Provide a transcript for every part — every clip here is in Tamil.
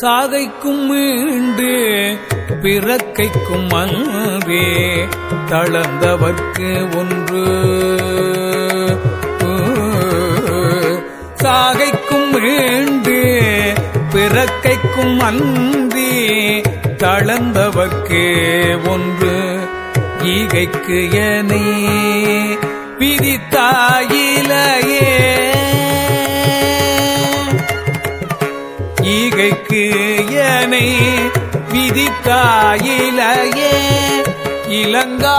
சாகைக்கும் மீண்டு பிறக்கைக்கும் அன்பே தளர்ந்தவர்க்கு ஒன்று. சாகைக்கும் மீண்டு பிறக்கைக்கும் அன்பி தளர்ந்தவர்க்கு ஒன்று. ஈகைக்கு என விதித்தாயிலையே ஈகைக்கு என விதித்தாயிலையே. இளங்கா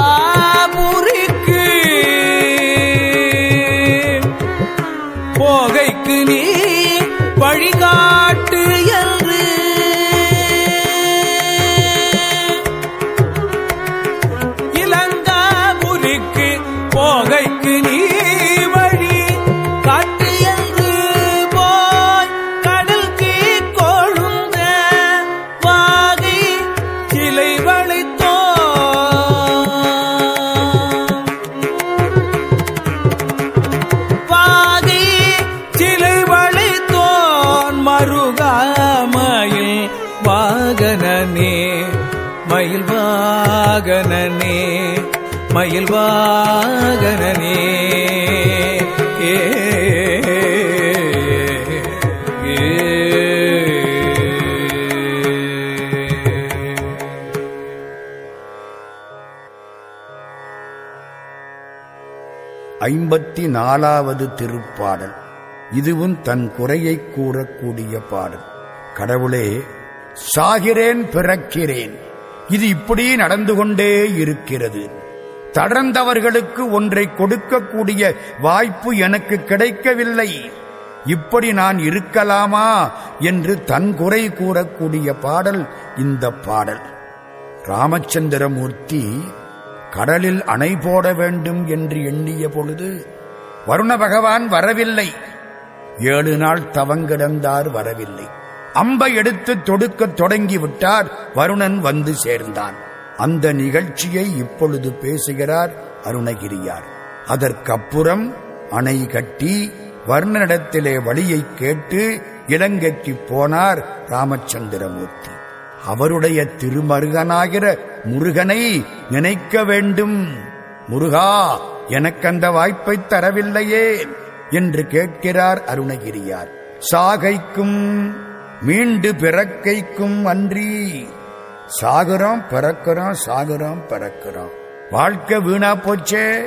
ஐம்பத்தி நாலாவது திருப்பாடல். இதுவும் தன் குறையை கூறக்கூடிய பாடல். கடவுளே சாகிறேன் பிறக்கிறேன். இது இப்படி நடந்து கொண்டே இருக்கிறது. தடர்ந்தவர்களுக்கு ஒன்றை கொடுக்கக்கூடிய வாய்ப்பு எனக்கு கிடைக்கவில்லை. இப்படி நான் இருக்கலாமா என்று தன் குறை கூறக்கூடிய பாடல் இந்த பாடல். ராமச்சந்திரமூர்த்தி கடலில் அணை போட வேண்டும் என்று எண்ணிய பொழுது வருண பகவான் வரவில்லை. ஏழு நாள் தவங்கிடந்தார் வரவில்லை. அம்பை எடுத்து தொடுக்கத் தொடங்கிவிட்டார் வருணன் வந்து சேர்ந்தான். அந்த நிகழ்ச்சியை இப்பொழுது பேசுகிறார் அருணகிரியார். அதற்கப்புறம் அணை கட்டி வர்ணனிடத்திலே வழியை கேட்டு இலங்கைக்கு போனார் ராமச்சந்திரமூர்த்தி. அவருடைய திருமருகனாகிற முருகனை நினைக்க வேண்டும். முருகா எனக்கு அந்த வாய்ப்பை தரவில்லையே என்று கேட்கிறார் அருணகிரியார். சாகைக்கும் மீண்டு பிறக்கைக்கும் அன்றி. சாகுறோம் பிறக்கிறோம் சாகுறோம் பிறக்கிறோம் வாழ்க்கை வீணா போச்சே.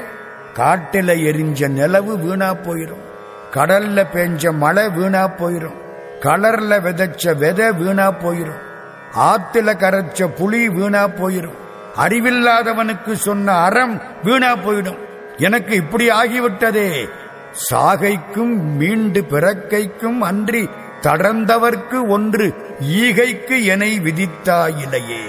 காட்டில எரிஞ்ச நிலவு வீணா போயிரும். கடல்ல பெஞ்ச மழை வீணா போயிரும். கலர்ல விதைச்ச விதை வீணா போயிரும். ஆத்தில கரைச்ச புலி வீணா போயிரும் அறிவில்லாதவனுக்கு சொன்ன அறம் வீணா போயிடும். எனக்கு இப்படி ஆகிவிட்டதே. சாகைக்கும் மீண்டு பிறக்கைக்கும் அன்றி தடர்ந்தவர்க்கு ஒன்று ஈகைக்கு என விதித்தாயிலையே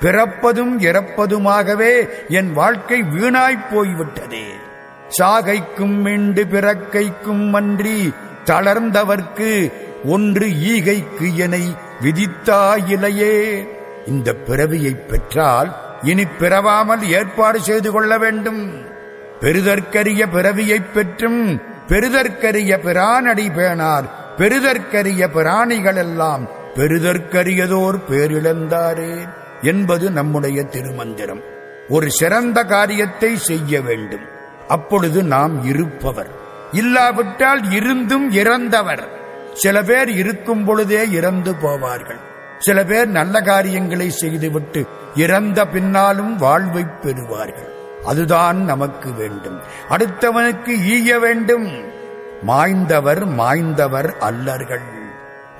பிறப்பதும் இறப்பதுமாகவே என் வாழ்க்கை வீணாய்ப் போய்விட்டதே. சாகைக்கும் மீண்டு பிறக்கைக்கும் அன்றி தளர்ந்தவர்க்கு ஒன்று ஈகைக்கு என விதித்தாயிலையே. இந்த பிறவியை பெற்றால் இனி பிறவாமல் ஏற்பாடு செய்து கொள்ள வேண்டும். பெருதற்கரிய பிறவியைப் பெற்றும் பெருதற்கரிய பிரானடி பேணார். பெருதற்கரிய பிராணிகளெல்லாம் பெருதற்கரியதோர் பேரிழந்தாரே என்பது நம்முடைய திருமந்திரம். ஒரு சிறந்த காரியத்தை செய்ய வேண்டும். அப்பொழுது நாம் இருப்பவர். இல்லாவிட்டால் இருந்தும் இறந்தவர். சில பேர் இருக்கும் பொழுதே இறந்து போவார்கள். சில பேர் நல்ல காரியங்களை செய்துவிட்டு இறந்த பின்னாலும் வாழ்வை பெறுவார்கள். அதுதான் நமக்கு வேண்டும். அடுத்தவனுக்கு ஈய வேண்டும். மாய்ந்தவர் மாய்ந்தவர் அல்லர்கள்.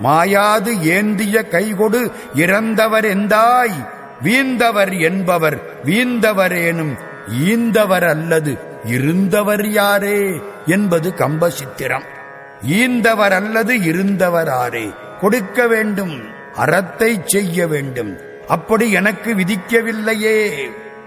மாயாது ஏந்திய கைகொடு இறந்தவர் எந்தாய்? வீந்தவர் என்பவர் வீந்தவரேனும் ஈந்தவர் அல்லது இருந்தவர் யாரே? என்பது கம்பசித்திரம். ஈந்தவர் அல்லது இருந்தவர் ஆரே கொடுக்க வேண்டும் அறத்தை செய்ய வேண்டும். அப்படி எனக்கு விதிக்கவில்லையே.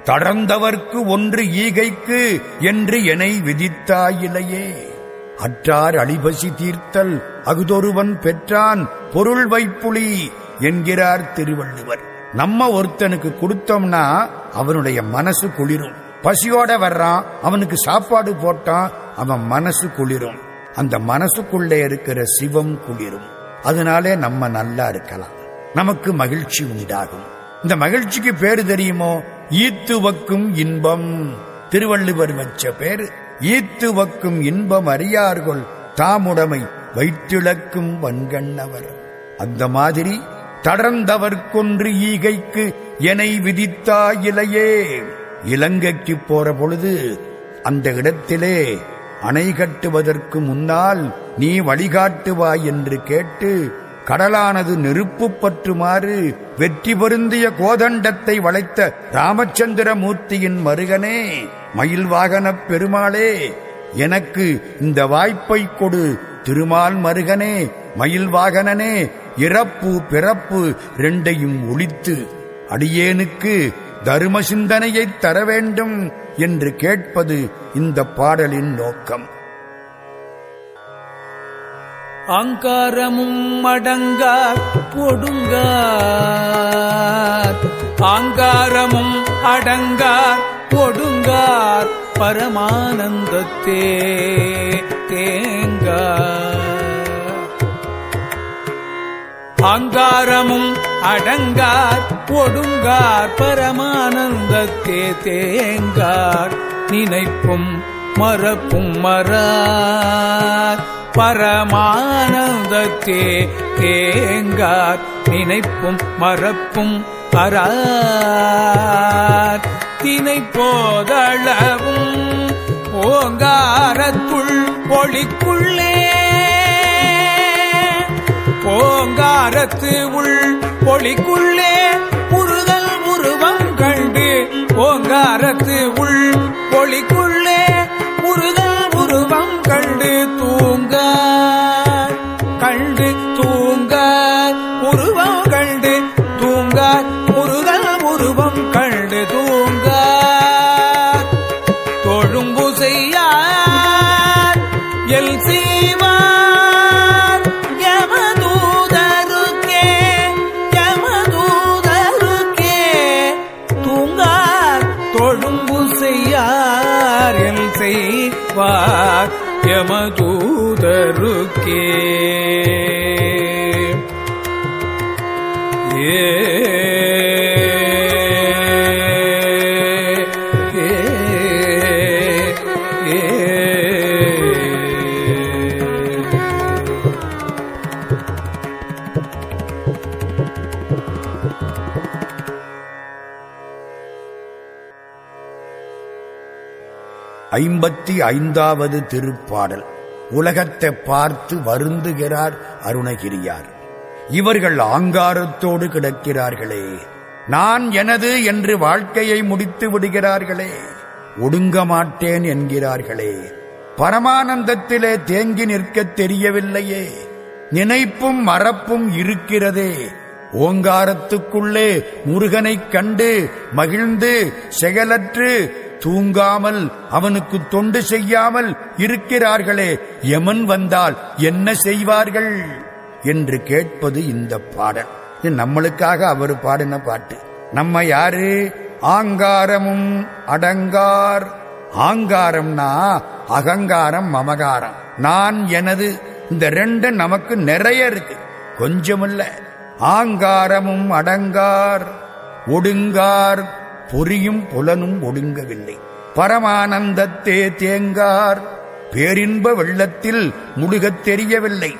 தடர்ந்தவர்க்கு ஒன்று ஈகைக்கு என்று என்னை விதித்தாயிலையே. அற்றார் அழிபசி தீர்த்தல் அகுதொருவன் பெற்றான் பொருள் வைப்புலி என்கிறார் திருவள்ளுவர். நம்ம ஒருத்தனுக்கு கொடுத்தோம்னா அவனுடைய மனசு குளிரும். பசியோட வர்றான் அவனுக்கு சாப்பாடு போட்டான் அவன் மனசு குளிரும். அந்த மனசுக்குள்ளே இருக்கிற சிவம் குளிரும். அதனாலே நம்ம நல்லா இருக்கலாம். நமக்கு மகிழ்ச்சி உண்டாகும். இந்த மகிழ்ச்சிக்கு பேரு தெரியுமோ? ஈத்துவக்கும் இன்பம். திருவள்ளுவர் வச்ச பேரு. ஈத்துவக்கும் இன்பம் அறியார்கள் தாமுடைமை வைத்திழக்கும் வன்கண்ணவர். அந்த மாதிரி தடர்ந்தவர்க்கொன்று ஈகைக்கு எனை விதித்தாயிலையே. இலங்கைக்கு போற பொழுது அந்த இடத்திலே அணை கட்டுவதற்கு முன்னால் நீ வழிகாட்டுவாய் என்று கேட்டு கடலானது நெருப்பு பற்றுமாறு வெற்றி பொருந்திய கோதண்டத்தை வளைத்த ராமச்சந்திரமூர்த்தியின் மருகனே மயில் வாகனப் பெருமாளே எனக்கு இந்த வாய்ப்பை கொடு. திருமால் மருகனே மயில் வாகனனே இறப்பு பிறப்பு ரெண்டையும் ஒழித்து அடியேனுக்கு தரும சிந்தனையைத் தர வேண்டும் என்று கேட்பது இந்த பாடலின் நோக்கம். ஆங்காரமும் அடங்கா ஒடுங்கார் ஆங்காரமும் அடங்கார் பொடுங்கார் பரமானந்தத்தே தேங்கார். அங்காரமும் அடங்கார் ஒடுங்கார் பரமானந்தத்தே தேங்கார் நினைப்பும் மறப்பும் மறார். பரமானந்தத்தே தேங்கார் நினைப்பும் மறப்பும் அறார். தினை போதளவும் ஓங்காரத்துள் ஒளிக்குள்ளே ஓங்காரத்து உள் பொலிக்குள்ளே முருகல் உருவம் கண்டு ஓங்காரத்து உள் ஒளிக்குள்ளே ஐம்பத்தி ஐந்தாவது திருப்பாடல். உலகத்தை பார்த்து வருந்துகிறார் அருணகிரியார். இவர்கள் ஆங்காரத்தோடு கிடக்கிறார்களே. நான் எனது என்று வாழ்க்கையை முடித்து விடுகிறார்களே. ஒடுங்க மாட்டேன் என்கிறார்களே. பரமானந்தத்திலே தேங்கி நிற்கத் தெரியவில்லையே. நினைப்பும் மறப்பும் இருக்கிறதே. ஓங்காரத்துக்குள்ளே முருகனைக் கண்டு மகிழ்ந்து செயலற்று தூங்காமல் அவனுக்கு தொண்டு செய்யாமல் இருக்கிறார்களே எமன் வந்தால் என்ன செய்வார்கள்? என்று கேட்பது இந்த பாடல். நம்மளுக்காக அவர் பாடின பாட்டு. நம்ம யாரு? ஆங்காரமும் அடங்கார். ஆங்காரம்னா அகங்காரம் மமகாரம். நான் எனது இந்த ரெண்டு நமக்கு நிறைய இருக்கு. கொஞ்சமில்ல. ஆங்காரமும் அடங்கார். ஒடுங்கார். பொறியும் புலனும் ஒடுங்கவில்லை பரமானந்தத்தே தேங்கார். பேரின்ப வெள்ளத்தில் முழுகத் தெரியவில்லை.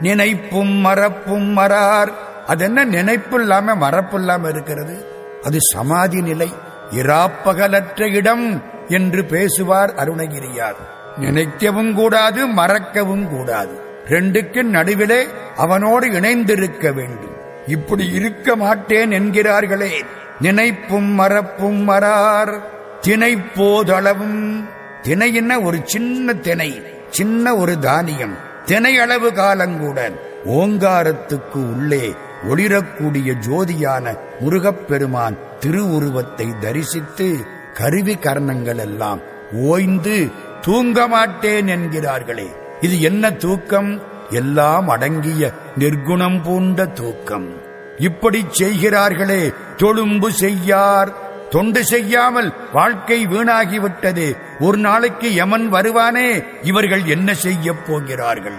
நினைப்பும் மறப்பும் மறார். அதென்ன நினைப்பு இல்லாம மறப்பு இல்லாம இருக்கிறது? அது சமாதி நிலை இராப்பகலற்ற இடம் என்று பேசுவார் அருணகிரியார். நினைக்கவும் கூடாது மறக்கவும் கூடாது. ரெண்டுக்கு நடுவிலே அவனோடு இணைந்திருக்க வேண்டும். இப்படி இருக்க மாட்டேன் என்கிறார்களே. நினைப்பும் மறப்பும் மறார். திணை போதளவும் தினையின ஒரு சின்ன தினை சின்ன ஒரு தானியம். திணை அளவு காலங்கூட ஓங்காரத்துக்கு உள்ளே ஒளிரக்கூடிய ஜோதியான முருகப்பெருமான் திருவுருவத்தை தரிசித்து கருவி கரணங்கள் எல்லாம் ஓய்ந்து தூங்க மாட்டேன் என்கிறார்களே. இது என்ன தூக்கம்? எல்லாம் அடங்கிய நிர்குணம் பூண்ட தூக்கம். இப்படி செய்கிறார்களே தொழும்பு செய்யார். தொண்டு செய்யாமல் வாழ்க்கை வீணாகிவிட்டது. ஒரு நாளைக்கு யமன் வருவானே இவர்கள் என்ன செய்யப் போகிறார்கள்?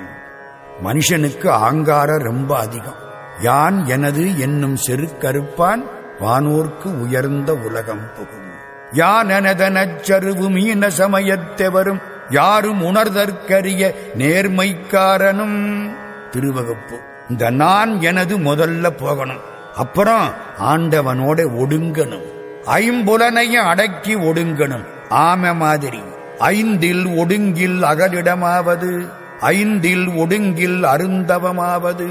மனுஷனுக்கு ஆங்காரம் ரொம்ப அதிகம். யான் எனது என்னும் செருக்கருப்பான் வானோர்க்கு உயர்ந்த உலகம் புகும். யான் எனதனச் சருவு மீன சமயத்தெவரும் யாரும் உணர்தற்கரிய நேர்மைக்காரனும். திருவகுப்பு. இந்த நான் எனது முதல்ல போகணும். அப்புறம் ஆண்டவனோட ஒடுங்கணும். ஐம்புலனையும் அடக்கி ஒடுங்கணும். ஆம மாதிரி. ஐந்தில் ஒடுங்கில் அகலிடமாவது. ஐந்தில் ஒடுங்கில் அருந்தவமாவது.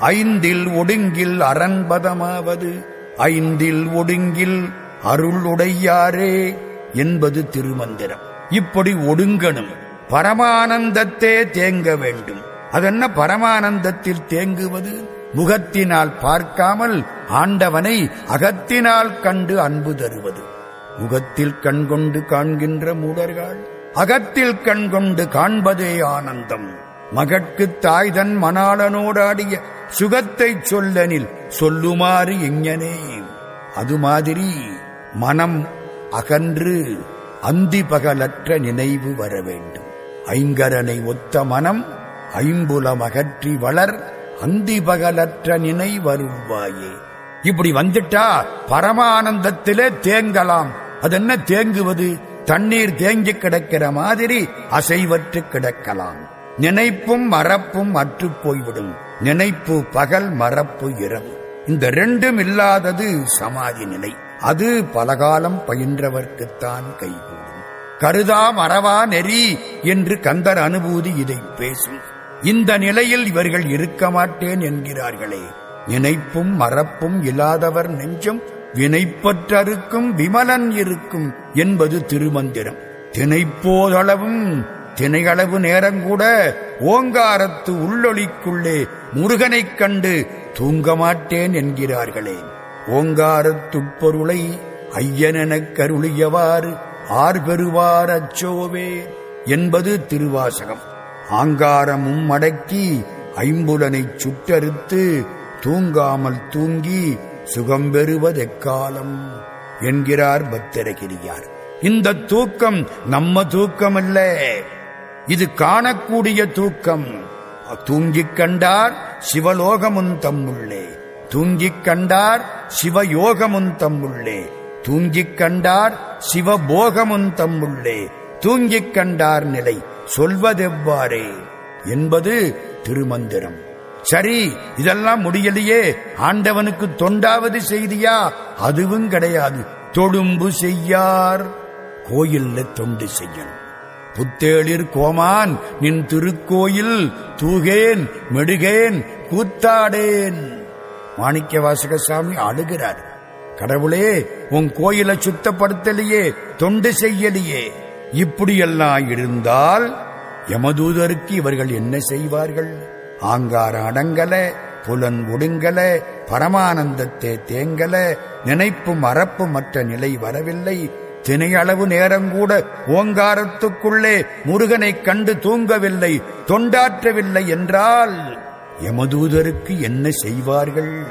ஐந்தில் ஒடுங்கில் அரண்பதமாவது. ஐந்தில் ஒடுங்கில் அருளுடையாரே என்பது திருமந்திரம். இப்படி ஒடுங்கணும். பரமானந்தத்தே தேங்க வேண்டும். அதென்ன பரமானந்தத்தில் தேங்குவது? முகத்தினால் பார்க்காமல் ஆண்டவனை அகத்தினால் கண்டு அன்பு தருவது. முகத்தில் கண்கொண்டு காண்கின்ற மூடர்கள் அகத்தில் கண்கொண்டு காண்பதே ஆனந்தம். மகன்க்குத் தாய் தன் மணாளனோடாடிய சுகத்தை சொல்லனில் சொல்லுமாறு எங்கனே அது மாதிரி மனம் அகன்று அந்தி பகலற்ற நினைவு வர வேண்டும். ஐங்கரனை ஒத்த மனம் ஐம்புலம் அகற்றி வளர் அந்திபகலற்ற நினை வருவாயே இப்படி வந்துட்டா பரமானந்தத்திலே தேங்கலாம். அது என்ன தேங்குவது? தண்ணீர் தேங்கி கிடக்கிற மாதிரி அசைவற்று கிடக்கலாம். நினைப்பும் மறப்பும் அற்று போய்விடும் நினைப்பு பகல் மறப்பு இரவு. இந்த ரெண்டும் இல்லாதது சமாதி நிலை. அது பலகாலம் பயின்றவர்க்குத்தான் கைகூடும். கருதா மறவா நெறி என்று கந்தர் அனுபூதி இதை பேசும். இந்த நிலையில் இவர்கள் இருக்க மாட்டேன் என்கிறார்களே. நினைப்பும் மறப்பும் இல்லாதவர் நெஞ்சம் வினைப்பற்றருக்கும் விமலன் இருக்கும் என்பது திருமந்திரம். திணைப்போதளவும் திணையளவு நேரங்கூட ஓங்காரத்து உள்ளொளிக்குள்ளே முருகனைக் கண்டு தூங்க மாட்டேன் என்கிறார்களே. ஓங்காரத்துப்பொருளை ஐயனெனக் கருளியவாறு ஆர்பெறுவார் அச்சோவே என்பது திருவாசகம். ஆங்காரமும் அடக்கி ஐம்புலனைச் சுட்டறுத்து தூங்காமல் தூங்கி சுகம் பெறுவதெக்காலம் என்கிறார் பத்திரகிரியார். இந்த தூக்கம் நம்ம தூக்கம் அல்ல இது காணக்கூடிய தூக்கம். தூங்கிக் கண்டார் சிவலோகமுன் தம்முள்ளே. தூங்கிக் கண்டார் சிவயோகமுன் தம்முள்ளே. தூங்கிக் கண்டார் சிவபோகமுன் தம்முள்ளே. தூங்கிக் கண்டார் நிலை சொல்வதெவ்வாறே என்பது திருமந்திரம். சரி இதெல்லாம் முடியலையே. ஆண்டவனுக்கு தொண்டாவது செய்தியா? அதுவும் கிடையாது. தொடும்பு செய்யார். கோயில்ல தொண்டு செய்யணும். புத்தேளிர் கோமான் நின் திருக்கோயில் தூகேன் மெடுகேன் கூத்தாடேன். மாணிக்க வாசகசாமி அழுகிறார். கடவுளே உன் கோயிலை சுத்தப்படுத்தலையே தொண்டு செய்யலையே. இப்படியெல்லாம் இருந்தால் யமதூதருக்கு இவர்கள் என்ன செய்வார்கள்? ஆங்கார அடங்கல புலன் ஒடுங்கல பரமானந்தத்தை தேங்கல நினைப்பு மறப்பு மற்ற நிலை வரவில்லை. தினையளவு நேரங்கூட ஓங்காரத்துக்குள்ளே முருகனைக் கண்டு தூங்கவில்லை தொண்டாற்றவில்லை என்றால் யமதூதருக்கு என்ன செய்வார்கள்?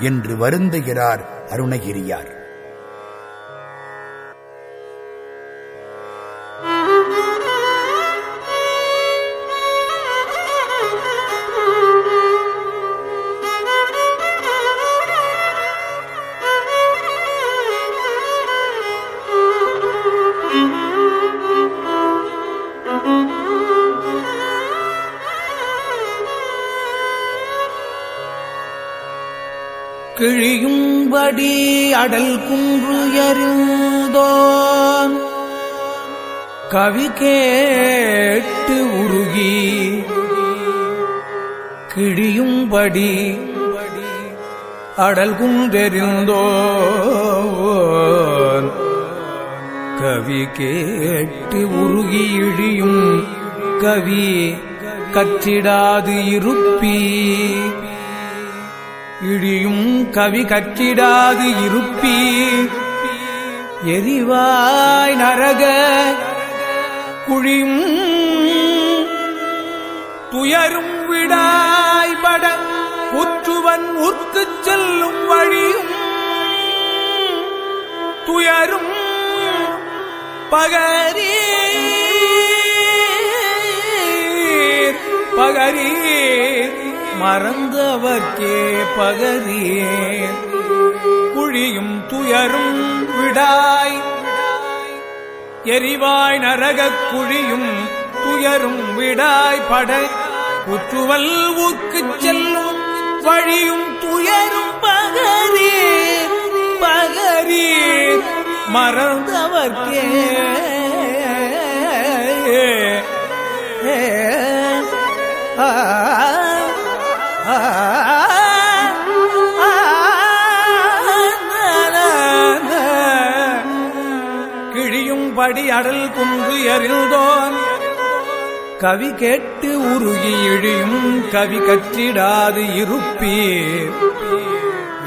என்று வருந்துகிறார் அருணகிரியார். அடி அடல் குன்று எறிந்தோம் கவி கேட்டு உருகி கிழியும்படி அடல் குன்றெறிந்தோன். கவி கேட்டு உருகி இழியும் கவி கற்றிடாது இருப்பீ இழியும் கவி கற்றிடாது இருப்பீ எரிவாய் நரக குழியும் துயரும் விடாய்பட உற்றுவன் உற்குச் செல்லும் வழியும் துயரும் பகரீர். பகரீர். மறந்தவர்க்கே பகரியே. குழியும் துயரும் விடாய். எரிவாய் நரகக் குழியும் துயரும் விடாய். பட குற்றுவல் ஊக்குச் செல்லும் வழியும் துயரும் பகரே. பகரே மறந்தவர்க்கே. ஆ கிழியும்படி அடல் குன்று எறிந்தோன். கவி கேட்டு உருகி இழியும் கவி கற்றிடாது இருப்பீர்.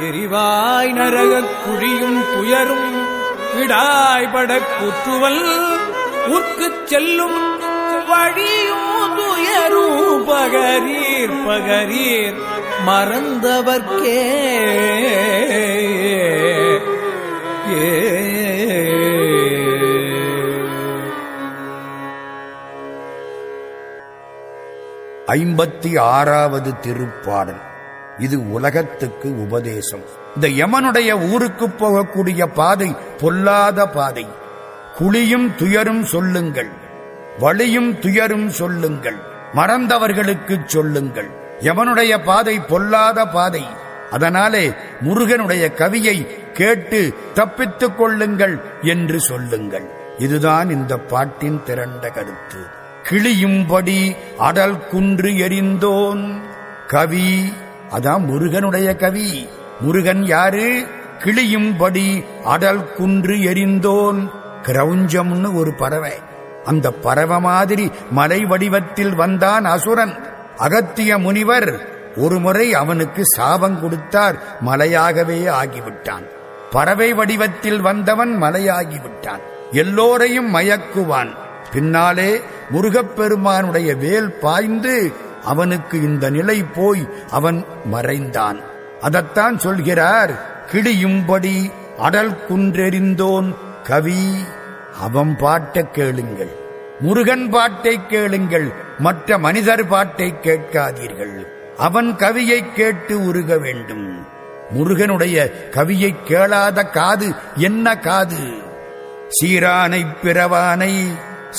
எரிவாய் நரகக் குழியும் துயரும் விடாய்பட குற்றுவல் உற்குச் செல்லும் வழியும் துயரூபகரீ பகரீர் பகரீர் மறந்தவர்க்கே. ஐம்பத்தி ஆறாவது திருப்பாடல். இது உலகத்துக்கு உபதேசம். இந்த யமனுடைய ஊருக்கு போகக்கூடிய பாதை பொல்லாத பாதை. குழியும் துயரும் சொல்லுங்கள். வழியும் துயரும் சொல்லுங்கள். மறந்தவர்களுக்கு சொல்லுங்கள். எவனுடைய பாதை பொல்லாத பாதை? அதனாலே முருகனுடைய கவியை கேட்டு தப்பித்துக் கொள்ளுங்கள் என்று சொல்லுங்கள். இதுதான் இந்த பாட்டின் திரண்ட கருத்து. கிளியும்படி அடல் குன்று எரிந்தோன். கவி அதான் முருகனுடைய கவி. முருகன் யாரு? கிளியும்படி அடல் குன்று எரிந்தோன். கிரௌஞ்சம்னு ஒரு பறவை. அந்த பறவை மாதிரி மலை வடிவத்தில் வந்தான் அசுரன். அகத்திய முனிவர் ஒருமுறை அவனுக்கு சாபம் கொடுத்தார் மலையாகவே ஆகிவிட்டான். பறவை வடிவத்தில் வந்தவன் மலையாகிவிட்டான். எல்லோரையும் மயக்குவான். பின்னாலே முருகப்பெருமானுடைய வேல் பாய்ந்து அவனுக்கு இந்த நிலை போய் அவன் மறைந்தான். அதத்தான் சொல்கிறார் கிடியும்படி அடல் குன்றெறிந்தோன் கவி அவன் பாட்ட கேளுங்கள். முருகன் பாட்டை கேளுங்கள் மற்ற மனிதர் பாட்டை கேட்காதீர்கள். அவன் கவியை கேட்டு உருக வேண்டும். முருகனுடைய கவியை கேளாத காது என்ன காது? சீரானை பிறவானை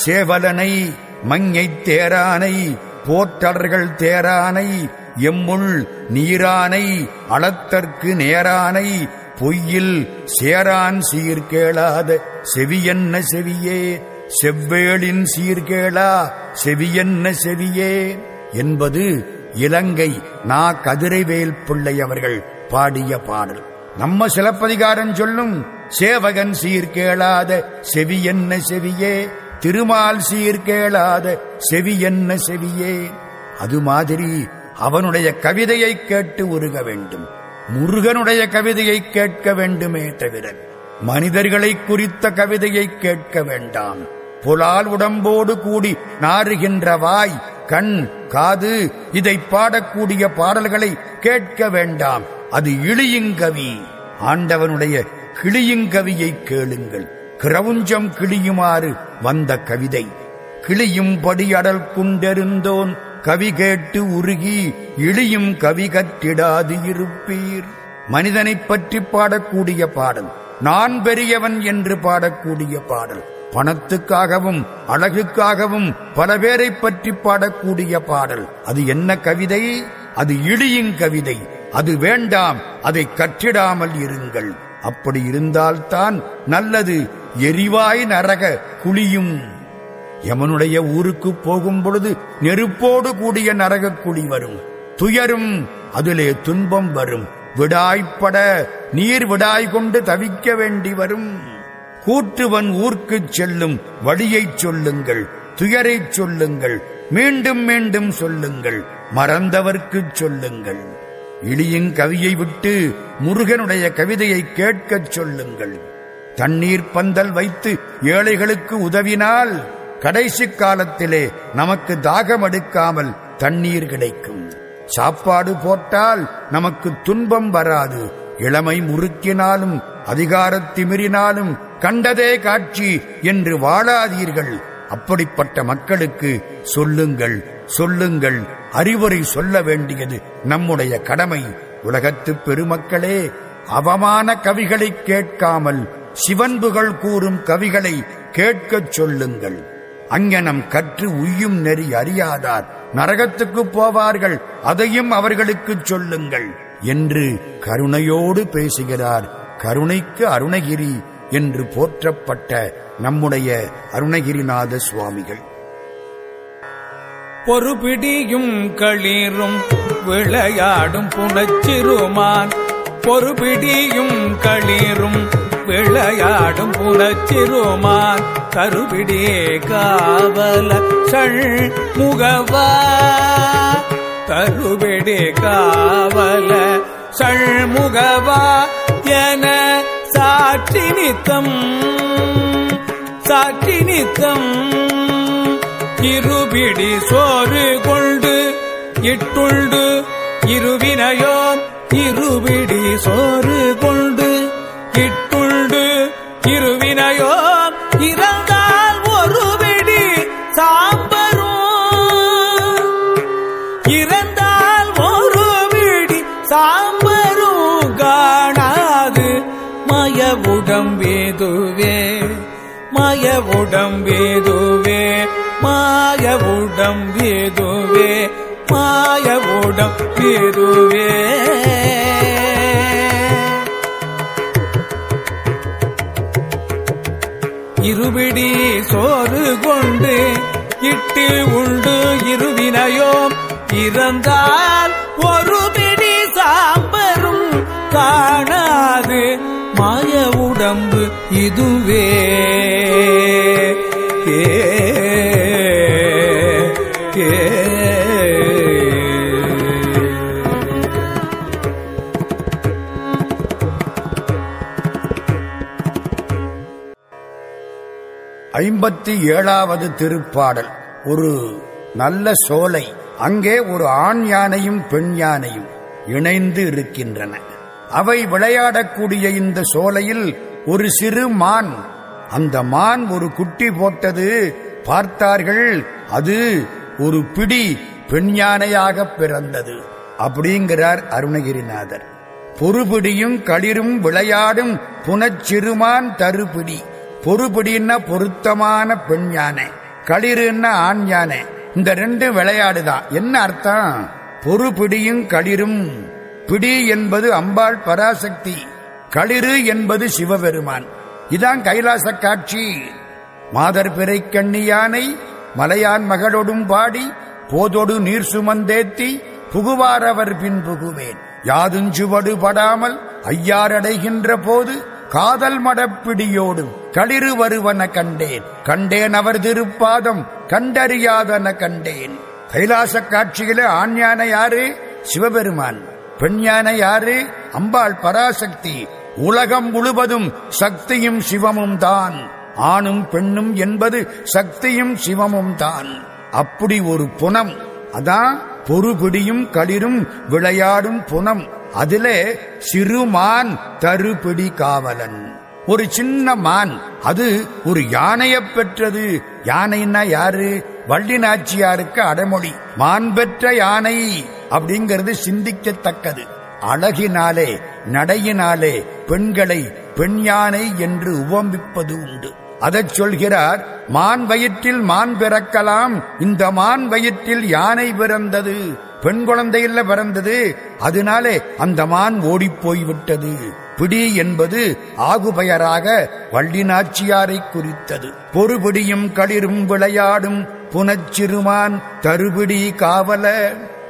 சேவலனை மங்கைத் தேரானை போற்றர்கள் தேரானை எம்முள் நீரானை அளத்தற்கு நேரானை பொய்யில் சேரான் சீர்கேளாத செவியன்ன செவியே? செவ்வேளின் சீர்கேளா செவியென்ன செவியே? என்பது இலங்கை நா கதிரைவேல் பிள்ளை அவர்கள் பாடிய பாடல். நம்ம சிலப்பதிகாரம் சொல்லும் சேவகன் சீர்கேளாத செவியன்ன செவியே? திருமால் சீர்கேளாத செவியன்ன செவியே? அது மாதிரி அவனுடைய கவிதையை கேட்டு உருக வேண்டும். முருகனுடைய கவிதையை கேட்க வேண்டுமே தவிர மனிதர்களை குறித்த கவிதையை கேட்க வேண்டாம். புலால் உடம்போடு கூடி நாறுகின்ற வாய் கண் காது இதை பாடக்கூடிய பாடல்களை கேட்க வேண்டாம். அது இழியுங்கவி ஆண்டவனுடைய கிளியுங்கவியை கேளுங்கள். கிரவுஞ்சம் கிளியுமாறு வந்த கவிதை. கிளியும் படியடல் குண்டெருந்தோன் கவி கேட்டு உருகி இழியும் கவி கற்றிடாது இருப்பீர். மனிதனைப் பற்றி பாடக்கூடிய பாடல். நான் பெரியவன் என்று பாடக்கூடிய பாடல். பணத்துக்காகவும் அழகுக்காகவும் பல பேரை பற்றி பாடக்கூடிய பாடல். அது என்ன கவிதை? அது இடியின் கவிதை. அது வேண்டாம் அதை கற்றிடாமல் இருங்கள். அப்படி இருந்தால்தான் நல்லது. எரிவாய் நரக குழியும். யமனுடைய ஊருக்கு போகும் பொழுது நெருப்போடு கூடிய நரகக் குழி வரும். துயரும் அதிலே துன்பம் வரும். விடாய்ப்பட நீர் விடாய் கொண்டு தவிக்க வேண்டி வரும். கூற்றுவன் ஊர்க்குச் செல்லும் வழியைச் சொல்லுங்கள் துயரைச் சொல்லுங்கள் மீண்டும் மீண்டும் சொல்லுங்கள் மறந்தவர்க்குச் சொல்லுங்கள். இளியின் கவியை விட்டு முருகனுடைய கவிதையை கேட்கச் சொல்லுங்கள். தண்ணீர் பந்தல் வைத்து ஏழைகளுக்கு உதவினால் கடைசி காலத்திலே நமக்கு தாகம் எடுக்காமல் தண்ணீர் கிடைக்கும். சாப்பாடு போட்டால் நமக்கு துன்பம் வராது. இளமை முறுக்கினாலும் அதிகாரத் திமிரினாலும் கண்டதே காட்சி என்று வாழாதீர்கள். அப்படிப்பட்ட மக்களுக்கு சொல்லுங்கள் சொல்லுங்கள். அறிவுரை சொல்ல வேண்டியது நம்முடைய கடமை. உலகத்து பெருமக்களே அவமான கவிகளை கேட்காமல் சிவன்புகள் கூறும் கவிகளை கேட்கச் சொல்லுங்கள். அங்ஙனம் கற்று உய்யும் நெறி அறியாதார். நரகத்துக்கு போவார்கள் அதையும் அவர்களுக்கு சொல்லுங்கள். என்று கருணையோடு பேசுகிறார் கருணைக்கு அருணகிரி. என்று போற்றப்பட்ட நம்முடைய அருணகிரிநாத சுவாமிகள். பொறுபிடியும் களிரும் விளையாடும் புனச்சிறுமான். பொறுபிடியும் களிரும் விளையாடும் புனச்சிறுமான். கருபிடியே காவல சள் முகவா. கருபிடி காவல சள்முகவா என சாட்சி நித்தம் சாட்சி நித்தம். இருபிடி சோறு கொண்டு இட்டுண்டு இருவினையோ இருபிடி சோறு கொண்டு இட்டுண்டு இருவினையோ இரா மயவுடம்பேதுவே மாயவுடம்பேதுவே மாயவுடம்பேதுவே இருபிடி சோறு கொண்டு இட்டு உண்டு இருவினையோம். இறந்தால் ஒரு பிடி சாம்பரும் காணாது. மாய உடம்பு இதுவே. ஏ ஐம்பத்தி ஏழாவது திருப்பாடல். ஒரு நல்ல சோலை. அங்கே ஒரு ஆண் யானையும் பெண் யானையும் இணைந்து இருக்கின்றன. அவை விளையாடக்கூடிய இந்த சோலையில் ஒரு சிறு மான். அந்த மான் ஒரு குட்டி போட்டது. பார்த்தார்கள் அது ஒரு பிடி பெண் யானையாக பிறந்தது. அப்படிங்கிறார் அருணகிரிநாதர். பொறுபிடியும் களிரும் விளையாடும் புனச்சிறுமான் தருபிடி. பொறுபிடின்னா பொருத்தமான பெண் யானை. ஆண் யானை. இந்த ரெண்டு விளையாடுதான். என்ன அர்த்தம்? பொறுபிடியும் களிரும் பிடி என்பது அம்பாள் பராசக்தி களிறு என்பது சிவபெருமான். இதான் கைலாச காட்சி. மாதர் பிறை கண்ணியானை மலையான் மகளொடும் பாடி போதொடு நீர் சுமந்தேத்தி புகுவாரவர் பின் புகுவேன். யாதுஞ்சுவடு படாமல் ஐயாரடைகின்ற போது காதல் மடப்பிடியோடும் களிறு வருவன கண்டேன். கண்டேன் அவர் திருப்பாதம் கண்டறியாதன கண்டேன். கைலாச காட்சியிலே ஆண்யான யாரு? சிவபெருமான். பெண் யானை யாரு? அம்பாள் பராசக்தி. உலகம் முழுவதும் சக்தியும் சிவமும் தான். ஆணும் பெண்ணும் என்பது சக்தியும் சிவமும் தான். அப்படி ஒரு புனம். அதான் பொறுபிடியும் களிரும் விளையாடும் புனம். அதிலே சிறுமான் தருபிடி காவலன். ஒரு சின்ன மான். அது ஒரு யானையைப் பெற்றது. யானைன்னா யாரு? வள்ளிநாச்சியாருக்கு அடைமொழி மான் பெற்ற யானை அப்படிங்கிறது சிந்திக்கத்தக்கது. அழகினாலே நடையினாலே பெண்களை பெண் யானை என்று உவம்பிப்பது உண்டு. அதைச் சொல்கிறார் மான் வயிற்றில் மான் பிறக்கலாம் இந்த மான் வயிற்றில் யானை பிறந்தது. பெண் குழந்தையில பிறந்தது அதனாலே அந்த மான் ஓடிப்போய்விட்டது பிடி என்பது ஆகுபெயராக வள்ளிநாச்சியாரை குறித்தது. பொறுபிடியும் களிரும் விளையாடும் புனச்சிறுமான் தருபிடி காவல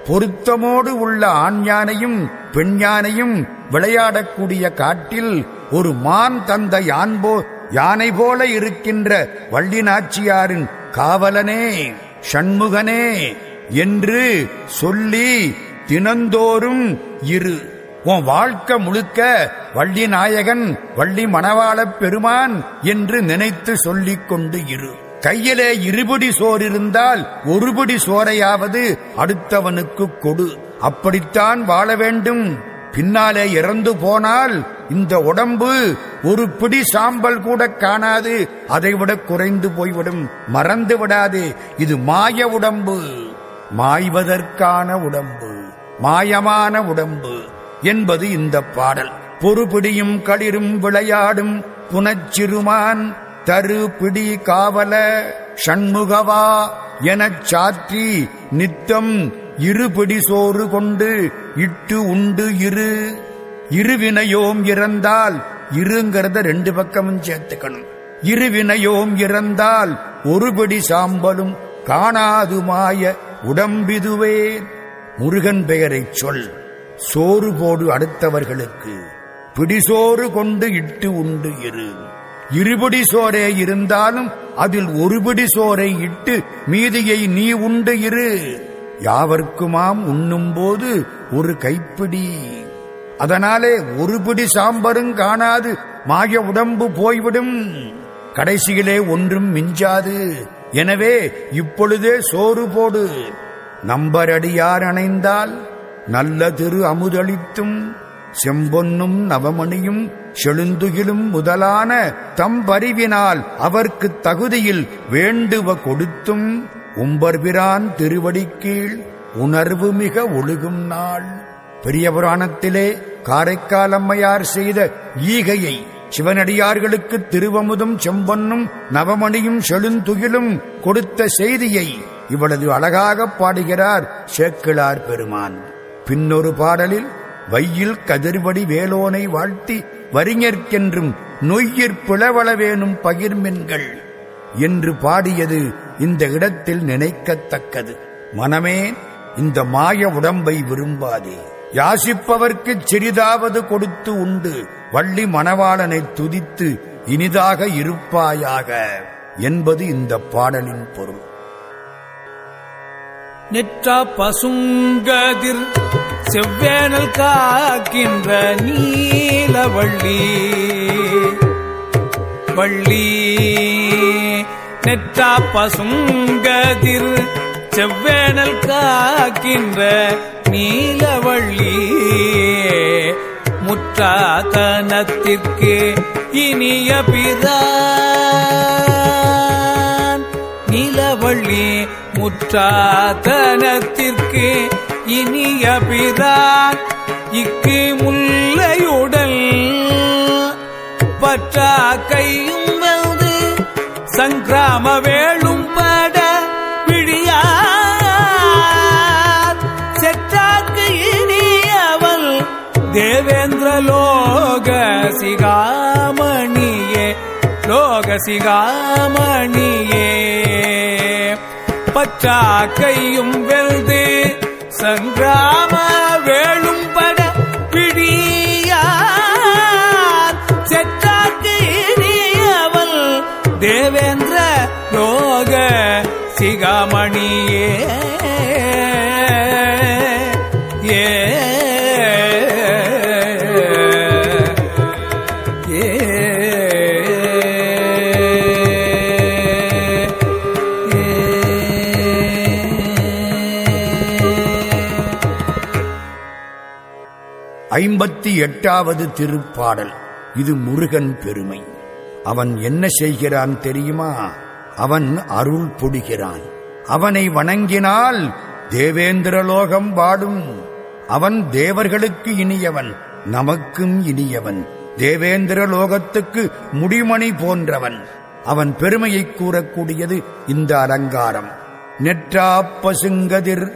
பொருத்தமோடு உள்ள ஆண் யானையும் பெண் யானையும் விளையாடக்கூடிய காட்டில் ஒரு மான் தந்த யான்போ யானை போல இருக்கின்ற வள்ளி நாச்சியாரின் காவலனே ஷண்முகனே என்று சொல்லி தினந்தோறும் இரு. உன் வாழ்க்கை முழுக்க வள்ளி நாயகன் வள்ளி மணவாளப் பெருமான் என்று நினைத்து சொல்லிக் கொண்டு இரு. கையிலே இருபடி சோறு இருந்தால் ஒருபடி சோறையாவது அடுத்தவனுக்கு கொடு. அப்படித்தான் வாழ வேண்டும். பின்னாலே இறந்து போனால் இந்த உடம்பு ஒரு பிடி சாம்பல் கூட காணாது. அதைவிட குறைந்து போய்விடும். மறந்து விடாது. இது மாய உடம்பு. மாய்வதற்கான உடம்பு. மாயமான உடம்பு என்பது இந்த பாடல். பொறுபிடியும் களிரும் விளையாடும் புனச்சிறுமான் தரு பிடி காவல ஷண்முகவா எனச் சாற்றி நித்தம் இருபிடி சோறு கொண்டு இட்டு உண்டு இரு. இருவினையோம் இறந்தால் இருங்கிறத ரெண்டு பக்கமும் சேர்த்துக்கணும். இருவினையோம் இறந்தால் ஒருபடி சாம்பலும் காணாதுமாய உடம்பிதுவே. முருகன் பெயரைச் சொல். சோறு போடு அடுத்தவர்களுக்கு. பிடிசோறு கொண்டு இட்டு உண்டு இரு. இருபடி சோரே இருந்தாலும் அதில் ஒருபடி சோரை இட்டு மீதியை நீ உண்டு இரு. யாவர்க்குமாம் உண்ணும்போது ஒரு கைப்பிடி. அதனாலே ஒருபடி சாம்பரும் காணாது மாய உடம்பு போய்விடும். கடைசியிலே ஒன்றும் மிஞ்சாது. எனவே இப்பொழுதே சோறு போடு. நம்பரடியார் அணைந்தால் நல்ல திரு அமுதளித்தும். செம்பொன்னும் நவமணியும் செழுந்துகிலும் முதலான தம்பறிவினால் அவர்க்கு தகுதியில் வேண்டுவ கொடுத்தும் உம்பர்பிரான் திருவடிக்கீழ் உணர்வு மிக ஒழுகும் நாள். பெரிய புராணத்திலே காரைக்காலம்மையார் செய்த ஈகையை சிவனடியார்களுக்கு திருவமுதும் செம்பொன்னும் நவமணியும் செழுந்துகிலும் கொடுத்த செய்தியை இவளது அழகாக பாடுகிறார் சேக்கிழார் பெருமான். பின்னொரு பாடலில் வையில் கதிர்வடி வேலோனை வாழ்த்தி வரிஞர்க்கென்றும் நொய்யிற் பிளவளவேனும் பகிர்மென்கள் என்று பாடியது இந்த இடத்தில் நினைக்கத்தக்கது. மனமே இந்த மாய உடம்பை விரும்பாதே. யாசிப்பவர்க்கு சிறிதாவது கொடுத்து உண்டு. வள்ளி மணவாளனை துதித்து இனிதாக இருப்பாயாக என்பது இந்த பாடலின் பொருள். நெற்றா பசுங்கதிர் செவ்வேனல் காக்கின்ற நீலவள்ளி வள்ளி. நெற்றா பசுங்கதிர் செவ்வேனல் காக்கின்ற நீலவள்ளி முற்றாதனத்திற்கு இனிய பிரான். நீலவள்ளி முற்றாதனத்திற்கு இனிய பிரான் இக்கு முல்லையுடல் பற்றா கையும் வந்து சங்கிராம வேளும் பட பிழியார் செற்றாக்கு இனியவள் தேவேந்திர லோக சிகாமணியே லோக சிகாமணியே. பற்றா கையும் வெல்தே சங்கிராம வேளும்பட பிடியார். செற்றாக்கு இனியவள் தேவேந்திர யோக சிகாமணியே. ஐம்பத்தி எட்டாவது திருப்பாடல். இது முருகன் பெருமை. அவன் என்ன செய்கிறான் தெரியுமா? அவன் அருள் பொடுகிறான் அவனை வணங்கினால் தேவேந்திரலோகம் வாடும். அவன் தேவர்களுக்கு இனியவன் நமக்கும் இனியவன். தேவேந்திர லோகத்துக்கு முடிமணி போன்றவன். அவன் பெருமையை கூறக்கூடியது இந்த அலங்காரம். நெற்றா பசுங்கதிர்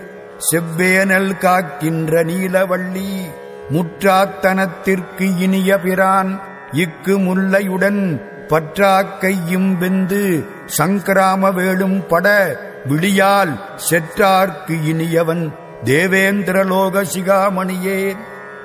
செவ்வேனல் காக்கின்ற நீலவள்ளி. முற்றாத்தனத்திற்கு இனிய பிரான் இக்கு முல்லையுடன் பற்றாக்கையும் வெந்து சங்கிராம வேளும் பட விழியால் செற்றார்க்கு இனியவன் தேவேந்திரலோக சிகாமணியே.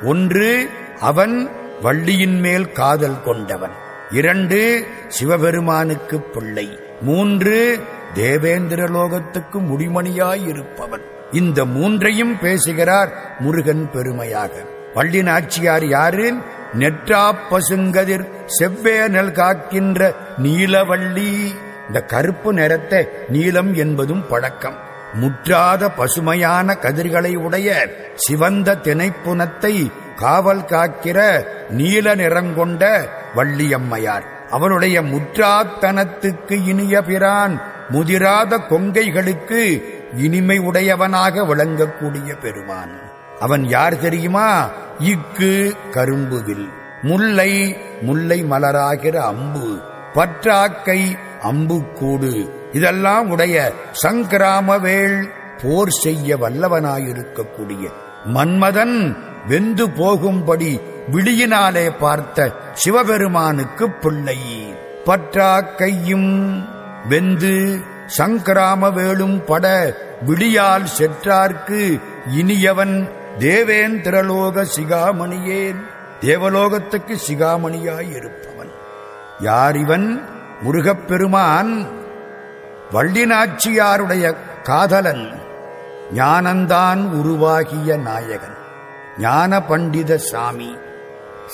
ஒன்று அவன் வள்ளியின் மேல் காதல் கொண்டவன். இரண்டு சிவபெருமானுக்கு பிள்ளை. மூன்று தேவேந்திர லோகத்துக்கு முடிமணியாயிருப்பவன் இந்த மூன்றையும் பேசுகிறார் முருகன் பெருமையாக. வள்ளினாட்சியார் யாரு? நெற்றா பசுங்கதிர் செவ்வேனல் காக்கின்ற நீலவள்ளி. இந்த கருப்பு நிறத்தை நீலம் என்பதும் பழக்கம். முற்றாத பசுமையான கதிர்களை உடைய சிவந்த திணைப்புணத்தை காவல் காக்கிற நீல நிறங்கொண்ட வள்ளியம்மையார். அவனுடைய முற்றாத்தனத்துக்கு இனிய பிரான் முதிராத கொங்கைகளுக்கு இனிமை உடையவனாக விளங்கக்கூடிய பெருமான். அவன் யார் தெரியுமா? இக்கு கரும்புவில். முல்லை முல்லை மலராகிற அம்பு. பற்றாக்கை அம்புக்கூடு. இதெல்லாம் உடைய சங்கிராமவேள் போர் செய்ய வல்லவனாயிருக்கக்கூடிய மன்மதன் வெந்து போகும்படி விழியினாலே பார்த்த சிவபெருமானுக்கு பிள்ளை. பற்றாக்கையும் வெந்து சங்கிராமவேளும் பட விழியால் செற்றார்க்கு இனியவன் தேவேந்திரலோக சிகாமணியேன். தேவலோகத்துக்கு சிகாமணியாய் இருப்பவன் யார் இவன் முருகப்பெருமான்? வள்ளினாட்சியாருடைய காதலன். ஞானந்தான் உருவாகிய நாயகன். ஞான பண்டித சாமி.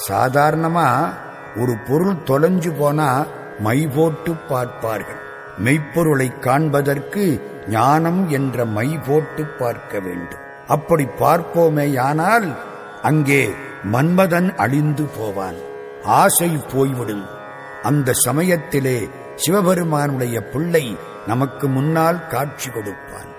சாதாரணமா ஒரு பொருள் தொலைஞ்சு போனா மை போட்டு பார்ப்பார்கள். மெய்ப்பொருளை காண்பதற்கு ஞானம் என்ற மை போட்டு பார்க்க வேண்டும். அப்படி பார்ப்போமேயானால் அங்கே மன்மதன் அழிந்து போவான். ஆசை போய்விடும். அந்த சமயத்திலே சிவபெருமானுடைய பிள்ளை நமக்கு முன்னால் காட்சி கொடுப்பான்.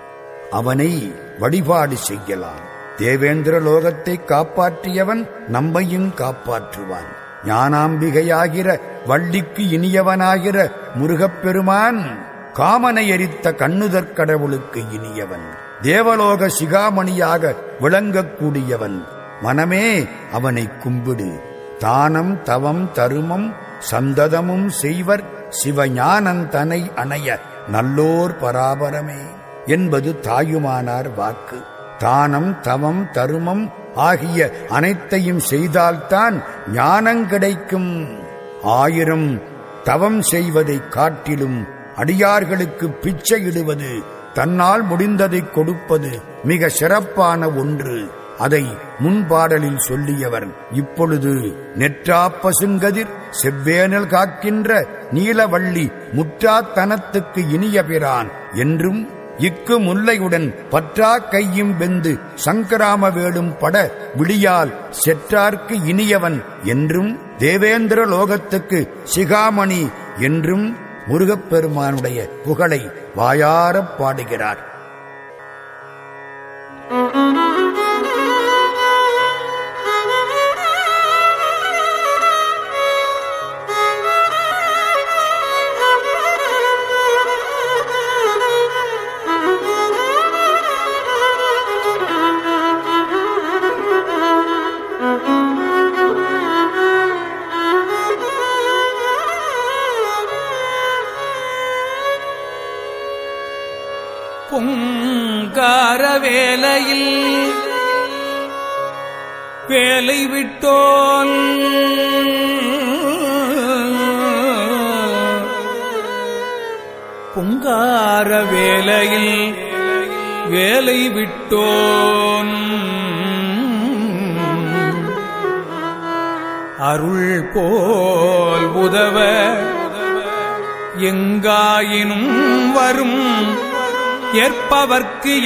அவனை வழிபாடு செய்யலாம். தேவேந்திர லோகத்தை காப்பாற்றியவன் நம்மையும் காப்பாற்றுவான். ஞானாம்பிகையாகிற வள்ளிக்கு இனியவனாகிற முருகப்பெருமான் காமனை எரித்த கண்ணுதற் கடவுளுக்கு இனியவன். தேவலோக சிகாமணியாக விளங்கக்கூடியவன். மனமே அவனை கும்பிடு. தானம் தவம் தருமம் சந்ததமும் செய்வர் சிவஞானந்தனை அணைய நல்லோர் பராபரமே என்பது தாயுமானார் வாக்கு. தானம் தவம் தருமம் ஆகிய அனைத்தையும் செய்தால்தான் ஞானம் கிடைக்கும். ஆயிரம் தவம் செய்வதைக் காட்டிலும் அடியார்களுக்கு பிச்சையிடுவது தன்னால் முடிந்ததை கொடுப்பது மிக சிறப்பான ஒன்று. அதை முன்பாடலில் சொல்லியவர் இப்பொழுது நெற்றா பசுங்கதிர் செவ்வேனல் காக்கின்ற நீலவள்ளி முற்றாத்தனத்துக்கு இனிய பிரான் என்றும் இக்கு முல்லையுடன் பற்றா கையும் வெந்து சங்கராம வேலும் பட விடியால் செற்றார்க்கு இனியவன் என்றும் தேவேந்திர லோகத்துக்கு சிகாமணி என்றும் முருகப்பெருமானுடைய புகழை வாயாரப் பாடுகிறார்.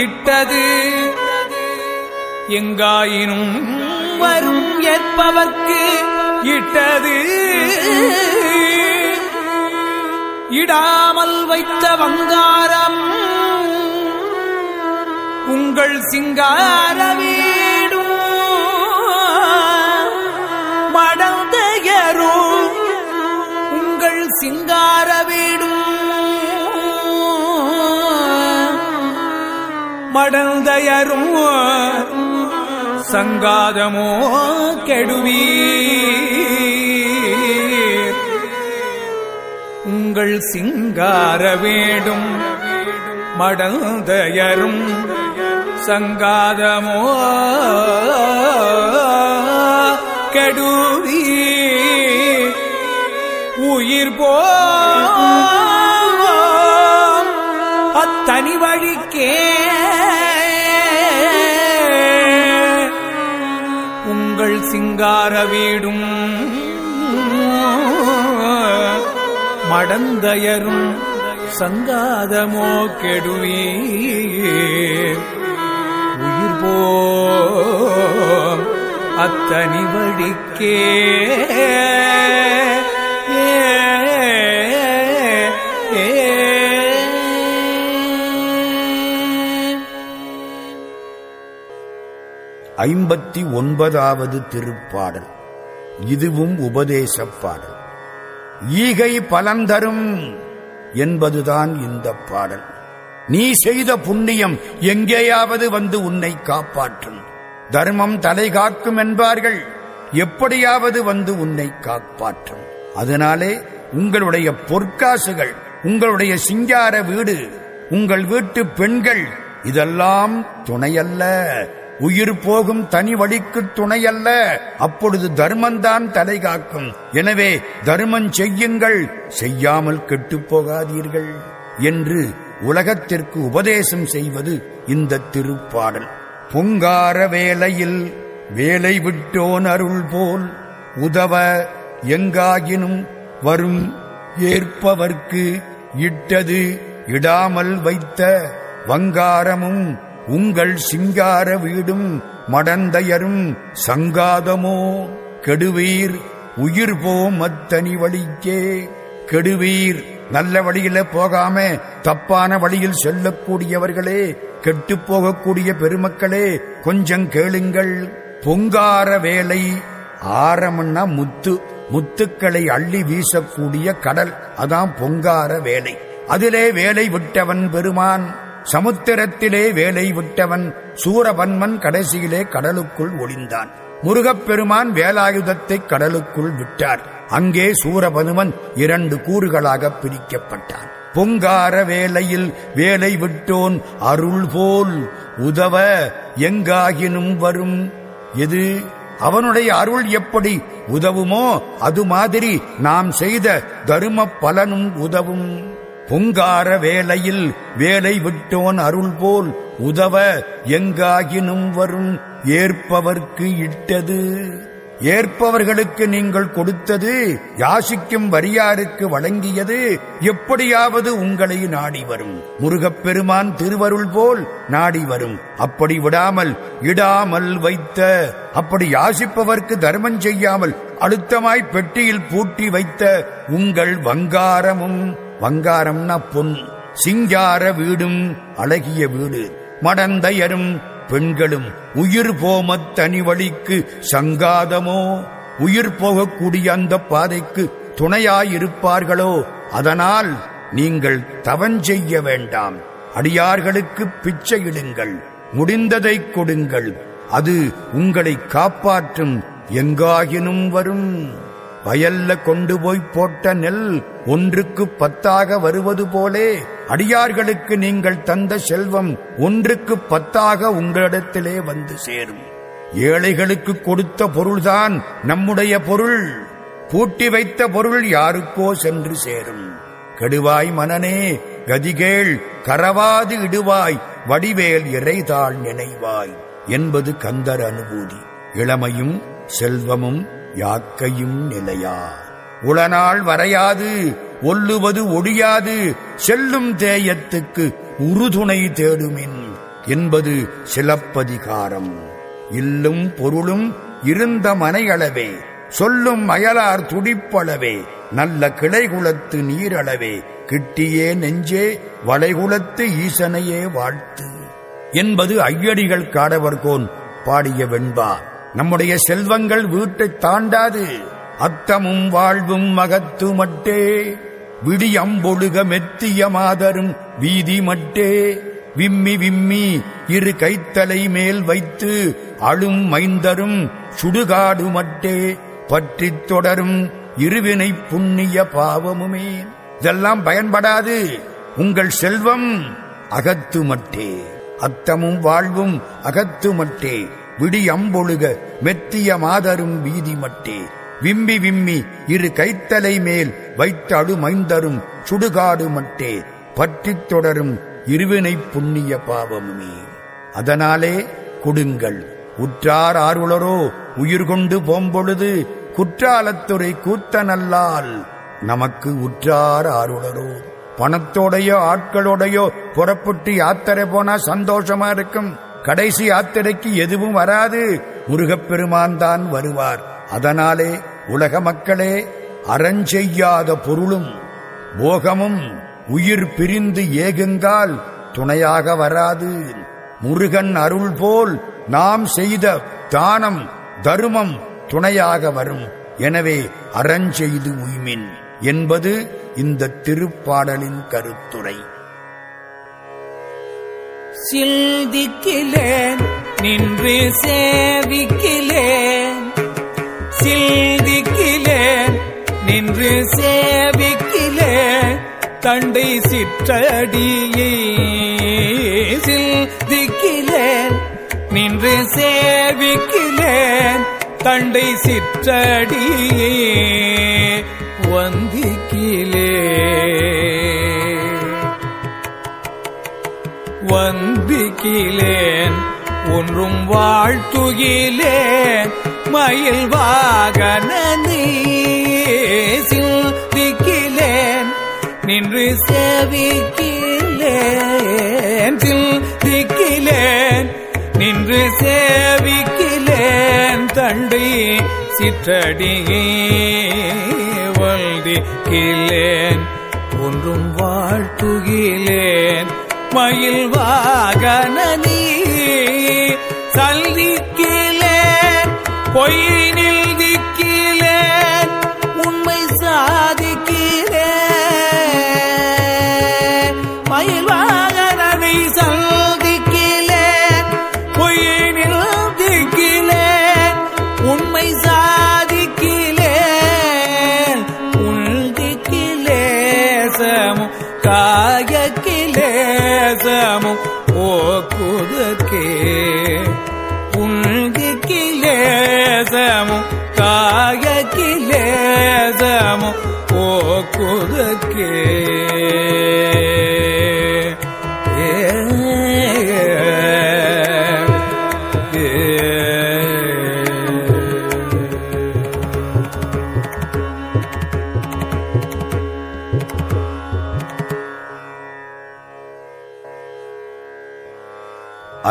இட்டது. எங்காயினும் வரும் ஏற்பவர்க்கு இட்டது. இடாமல் வைத்த வங்காரம் உங்கள் சிங்கார மடந்தையரும். சங்காதமோ கெடுவீர். உங்கள் சிங்கார வேடும் மடந்தையரும். சங்காதமோ கெடுவீ உயிர் போ அத்தனி சிங்கார வீடும். மடந்தயரும் சங்காதமோ கெடுவீர். உயிர் போ அத்தனி வழிக்கே ஐம்பத்தி ஒன்பதாவது திருப்பாடல். இதுவும் உபதேசப் பாடல் ஈகை பலந்தரும் என்பதுதான் இந்த பாடல். நீ செய்த புண்ணியம் எங்கேயாவது வந்து உன்னை காப்பாற்றும். தர்மம் தலை காக்கும் என்பார்கள் எப்படியாவது வந்து உன்னை காப்பாற்றும். அதனாலே உங்களுடைய பொற்காசுகள் உங்களுடைய சிங்கார வீடு உங்கள் வீட்டு பெண்கள் இதெல்லாம் துணையல்ல. உயிர் போகும் தனி வழிக்கு துணையல்ல. அப்பொழுது தர்மந்தான் தலை காக்கும். எனவே தர்மம் செய்யுங்கள். செய்யாமல் கெட்டுப் போகாதீர்கள் என்று உலகத்திற்கு உபதேசம் செய்வது இந்த திருப்பாடல். புங்கார வேலையில் வேலை விட்டோன் அருள் போல் உதவ எங்காகினும் வரும் ஏற்பவர்க்கு இட்டது இடாமல் வைத்த வங்காரமும் உங்கள் சிங்கார வீடும் மடந்தையரும் சங்காதமோ? கெடுவீர் உயிர் போம் அத்தனி வழிக்கே. கெடுவீர் நல்ல வழியில போகாம தப்பான வழியில் செல்லக்கூடியவர்களே கெட்டுப் போகக்கூடிய பெருமக்களே கொஞ்சம் கேளுங்கள். பொங்கார வேலை ஆரம்னா முத்து. முத்துக்களை அள்ளி வீசக்கூடிய கடல் அதான் பொங்கார வேலை. அதிலே வேலை விட்டவன் பெருமான். சமுத்திரத்திலே வேலை விட்டவன் சூரபன்மன் கடைசியிலே கடலுக்குள் ஒளிந்தான். முருகப்பெருமான் வேலாயுதத்தை கடலுக்குள் விட்டார். அங்கே சூரபனுமன் இரண்டு கூறுகளாக பிரிக்கப்பட்டான். பொங்கார வேலையில் வேலை விட்டோன் அருள் போல் உதவ எங்காகினும் வரும். எது? அவனுடைய அருள் எப்படி உதவுமோ அது மாதிரி நாம் செய்த தரும பலனும் உதவும். பொங்கார வேலையில் வேலை விட்டோன் அருள் போல் உதவ எங்காகினும் வரும் ஏற்பவர்க்கு இட்டது. ஏற்பவர்களுக்கு நீங்கள் கொடுத்தது யாசிக்கும் வரியாருக்கு வழங்கியது. எப்படியாவது உங்களை நாடி வரும். முருகப்பெருமான் திருவருள் போல் நாடி வரும். அப்படி விடாமல் இடாமல் வைத்த அப்படி யாசிப்பவர்க்கு தர்மம் செய்யாமல் அழுத்தமாய் பெட்டியில் பூட்டி வைத்த உங்கள் வங்காரமும் வங்காரம்னா பொன். சிங்கார வீடும் அழகிய வீடு. மடந்தையரும் பெண்களும் உயிர் போமத் தனி வழிக்கு சங்காதமோ? உயிர் போகக்கூடிய அந்த பாதைக்கு துணையாயிருப்பார்களோ? அதனால் நீங்கள் தவஞ்செய்ய வேண்டாம். அடியார்களுக்கு பிச்சையிடுங்கள் முடிந்ததை கொடுங்கள். அது உங்களை காப்பாற்றும் எங்காகினும் வரும். வயல்ல கொண்டு போய் போட்ட நெல் ஒன்றுக்கு பத்தாக வருவது போலே. அடியார்களுக்கு நீங்கள் தந்த செல்வம் ஒன்றுக்கு பத்தாக உங்களிடத்திலே வந்து சேரும். ஏழைகளுக்கு கொடுத்த பொருள்தான் நம்முடைய பொருள். பூட்டி வைத்த பொருள் யாருக்கோ சென்று சேரும். கெடுவாய் மனனே கதிகேள் கரவாது இடுவாய் வடிவேல் இறைதாள் நினைவாய் என்பது கந்தர் அனுபூதி. இளமையும் செல்வமும் யாக்கையும் நிலையா? உளநாள் வரையாது ஒல்லுவது ஒழியாது செல்லும் தேயத்துக்கு உறுதுணை தேடுமின் என்பது சிலப்பதிகாரம். இல்லும் பொருளும் இருந்த மனையளவே சொல்லும் அயலார் துடிப்பளவே நல்ல கிளைகுலத்து நீரளவே கிட்டியே நெஞ்சே வளைகுலத்து ஈசனையே வாழ்த்து. என்பது ஐயடிகள் காடவர்கோன் பாடிய வெண்பா. நம்முடைய செல்வங்கள் வீட்டை தாண்டாது. அத்தமும் வாழ்வும் மகத்து மட்டே. விடியம்பொழுக மெத்திய மாதரும் வீதி மட்டே. விம்மி விம்மி இரு கைத்தலை மேல் வைத்து அழும் மைந்தரும் சுடுகாடு மட்டே. பற்றித் தொடரும் இருவினை புண்ணிய பாவமுமே. இதெல்லாம் பயன்படாது. உங்கள் செல்வம் அகத்து மட்டே. அத்தமும் வாழ்வும் அகத்து மட்டே. விடியம்பொழுக மெத்திய மாதரும் வீதி மட்டே. விம்மி விம்மி இரு கைத்தலை மேல் வைத்தடு மைந்தரும் சுடுகாடு மட்டே. பற்றித் தொடரும் இருவினை புண்ணிய பாவமுமே. அதனாலே கொடுங்கள் உற்றார் ஆர்வலரோ உயிர் கொண்டு போம்பொழுது குற்றாலத்துறை கூத்தனல்லால் நமக்கு உற்றார் ஆர்வலரோ பணத்தோடையோ ஆட்களோடையோ புறப்பட்டு யாத்திரை போனா சந்தோஷமா இருக்கும். கடைசி ஆத்திரைக்கு எதுவும் வராது. முருகப்பெருமான் தான் வருவார். அதனாலே உலக மக்களே அறஞ்செய்யாத பொருளும் போகமும் உயிர் பிரிந்து ஏகுங்கால் துணையாக வராது. முருகன் அருள் போல் நாம் செய்த தானம் தருமம் துணையாக வரும். எனவே அறஞ்செய்து உய்மின் என்பது இந்த திருப்பாடலின் கருத்துரை. சில்திக்கிலேன் நின்று சேவிக்கிலேன். சில்திக்கிலேன் நின்று சேவிக்கிலேன். தண்டை சிற்றடியே சில்திக்கிலேன் நின்று சேவிக்கிலேன். தண்டை சிற்றடியே வந்திக்கிலே. வந்திக்கிலேன் ஒன்றும் வாழ்த்துகிலேன் மயில் வாகனி சிந்திக்கிலேன் நின்று சேவிக்கிலேன் சிந்திக்கிலேன் நின்று சேவிக்கிலேன் தண்டை சிற்றடியே வல்திக்கிலேன் ஒன்றும் வாழ்த்துகிலேன் மயில் வாகனி சல்திக்கிலேன் பொய்னில்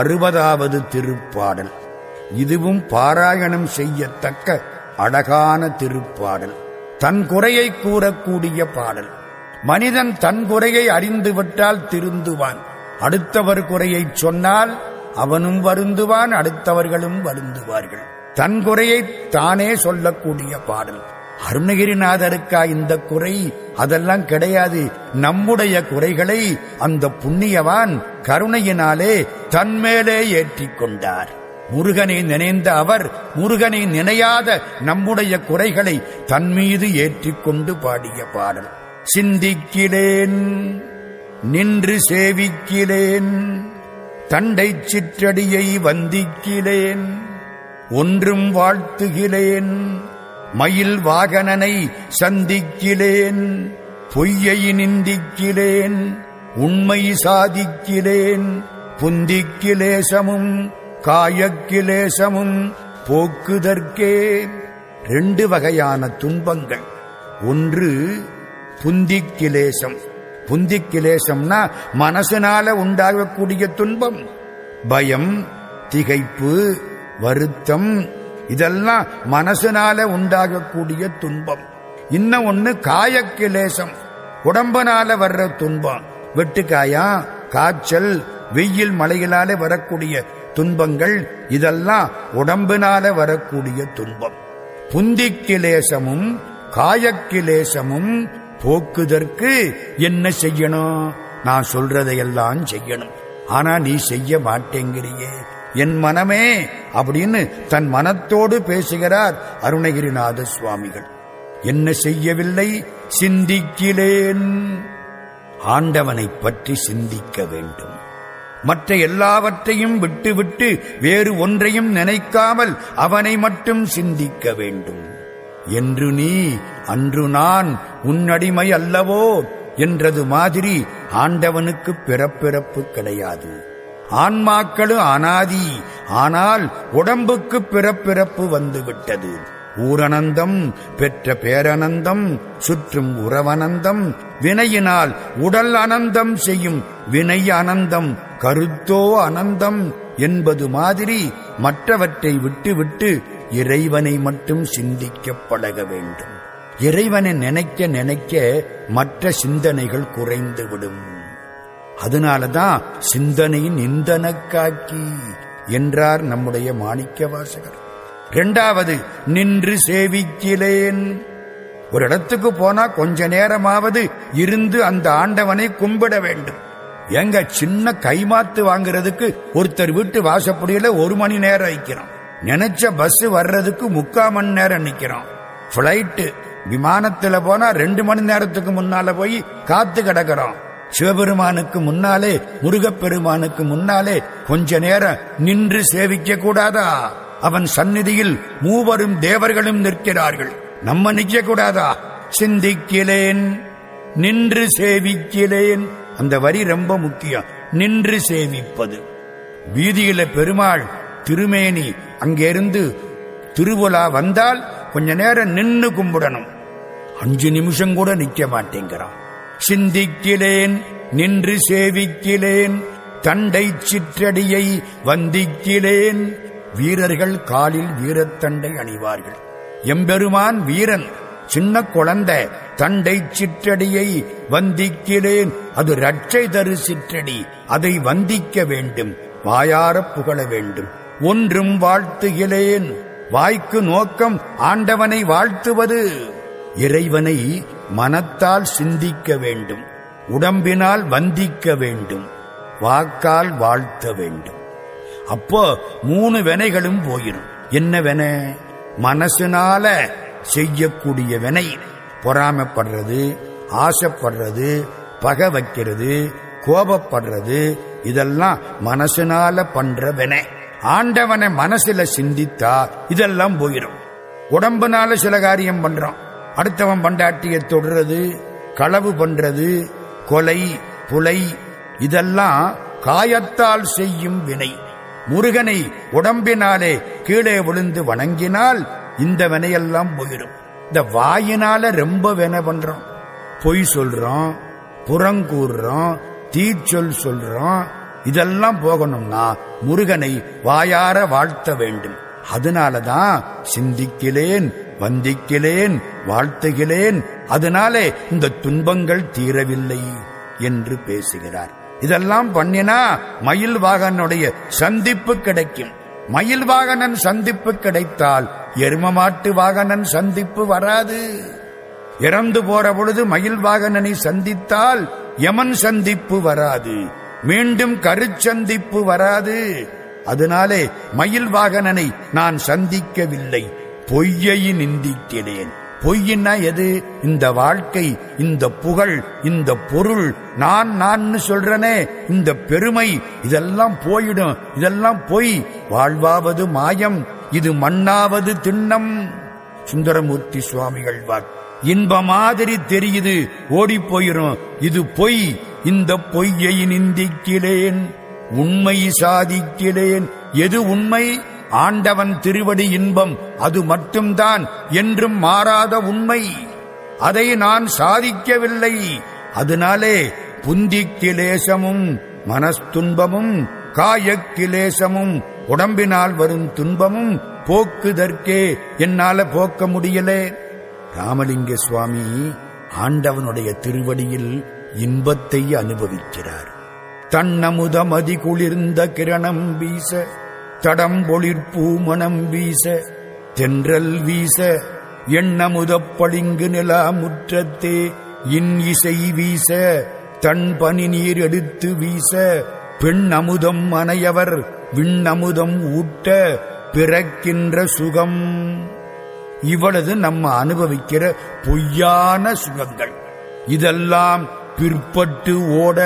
அறுபதாவது திருப்பாடல். இதுவும் பாராயணம் செய்யத்தக்க அழகான திருப்பாடல். தன் குறையை கூறக்கூடிய பாடல். மனிதன் தன் குறையை அறிந்துவிட்டால் திருந்துவான். அடுத்தவர் குறையை சொன்னால் அவனும் வருந்துவான் அடுத்தவர்களும் வருந்துவார்கள். தன் குறையை தானே சொல்லக்கூடிய பாடல். அருணகிரிநாதருக்கா இந்த குறை? அதெல்லாம் கிடையாது. நம்முடைய குறைகளை அந்த புண்ணியவான் கருணையினாலே தன்மேலே ஏற்றிக் கொண்டார். முருகனை நினைந்த அவர் முருகனை நினையாத நம்முடைய குறைகளை தன்மீது ஏற்றிக்கொண்டு பாடிய பாடல். சிந்திக்கிறேன் நின்று சேவிக்கிறேன் தண்டை சிற்றடியை வந்திக்கிறேன் ஒன்றும் வாழ்த்துகிறேன் மயில் வாகனனை சந்திக்கிறேன் பொய்யை நிந்திக்கிறேன் உண்மை சாதிக்கிறேன் புந்திக்கிலேசமும் காயக்கிலேசமும் போக்குதற்கே. ரெண்டு வகையான துன்பங்கள். ஒன்று புந்திக்கிலேசம் புந்திக்கிலேசம்னா மனசுனால உண்டாகக்கூடிய துன்பம். பயம் திகைப்பு வருத்தம் இதெல்லாம் மனசுனால உண்டாகக்கூடிய துன்பம். இன்னும் ஒண்ணு காயக்கிலேசம் உடம்பனால வர்ற துன்பம். வெட்டுக்காயா காய்ச்சல் வெயில் மழையினால வரக்கூடிய துன்பங்கள் இதெல்லாம் உடம்பினால வரக்கூடிய துன்பம். புந்திக்கிலேசமும் காயக்கிலேசமும் போக்குதற்கு என்ன செய்யணும்? நான் சொல்றதையெல்லாம் செய்யணும். ஆனா நீ செய்ய மாட்டேங்கிறியே. என் மனமே அப்படின்னு தன் மனத்தோடு பேசுகிறார் அருணகிரிநாத சுவாமிகள். என்ன செய்யவில்லை? சிந்திக்கிறேன். ஆண்டவனை பற்றி சிந்திக்க வேண்டும். மற்ற எல்லாவற்றையும் விட்டுவிட்டு வேறு ஒன்றையும் நினைக்காமல் அவனை மட்டும் சிந்திக்க வேண்டும். என்று நீ அன்று நான் உன்னடிமை அல்லவோ என்றது மாதிரி ஆண்டவனுக்கு பிறப்பிறப்பு கிடையாது. ஆன்மாக்களும் அனாதி. ஆனால் உடம்புக்கு பிறப்பிறப்பு வந்துவிட்டது. ஊரனந்தம் பெற்ற பேரனந்தம் சுற்றும் உறவனந்தம் வினையினால் உடல் அனந்தம் செய்யும் வினை அனந்தம் கருத்தோ அனந்தம் என்பது மாதிரி மற்றவற்றை விட்டுவிட்டு இறைவனை மட்டும் சிந்திக்க பழக வேண்டும். இறைவனை நினைக்க நினைக்க மற்ற சிந்தனைகள் குறைந்துவிடும். அதனால தான் சிந்தனை நிந்தனக்காக்கி என்றார் நம்முடைய மாணிக்க வாசகர். இரண்டாவது நின்று சேவிக்கிலேன் ஒரு இடத்துக்கு போனா கொஞ்ச நேரமாவது இருந்து அந்த ஆண்டவனை கும்பிட வேண்டும். எங்க சின்ன கைமாத்து வாங்குறதுக்கு ஒருத்தர் வீட்டு வாசப்படியில ஒரு மணி நேரம் நிக்கிறோம் நினைச்ச பஸ் வர்றதுக்கு முக்கால் மணி நேரம் நிக்கிறோம் பிளைட்டு விமானத்துல போனா ரெண்டு மணி நேரத்துக்கு முன்னால போய் காத்து கிடக்கிறோம் சிவபெருமானுக்கு முன்னாலே முருகப்பெருமானுக்கு முன்னாலே கொஞ்ச நேரம் நின்று சேவிக்க கூடாதா அவன் சந்நிதியில் மூவரும் தேவர்களும் நிற்கிறார்கள். நம்ம நிக்க கூடாதா சிந்திக்கிலேன். நின்று சேவிக்கிலேன். அந்த வரி ரொம்ப முக்கியம். நின்று சேவிப்பது. வீதியில பெருமாள் திருமேனி அங்கிருந்து திருவிழா வந்தால் கொஞ்ச நேரம் நின்று கும்பிடணும். அஞ்சு நிமிஷம் கூட நிக்க மாட்டேங்கிறான். சிந்திக்கிலேன் நின்று சேவிக்கிலேன் தண்டை சிற்றடியை வந்திக்கிலேன். வீரர்கள் காலில் வீரத்தண்டை அணிவார்கள். எம்பெருமான் வீரன் சின்ன குழந்தை தண்டை சிற்றடியை வந்திக்கிறேன் அது ரட்சை தரு சிற்றடி அதை வந்திக்க வேண்டும் வாயாரப் புகழ வேண்டும். ஒன்றும் வாழ்த்துகிறேன் வாய்க்கு நோக்கம் ஆண்டவனை வாழ்த்துவது. இறைவனை மனத்தால் சிந்திக்க வேண்டும் உடம்பினால் வந்திக்க வேண்டும் வாக்கால் வாழ்த்த வேண்டும். அப்போ மூணு வினைகளும் போயிடும் என்ன வினை? மனசினால செய்யக்கூடிய வினை. பொறாமைப்படுறது ஆசைப்படுறது பகை வைக்கிறது கோபப்படுறது இதெல்லாம் மனசினால பண்ற வினை. ஆண்டவனை மனசுல சிந்தித்தா இதெல்லாம் போயிடும் உடம்புனால சில காரியம் பண்றோம். அடுத்தவன் பண்டாட்டிய தொடுறது களவு பண்றது கொலை புலை இதெல்லாம் காயத்தால் செய்யும் வினை. முருகனை உடம்பினாலே கீழே விழுந்து வணங்கினால் இந்த வினையெல்லாம் போயிடும் இந்த வாயினால ரொம்ப வினை பண்றோம். பொய் சொல்றோம் புறங்கூறுறோம் தீச்சொல் சொல்றோம். இதெல்லாம் போகணும்னா முருகனை வாயார வாழ்த்த வேண்டும். அதனாலதான் சிந்திக்கிறேன் வந்திக்கிலேன் வாழ்த்துகிறேன் அதனாலே இந்த துன்பங்கள் தீரவில்லை என்று பேசுகிறார். இதெல்லாம் பண்ணினா மயில் வாகனுடைய சந்திப்பு கிடைக்கும். மயில் வாகனன் சந்திப்பு கிடைத்தால் எருமமாட்டு வாகனன் சந்திப்பு வராது. இறந்து போற பொழுது மயில் வாகனனை சந்தித்தால் யமன் சந்திப்பு வராது. மீண்டும் கருச்சந்திப்பு வராது. அதனாலே மயில் வாகனனை நான் சந்திக்கவில்லை. பொய்யை நிந்திக்கிறேன் பொய்யின்னா எது? இந்த வாழ்க்கை இந்த புகழ் இந்த பொருள். நான் நான் சொல்றனே இந்த பெருமை இதெல்லாம் போயிடும் இதெல்லாம் பொய். வாழ்வாவது மாயம் இது மண்ணாவது திண்ணம். சுந்தரமூர்த்தி சுவாமிகள் வாக்கு இன்ப மாதிரி தெரியுது ஓடி போயிரும். இது பொய் இந்த பொய்யை நிந்திக்கிறேன். உண்மை சாதிக்கிறேன். எது உண்மை? ஆண்டவன் திருவடி இன்பம் அது மட்டும்தான் என்றும் மாறாத உண்மை. அதை நான் சாதிக்கவில்லை. அதனாலே புந்திக்கிலேசமும் மனஸ்துன்பமும் காயக்கிலேசமும் உடம்பினால் வரும் துன்பமும் போக்குதற்கே என்னால போக்க முடியலே. ராமலிங்க சுவாமி ஆண்டவனுடைய திருவடியில் இன்பத்தை அனுபவிக்கிறார். தன்னமுதமதி குளிர்ந்த கிரணம் வீச தடம்பொழிற்பூ மணம் வீச தென்றல் வீச எண்ணமுதப்பளிங்கு நிலா முற்றத்தே இன் இசை வீச தன் பனி நீர் எடுத்து வீச பெண் அமுதம் அனையவர் விண்ணமுதம் ஊட்ட பிறக்கின்ற சுகம். இவ்வளவு நம்ம அனுபவிக்கிற பொய்யான சுகங்கள். இதெல்லாம் பிற்பட்டு ஓட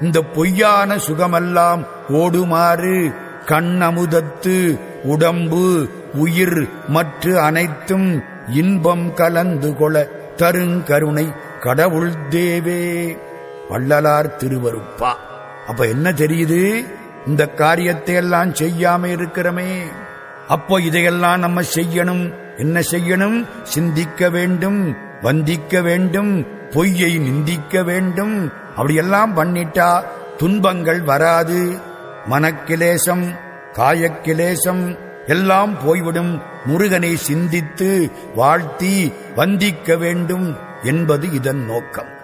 இந்த பொய்யான சுகமெல்லாம் ஓடுமாறு கண்ணமுதத்து உடம்பு உயிர் மற்ற அனைத்தும் இன்பம் கலந்து கொள தருங்கருணை கடவுள் தேவே. வள்ளலார் திருவருப்பா. அப்ப என்ன தெரியுது? இந்த காரியத்தை எல்லாம் செய்யாம இருக்கிறோமே. அப்போ இதையெல்லாம் நம்ம செய்யணும். என்ன செய்யணும்? சிந்திக்க வேண்டும் வந்திக்க வேண்டும் பொய்யை நிந்திக்க வேண்டும். அப்படியெல்லாம் பண்ணிட்டா துன்பங்கள் வராது. மனக்கிலேசம் காயக்கிலேசம் எல்லாம் போய்விடும். முருகனை சிந்தித்து வாழ்த்தி வந்திக்க வேண்டும் என்பது இதன் நோக்கம்.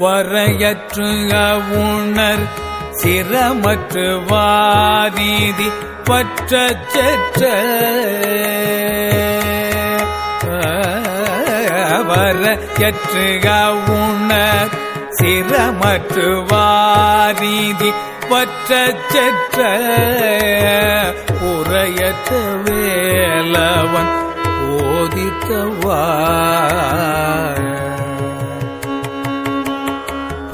வரையற்று உணர் சிரமற்று வாரீதி பற்ற செற்ற. வரையற்று உணர் சிரமற்று வாரீதி பற்ற செற்ற உரையற்ற வேலவன் ஓதித்தவா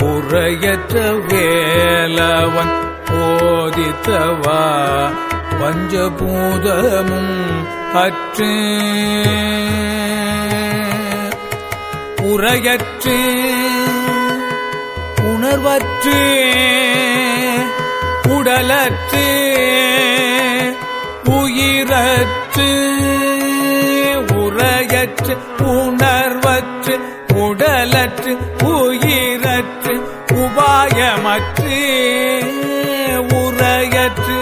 புறையற்ற வேலவன் போதித்தவா பஞ்சபூதமும் அற்று. உரையற்று உணர்வற்று உடலற்று உயிரற்று உரையற்று உணர்வற்று உடலற்று உயிரற்று உபாயமற்று உரையற்று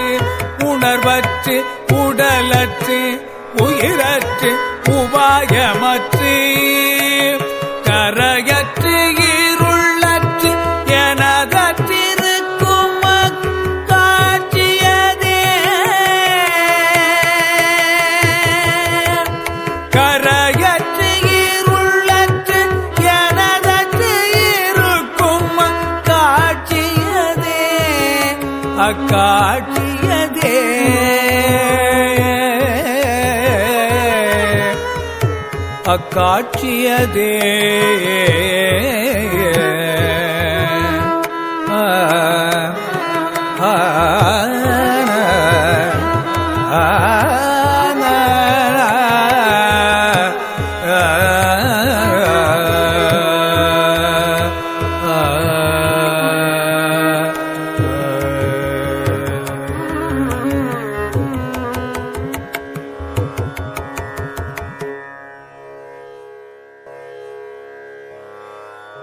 உணர்வற்று உடலற்று உயிரற்று உபாயமற்று. காட்சியதே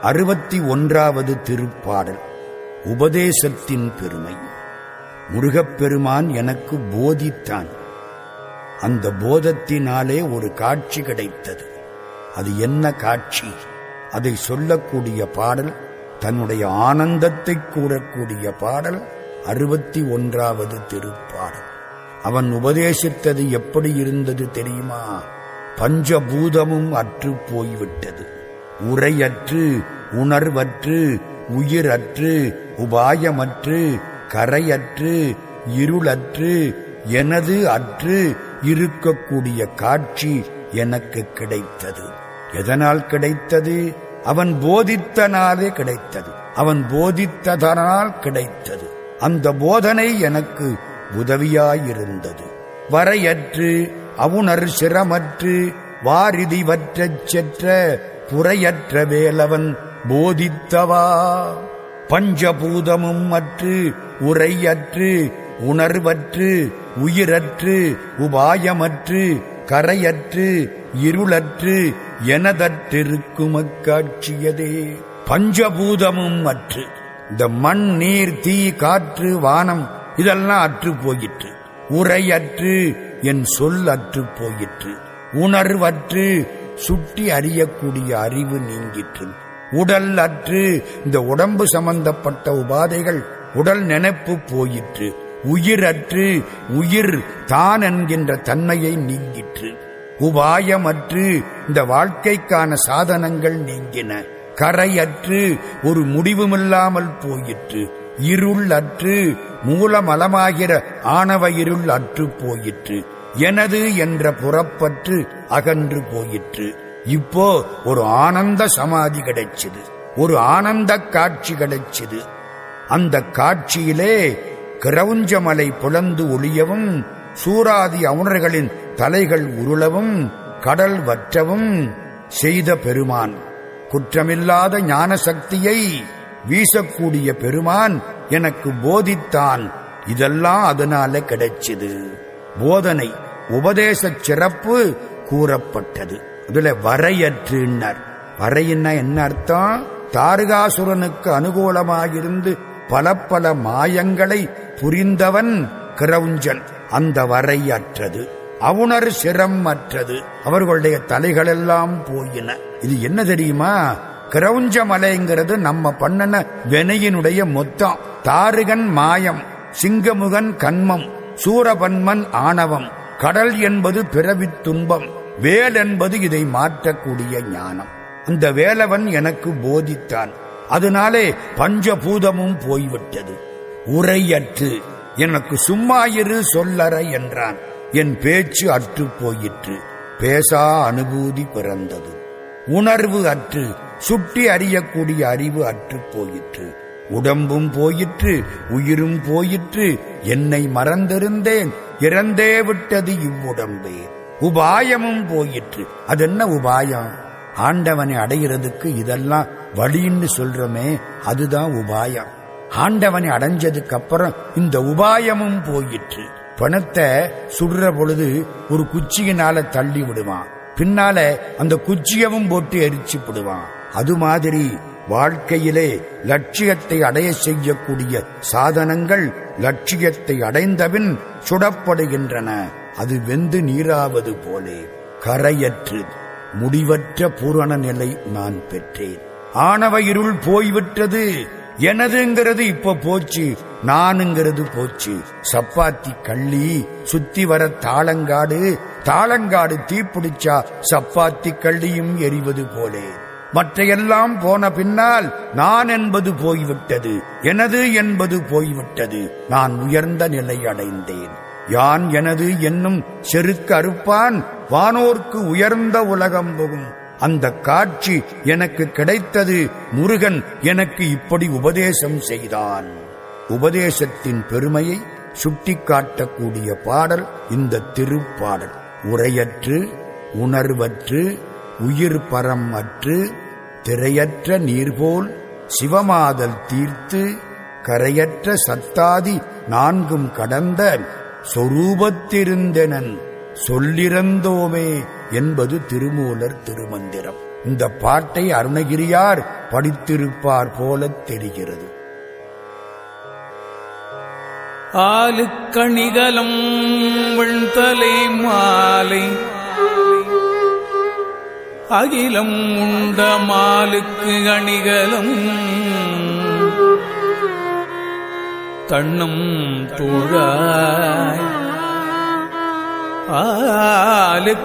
அறுபத்தி ஒன்றாவது திருப்பாடல் உபதேசத்தின் பெருமை. முருகப்பெருமான் எனக்கு போதித்தான். அந்த போதத்தினாலே ஒரு காட்சி கிடைத்தது. அது என்ன காட்சி? அதை சொல்லக்கூடிய பாடல் தன்னுடைய ஆனந்தத்தை கூறக்கூடிய பாடல் அறுபத்தி ஒன்றாவது திருப்பாடல். அவன் உபதேசித்தது எப்படி இருந்தது தெரியுமா? பஞ்சபூதமும் அற்று போய்விட்டது. உரையற்று உணர்வற்று உயிரற்று உபாயமற்று கரையற்று இருளற்று எனது அற்று இருக்கக்கூடிய காட்சி எனக்கு கிடைத்தது. எதனால் கிடைத்தது? அவன் போதித்தனாலே கிடைத்தது. அவன் போதித்ததனால் கிடைத்தது. அந்த போதனை எனக்கு உதவியாயிருந்தது. வரையற்று அவுணர் சிரமற்று வாரிதிவற்றச் செற்ற புறையற்ற வேலவன் போதித்தவா? பஞ்சபூதமும் அற்று உரையற்று உணர்வற்று உயிரற்று உபாயமற்று கரையற்று இருளற்று எனதற்றிருக்கும் அக்காட்சியதே பஞ்சபூதமும் அற்று. இந்த மண் நீர் தீ காற்று வானம் இதெல்லாம் அற்று போயிற்று. உரையற்று என் சொல் அற்று போயிற்று. உணர்வற்று சுட்டி அறியக்கூடிய அறிவு நீங்கிற்று. உடல் அற்று இந்த உடம்பு சம்பந்தப்பட்ட உபாதைகள் உடல் நினைப்பு போயிற்று. உயிரற்று உயிர் தான் என்கின்ற தன்மையை நீங்கிற்று. உபாயமற்று இந்த வாழ்க்கைக்கான சாதனங்கள் நீங்கின. கரையற்று ஒரு முடிவுமில்லாமல் போயிற்று. இருள் அற்று மூலமலமாகிற ஆணவ இருள் அற்று போயிற்று. எனது என்ற புறப்பற்று அகன்று போயிற்று. இப்போ ஒரு ஆனந்த சமாதி கிடைச்சது. ஒரு ஆனந்த காட்சி கிடைச்சது. அந்த காட்சியிலே கிரவுஞ்சமலை புலந்து ஒளியவும் சூராதி அவுணர்களின் தலைகள் உருளவும் கடல் வற்றவும் செய்த பெருமான். குற்றமில்லாத ஞான சக்தியை வீசக்கூடிய பெருமான் எனக்கு போதித்தான். இதெல்லாம் அதனால கிடைச்சது. போதனை உபதேச சிறப்பு கூறப்பட்டது. அதுல வரையற்றுனர். வரையின்னா என்ன அர்த்தம்? தாரகாசுரனுக்கு அனுகூலமாயிருந்து பல பல மாயங்களை புரிந்தவன் கிரௌஞ்சன் அந்த வரையற்றது. அவுணர் சிரம் அற்றது அவர்களுடைய தலைகளெல்லாம் போயின. இது என்ன தெரியுமா? கிரவுஞ்ச மலைங்கிறது நம்ம பண்ணன வெனையினுடைய மொத்தம். தாருகன் மாயம் சிங்கமுகன் கண்மம் சூரபன்மன் ஆணவம். கடல் என்பது பிறவித் துன்பம். வேல் என்பது இதை மாற்றக்கூடிய ஞானம். அந்த வேலவன் எனக்கு போதித்தான். அதனாலே பஞ்சபூதமும் போய்விட்டது. உரையற்று. எனக்கு சும்மா இரு சொல்லற என்றான். என் பேச்சு அற்று போயிற்று. பேசா அனுபூதி பிறந்தது. உணர்வு அற்று. சுட்டி அறியக்கூடிய அறிவு அற்று போயிற்று. உடம்பும் போயிற்று. உயிரும் போயிற்று. என்னை மறந்திருந்தேன். இறந்தே விட்டது இவ்வுடம்பே. உபாயமும் போயிற்று. அது என்ன உபாயம்? ஆண்டவனை அடைகிறதுக்கு இதெல்லாம் வழின்னு சொல்றோமே அதுதான் உபாயம். ஆண்டவனை அடைஞ்சதுக்கு அப்புறம் இந்த உபாயமும் போயிற்று. பணத்தை சுடுற பொழுது ஒரு குச்சியினால தள்ளி விடுவான். பின்னால அந்த குச்சியவும் போட்டு எரிச்சு விடுவான். அது மாதிரி வாழ்க்கையிலே லட்சியத்தை அடைய செய்யக்கூடிய சாதனங்கள் லட்சியத்தை அடைந்தபின் சுடப்படுகின்றன. அது வெந்து நீராவது போலே கரையற்று. முடிவற்ற பூரண நிலை நான் பெற்றேன். ஆணவ இருள் போய்விட்டது. எனதுங்கிறது இப்ப போச்சு நானுங்கிறது போச்சு. சப்பாத்தி கள்ளி சுத்தி வர தாளங்காடு தாளங்காடு தீப்பிடிச்சா சப்பாத்தி கள்ளியும் எரிவது போலே. மற்றையெல்லாம் போன பின்னால் நான் என்பது போய்விட்டது எனது என்பது போய்விட்டது. நான் உயர்ந்த நிலை அடைந்தேன். யான் எனது என்னும் செருக்கு அறுப்பான் வானோர்க்கு உயர்ந்த உலகம் போகும். அந்த காட்சி எனக்கு கிடைத்தது முருகன் எனக்கு இப்படி உபதேசம் செய்தான். உபதேசத்தின் பெருமையை சுட்டிக்காட்டக்கூடிய பாடல் இந்த திருப்பாடல். உரையற்று உணர்வற்று உயிர் பரம் அற்று திரையற்ற நீர்போல் சிவமாதல் தீர்த்து கரையற்ற சத்தாதி நான்கும் கடந்த சொரூபத்திருந்தனன் சொல்லிறந்தோமே என்பது திருமூலர் திருமந்திரம். இந்த பாட்டை அருணகிரியார் படித்திருப்பார் போல தெரிகிறது. ஆலுக்கணிகலம் வெண்தலை மாலை அகிலம் உண்ட மாலுக்கு அணிகலம். தன்னம் தோழாய். ஆலுக்கணிகலம்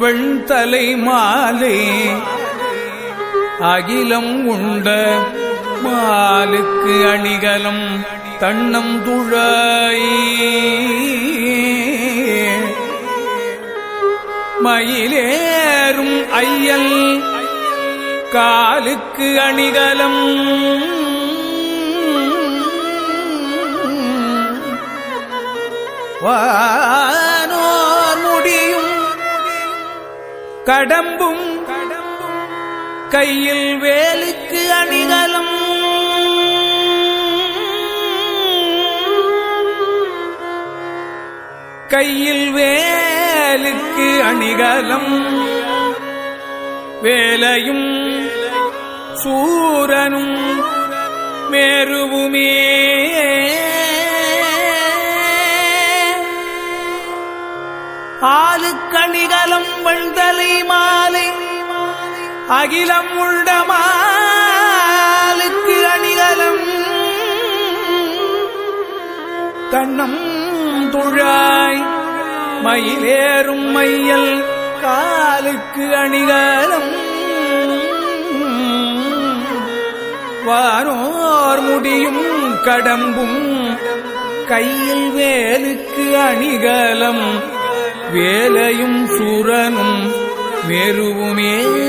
வெண்தலை மாலை. அகிலம் உண்ட மாலுக்கு அணிகலம். தன்னம் துழாயே. மயிலேறும் ஐயல் காலுக்கு அணிகலம். வானோர் முடியும். கடம்பும் கையில் வேலுக்கு அணிகலம். கையில் வேலுக்கு அணிகலம் வேலையும் சூரனும் மேருவுமே. ஆளுக்கணிகலம் வந்தலை மாலை அகிலம் உள்ளமாலுக்கு அணிகலம். தன்னம் துழாய் மயிலேறும் மையல் காலுக்கு அணிகலம். வானோர் முடியும் கடம்பும் கையில் வேலுக்கு அணிகலம். வேலையும் சுரனும் மெருவுமே.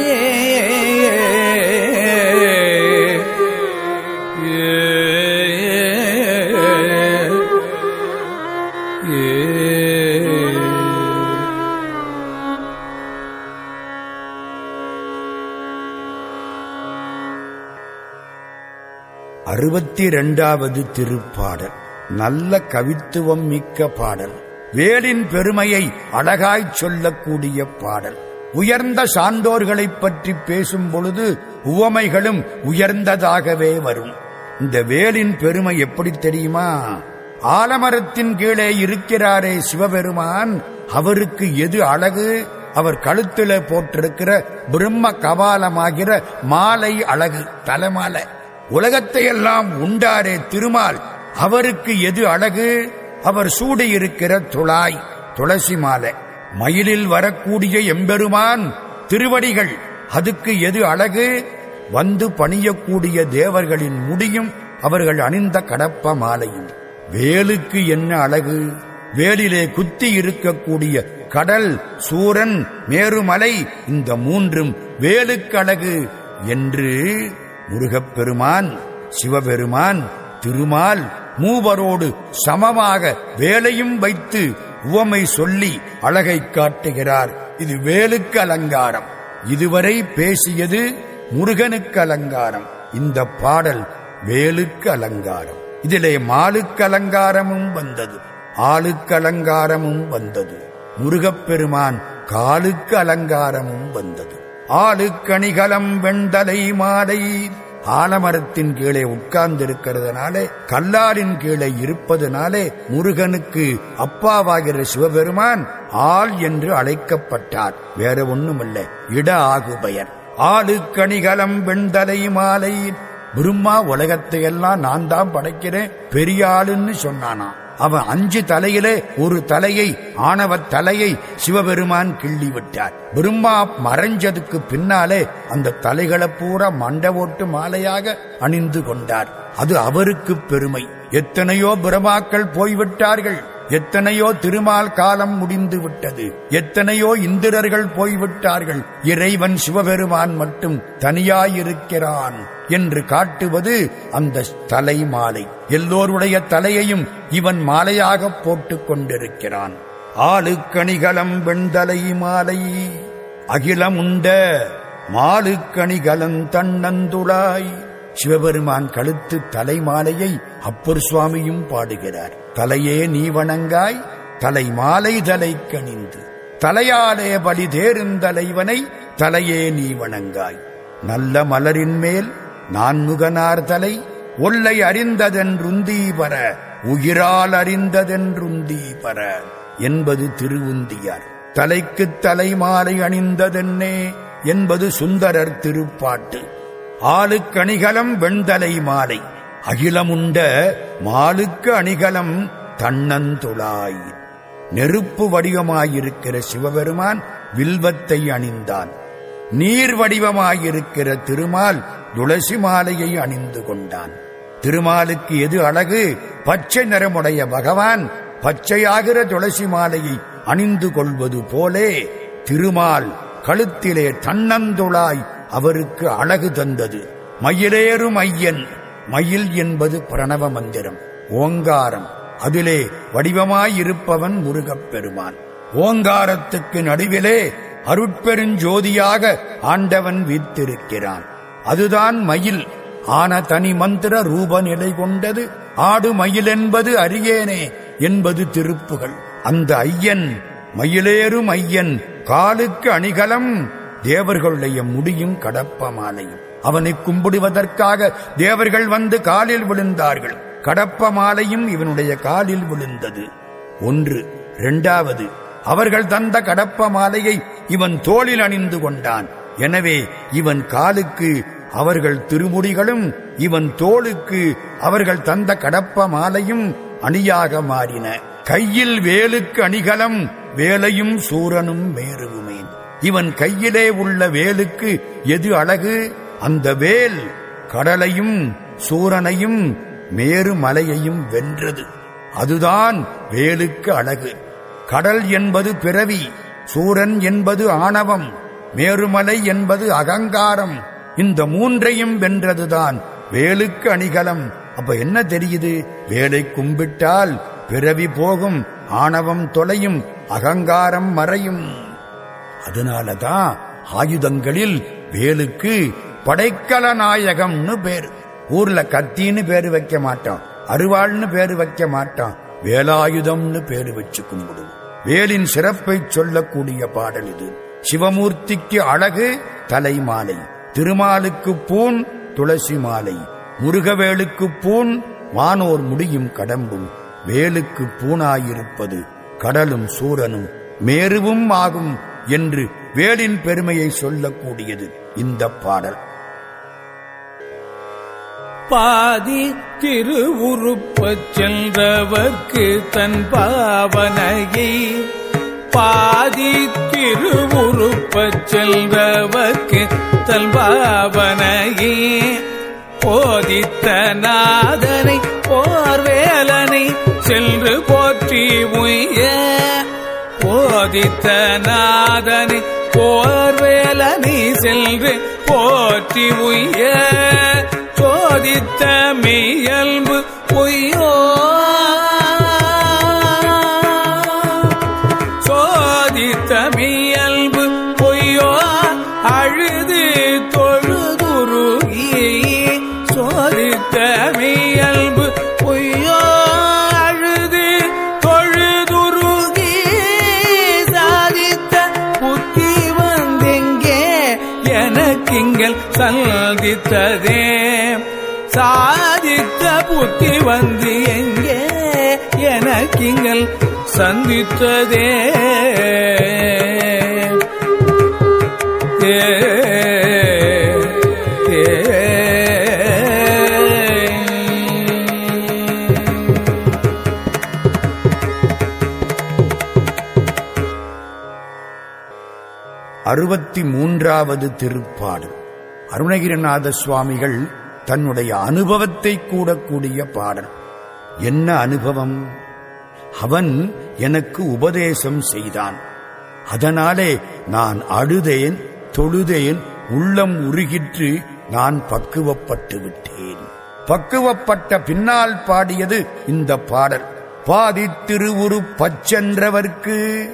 அறுபத்தி இரண்டாவது திருப்பாடல். நல்ல கவித்துவம் மிக்க பாடல். வேலின் பெருமையை அழகாய்ச் சொல்லக்கூடிய பாடல். உயர்ந்த சான்றோர்களைப் பற்றி பேசும் பொழுது உவமைகளும் உயர்ந்ததாகவே வரும். இந்த வேலின் பெருமை எப்படி தெரியுமா? ஆலமரத்தின் கீழே இருக்கிறாரே சிவபெருமான். அவருக்கு எது அழகு? அவர் கழுத்துல போட்டிருக்கிற பிரம்ம கபாலமாகிற மாலை அழகு தலைமாலை. உலகத்தையெல்லாம் உண்டாரே திருமால். அவருக்கு எது அழகு? அவர் சூடியிருக்கிற துளாய் துளசி மாலை. மயிலில் வரக்கூடிய எம்பெருமான் திருவடிகள் அதுக்கு எது அழகு? வந்து பணியக்கூடிய தேவர்களின் முடியும் அவர்கள் அணிந்த கடப்ப மாலையும். வேலுக்கு என்ன அழகு? வேலிலே குத்தி இருக்கக்கூடிய கடல் சூரன் மேருமலை இந்த மூன்றும் வேலுக்கு அழகு என்று முருகப்பெருமான் சிவபெருமான் திருமால் மூவரோடு சமமாக வேலையும் வைத்து உவமை சொல்லி அழகை காட்டுகிறார். இது வேலுக்கு அலங்காரம். இதுவரை பேசியது முருகனுக்கு அலங்காரம். இந்த பாடல் வேலுக்கு அலங்காரம். இதிலே மாலுக்கு அலங்காரமும் வந்தது ஆளுக்கு அலங்காரமும் வந்தது முருகப்பெருமான் காலுக்கு அலங்காரமும் வந்தது. ஆளுக்கணிகலம் வெண்தலை மாலை. ஆலமரத்தின் கீழே உட்கார்ந்திருக்கிறதுனாலே கல்லாரின் கீழே இருப்பதனாலே முருகனுக்கு அப்பாவாகிற சிவபெருமான் ஆள் என்று அழைக்கப்பட்டார். வேற ஒண்ணுமல்ல. இட ஆகுபயர் ஆளுக்கணிகலம் வெண்தலை மாலை. பிரம்மா உலகத்தையெல்லாம் நான் தான் படைக்கிறேன். பெரிய ஆளுன்னு சொன்னானா அவன் அஞ்சு தலையிலே ஒரு தலையை ஆணவ தலையை சிவபெருமான் கிள்ளி விட்டார் பிரம்மா மறைஞ்சதுக்கு பின்னாலே அந்த தலைகளை பூரா மண்ட ஓட்டு மாலையாக அணிந்து கொண்டார். அது அவருக்கு பெருமை. எத்தனையோ பிரமாக்கள் போய்விட்டார்கள். எத்தனையோ திருமால் காலம் முடிந்து விட்டது. எத்தனையோ இந்திரர்கள் போய்விட்டார்கள். இறைவன் சிவபெருமான் மட்டும் தனியாயிருக்கிறான் என்று காட்டுவது அந்த தலை மாலை எல்லோருடைய தலையையும் இவன் மாலையாக போட்டுக் கொண்டிருக்கிறான். ஆளுக்கணிகலம் வெண்தலை மாலை. அகிலமுண்ட மாலுக்கணிகலன் தன்னந்துளாய் சிவபெருமான் கழுத்து தலைமாலையை அப்பர் சுவாமியும் பாடுகிறார். தலையே நீ வணங்காய் தலை மாலை தலை கணிந்து தலையாலே பலி தேருந்தலைவனை தலையே நீ வணங்காய். நல்ல மலரின் மேல் நான்முகனார் தலை ஒல்லை அறிந்ததென்றுந்தீபர உயிரால் அறிந்ததென்றுந்தீபர என்பது திருவுந்தியார். தலைக்குத் தலைமாலை அணிந்ததென்னே என்பது சுந்தரர் திருப்பாட்டு. ஆளுக்கணிகலம் வெண்தலை மாலை. அகிலமுண்ட மாலுக்கு அணிகலம் தன்னந்துளாய். நெருப்பு வடிவமாயிருக்கிற சிவபெருமான் வில்வத்தை அணிந்தான். நீர் வடிவமாயிருக்கிற திருமால் துளசி மாலையை அணிந்து கொண்டான். திருமாலுக்கு எது அழகு? பச்சை நிறமுடைய பகவான் பச்சையாகிற துளசி மாலையை அணிந்து கொள்வது போலே திருமால் கழுத்திலே தன்னந்துளாய் அவருக்கு அழகு தந்தது. மயிலேறும் ஐயன் மயில் என்பது பிரணவ மந்திரம். ஓங்காரம். அதிலே வடிவமாயிருப்பவன் முருகப்பெருமான் ஓங்காரத்துக்கு நடுவிலே அருட்பெருஞ்சோதியாக ஆண்டவன் வீத்திருக்கிறான் அதுதான் மயில். ஆன தனி மந்திர ரூப நிலை கொண்டது. ஆடு மயில் என்பது அரியேனே என்பது திருப்புகள். அந்த ஐயன் மயிலேறும் ஐயன் காலுக்கு அணிகலம் தேவர்களுடைய முடியும் கடப்ப மாலையும். அவனை கும்பிடுவதற்காக தேவர்கள் வந்து காலில் விழுந்தார்கள். கடப்ப மாலையும் இவனுடைய காலில் விழுந்தது. ஒன்று இரண்டாவது அவர்கள் தந்த கடப்ப மாலையை இவன் தோளில் அணிந்து கொண்டான். எனவே இவன் காலுக்கு அவர்கள் திருமுடிகளும் இவன் தோளுக்கு அவர்கள் தந்த கடப்ப மாலையும் அணியாக மாறின. கையில் வேலுக்கு அணிகலம் வேலையும் சூரனும் மேருவுமேன். இவன் கையிலே உள்ள வேலுக்கு எது அழகு? அந்த வேல் கடலையும் சூரனையும் மேருமலையையும் வென்றது. அதுதான் வேலுக்கு அழகு. கடல் என்பது பிறவி சூரன் என்பது ஆணவம் மேருமலை என்பது அகங்காரம். இந்த மூன்றையும் வென்றதுதான் வேலுக்கு அணிகலம். அப்ப என்ன தெரியுது? வேலை கும்பிட்டால் பிறவி போகும் ஆணவம் தொலையும் அகங்காரம் மறையும். அதனாலதான் ஆயுதங்களில் வேலுக்கு படைக்கல நாயகம்னு பேரு. ஊர்ல கத்தின்னு பேரு வைக்க மாட்டோம். அருவாள்னு பேரு வைக்க மாட்டோம். வேலாயுதம்னு பேரு வச்சு கும்பிடுவோம். வேலின் சிறப்பை சொல்லக்கூடிய பாடல் இது. சிவமூர்த்திக்கு அழகு தலைமாலை. திருமாலுக்கு பூன் துளசி மாலை. முருகவேலுக்கு பூன் வானோர் முடியும் கடம்பும். வேலுக்கு பூனாயிருப்பது கடலும் சூரனும். மேருவும் ஆகும் என்று வேலின் பெருமையை சொல்லக்கூடியது இந்த பாடல். பாதி திருவுருப்பச் சென்றவர்க்கு தன் பாவனையை. பாதி திருவுருப்பச் சென்றவர்க்கு தன் பாவனையை. போதித்த நாதனை போர்வேலனை சென்று போற்றி உய போதித்த நாதனை போர்வேலனை சென்று போற்றி உய்ய. சோதித்த மெய்யல்பு பொய்யோ சாதித்த வந்து எங்கே எனக்கிங்கள் சந்தித்ததே? ஏ அறுபத்தி மூன்றாவது திருப்பாடல் அருணகிரிநாத சுவாமிகள் தன்னுடைய அனுபவத்தை கூடக்கூடிய பாடல். என்ன அனுபவம்? அவன் எனக்கு உபதேசம் செய்தான். அதனாலே நான் அழுதேன் தொழுதேன் உள்ளம் உருகிற்று நான் பக்குவப்பட்டு விட்டேன். பக்குவப்பட்ட பின்னால் பாடியது இந்த பாடல். பாதி திருவுரு பச்சென்றவர்க்கு.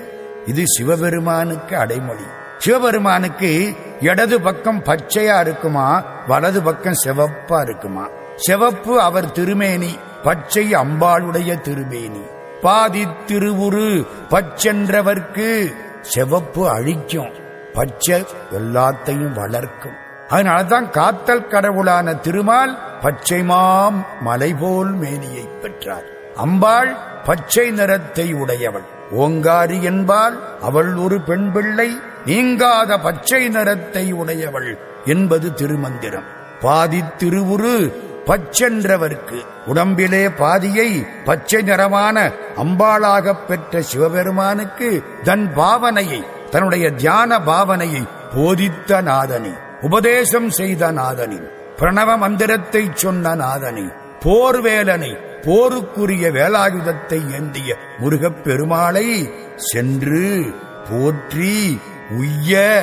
இது சிவபெருமானுக்கு அடைமொழி. சிவபெருமானுக்கு இடது பக்கம் பச்சையா இருக்குமா வலது பக்கம் சிவப்பா இருக்குமா? செவப்பு அவர் திருமேனி பச்சை அம்பாளுடைய திருமேனி. பாதி திருவுரு பச்சென்றவர்க்கு சிவப்பு அழிக்கும். பச்சை எல்லாத்தையும் வளர்க்கும். அதனால்தான் காத்தல் கடவுளான திருமால் பச்சைமாம் மலை போல் மேனியை பெற்றார். அம்பாள் பச்சை நிறத்தை உடையவள். ஓங்காரி என்பால் அவள் ஒரு பெண் பிள்ளை. நீங்காத பச்சை நிறத்தை உடையவள் என்பது திருமந்திரம். பாதி திருவுரு பச்சென்றவர்க்கு. உடம்பிலே பாதியை பச்சை நிறமான அம்பாளாகப் பெற்ற சிவபெருமானுக்கு தன் பாவனையை தன்னுடைய தியான பாவனையை போதித்த நாதனி. உபதேசம் செய்த நாதனி. பிரணவ மந்திரத்தை சொன்ன நாதனி. போர்வேலனை போருக்குரிய வேலாயுதத்தை ஏந்திய முருகப் பெருமாளை சென்று போற்றி உய்ய.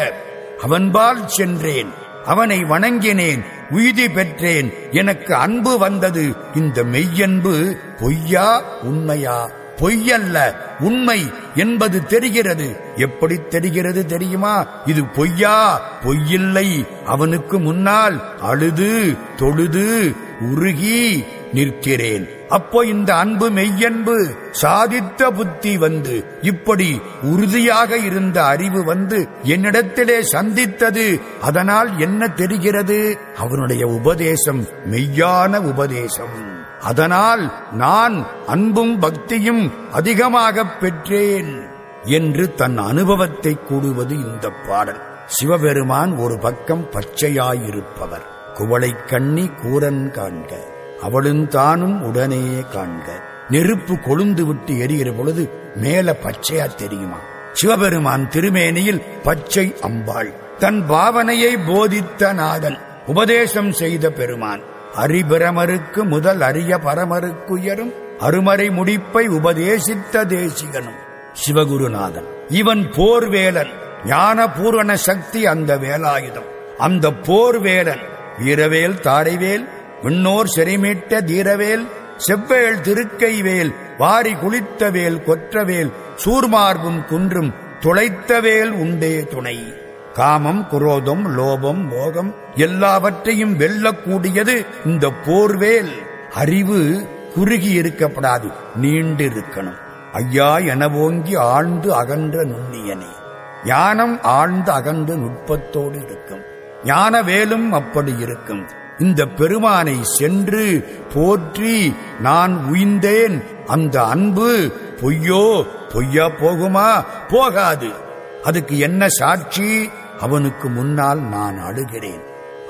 அவன்பால் சென்றேன் அவனை வணங்கினேன் உய்தி பெற்றேன். எனக்கு அன்பு வந்தது. இந்த மெய்யன்பு பொய்யா உண்மையா? பொய்யல்ல உண்மை என்பது தெரிகிறது. எப்படி தெரிகிறது தெரியுமா? இது பொய்யா? பொய்யில்லை. அவனுக்கு முன்னால் அழுது தொழுது உருகி நிற்கிறேன். அப்போ இந்த அன்பு மெய்யன்பு சாதித்த புத்தி வந்து இப்படி உறுதியாக இருந்த அறிவு வந்து என்னிடத்திலே சந்தித்தது. அதனால் என்ன தெரிகிறது? அவனுடைய உபதேசம் மெய்யான உபதேசம். அதனால் நான் அன்பும் பக்தியும் அதிகமாக பெற்றேன் என்று தன் அனுபவத்தை கூடுவது இந்த பாடல். சிவபெருமான் ஒரு பக்கம் பச்சையாயிருப்பவர் குவளை கண்ணி கூரன் காண்க. அவளும் தானும் உடனே காண்க. நெருப்பு கொழுந்து விட்டு எரிகிற பொழுது மேல பச்சையா தெரியுமா? சிவபெருமான் திருமேனியில் பச்சை அம்பாள். தன் பாவனையை போதித்த நாதன். உபதேசம் செய்த பெருமான். அரிபிரமருக்கு முதல் அரிய பரமருக்குயரும் அருமறை முடிப்பை உபதேசித்த தேசிகனும். சிவகுருநாதன். இவன் போர்வேலன். ஞான பூரண சக்தி அந்த வேலாயுதம். அந்த போர்வேலன். வீரவேல் தாரைவேல் விண்ணோர் செறிமீட்ட தீரவேல் செவ்வேல் திருக்கைவேல் வாரி குளித்தவேல் கொற்றவேல் சூர்மார்பும் குன்றும் துளைத்தவேல் உண்டே துணை. காமம் குரோதம் லோபம் மோகம் எல்லாவற்றையும் வெல்லக்கூடியது இந்த போர்வேல். அறிவு குறுகி இருக்கப்படாது நீண்டு இருக்கணும் ஐயா என ஓங்கி ஆழ்ந்து அகன்ற நுண்ணியனே. ஞானம் ஆழ்ந்து அகன்று நுட்பத்தோடு இருக்கும். ஞான வேலும் அப்படி இருக்கும். இந்த பெருமானை சென்று போற்றி நான் உய்ந்தேன். அந்த அன்பு பொய்யோ பொய்யா போகுமா? போகாது. அதுக்கு என்ன சாட்சி? அவனுக்கு முன்னால் நான் அழுகிறேன்.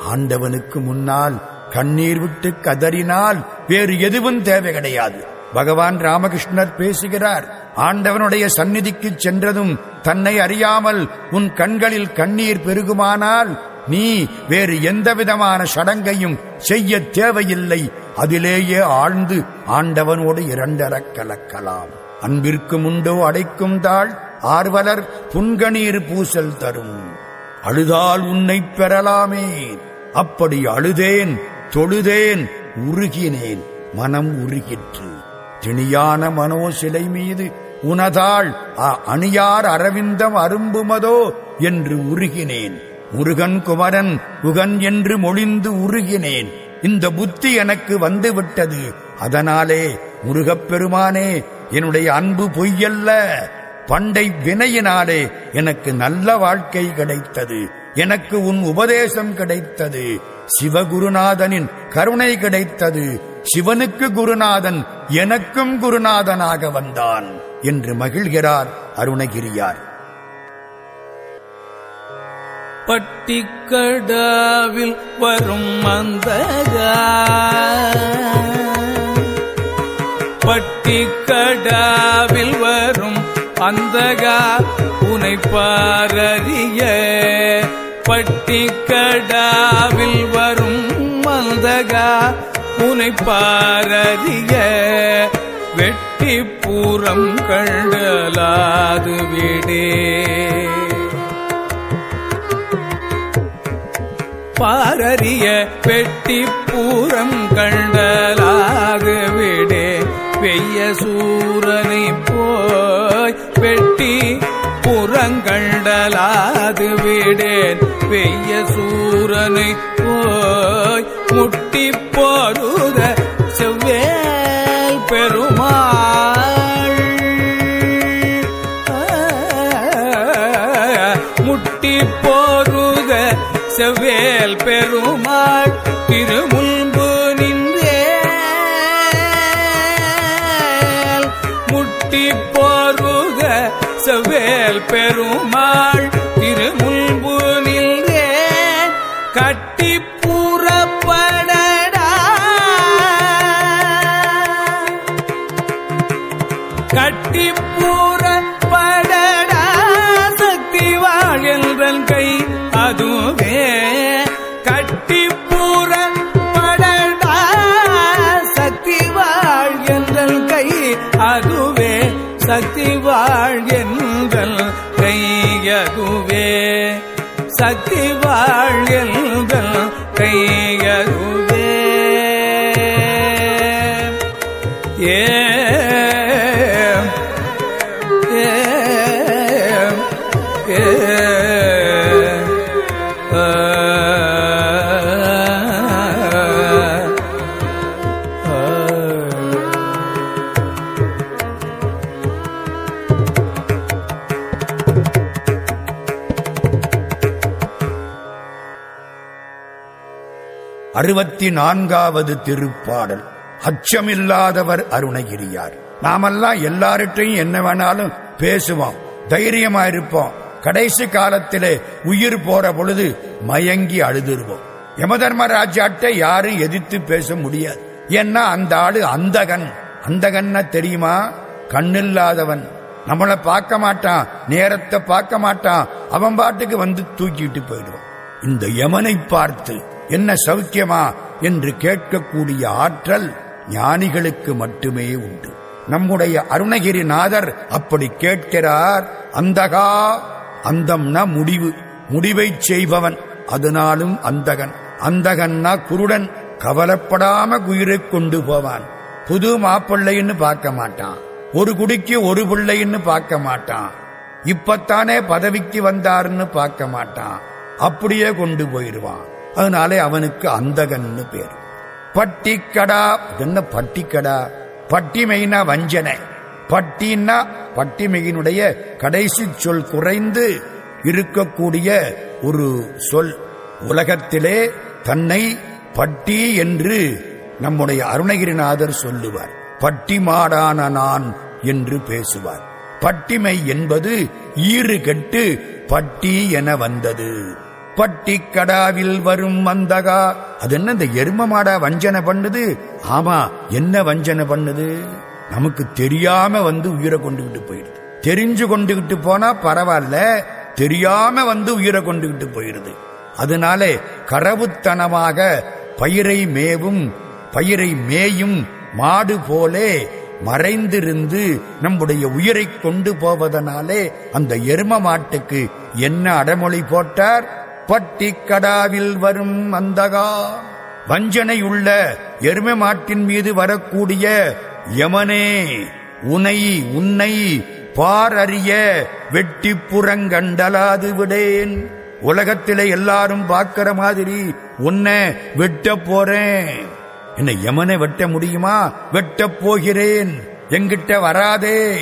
ஆண்டவனுக்கு முன்னால் கண்ணீர் விட்டு கதறினால் வேறு எதுவும் தேவை கிடையாது. பகவான் ராமகிருஷ்ணர் பேசுகிறார் ஆண்டவனுடைய சந்நிதிக்கு சென்றதும் தன்னை அறியாமல் உன் கண்களில் கண்ணீர் பெருகுமானால் நீ வேறு எந்த விதமான சடங்கையும் செய்ய தேவையில்லை. அதிலேயே ஆழ்ந்து ஆண்டவனோடு இரண்டரக் கலக்கலாம். அன்பிற்கு உண்டோ அடைக்கும் தாள் ஆர்வலர் புன்கணீர் பூசல் தரும். அழுதால் உன்னை பெறலாமே. அப்படி அழுதேன் தொழுதேன் உருகினேன் மனம் உருகிற்று. திணியான மனோ சிலை மீது உனதாள் அணியார் அரவிந்தம் அரும்புமதோ என்று உருகினேன். முருகன் குமரன் குகன் என்று மொழிந்து உருகினேன். இந்த புத்தி எனக்கு வந்துவிட்டது. அதனாலே முருகப் பெருமானே என்னுடைய அன்பு பொய்யல்ல. பண்டை வினையினாலே எனக்கு நல்ல வாழ்க்கை கிடைத்தது. எனக்கு உன் உபதேசம் கிடைத்தது. சிவகுருநாதனின் கருணை கிடைத்தது. சிவனுக்கு குருநாதன் எனக்கும் குருநாதனாக வந்தான் என்று மகிழ்கிறார் அருணகிரியார். பட்டிக்கடாவில் வரும் மந்தகா. பட்டிக்கடாவில் வரும் அந்தகா உனை பாரறிய. பட்டிக்கடாவில் வரும் மந்தகா உனை பாரறிய. வெட்டி பூரம் கண்டலாது விடே. பாரறிய பெட்டி பூரம் கண்டலாகு விடே வெய்ய சூரனை போய் பெட்டி புறங்கண்டலாது விடேன் வெய்ய சூரனை போய் முட்டி போருத பெருமாள். அறுபத்தி நான்காவது திருப்பாடல். அச்சமில்லாதவர் அருணகிரியார். நாமெல்லாம் எல்லார்ட்டையும் என்ன வேணாலும் பேசுவோம். தைரியமா இருப்போம். கடைசி காலத்திலே உயிர் போற பொழுது மயங்கி அழுதுருவோம். யமதர்மராஜாட்ட யாரும் எதிர்த்து பேச முடியாது. ஏன்னா அந்த ஆளு அந்தகன். அந்தகன்னா தெரியுமா? கண்ணில்லாதவன். நம்மளை பார்க்க மாட்டான். நேரத்தை பார்க்க மாட்டான். அவன் பாட்டுக்கு வந்து தூக்கிட்டு போயிடுவான். இந்த யமனை பார்த்து என்ன சௌக்கியமா என்று கேட்கக்கூடிய ஆற்றல் ஞானிகளுக்கு மட்டுமே உண்டு. நம்முடைய அருணகிரிநாதர் அப்படி கேட்கிறார் அந்தகா அந்தம்னா முடிவு முடிவை செய்பவன் அதனாலும் அந்தகன் அந்தகன்னா குருடன் கவலைப்படாம குயிரை கொண்டு போவான். புது மாப்பிள்ளைன்னு பார்க்க மாட்டான். ஒரு குடிக்கு ஒரு பிள்ளைன்னு பார்க்க மாட்டான். இப்பத்தானே பதவிக்கு வந்தாருன்னு பார்க்க மாட்டான். அப்படியே கொண்டு போயிடுவான் அதனாலே அவனுக்கு அந்தகன்னு பேர். பட்டிக்கடா என்ன பட்டிக்கடா? பட்டிமைனா வஞ்சனை. பட்டின்னா பட்டிமையினுடைய கடைசி சொல் குறைந்து இருக்கக்கூடிய ஒரு சொல். உலகத்திலே தன்னை பட்டி என்று நம்முடைய அருணகிரிநாதர் சொல்லுவார். பட்டி மாடான நான் என்று பேசுவார். பட்டிமை என்பது ஈறு கெட்டு பட்டி என வந்தது. பட்டிக்கடாவில் வரும் மந்தகா. அது என்ன இந்த எரும மாடா வஞ்சனை பண்ணுது? ஆமா என்ன வஞ்சனை பண்ணுது? நமக்கு தெரியாம வந்து உயிரை கொண்டுகிட்டு போயிடுது. தெரிஞ்சு கொண்டுகிட்டு போனா பரவாயில்ல தெரியாம வந்து உயிரை கொண்டுகிட்டு போயிடுது. அதனாலே கரவுத்தனமாக பயிரை மேவும் பயிரை மேயும் மாடு போலே மறைந்திருந்து நம்முடைய உயிரை கொண்டு போவதனாலே அந்த எரும மாட்டுக்கு என்ன அடமொழி போட்டார்? பட்டிக்கடாவில் வரும் அந்தகா. வஞ்சனை உள்ள எருமை மாட்டின் மீது வரக்கூடிய யமனே உனை உன்னை பாரறிய வெட்டி புறங்கண்டலாது விடேன். உலகத்திலே எல்லாரும் பார்க்கிற மாதிரி உன்னை வெட்ட போறேன். என்ன யமனை வெட்ட முடியுமா? வெட்டப் போகிறேன். எங்கிட்ட வராதே.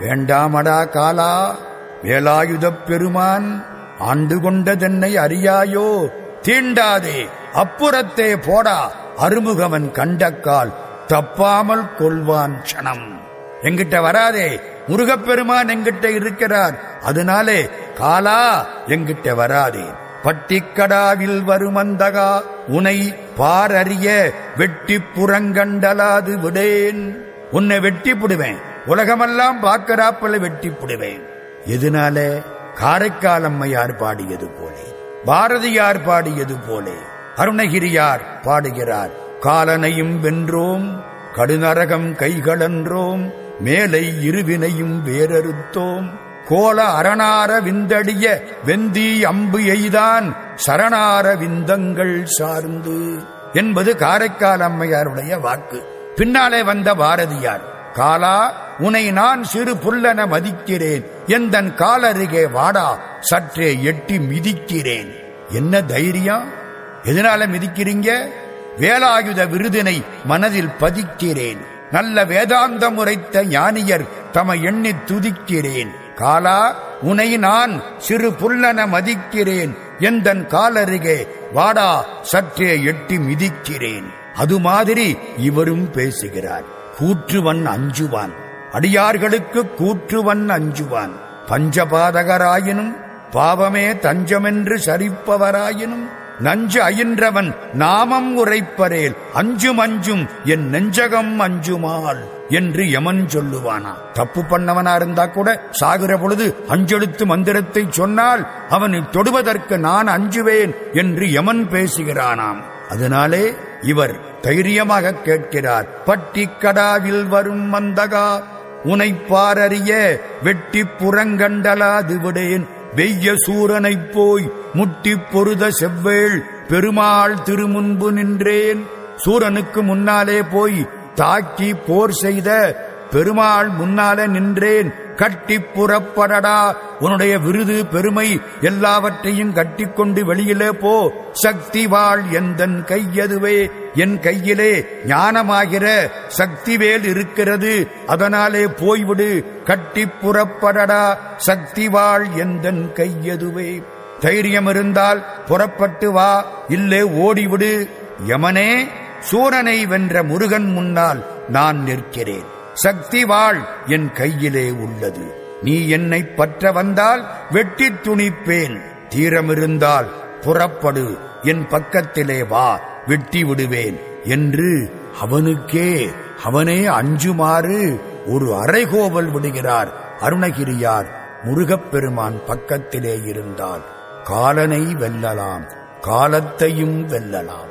வேண்டாமடா காலா வேலாயுதப் பெருமான். ஆண்டு கொண்டதென்னை அறியாயோ? தீண்டாதே. அப்புறத்தே போடா. அருமுகவன் கண்டக்கால் தப்பாமல் கொள்வான் க்ஷணம். எங்கிட்ட வராதே. முருகப்பெருமான் எங்கிட்ட இருக்கிறார். அதனாலே காலா எங்கிட்ட வராதே. பட்டிக்கடாவில் வருமந்தகா உனை பாரறிய வெட்டி புறங்கண்டலாது விடேன். உன்னை வெட்டி புடுவேன் உலகமெல்லாம் பார்க்கறாப்பல வெட்டி புடுவேன் எதனால? காரைக்கால் அம்மையார் பாடியது போலே பாரதியார் பாடியது போலே அருணகிரியார் பாடுகிறார். காலனையும் வென்றோம் கடுநரகம் கைகளன்றோம் மேலை இருவினையும் வேறறுத்தோம். கோல அரணார விந்தடிய வெந்தி அம்பு எய்தான் சரணார விந்தங்கள் சார்ந்து என்பது காரைக்கால் அம்மையாருடைய வாக்கு. பின்னாலே வந்த பாரதியார். காலா உனை நான் சிறு புல்லன மதிக்கிறேன். எந்தன் காலருகே வாடா சற்றே எட்டி மிதிக்கிறேன். என்ன தைரியம்? எதனால மிதிக்கிறீங்க? வேலாயுத விருதினை மனதில் பதிக்கிறேன். நல்ல வேதாந்தம் உரைத்த ஞானியர் தம எண்ணி துதிக்கிறேன். காலா உனை நான் சிறு புல்லன மதிக்கிறேன். எந்தன் காலருகே வாடா சற்றே எட்டி மிதிக்கிறேன். அது மாதிரி இவரும் பேசுகிறார். கூற்றுவன் அஞ்சுவான். அடியார்களுக்கு கூற்றுவன் அஞ்சுவான். பஞ்சபாதகராயினும் பாவமே தஞ்சமென்று சரிப்பவராயினும் நஞ்சு அயின்றவன் நாமம் உரைப்பரேல் அஞ்சும் அஞ்சும் என் நெஞ்சகம் அஞ்சுமாள் என்று யமன் சொல்லுவானா. தப்பு பண்ணவனா இருந்தா கூட சாகிற பொழுது அஞ்செழுத்து மந்திரத்தை சொன்னால் அவனை தொடுவதற்கு நான் அஞ்சுவேன் என்று யமன் பேசுகிறானாம். அதனாலே இவர் தைரியமாக கேட்கிறார். பட்டிக்கடாவில் வரும் மந்தகா உனைப்பாரறிய பாரறிய வெட்டி புறங்கண்டலாது விடேன். வெய்ய சூரனைப் போய் முட்டி பொருத செவ்வேள் பெருமாள் திருமுன்பு நின்றேன். சூரனுக்கு முன்னாலே போய் தாக்கி போர் செய்த பெருமாள் முன்னால நின்றேன். கட்டி புறப்படடா. உன்னுடைய விருது பெருமை எல்லாவற்றையும் கட்டிக்கொண்டு வெளியிலே போ. சக்தி வாழ் எந்தன் கையதுவே என் கையிலே ஞானமாகிற சக்திவேல் இருக்கிறது. அதனாலே போய்விடு. கட்டி புறப்படடா. சக்தி வாழ் எந்தன் கையதுவே தைரியம் இருந்தால் புறப்பட்டு வா. இல்லே ஓடிவிடு. யமனே சூரனை வென்ற முருகன் முன்னால் நான் நிற்கிறேன். சக்தி வாழ் என் கையிலே உள்ளது. நீ என்னை பற்ற வந்தால் வெட்டி துணிப்பேன். தீரமிருந்தால் புறப்படு. என் பக்கத்திலே வா வெட்டி விடுவேன். என்று அவனுக்கே அவனே அஞ்சுமாறு ஒரு அரைகோவல் விடுகிறார். அருணகிரியார் முருகப்பெருமான் பக்கத்திலே இருந்தால் காலனை வெல்லலாம் காலத்தையும் வெல்லலாம்.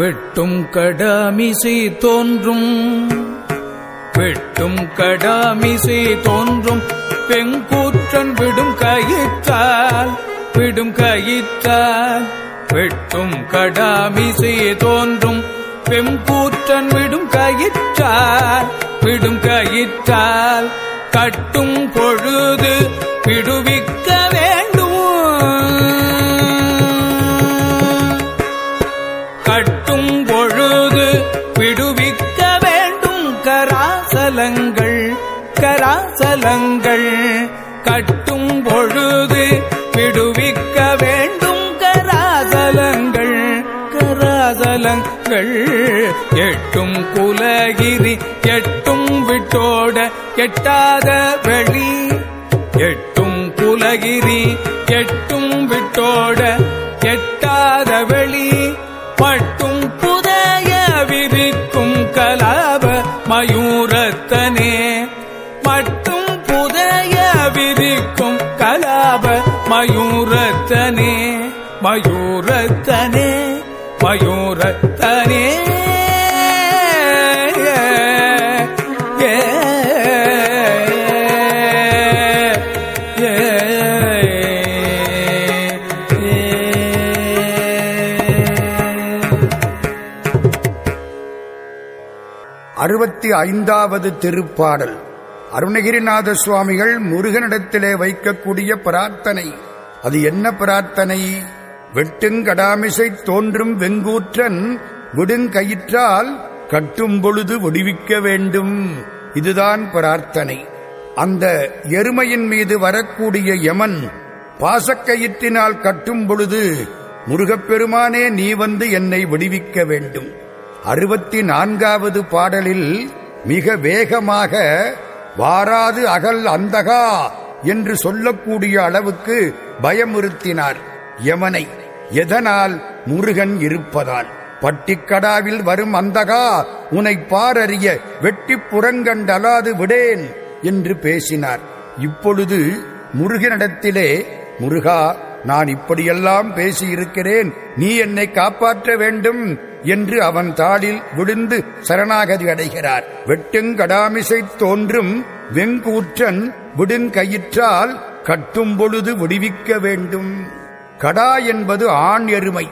வெட்டும் கடாமிசை தோன்றும். வெட்டும் கடாமிசை தோன்றும். பெங்கூற்றன் விடும் கயிற்றால் விடும் கயிற்றால். வெட்டும் கடாமிசை தோன்றும். வெம்பூற்றன் விடும் கயிற்றால் விடும் கயிற்றால். கட்டும் பொழுது விடுவிக்க வேண்டும். கராசலங்கள் கட்டும் பொழுது விடுவிக்க வேண்டும் கராதலங்கள். கராதலங்கள் எட்டும் குலகிரி எட்டும் விட்டோட எட்டாத வெளி எட்டும் குலகிரி எட்டும் விட்டோட மயூரத்தனே மயூரத்தனே. அறுபத்தி ஐந்தாவது திருப்பாடல். அருணகிரிநாத சுவாமிகள் முருகனிடத்திலே வைக்கக்கூடிய பிரார்த்தனை. அது என்ன பிரார்த்தனை? வெட்டுங்கடாமிசை தோன்றும் வெங்கூற்றன் விடுங்கயிற்றால் கட்டும் பொழுது விடுவிக்க வேண்டும். இதுதான் பிரார்த்தனை. அந்த எருமையின் மீது வரக்கூடிய யமன் பாசக்கயிற்றினால் கட்டும் பொழுது முருகப்பெருமானே நீ வந்து என்னை விடுவிக்க வேண்டும் அறுபத்தி நான்காவது பாடலில் மிக வேகமாக வாராது அகல் அந்தகா என்று சொல்லக்கூடிய அளவுக்கு பயமுறுத்தினார். யமனை எதனால் முருகன் இருப்பதால்? பட்டிக்கடாவில் வரும் அந்தகா உனை பாரறிய வெட்டி புறங்கண்டலாது விடேன் என்று பேசினார். இப்பொழுது முருகனிடத்திலே முருகா நான் இப்படியெல்லாம் பேசியிருக்கிறேன். நீ என்னை காப்பாற்ற வேண்டும் என்று அவன் தாளில் விழுந்து சரணாகதி அடைகிறார். வெட்டுங்கடாமிசை தோன்றும் வெங்கூற்றன் விடுங்கயிற்றால் கட்டும் பொழுது விடுவிக்க வேண்டும். கடா என்பது ஆண் எருமை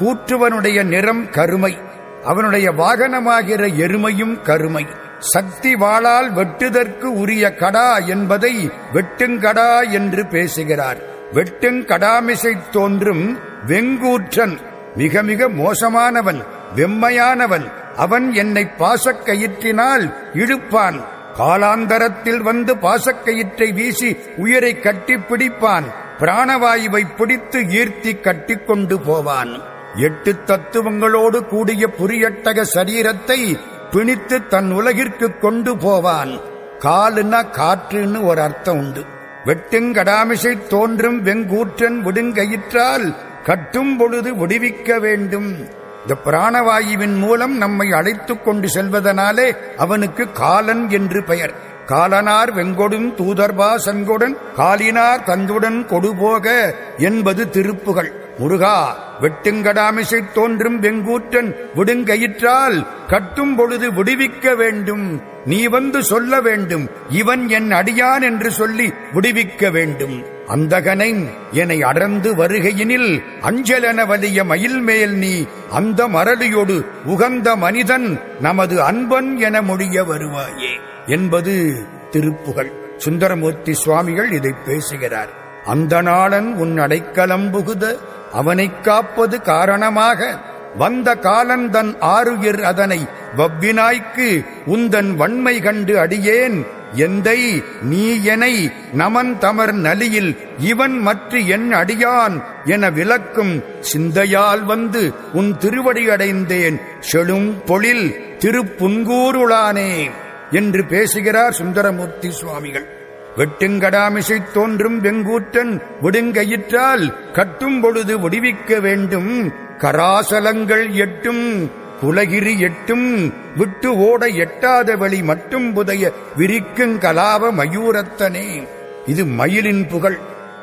கூற்றுவனுடைய நிறம் கருமை அவனுடைய வாகனமாகிற எருமையும் கருமை. சக்தி வாளால் வெட்டுதற்கு உரிய கடா என்பதை வெட்டுங்கடா என்று பேசுகிறார். வெட்டுங்கடாமிசை தோன்றும் வெங்கூற்றன் மிக மிக மோசமானவன் வெம்மையானவன். அவன் என்னை பாசக்கயிற்றினால் இழுப்பான். காலாந்தரத்தில் வந்து பாசக்கயிற்றை வீசி உயிரை கட்டி பிடிப்பான் பிராணவாயுவை பிடித்து ஈர்த்தி கட்டிக்கொண்டு போவான். எட்டு தத்துவங்களோடு கூடிய புரியட்டக சரீரத்தை பிணித்து தன் உலகிற்கு கொண்டு போவான். காலுன்னா காற்றுன்னு ஒரு அர்த்தம் உண்டு. வெட்டுங்கடாமிசை தோன்றும் வெங்கூற்றன் விடுங்கயிற்றால் கட்டும் பொழுது விடுவிக்க வேண்டும். இந்த பிராணவாயுவின் மூலம் நம்மை அழைத்துக் கொண்டு செல்வதனாலே அவனுக்கு காலன் என்று பெயர். காலனார் வெங்கொடும் தூதர்பா செங்கொடன் காலினார் தந்துடன் கொடுபோக என்பது திருப்புகள் முருகா வெட்டுங்கடாமிசை தோன்றும் வெங்கூற்றன் விடுங்கயிற்றால் கட்டும் பொழுது விடுவிக்க வேண்டும். நீ வந்து சொல்ல வேண்டும் இவன் என் அடியான் என்று சொல்லி விடுவிக்க வேண்டும். அந்தகனை என்னை அடர்ந்து வருகையினில் அஞ்சலென வலிய மயில் மேல் நீ அந்த மரளியொடு உகந்த மனிதன் நமது அன்பன் என மொழிய வருவாயே. என்பது திருப்புகள் சுந்தரமூர்த்தி சுவாமிகள் இதை பேசுகிறார். அந்த நாளன் உன் அடைக்கலம் புகுத அவனைக் காப்பது காரணமாக வந்த காலன் தன் ஆறுயிர் அதனை வவ்வினாய்க்கு உந்தன் வன்மை கண்டு அடியேன் எந்தை நீ எனை நமன் தமர் நலியில் இவன் மற்ற என் அடியான் என விளக்கும் சிந்தையால் வந்து உன் திருவடி அடைந்தேன் செழும் பொழில் திருப்புன்கூருளானே. என்று பேசுகிறார் சுந்தரமூர்த்தி சுவாமிகள். வெட்டுங்கடாமிசை தோன்றும் வெங்கூற்றன் விடுங்கயிற்றால் கட்டும் பொழுது விடுவிக்க வேண்டும். கராசலங்கள் எட்டும் குலகிரி எட்டும் விட்டு ஓட எட்டாத வழி மட்டும் புதைய விரிக்கும் கலாப மயூரத்தனே. இது மயிலின் புகழ்.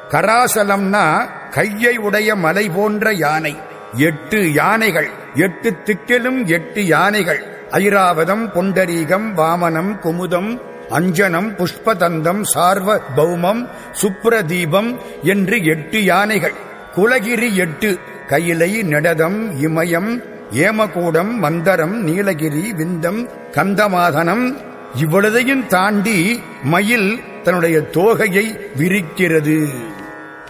கராசலம்னா கையை உடைய மலை போன்ற யானை. எட்டு யானைகள் எட்டு திக்கிலும் எட்டு யானைகள். ஐராவதம் பொண்டரீகம் வாமனம் குமுதம் அஞ்சனம் புஷ்பதந்தம் சார்வ பௌமம் சுப்ரதீபம் என்று எட்டு யானைகள். குலகிரி எட்டு கையிலை நடதம் இமயம் ஏமகூடம் மந்தரம் நீலகிரி விந்தம் கந்தமாதனம். இவ்வளதையும் தாண்டி மயில் தன்னுடைய தோகையை விரிக்கிறது.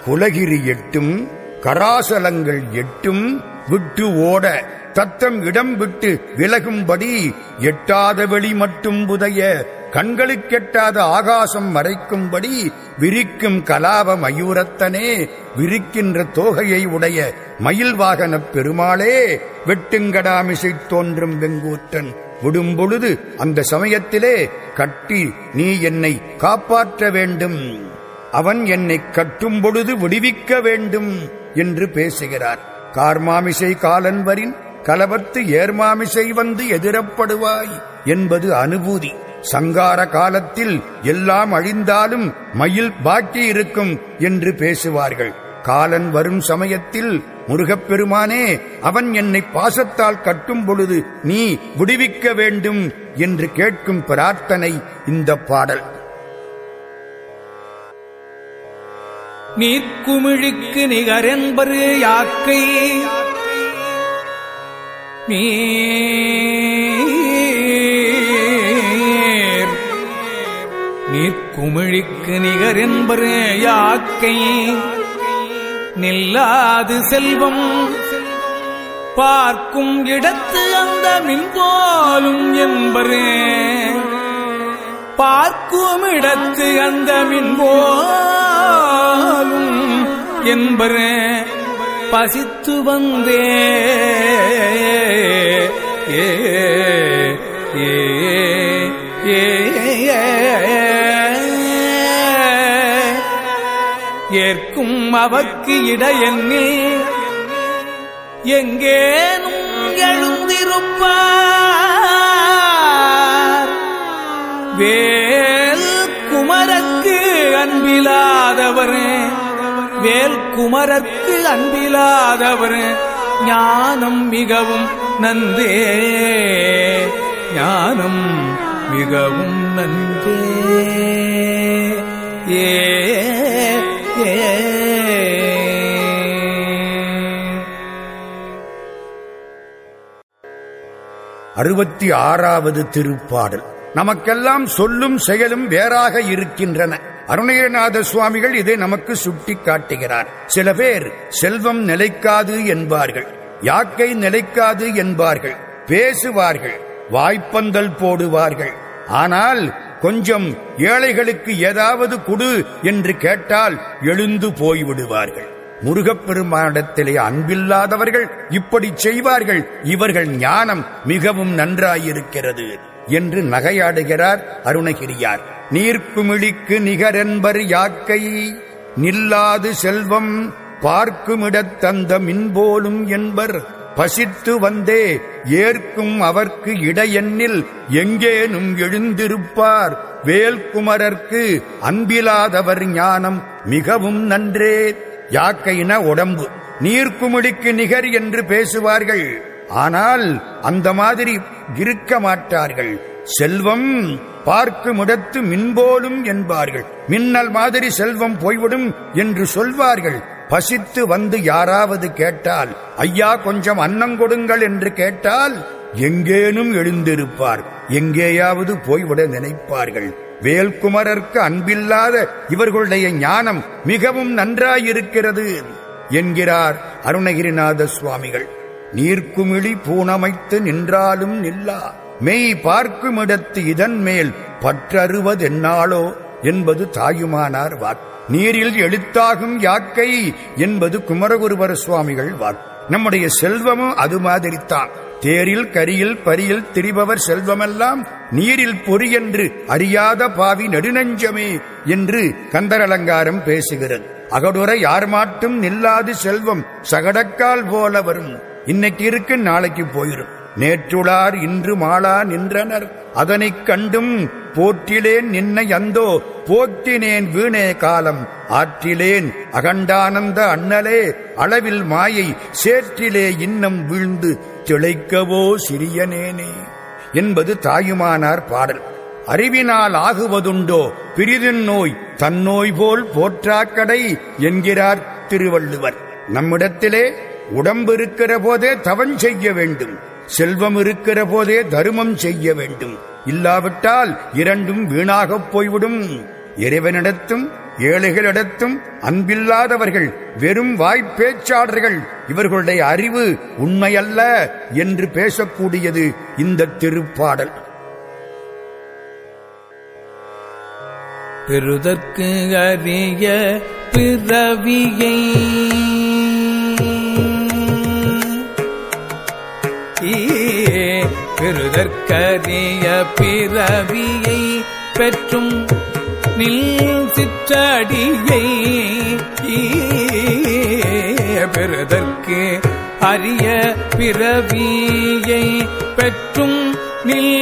குலகிரி எட்டும் கராசலங்கள் எட்டும் விட்டு ஓட தத்தம் இடம் விட்டு விலகும்படி எட்டாத வெளி மட்டும் புதைய கண்களுக்கெட்டாத ஆகாசம் மறைக்கும்படி விரிக்கும் கலாப மயூரத்தனே விரிக்கின்ற தோகையை உடைய மயில் வாகனப் பெருமாளே வெட்டுங்கடாமிசை தோன்றும் வெங்கூற்றன். விடும்பொழுது அந்த சமயத்திலே கட்டி நீ என்னை காப்பாற்ற வேண்டும். அவன் என்னை கட்டும் பொழுது விடுவிக்க வேண்டும் என்று பேசுகிறார். கார்மாமிசை காலன்வரின் கலவத்து ஏர்மாமிசை வந்து எதிரப்படுவாய் என்பது அனுபூதி. சங்கார காலத்தில் எல்லாம் அழிந்தாலும் மயில் பாக்கி இருக்கும் என்று பேசுவார்கள். காலன் வரும் சமயத்தில் முருகப்பெருமானே அவன் என்னை பாசத்தால் கட்டும் பொழுது நீ விடுவிக்க வேண்டும் என்று கேட்கும் பிரார்த்தனை இந்த பாடல். நீர்க்குமிழுக்கு நிகரென்பரு யாக்கை? நீர். நீர்க்குமிழிக்கு நிகர் நிகரென்பரு யாக்கை. நில்லாது செல்வம். பார்க்கும் இடத்து அந்த மின்போலும் என்பரு. பார்க்கும் இடத்து அந்த மின்போலும் என்பரே. பசித்து வந்தே. ஏ ஏ ஏற்கும் அவக்கு இடையன்னே. எங்கேனும் எழுந்திருப்பார். வேல் குமரக்கு அன்பிலாதவரே. வேல் குமரக்கு அன்பிலாதவர் ஞானம் மிகவும் நன்றே. ஞானம் மிகவும் நன்றே. ஏ. அறுபத்தி ஆறாவது திருப்பாடல். நமக்கெல்லாம் சொல்லும் செயலும் வேறாக இருக்கின்றன. அருணகிரிநாத சுவாமிகள் இதை நமக்கு சுட்டி காட்டுகிறார் சில பேர் செல்வம் நிலைக்காது என்பார்கள் யாக்கை நிலைக்காது என்பார்கள் பேசுவார்கள் வாய்ப்பந்தல் போடுவார்கள். ஆனால் கொஞ்சம் ஏழைகளுக்கு ஏதாவது குடு என்று கேட்டால் எழுந்து போய்விடுவார்கள். முருகப்பெருமானிடத்திலே அன்பில்லாதவர்கள் இப்படி செய்வார்கள். இவர்கள் ஞானம் மிகவும் நன்றாயிருக்கிறது. என்று நகையாடுகிறார் அருணகிரியார். நீர்க்குமிழிக்கு நிகரென்பர் யாக்கை நில்லாது செல்வம் பார்க்குமிடத்தந்த மின்போலும் என்பர். பசித்து வந்தே ஏற்கும் அவர்க்கு இடையெண்ணில் எங்கேனும் எழுந்திருப்பார். வேல்குமரர்க்கு அன்பிலாதவர் ஞானம் மிகவும் நன்றே. யாக்கையின உடம்பு நீர்க்குமிழிக்கு நிகர் என்று பேசுவார்கள். ஆனால் அந்த மாதிரி இருக்க மாட்டார்கள். செல்வம் பார்க்கும் இடத்து மின்போலும் என்பார்கள். மின்னல் மாதிரி செல்வம் போய்விடும் என்று சொல்வார்கள். பசித்து வந்து யாராவது கேட்டால் ஐயா கொஞ்சம் அன்னம் கொடுங்கள் என்று கேட்டால் எங்கேனும் எழுந்திருப்பார். எங்கேயாவது போய்விட நினைப்பார்கள். வேல்குமரர்க்கு அன்பில்லாத இவர்களுடைய ஞானம் மிகவும் நன்றாயிருக்கிறது என்கிறார் அருணகிரிநாத சுவாமிகள். நீர்க்குமிழி பூணமைத்து நின்றாலும் நில்லா. மெய் பார்க்குமிடத்து இதன் மேல் பற்றறுவதென்னாளோ என்பது தாயுமானார் வாக். நீரில் எழுத்தாகும் யாக்கை என்பது குமரகுருவர சுவாமிகள் வாக். நம்முடைய செல்வமும் அது மாதிரித்தான். தேரில் கரியில் பரியில் திரிபவர் செல்வமெல்லாம் நீரில் பொறி என்று அறியாத பாவி நெடுநஞ்சமே என்று கந்தரலங்காரம் பேசுகிறது. அகடுற யார் மாட்டும் நில்லாது செல்வம் சகடக்கால் போல வரும். இன்னைக்கு இருக்கு நாளைக்கு போயிரும். நேற்றுளார் இன்று மாளா நின்றனர். அதனைக் கண்டும் போற்றிலேன் நின்னை அந்தோ போற்றினேன் வீணே காலம். ஆற்றிலேன் அகண்டானந்த அண்ணலே அளவில் மாயை சேற்றிலே இன்னம் வீழ்ந்து திளைக்கவோ சிறியனேனே என்பது தாயுமானார் பாடல். அறிவினால் ஆகுவதுண்டோ பிரிதின் நோய் தன்னோய் போல் போற்றாக்கடை என்கிறார் திருவள்ளுவர். நம்மிடத்திலே உடம்பு இருக்கிற போதே தவன் செய்ய வேண்டும். செல்வம் இருக்கிற போதே தருமம் செய்ய வேண்டும். இல்லாவிட்டால் இரண்டும் வீணாகப் போய்விடும். இறைவனிடத்தும் ஏழைகளிடத்தும் அன்பில்லாதவர்கள் வெறும் வாய்ப்பேச்சாளர்கள் இவர்களுடைய அறிவு உண்மையல்ல என்று பேசக்கூடியது இந்த திருப்பாடல். பெறுதற்கு அறிய பிறவியை ஈயே, பெறுதற்கரிய பிறவியை பெற்றும் நில் சிற்றடியை பெறுதற்கு அரிய பிறவியை பெற்றும் நில்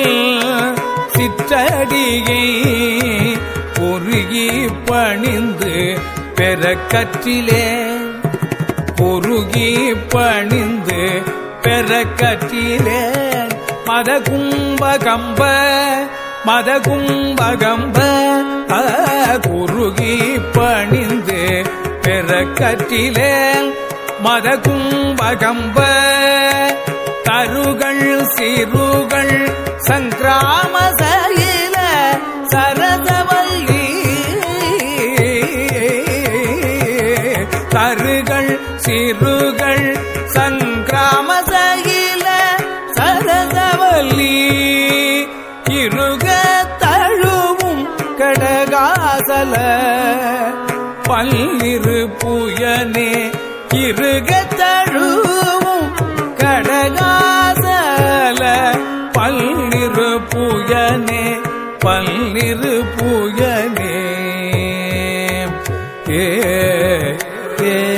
சிற்றடியை பொருகி பணிந்து பெற கற்றிலே பொருகி பணிந்து பெற கற்றிலே மத கும்ப கம்ப மத கும்ப கம்ப குறுகி பணிந்து பெற கற்றிலே மத கும்ப கம்ப தருகள் சிறுகள் சங்கிராம சயில சரதவல்லி தருகள் சிறு இருக தழுவும் கடகாசல பல்லிரு புயனே பல்லிரு புயனே. ஏ ஏ.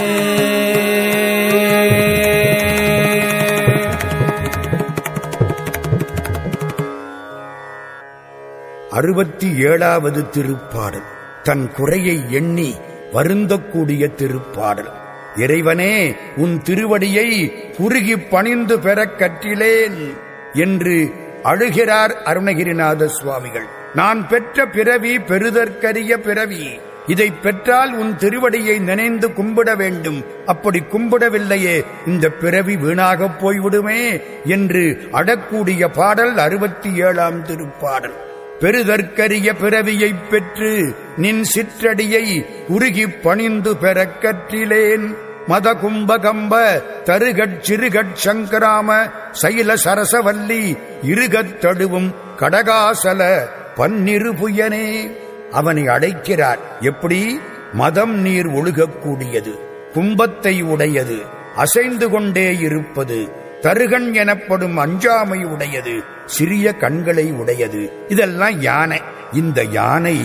அறுபத்தி ஏழாவது திருப்பாடல். தன் குறையை எண்ணி வருந்தக்கூடிய திருப்பாடல். இறைவனே உன் திருவடியை குறுகி பணிந்து பெறக் கற்றிலேன் என்று அழுகிறார் அருணகிரிநாத சுவாமிகள். நான் பெற்ற பிறவி பெறுதற்கரிய பிறவி. இதை பெற்றால் உன் திருவடியை நினைந்து கும்பிட வேண்டும். அப்படி கும்பிடவில்லையே இந்த பிறவி வீணாகப் போய்விடுமே என்று அடக்கூடிய பாடல் அறுபத்தி ஏழாம் திருப்பாடல். பெறுதற்கரிய பிறவியைப் பெற்று நின் சிற்றடியை உருகி பணிந்து பெறக் கற்றிலேன். மத கும்பகம்ப தருகட் சிறுகட் சங்கராம சைல சரசவல்லி இருகத் தடுவும் கடகாசல பன்னிரு புயனே. அவனை அடைக்கிறார். எப்படி? மதம் நீர் ஒழுகக்கூடியது கும்பத்தை உடையது அசைந்து கொண்டே இருப்பது தருகன் எனப்படும் அஞ்சாமை உடையது சிறிய கண்களை உடையது. இதெல்லாம் யானை. இந்த யானை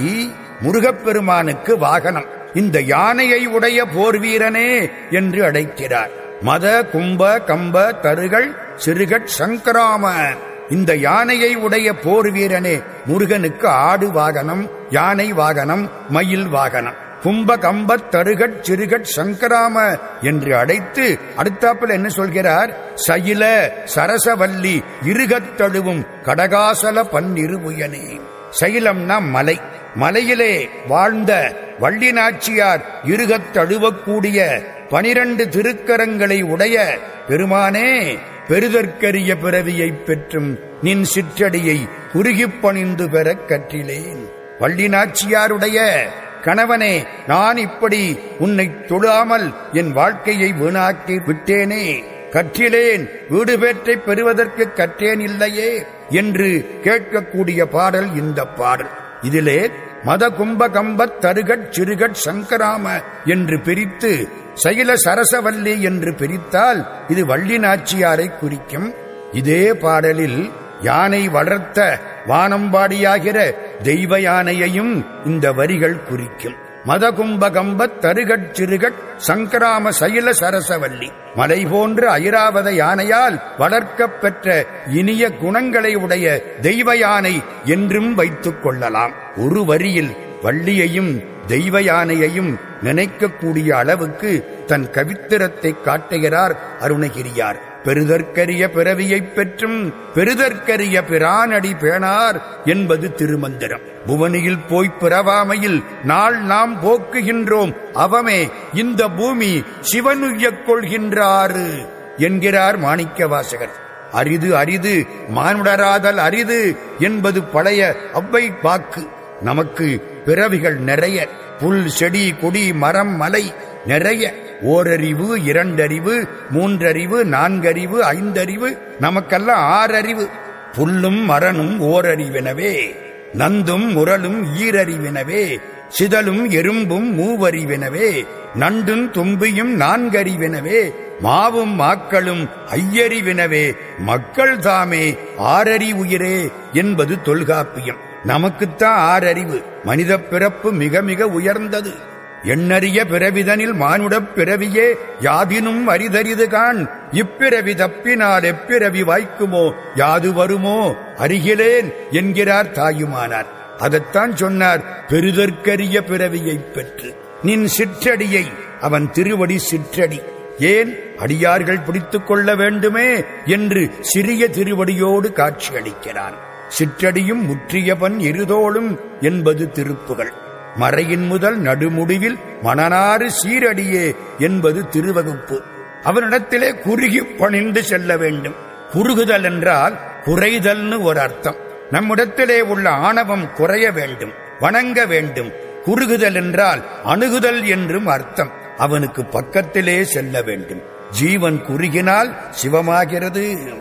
முருகப்பெருமானுக்கு வாகனம். இந்த யானையை உடைய போர் வீரனே என்று அழைக்கிறார். மத கும்ப கம்ப தருகள் சிறுகட் சங்கராம இந்த யானையை உடைய போர் வீரனே முருகனுக்கு ஆடு வாகனம் யானை வாகனம் மயில் வாகனம் கும்ப கம்பத் தருகட் சிறுகட் சங்கராம என்று அடைத்து அடுத்தாப்பில் என்ன சொல்கிறார்? சயில சரசவல்லி இருகத் தழுவும் கடகாசல பன்னிருபுயனே சைலம்னா மலை. மலையிலே வாழ்ந்த வள்ளி நாச்சியார் இருகத் தழுவக்கூடிய பனிரண்டு திருக்கரங்களை உடைய பெருமானே பெருதற்கரிய பிறவியைப் பெற்றும் நின் சிற்றடியை குறுகிப் பணிந்து பெறக் கற்றிலேன். வள்ளி நாச்சியாருடைய கணவனே நான் இப்படி உன்னை தொழாமல் என் வாழ்க்கையை வீணாக்கி விட்டேனே. கற்றிலேன் வீடு பேற்றை பெறுவதற்கு கற்றேன் இல்லையே. என்று கேட்கக்கூடிய பாடல் இந்த பாடல். இதிலே மத கும்ப கம்பத் தருகட் சிறுகட் சங்கராம என்று பிரித்து சைல சரசவல்லி என்று பிரித்தால் இது வள்ளி நாச்சியாரை குறிக்கும். இதே பாடலில் யானை வளர்த்த வானம்பாடியாகிற தெய்வ யானையையும் இந்த வரிகள் குறிக்கும். மதகும்பகம்பத் தருகட் சிறுகட் சங்கராம சைல சரசவல்லி. மலை போன்ற ஐராவத யானையால் வளர்க்கப் பெற்ற இனிய குணங்களை உடைய தெய்வ யானை என்றும் வைத்துக் கொள்ளலாம். ஒரு வரியில் வள்ளியையும் தெய்வ யானையையும் நினைக்கக்கூடிய அளவுக்கு தன் கவித்திரத்தை காட்டுகிறார் அருணகிரியார். பெருதற்கரிய பிறவியைப் பெற்றும் பெருதற்கரிய பிரானடி பேணார் என்பது திருமந்திரம். புவனியில் போய் பிறவாமையில் நாள் நாம் போக்குகின்றோம். அவமே இந்த பூமி சிவனுய்யக் கொள்கின்றாரு என்கிறார் மாணிக்க வாசகர் அரிது அரிது மானுடராதல் அரிது என்பது பழைய அவ்வை வாக்கு. நமக்கு பிறவிகள் நிறைய. புல் செடி கொடி மரம் மலை நிறைய. ஓரறிவு இரண்டறிவு மூன்றறிவு நான்கறிவு ஐந்தறிவு நமக்கெல்லாம் ஆறறிவு. புல்லும் மரனும் ஓரறிவெனவே நந்தும் முரலும் ஈரறிவெனவே சிதலும் எறும்பும் மூவறிவினவே நண்டும் தும்பியும் நான்கறிவெனவே மாவும் மாக்களும் ஐயறிவினவே மக்கள் தாமே ஆறறிவுயிரே என்பது தொல்காப்பியம். நமக்குத்தான் ஆறறிவு. மனித பிறப்பு மிக மிக உயர்ந்தது. எண்ணறிய பிறவிதனில் மானுடப் பிறவியே யாதினும் அரிதறிது கான் இப்பிறவி தப்பினால் எப்பிறவி வாய்க்குமோ யாது வருமோ? அருகிலேன் என்கிறார் தாயுமானார். அதைத்தான் சொன்னார் பெருதற்கரிய பிறவியைப் பெற்று. நின் சிற்றடியை அவன் திருவடி சிற்றடி. ஏன் அடியார்கள் பிடித்துக் கொள்ள வேண்டுமே? என்று சிறிய திருவடியோடு காட்சியளிக்கிறான். சிற்றடியும் முற்றியவன் இருதோளும் என்பது திருப்புகள் மறையின் முதல் நடுமுடிவில் மணனாறு சீரடியே என்பது திருவகுப்பு. அவனிடத்திலே குறுகி பணிந்து செல்ல வேண்டும். குறுகுதல் என்றால் குறைதல்னு ஒரு அர்த்தம். நம்மிடத்திலே உள்ள ஆணவம் குறைய வேண்டும் வணங்க வேண்டும். குறுகுதல் என்றால் அணுகுதல் என்றும் அர்த்தம். அவனுக்கு பக்கத்திலே செல்ல வேண்டும். ஜீவன் குறுகினால் சிவமாகிறது.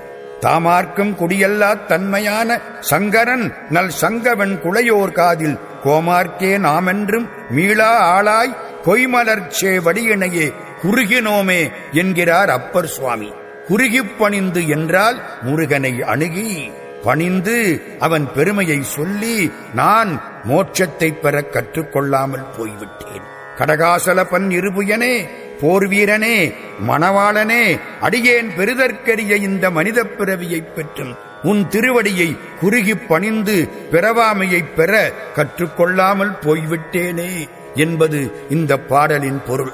தாமார்க்கும் குடியல்லா தன்மையான சங்கரன் நல் சங்கவன் குளையோர் காதில் கோமார்க்கே நாமென்றும் மீளா ஆளாய் பொய்மலர்ச்சே வடியினையே குறுகினோமே என்கிறார் அப்பர் சுவாமி. குறுகிப் பணிந்து என்றால் முருகனை அணுகி பணிந்து அவன் பெருமையை சொல்லி நான் மோட்சத்தை பெற கற்றுக்கொள்ளாமல் போய்விட்டேன். கடகாசல பன் இருபுயனே போர்வீரனே மணவாளனே அடியேன் பெருதற்கரிய இந்த மனிதப் பிறவியைப் பெற்றும் உன் திருவடியை குறுகிப் பணிந்து பிறவாமையைப் பெற கற்றுக்கொள்ளாமல் போய்விட்டேனே என்பது இந்த பாடலின் பொருள்.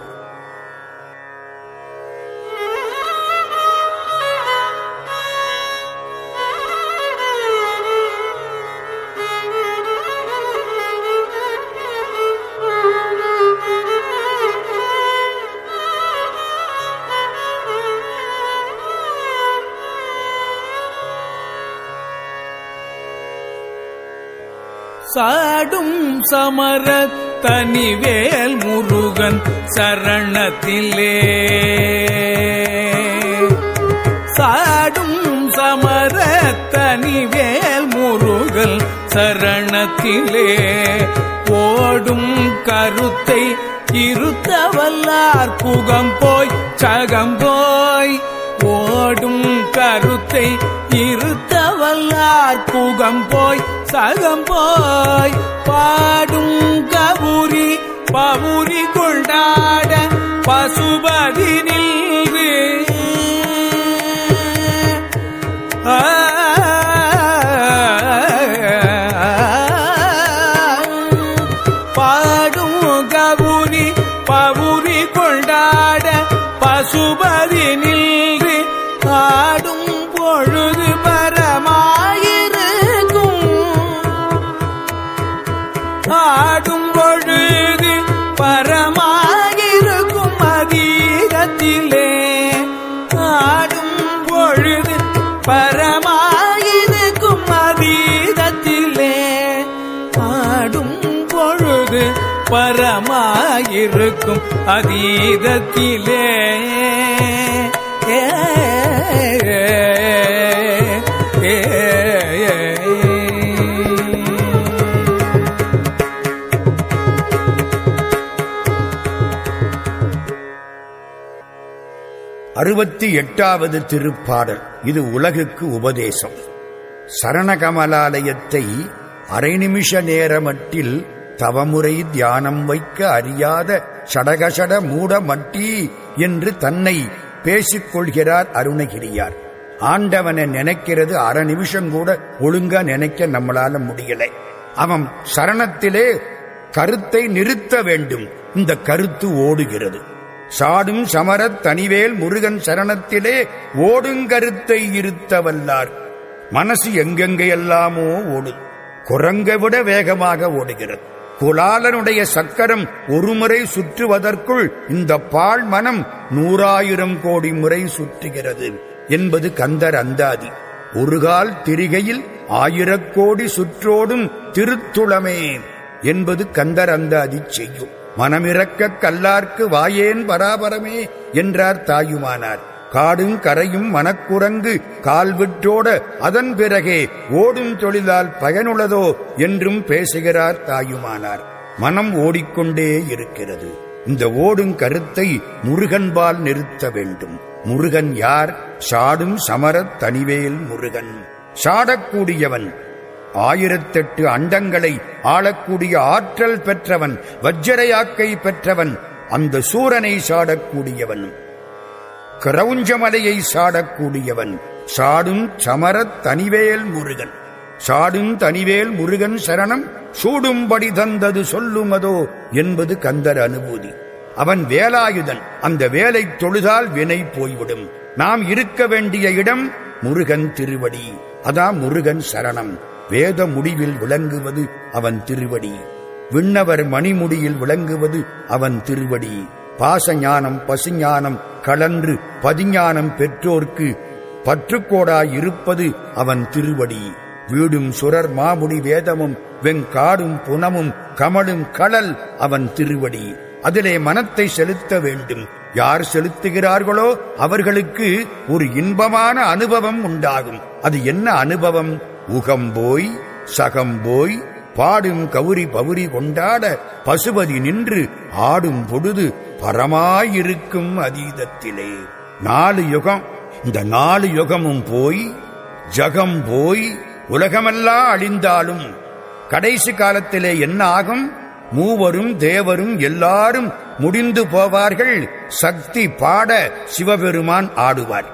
சமர தனிவேல் முருகன் சரணத்திலே. சாடும் சமர தனிவேல் முருகன் சரணத்திலே. ஓடும் கருத்தை இருத்தவல்லார் புகம் போய் சகம் போய் ஓடும் கருத்தை இருத்தவல்லார் புகம் போய் சகம் போய் பாடும் கபுரி பவுரி கொண்டாட பசுபதி நின்று ஆ. பரமாயிருக்கும் அதீதத்திலே. ஏ, அறுபத்தி எட்டாவது திருப்பாடல். இது உலகுக்கு உபதேசம். சரணகமலாலயத்தை அரை நிமிஷ நேரமட்டில் தவமுறை தியானம் வைக்க அறியாத சடகசட மூட மட்டி என்று தன்னை பேசிக் கொள்கிறார் அருணகிரியார். ஆண்டவனை நினைக்கிறது அரை நிமிஷம் கூட ஒழுங்கா நினைக்க நம்மளால முடியல. அவன் சரணத்திலே கருத்தை நிறுத்த வேண்டும். இந்த கருத்து ஓடுகிறது. சாடும் சமரத் தனிவேல் முருகன் சரணத்திலே ஓடுங்கருத்தை இருத்த வல்லார் மனசு எங்கெங்கையெல்லாமோ ஓடும். குரங்கை விட வேகமாக ஓடுகிறது. குலாலனுடைய சக்கரம் ஒருமுறை சுற்றுவதற்குள் இந்த பால் மனம் நூறாயிரம் கோடி முறை சுற்றுகிறது என்பது கந்தர் அந்தாதி. ஒருகால் திரிகையில் ஆயிரக்கோடி சுற்றோடும் திருத்துளமே என்பது கந்தர் அந்தாதி செய்யும். மனமிறக்க கல்லார்க்கு வாயேன் பராபரமே என்றார் தாயுமானார். காடும் கரையும் மனக்குரங்கு கால்விட்டோட அதன் பிறகே ஓடும் தொழிலால் பயனுள்ளதோ என்றும் பேசுகிறார் தாயுமானார். மனம் ஓடிக்கொண்டே இருக்கிறது. இந்த ஓடும் கருத்தை முருகன்பால் நிறுத்த வேண்டும். முருகன் யார்? சாடும் சமரத் தனிவேல் முருகன். சாடக்கூடியவன் ஆயிரத்தெட்டு அண்டங்களை ஆளக்கூடிய ஆற்றல் பெற்றவன் வஜ்ஜரையாக்கை பெற்றவன் அந்த சூரனை சாடக்கூடியவன். கிரௌஞ்சமலையை சாடக்கூடியவன். சாடும் சமரத் தனிவேல் முருகன். சாடும் தனிவேல் முருகன் சரணம் சூடும்படி தந்தது சொல்லுமதோ என்பது கந்தர் அனுபூதி. அவன் வேலாயுதன் அந்த வேலை தொழுதால் வினை போய்விடும். நாம் இருக்க வேண்டிய இடம் முருகன் திருவடி. அதான் முருகன் சரணம். வேத முடிவில் விளங்குவது அவன் திருவடி. விண்ணவர் மணிமுடியில் விளங்குவது அவன் திருவடி. பாசஞானம் பசுஞானம் கலன்று பதிஞானம் பெற்றோர்க்கு பற்றுக்கோடாய் இருப்பது அவன் திருவடி. வீடும் சுரர் மாமுடி வேதமும் வெங்காடும் புனமும் கமலும் கடல் அவன் திருவடி. அதிலே மனத்தை செலுத்த வேண்டும். யார் செலுத்துகிறார்களோ அவர்களுக்கு ஒரு இன்பமான அனுபவம் உண்டாகும். அது என்ன அனுபவம்? உகம்போய் சகம்போய் பாடும் கௌரி பவுரி கொண்டாட பசுபதி நின்று ஆடும் பொழுது பரமாயிருக்கும் அதீதத்திலே. நாலு யுகம். இந்த நாலு யுகமும் போய் ஜகம் போய் உலகமெல்லாம் அழிந்தாலும் கடைசி காலத்திலே என்ன ஆகும்? மூவரும் தேவரும் எல்லாரும் முடிந்து போவார்கள். சக்தி பாட சிவபெருமான் ஆடுவார்.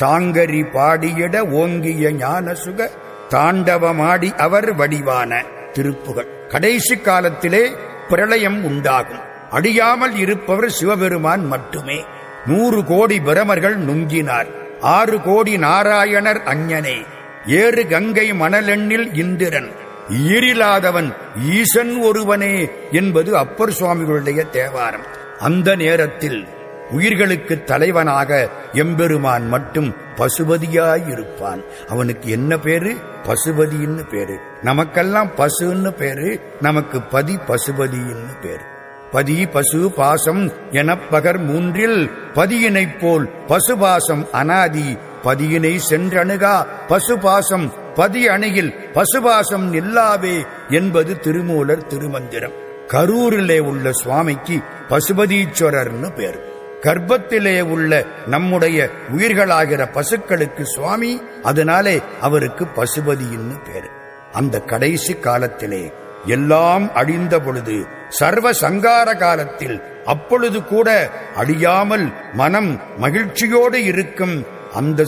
சாங்கரி பாடியிட ஓங்கிய ஞான சுக தாண்டவமாடி அவர் வடிவான திருப்புகள். கடைசி காலத்திலே பிரளயம் உண்டாகும். அடியாமல் இருப்பவர் சிவபெருமான் மட்டுமே. நூறு கோடி பிரமர்கள் நுங்கினார். ஆறு கோடி நாராயணர் அஞ்ஞனே. ஏறு கங்கை மணலெண்ணில் இந்திரன். ஈரில்லாதவன் ஈசன் ஒருவனே என்பது அப்பர் சுவாமிகளுடைய தேவாரம். அந்த நேரத்தில் உயிர்களுக்கு தலைவனாக எம்பெருமான் மட்டும் பசுபதியாயிருப்பான். அவனுக்கு என்ன பேரு? பசுபதின்னு பேரு. நமக்கெல்லாம் பசுன்னு பேரு. நமக்கு பதி பசுபதின்னு பேரு. பதி பசு பாசம் எனப்பகர் மூன்றில் பதியினைப் போல் பசுபாசம் அனாதி பதியினை சென்றணுகா? பசுபாசம் பதி அணையில் பசுபாசம் நில்லாவே என்பது திருமூலர் திருமந்திரம். கரூரிலே உள்ள சுவாமிக்கு பசுபதீஸ்வரர்னு பேர். கர்ப்பத்திலே உள்ள நம்முடைய உயிர்களாகிற பசுக்களுக்கு சுவாமி அதனாலே அவருக்கு பசுபதின்னு பேரு. அந்த கடைசி காலத்திலே எல்லாம் அழிந்த பொழுது சர்வ சங்கார காலத்தில் அப்பொழுது கூட அழியாமல் மனம் மகிழ்ச்சியோடு இருக்கும் அந்த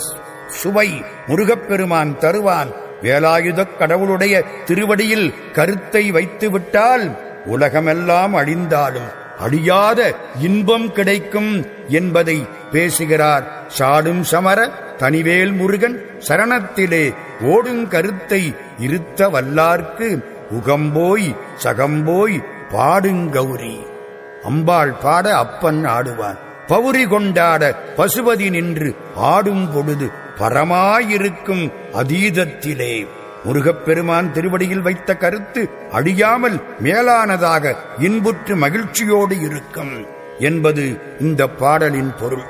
சுவை முருகப்பெருமான் தருவான். வேலாயுதக் கடவுளுடைய திருவடியில் கருத்தை வைத்து விட்டால் உலகமெல்லாம் அழிந்தாலும் அழியாத இன்பம் கிடைக்கும் என்பதை பேசுகிறார். சாடும் சமர தனிவேல் முருகன் சரணத்திலே ஓடும் கருத்தை இருத்த வல்லார்க்கு உகம்போய் சகம்போய் பாடுங்கௌரி அம்பாள் பாட அப்பன் ஆடுவான். பவுரி கொண்டாட பசுபதி நின்று ஆடும் பொழுது பரமாயிருக்கும் அதீதத்திலே. முருகப்பெருமான் திருவடியில் வைத்த கருத்து அழியாமல் மேலானதாக இன்புற்று மகிழ்ச்சியோடு இருக்கும் என்பது இந்த பாடலின் பொருள்.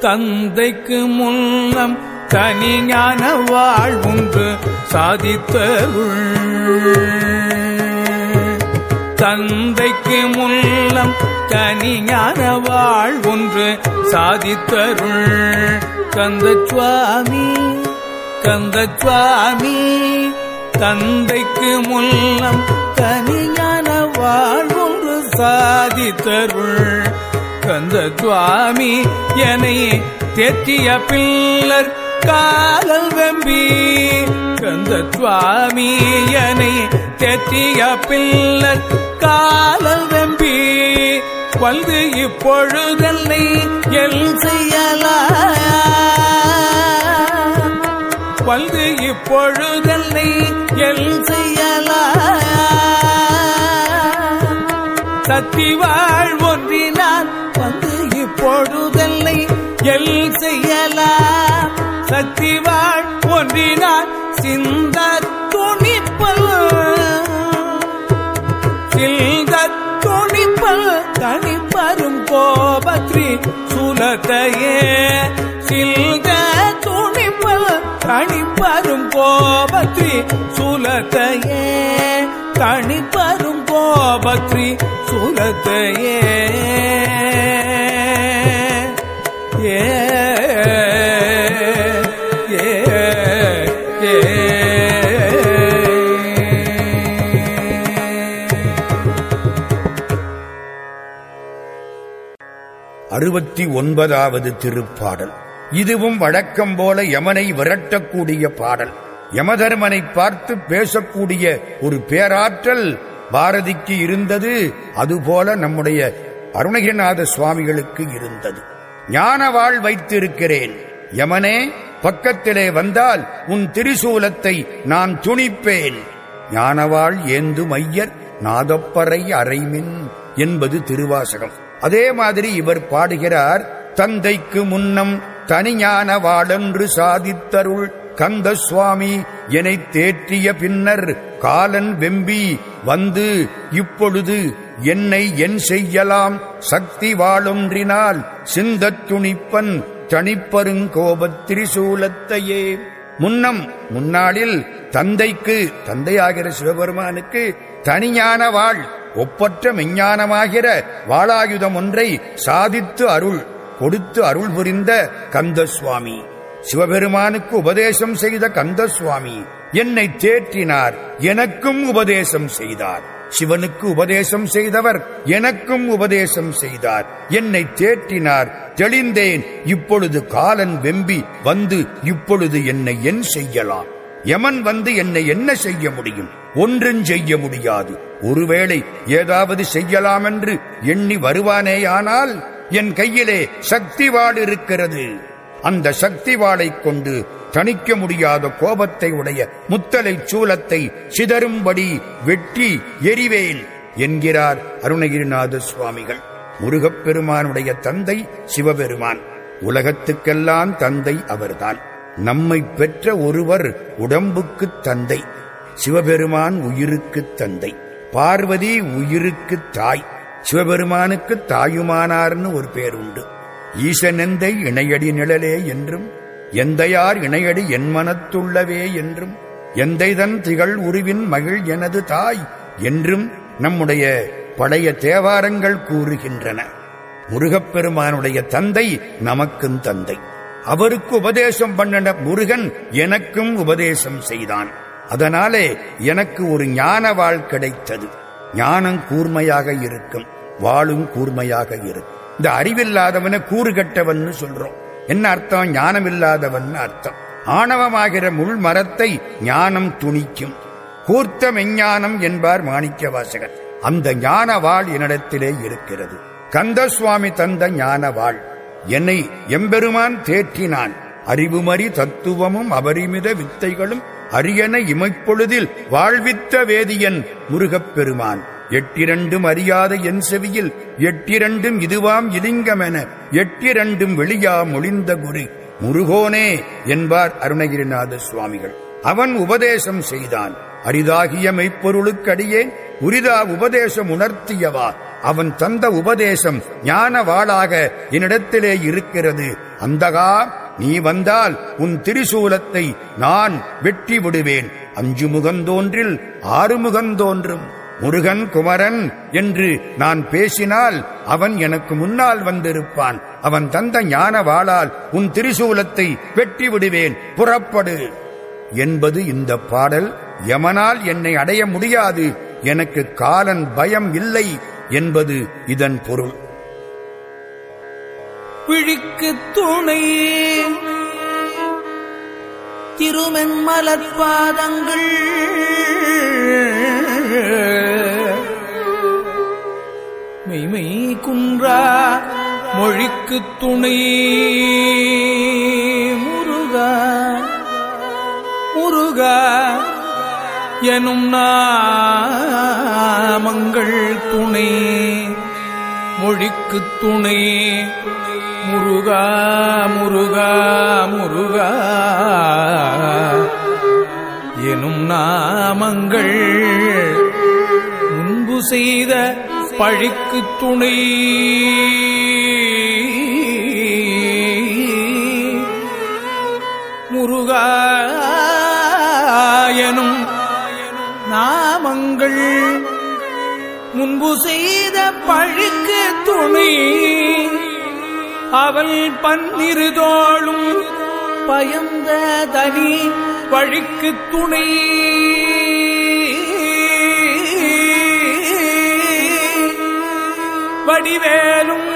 தந்தைக்கு முன்னம் தனி ஞான வாழ்வுண்டு சாதித்தருள். தந்தைக்கு முன்னம் தனி ஞான வாழ்வொன்று சாதித்தருள். கந்த சுவாமி கந்த சுவாமி தந்தைக்கு முன்னம் தனி ஞான வாழ்வொன்று சாதித்தருள். கந்த சுவாமி என்னை தேற்றிய பிள்ளர் காலல் வெம்பி. கந்த சுவாமி என்னை தேற்றிய பிள்ளர் காலல் காதல் வந்து இப்பொழுதல்லை எல் செய்யலா வந்து இப்பொழுதல்லை எல் செய்யலா சத்திவாழ் ஒன்றினால் வந்து இப்பொழுதல்லை எல் செய்யலா? சத்திவாழ் ஒன்றினால் சிந்த துணிப்பல் சிந்த கோபத்ரி சுலத்தையே சில்த துணிப்பல் தனிப்பரும் கோபத்ரி சுலத்தையே தனிப்பரும் கோபத்ரி சுலத்தையே ஏ ஏ அறுபத்தி ஒன்பதாவது திருப்பாடல். இதுவும் வழக்கம் போல யமனை விரட்டக்கூடிய பாடல். யமதர்மனை பார்த்து பேசக்கூடிய ஒரு பேராற்றல் பாரதிக்கு இருந்தது அதுபோல நம்முடைய அருணகிரிநாத சுவாமிகளுக்கு இருந்தது. ஞானவாள் வைத்திருக்கிறேன். யமனே பக்கத்திலே வந்தால் உன் திரிசூலத்தை நான் துணிப்பேன். ஞானவாள் ஏந்து மையர் நாதப்பறை அறைமின் என்பது திருவாசகம். அதே மாதிரி இவர் பாடுகிறார் தந்தைக்கு முன்னம் தனிஞான வாழென்று சாதித்தருள் கந்த சுவாமி என்னை தேற்றிய பின்னர் காலன் வெம்பி வந்து இப்பொழுது என்னை என் செய்யலாம் சக்தி வாழொன்றினால் சிந்தத் துணிப்பன் தனிப்பருங்கோபத் திரிசூலத்தையே முன்னம் முன்னாளில் தந்தைக்கு தந்தையாகிற சிவபெருமானுக்கு தனிஞான வாழ் ஒப்பற்ற மெஞ்ஞானமாகிற வாளாயுதம் ஒன்றை சாதித்து அருள் கொடுத்து அருள் புரிந்த கந்த சுவாமி சிவபெருமானுக்கு உபதேசம் செய்த கந்த சுவாமி என்னை தேற்றினார் எனக்கும் உபதேசம் செய்தார். சிவனுக்கு உபதேசம் செய்தவர் எனக்கும் உபதேசம் செய்தார். என்னை தேற்றினார் தெளிந்தேன் இப்பொழுது காலன் வெம்பி வந்து இப்பொழுது என்னை என் செய்யலாம். யமன் வந்து என்னை என்ன செய்ய முடியும்? ஒன்றும் செய்ய முடியாது. ஒருவேளை ஏதாவது செய்யலாம் என்று எண்ணி வருவானேயானால் என் கையிலே சக்தி வாள் இருக்கிறது. அந்த சக்தி வாளைக் கொண்டு தணிக்க முடியாத கோபத்தை உடைய முத்தலை சூலத்தை சிதறும்படி வெட்டி எரிவேன் என்கிறார் அருணகிரிநாத சுவாமிகள். முருகப்பெருமானுடைய தந்தை சிவபெருமான். உலகத்துக்கெல்லாம் தந்தை அவர்தான். நம்மை பெற்ற ஒருவர் உடம்புக்குத் தந்தை. சிவபெருமான் உயிருக்குத் தந்தை. பார்வதி உயிருக்குத் தாய். சிவபெருமானுக்கு தாயுமானார்னு ஒரு பேர் உண்டு ஈசனெந்தை இணையடி நிழலே என்றும் எந்தையார் இணையடி என் மனத்துள்ளவே என்றும் எந்தைதன் திகழ் உருவின் மகிழ் எனது தாய் என்றும் நம்முடைய பழைய தேவாரங்கள் கூறுகின்றன. முருகப்பெருமானுடைய தந்தை நமக்கும் தந்தை. அவருக்கு உபதேசம் பண்ணின முருகன் எனக்கும் உபதேசம் செய்தான். அதனாலே எனக்கு ஒரு ஞான வாழ் கிடைத்தது. ஞானம் கூர்மையாக இருக்கும் வாழும் கூர்மையாக இருக்கும். இந்த அறிவில்லாதவனை கூறு சொல்றோம். என்ன அர்த்தம்? ஞானம் இல்லாதவன் அர்த்தம். ஆணவமாகிற முள் மரத்தை ஞானம் துணிக்கும். கூர்த்த மெஞ்ஞானம் என்பார் மாணிக்க வாசகர் அந்த ஞான வாழ் என்னிடத்திலே இருக்கிறது. கந்தசுவாமி தந்த ஞான வாழ். என்னை எம்பெருமான் தேற்றினான். அறிவுமறி தத்துவமும் அபரிமித வித்தைகளும் அரியன இமைப்பொழுதில் வாழ்வித்த வேதியன் முருகப்பெருமான். எட்டிரண்டும் அறியாத என் செவியில் எட்டிரண்டும் இதுவாம் இலிங்கமென எட்டிரண்டும் வெளியா மொழிந்த குரு. முருகோனே என்பார் அருணகிரிநாத சுவாமிகள். அவன் உபதேசம் செய்தான். அரிதாகிய மெய்ப்பொருளுக்கடியேன் உரிதா உபதேசம் உணர்த்தியவா. அவன் தந்த உபதேசம் ஞான வாளாக என்னிடத்திலே இருக்கிறது. அந்தகா நீ வந்தால் உன் திரிசூலத்தை நான் வெட்டி விடுவேன் அஞ்சு முகந்தோன்றில் ஆறு முகந்தோன்றும் முருகன் குமரன் என்று நான் பேசினால் அவன் எனக்கு முன்னால் வந்திருப்பான். அவன் தந்த ஞான வாளால் உன் திரிசூலத்தை வெட்டி விடுவேன் புறப்படு. என்பது இந்த பாடல். யமனால் என்னை அடைய முடியாது. எனக்கு காலன் பயம் இல்லை என்பது இதன் பொருள். பிழிக்கு துணை. திருமென்மலற்பாதங்கள் மெய்மை குன்றா மொழிக்கு துணை. முருகா முருகா எனும் நாமங்கள் துணை. மொழிக்கு துணை. முருகா முருகா முருகா. எனும் நாமங்கள் முன்பு செய்த பழிக்கு துணை. முருகா எனும் நாமங்கள் முன்பு செய்த பழிக்கு துணை. அவள் பன்னிருதோளும் பயந்த தனி வழிக்கு துணை. வடிவேலும்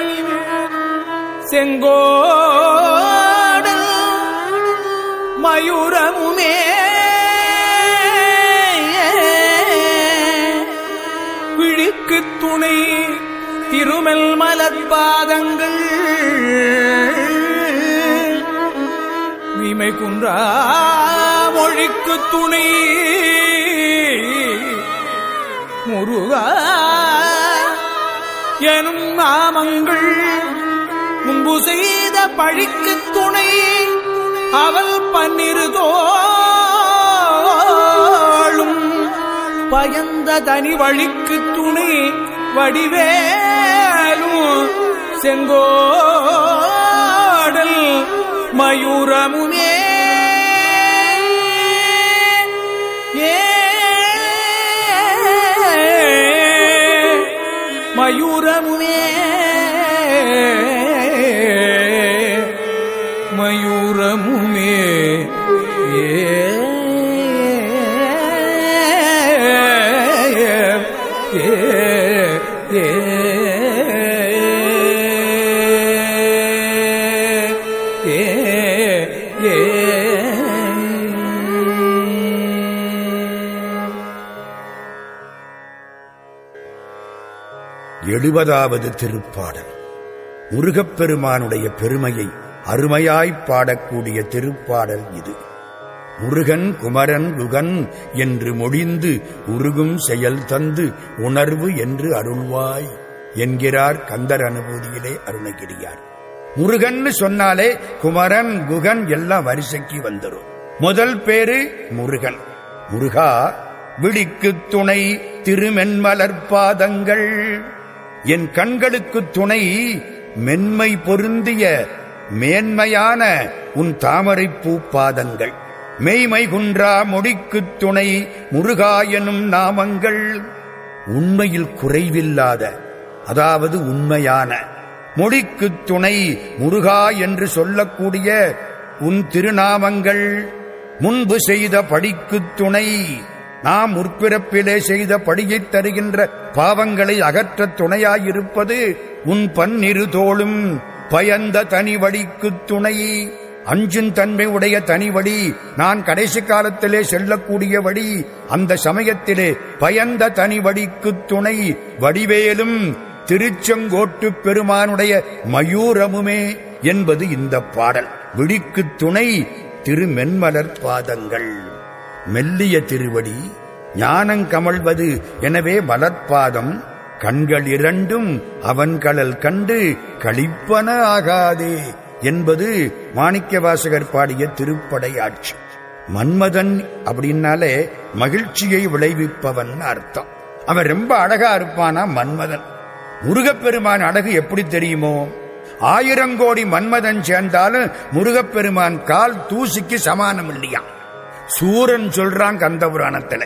செங்கோடல் மயூரமுமே. விழிக்கு துணை திருமல் மலர் பாதங்கள் மீமை குன்றா மொழிக்கு துணை. முருகா எனும் நாமங்கள் முன்பு செய்த பழிக்கு துணை. அவள் பன்னிருதோளும் பயந்த தனி வழிக்கு துணை. வடிவேலும் செங்கோடல் மயூரமுமே ஏ. மயூரமுமே மயூரமுமே எழுபதாவது திருப்பாடல். முருகப்பெருமானுடைய பெருமையை அருமையாய்ப் பாடக்கூடிய திருப்பாடல் இது. முருகன் குமரன் குகன் என்று மொழிந்து உருகும் செயல் தந்து உணர்வு என்று அருள்வாய் என்கிறார் கந்தர் அனுபூதியிலே அருணகிரியார். முருகன் சொன்னாலே குமரன் குகன் எல்லாம் வரிசைக்கு வந்துடும் முதல் பேரு முருகன். முருகா விழிக்கு துணை திருமென்மலர்பாதங்கள் என் கண்களுக்கு துணை மென்மை பொருந்திய மேன்மையான உன் தாமரைப்பூ பாதங்கள் மெய்மை குன்றா மொடிக்குத் துணை முருகா எனும் நாமங்கள். உண்மையில் குறைவில்லாத அதாவது உண்மையான மொழிக்குத் துணை முருகா என்று சொல்லக்கூடிய உன் திருநாமங்கள். முன்பு செய்த படிக்குத் துணை நாம் முற்பிறப்பிலே செய்த படியைத் தருகின்ற பாவங்களை அகற்றத் துணையாயிருப்பது உன் பன்னிரு தோளும் பயந்த தனி வழிக்குத் துணை. அஞ்சும் தன்மை உடைய தனி வழி நான் கடைசி காலத்திலே செல்லக்கூடிய வழி அந்த சமயத்திலே பயந்த தனி வழிக்குத் துணை. வடிவேலும் திருச்செங்கோட்டு பெருமானுடைய மயூரமுமே என்பது இந்த பாடல். விழிக்குத் துணை திருமென்மலர் பாதங்கள். மெல்லிய திருவடி ஞானங்கமழ்வது எனவே மலர்பாதம் கண்கள் இரண்டும் அவன் கடல் கண்டு கழிப்பன ஆகாதே என்பது மாணிக்கவாசகர் பாடிய திருப்படை ஆட்சி மன்மதன் அப்படின்னாலே மகிழ்ச்சியை விளைவிப்பவன் அர்த்தம். அவன் ரொம்ப அழகா இருப்பானா மன்மதன்? முருகப்பெருமான் அழகு எப்படி தெரியுமோ? ஆயிரம் கோடி மன்மதன் சேர்ந்தாலும் முருகப்பெருமான் கால் தூசிக்கு சமானம் இல்லையான் சூரன் சொல்றான் கந்த புராணத்துல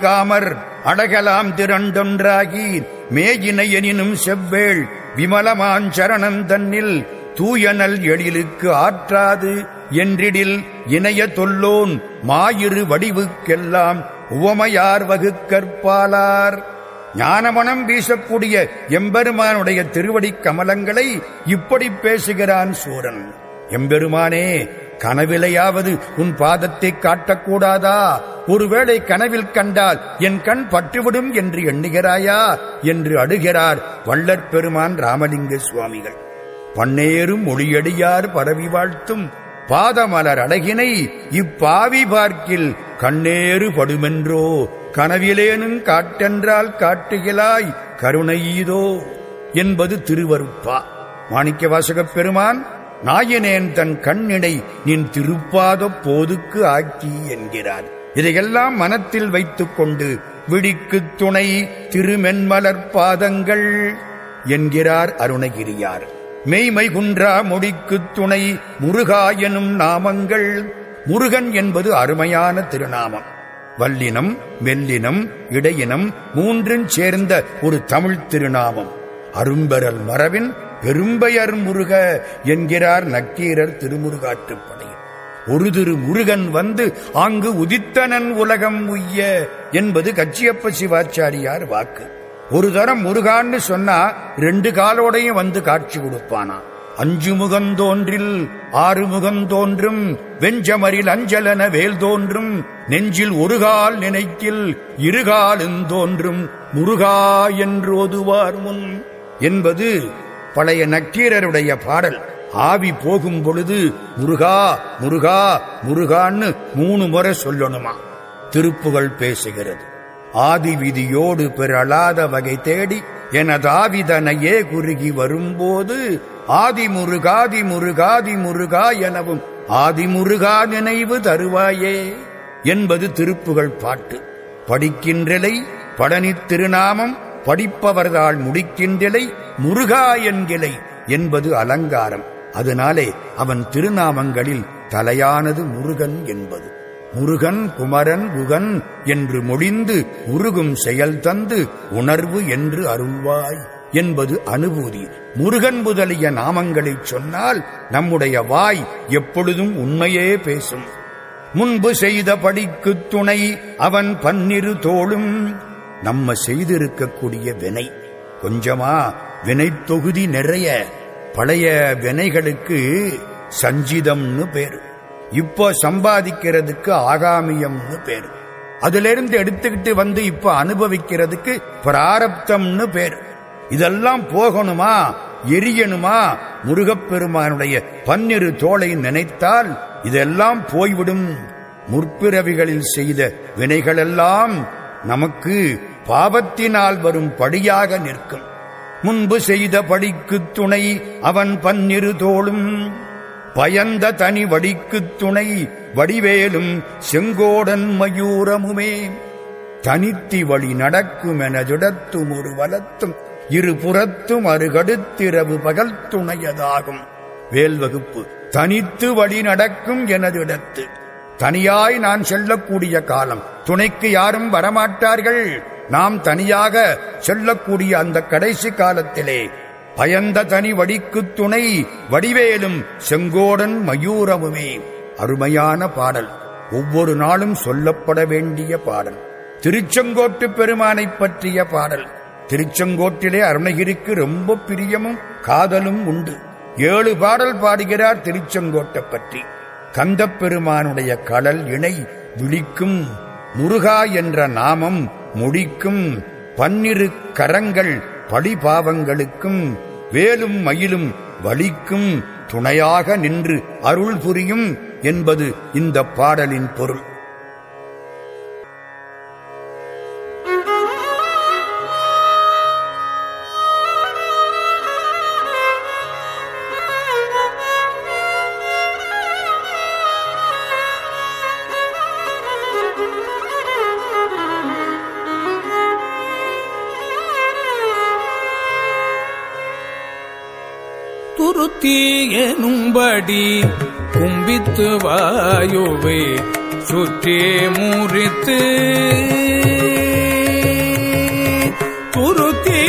காமர் அடகலாம் திரண்டொன்றாகி மேயினை எனினும் செவ்வேள் விமலமான் சரணம் தன்னில் தூயனல் எழிலுக்கு ஆற்றாது என்றிடில் இணைய தொல்லோன் மாயிரு வடிவுக்கெல்லாம் உவமையார் வகுக்கற்பாலார். ஞானமனம் வீசக்கூடிய எம்பெருமானுடைய திருவடி கமலங்களை இப்படி பேசுகிறான் சூரன். எம்பெருமானே கனவிலையாவது உன் பாதத்தை காட்டக்கூடாதா? ஒருவேளை கனவில் கண்டால் என் கண் பட்டுவிடும் என்று எண்ணுகிறாயா? என்று அடுகிறார் வள்ளற் பெருமான் ராமலிங்க சுவாமிகள். பன்னேரும் மொழியடியார் பரவி வாழ்த்தும். பாதமலர் அழகினை இப்பாவி பார்க்கில் கண்ணேறு படுமென்றோ? கனவிலேனும் காட்டென்றால் காட்டுகிலாய் கருணையீதோ என்பது திருவருப்பா மாணிக்க வாசகப் பெருமான் நாயனேன் தன் கண்ணினை நின் திருப்பாத போதுக்கு ஆக்கி என்கிறார். இதையெல்லாம் மனத்தில் வைத்துக் கொண்டு விடிக்குத் துணை திருமென்மலர் பாதங்கள் என்கிறார் அருணகிரியார். மெய்மை குன்றா முடிக்குத் துணை முருகா எனும் நாமங்கள் முருகன் என்பது அருமையான திருநாமம். வல்லினம் மெல்லினம் இடையினம் மூன்றின் சேர்ந்த ஒரு தமிழ் திருநாமம். அரும்பெறல் மரபின் பெரும்பெயர் முருக என்கிறார் நக்கீரர் திருமுருகாற்றுப்படை. ஒரு திரு முருகன் வந்து ஆங்கு உதித்தனன் உலகம் உய்ய என்பது கச்சியப்ப சிவாச்சாரியார் வாக்கு. ஒரு தரம் முருகான்னு சொன்னா ரெண்டு காலோடையும் வந்து காட்சி கொடுப்பானா. அஞ்சு முகம் தோன்றில் ஆறு முகம் தோன்றும் வெஞ்சமரில் அஞ்சலன வேல் தோன்றும் நெஞ்சில் ஒரு கால் நினைக்கில் இருகாலும் தோன்றும் முருகா என்றோதுவார் முன் என்பது பழைய நக்கீரருடைய பாடல். ஆவி போகும் பொழுது முருகா முருகா முருகான்னு மூணு முறை சொல்லணுமா? திருப்புகள் பேசுகிறது. ஆதி விதியோடு பிறளாத வகை தேடி எனதாவிதனையே குறுகி வரும்போது ஆதி முருகாதி முருகாதி முருகா எனவும் ஆதி முருகா நினைவு தருவாயே என்பது திருப்புகள் பாட்டு. படிக்கின்றலை பழனித் திருநாமம் படிப்பவர்தாள் முடிக்கின்றலை முருகா என்கிளை என்பது அலங்காரம். அதனாலே அவன் திருநாமங்களில் தலையானது முருகன் என்பது. முருகன் குமரன் குகன் என்று மொழிந்து உருகும் செயல் தந்து உணர்வு என்று அருள்வாய் என்பது அனுபூதி. முருகன் முதலிய நாமங்களைச் சொன்னால் நம்முடைய வாய் எப்பொழுதும் உண்மையே பேசும். முன்பு செய்த படிக்குத் துணை அவன் பன்னிரு தோளும் நம்ம செய்திருக்கக்கூடிய வினை. கொஞ்சமா வினை தொகுதி நிறைய பழைய வினைகளுக்கு சஞ்சிதம்னு பேரு. இப்போ சம்பாதிக்கிறதுக்கு ஆகாமியம்னு பேரு. அதிலிருந்து எடுத்துக்கிட்டு வந்து இப்ப அனுபவிக்கிறதுக்கு பிராரப்தம்னு பேரு. இதெல்லாம் போகணுமா எரியணுமா? முருகப்பெருமானுடைய பன்னிரு தோளை நினைத்தால் இதெல்லாம் போய்விடும். முற்பிறவிகளில் செய்த வினைகளெல்லாம் நமக்கு பாவத்தினால் வரும் படியாக நிற்கும். முன்பு செய்த படிக்குத் துணை அவன் பன்னிரு தோளும். பயந்த தனி வடிக்குத் துணை வடிவேலும் செங்கோடன் மயூரமுமே. தனித்தி வழி நடக்கும் எனதிடத்தும் ஒரு வலத்தும் இரு புறத்தும் அருகடுத்திரவு பகல் துணையதாகும் வேல்வகுப்பு தனித்து வழி நடக்கும் எனதிடத்து தனியாய் நான் செல்லக்கூடிய காலம். துணைக்கு யாரும் வரமாட்டார்கள். நாம் தனியாக செல்லக்கூடிய அந்த கடைசி காலத்திலே பயந்த தனி வடிக்குத் துணை வடிவேலும் செங்கோடன் மயூரமுமே. அருமையான பாடல். ஒவ்வொரு நாளும் சொல்லப்பட வேண்டிய பாடல். திருச்செங்கோட்டு பெருமானைப் பற்றிய பாடல். திருச்செங்கோட்டிலே அருணகிரிக்கு ரொம்ப பிரியமும் காதலும் உண்டு. ஏழு பாடல் பாடுகிறார் திருச்செங்கோட்டை பற்றி. கந்தப் பெருமானுடைய கடல் இணை விழிக்கும் முருகா என்ற நாமம் முடிக்கும் பன்னிரு கரங்கள் படிபாவங்களுக்கும் வேலும் மயிலும் வலிக்கும் துணையாக நின்று அருள் புரியும் என்பது இந்த பாடலின் பொருள். துருத்தி எனும்படி கும்பித்து வாயுவை சுற்றே முறித்து துருத்தி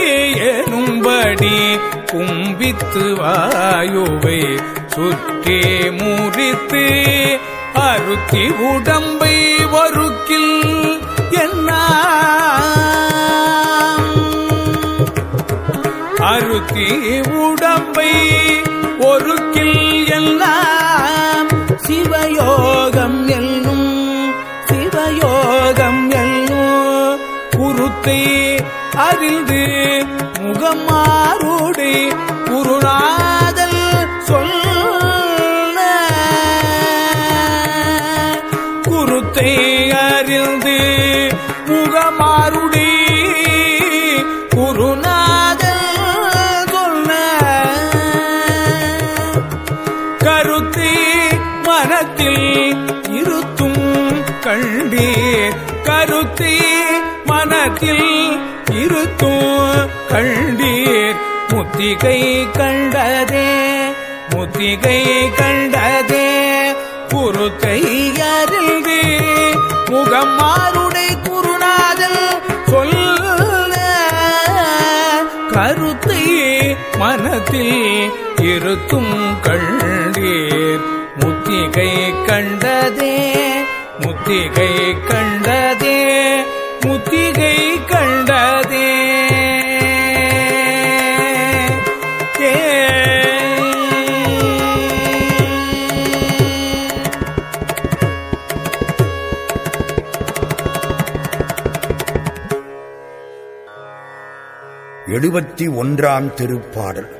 எனும்படி கும்பித்து வாயுவை சுற்றே முறித்து அருத்தி உடம்பை வருக்கில் என்ன அருத்தி உடம்பை பொறுக்கில் எல்லாம் சிவயோகம் என்னும் சிவயோகம் என்னும். குருத்தை அறிந்து முகமாரோடு குருநாள் கண்டீர் கருத்தி மனத்தில் இருத்தும். கண்டீர் முத்திகை கண்டதே முத்திகை கண்டதே. குருத்தை அருள்து முகம்மாருடை குருநாதல் சொல்ல. கருத்தை மனத்தில் இருத்தும் கண்டீர் முத்திகை கண்டதே. முத்திகை கண்டதே முத்திகை கண்டதே. எழுபத்தி ஒன்றாம் திருப்பாடல்.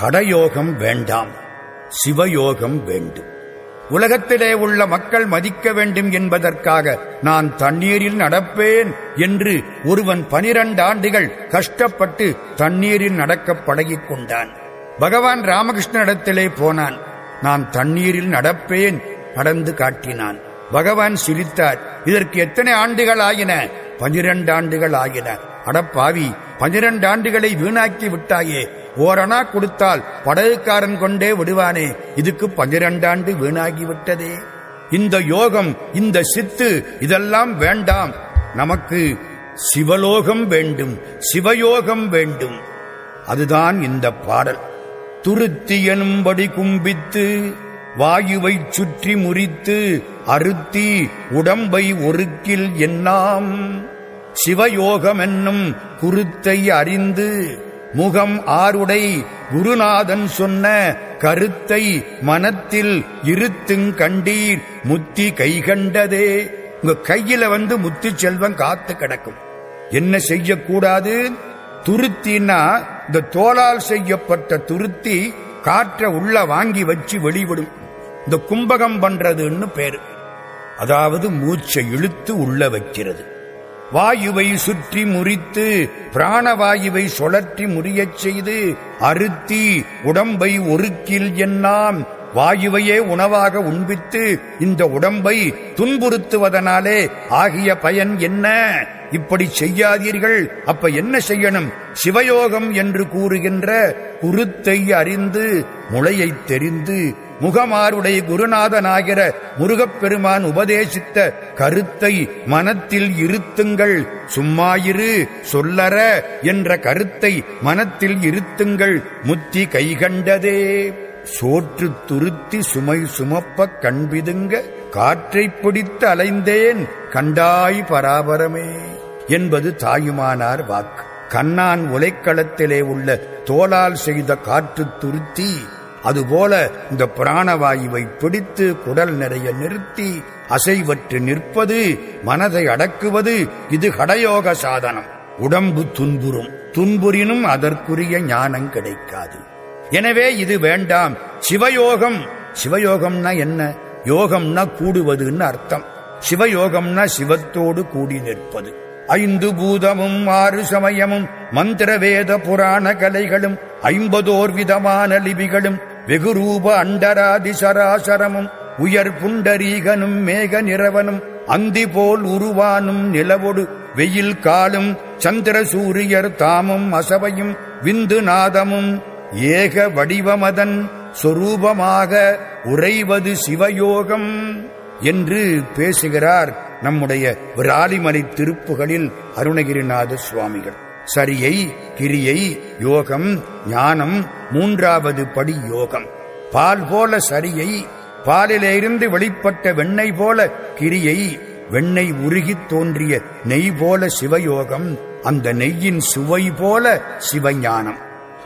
ஹடயோகம் வேண்டாம் சிவயோகம் வேண்டும். உலகத்திலே உள்ள மக்கள் மதிக்க வேண்டும் என்பதற்காக நான் தண்ணீரில் நடப்பேன் என்று ஒருவன் பனிரண்டு ஆண்டுகள் கஷ்டப்பட்டு தண்ணீரில் நடக்க பழகிக் கொண்டான். பகவான் ராமகிருஷ்ணனிடத்திலே போனான். நான் தண்ணீரில் நடப்பேன் நடந்து காட்டினான். பகவான் சிரித்தார். இதற்கு எத்தனை ஆண்டுகள் ஆகின பனிரெண்டு ஆண்டுகள் ஆகின அடப்பாவி பனிரெண்டு ஆண்டுகளை வீணாக்கி விட்டாயே. ஓரணா கொடுத்தால் படகுக்காரன் கொண்டே விடுவானே. இதுக்கு பன்னிரண்டு வீணாகிவிட்டதே. இந்த யோகம் இந்த சித்து இதெல்லாம் வேண்டாம். நமக்கு சிவலோகம் வேண்டும் சிவயோகம் வேண்டும். அதுதான் இந்த பாடல். துருத்தி எனும்படி கும்பித்து வாயுவைச் சுற்றி முறித்து அறுத்தி உடம்பை ஒருக்கில் எண்ணாம். சிவயோகம் என்னும் குருத்தை அறிந்து முகம் ஆருடை குருநாதன் சொன்ன கருத்தை மனத்தில் இருத்துங் கண்டீர் முத்தி கைகண்டதே உங்க கையில வந்து முத்து செல்வம் காத்து கிடக்கும். என்ன செய்யக்கூடாது? துருத்தின்னா இந்த தோலால் செய்யப்பட்ட துருத்தி காற்ற உள்ள வாங்கி வச்சு வெளிவிடும். இந்த கும்பகம் பண்றதுன்னு பேரு. அதாவது மூச்சை இழுத்து உள்ள வைக்கிறது. வாயுவை சுற்றி முறித்து பிராணவாயுவை சுழற்றி முறியச் செய்து அறுத்தி உடம்பை ஒருக்கில் எண்ணாம். வாயுவையே உணவாக உண்பித்து இந்த உடம்பை துன்புறுத்துவதனாலே ஆகிய பயன் என்ன? இப்படி செய்யாதீர்கள். அப்ப என்ன செய்யணும்? சிவயோகம் என்று கூறுகின்ற குருத்தை அறிந்து முளையைத் தெரிந்து முகமாருடைய குருநாதனாகிற முருகப்பெருமான் உபதேசித்த கருத்தை மனத்தில் இருத்துங்கள். சும்மாயிரு சொல்லற என்ற கருத்தை மனத்தில் இருத்துங்கள். முத்தி கைகண்டதே சோற்று துருத்தி சுமை சுமப்ப கண்பிதுங்க. காற்றை பிடித்து அலைந்தேன் கண்டாய் பராபரமே என்பது தாயுமானார் வாக்கு. கண்ணான் உலைக்களத்திலே உள்ள தோலால் செய்த காற்று துருத்தி அதுபோல இந்த பிராணவாயுவை பிடித்து குடல் நிறைய நிறுத்தி அசைவற்று நிற்பது மனதை அடக்குவது இது கடயோக சாதனம். உடம்பு துன்புறும். துன்புறினும் அதற்குரிய ஞானம் கிடைக்காது. எனவே இது வேண்டாம். சிவயோகம். சிவயோகம்னா என்ன? யோகம்னா கூடுவதுன்னு அர்த்தம். சிவயோகம்னா சிவத்தோடு கூடி நிற்பது. ஐந்து பூதமும் ஆறு சமயமும் மந்திர வேத புராண கலைகளும் ஐம்பதோர் விதமான லிபிகளும் வெகுரூப அண்டராதி சராசரமும் உயர் புண்டரீகனும் மேக நிறவனும் அந்தி போல் உருவானும் நிலவொடு வெயில் காலும் சந்திர சூரியர் தாமும் அசவையும் விந்து நாதமும் ஏக வடிவமதன் சொரூபமாக உறைவது சிவயோகம் என்று பேசுகிறார் நம்முடைய விராலிமலை திருப்புகளில் அருணகிரிநாத சுவாமிகள். சரியை கிரியை யோகம் ஞானம் மூன்றாவது படி யோகம். பால் போல சரியை பாலிலிருந்து வெளிப்பட்ட வெண்ணெய் போல கிரியை வெண்ணெய் உருகித் தோன்றிய நெய் போல சிவயோகம் அந்த நெய்யின் சுவை போல சிவஞானம்.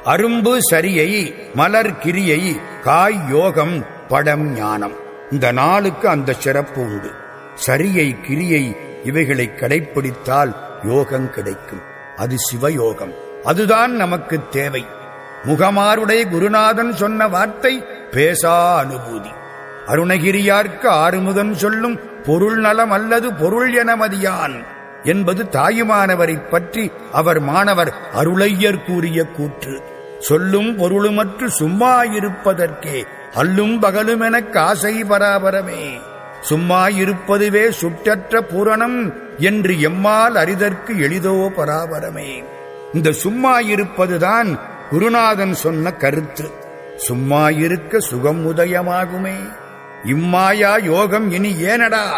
அரும்பு சரியை மலர் கிரியை காய் யோகம் படம் ஞானம். இந்த நாளுக்கு அந்த சிறப்பு உண்டு. சரியை கிரியை இவைகளை கடைப்பிடித்தால் யோகம் கிடைக்கும். அது சிவயோகம். அதுதான் நமக்கு தேவை. முகமாருடைய குருநாதன் சொன்ன வார்த்தை பேசா அனுபூதி. அருணகிரியார்க்கு ஆறுமுகன் சொல்லும் பொருள் நலம் அல்லது பொருள் என மதியான் என்பது தாயுமானவரைப் பற்றி அவர் மாணவர் அருளையர் கூறிய கூற்று. சொல்லும் பொருளுமற்று சும்மா இருப்பதற்கே அல்லும் பகலுமெனக் ஆசை பராபரமே. சும்மா இருப்பதுவே சுற்றற்ற பூரணம் என்று எம்மால் அறிதற்கு எளிதோ பராபரமே. இந்த சும்மா இருப்பதுதான் குருநாதன் சொன்ன கருத்து. சும்மா இருக்க சுகம் உதயமாகுமே. இம்மாயா யோகம் இனி ஏனடா?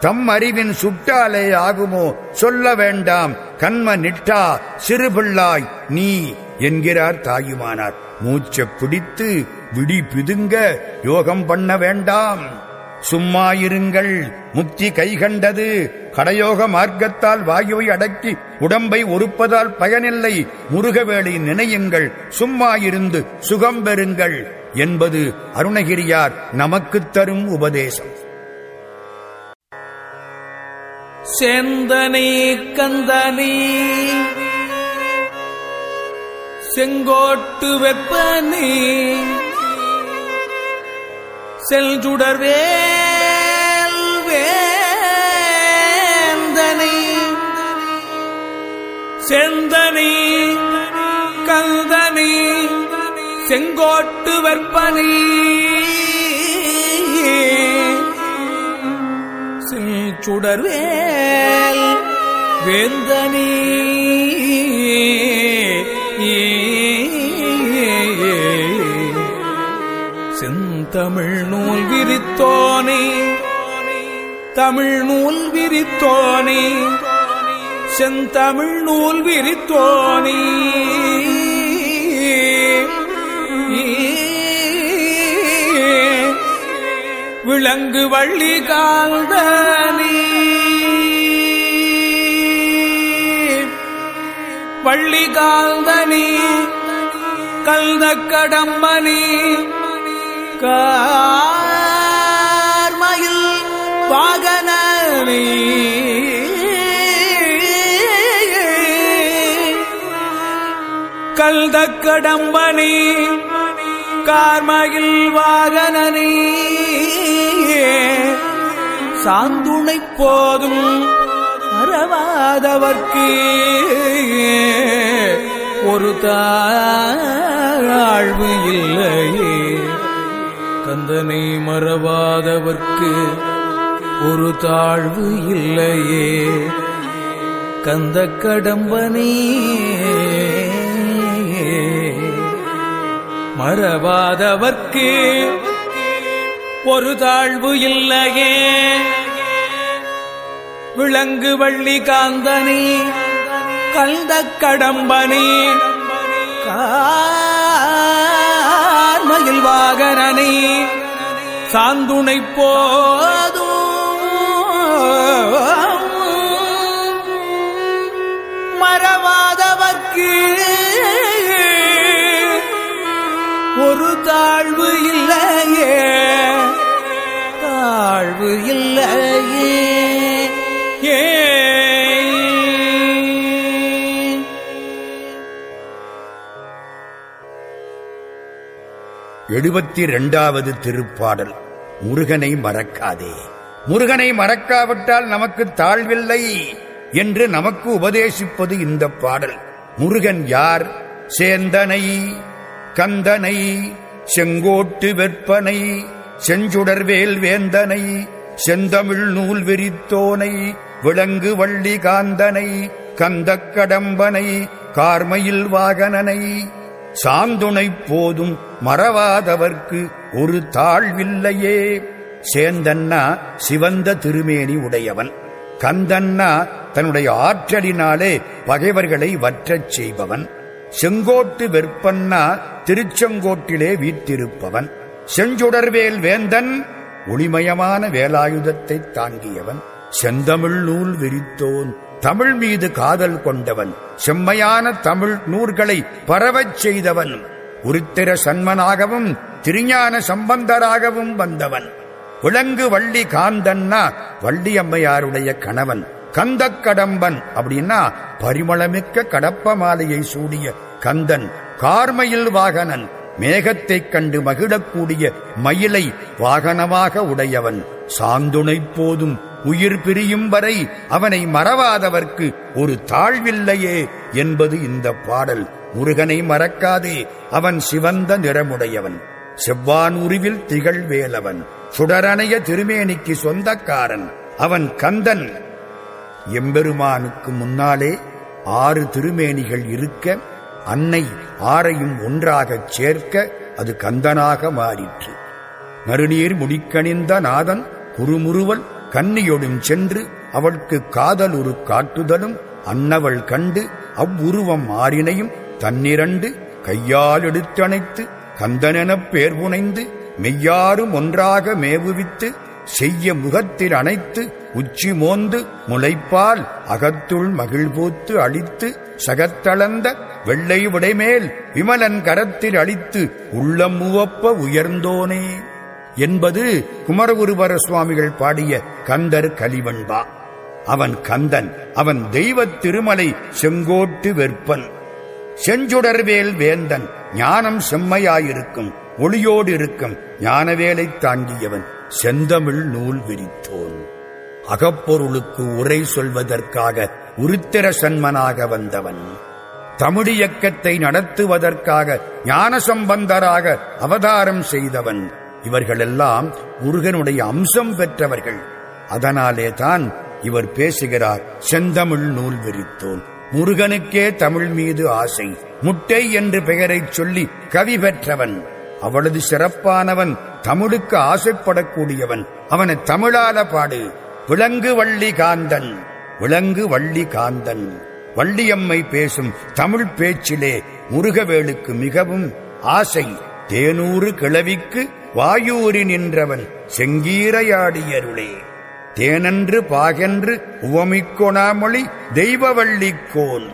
தம் அறிவின் சுட்டாலே ஆகுமோ? சொல்ல வேண்டாம். கண்ம நிட்டா சிறுபிள்ளாய் நீ என்கிறார் தாயுமானார். மூச்ச பிடித்து விடி பிதுங்க யோகம் பண்ண வேண்டாம். சும்மா இருங்கள். முக்தி கைகண்டது கடயோக மார்க்கத்தால் வாயுவை அடக்கி உடம்பை ஒருப்பதால் பயனில்லை. முருகவேளை நினையுங்கள். சும்மா இருந்து சுகம் பெறுங்கள் என்பது அருணகிரியார் நமக்குத் தரும் உபதேசம். சேந்தனை கந்தனை செங்கோட்டு வெப்பனே செல்சுடர்வேல் செந்தனி கந்தனி செங்கோட்டு வெப்பனை சுடர்வேல் வேந்தனி. செந்தமிழ் நூல் விரித்தோனே தமிழ் நூல் விரித்தோனே. செந்தமிழ் நூல் விரித்தோனே. விளங்கு வள்ளி கால்தனி. வள்ளி கால்தனி. கல்த கடம்பனி. கார்மயில் வாகனனி. கல்த கடம்பனி கார்மகில் வாகனனி. சாந்துணை போதும் அறவாதவர்க்கு. ஒரு தாழ்வு இல்லையே கந்தனை மறவாதவர்க்கு ஒரு தாழ்வு இல்லையே. கந்த கடம்பனே மறவாதவர்க்கு ஒரு தாழ்வு இல்லையே. விளங்கு வள்ளி காந்தனி கல்த கடம்பனி கார்மயில் வாகனனி. சாந்துணை போதும் மறவாதவர்க்கு. ஒரு தாழ்வு இல்லையே. தாழ்வு இல்லையே. எழுபத்தி இரண்டாவது திருப்பாடல் முருகனை மறக்காதே. முருகனை மறக்காவிட்டால் நமக்கு தாழ்வில்லை என்று நமக்கு உபதேசிப்பது இந்த பாடல். முருகன் யார்? சேந்தனை. கந்தனை செங்கோட்டு வெற்பனை செஞ்சுடர்வேல் வேந்தனை செந்தமிழ் நூல் விரித்தோனை விளங்கு வள்ளி காந்தனை கந்தக் கடம்பனை கார்மையில் வாகனனை. சாந்துணை போதும் மறவாதவர்க்கு ஒரு தாழ்வில்லையே. சேந்தன்னா சிவந்த திருமேனி உடையவன். கந்தன்னா தன்னுடைய ஆற்றலினாலே பகைவர்களை வற்றச் செய்பவன். செங்கோட்டு வெற்பன்னா திருச்செங்கோட்டிலே வீற்றிருப்பவன். செஞ்சுடர்வேல் வேந்தன் ஒளிமயமான வேலாயுதத்தை தாங்கியவன். செந்தமிழ் நூல் விரித்தோன் தமிழ் மீது காதல் கொண்டவன். செம்மையான தமிழ் நூல்களை பரவச் செய்தவன். உருத்திர சன்மனாகவும் திருஞான சம்பந்தராகவும் வந்தவன். விலங்கு வள்ளி காந்தன்னா வள்ளி அம்மையாருடைய கணவன். கந்தக் கடம்பன் அப்படின்னா பரிமளமிக்க கடப்ப மாலையை சூடிய கந்தன் கார்மயில் வாகனன் மேகத்தைக் கண்டு மகிழக்கூடிய மயிலை வாகனமாக உடையவன். சாந்துணை போதும் உயிர் பிரியும் வரை அவனை மறவாதவர்க்கு ஒரு தாழ்வில்லையே என்பது இந்த பாடல். முருகனை மறக்காதே அவன் சிவந்த நிறமுடையவன். செவ்வான் உருவில் திகழ் வேலவன் சுடரணைய திருமேனிக்கு சொந்தக்காரன். அவன் கந்தன். எம்பெருமானுக்கு முன்னாலே ஆறு திருமேனிகள் இருக்க அன்னை ஆறையும் ஒன்றாகச் சேர்க்க அது கந்தனாக மாறிற்று. நறுநீர் முடிக்கணிந்த நாதன் குறுமுறுவல் கன்னியொடும் சென்று அவளுக்கு ஒரு காட்டுதலும் அன்னவள் கண்டு அவ்வுருவம் ஆறினையும் தன்னிரண்டு கையால் எடுத்தணைத்து கந்தனெனப் பேர் புனைந்து மெய்யாரும் ஒன்றாக மேவுவித்து செய்ய முகத்தில் அணைத்து உச்சி மோந்து முளைப்பால் அகத்துள் மகிழ்பூத்து அழித்து சகத்தளந்த வெள்ளை விடைமேல் விமலன் கரத்தில் அழித்து உள்ளம் உவப்ப உயர்ந்தோனே. என்பது குமரகுருபர சுவாமிகள் பாடிய கந்தர் கலிவண்பா அவன் கந்தன் அவன் தெய்வத் திருமலை செங்கோட்டு வெற்பன். செஞ்சுடர்வேல் வேந்தன் ஞானம் செம்மையாயிருக்கும் ஒளியோடு இருக்கும் ஞானவேலை தாங்கியவன் செந்தமிழ் நூல் விரித்தோன். அகப்பொருளுக்கு உரை சொல்வதற்காக உருத்திர சன்மனாக வந்தவன். தமிழியக்கத்தை நடத்துவதற்காக ஞான சம்பந்தராக அவதாரம் செய்தவன். இவர்களெல்லாம் முருகனுடைய அம்சம் பெற்றவர்கள். அதனாலே தான் இவர் பேசுகிறார் செந்தமிழ் நூல் விரித்தோன் முருகனுக்கே தமிழ் மீது ஆசை. முட்டை என்று பெயரைச் சொல்லி கவி பெற்றவன். அவளது சிறப்பானவன் தமிழுக்கு ஆசைப்படக்கூடியவன். அவனை தமிழால பாடு. விலங்கு வள்ளி காந்தன் விலங்கு வள்ளி காந்தன். வள்ளியம்மை பேசும் தமிழ் பேச்சிலே முருகவேலுக்கு மிகவும் ஆசை. தேனூறு கிளவிக்கு வாயூறி நின்றவன் செங்கீரையாடியருளே. தேனன்று பாகென்று உவமிக்கொணாமொழி தெய்வவள்ளிக்கோல்.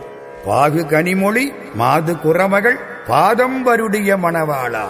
பாகு கனிமொழி மாது குறமகள் பாதம் வருடைய மணவாளா.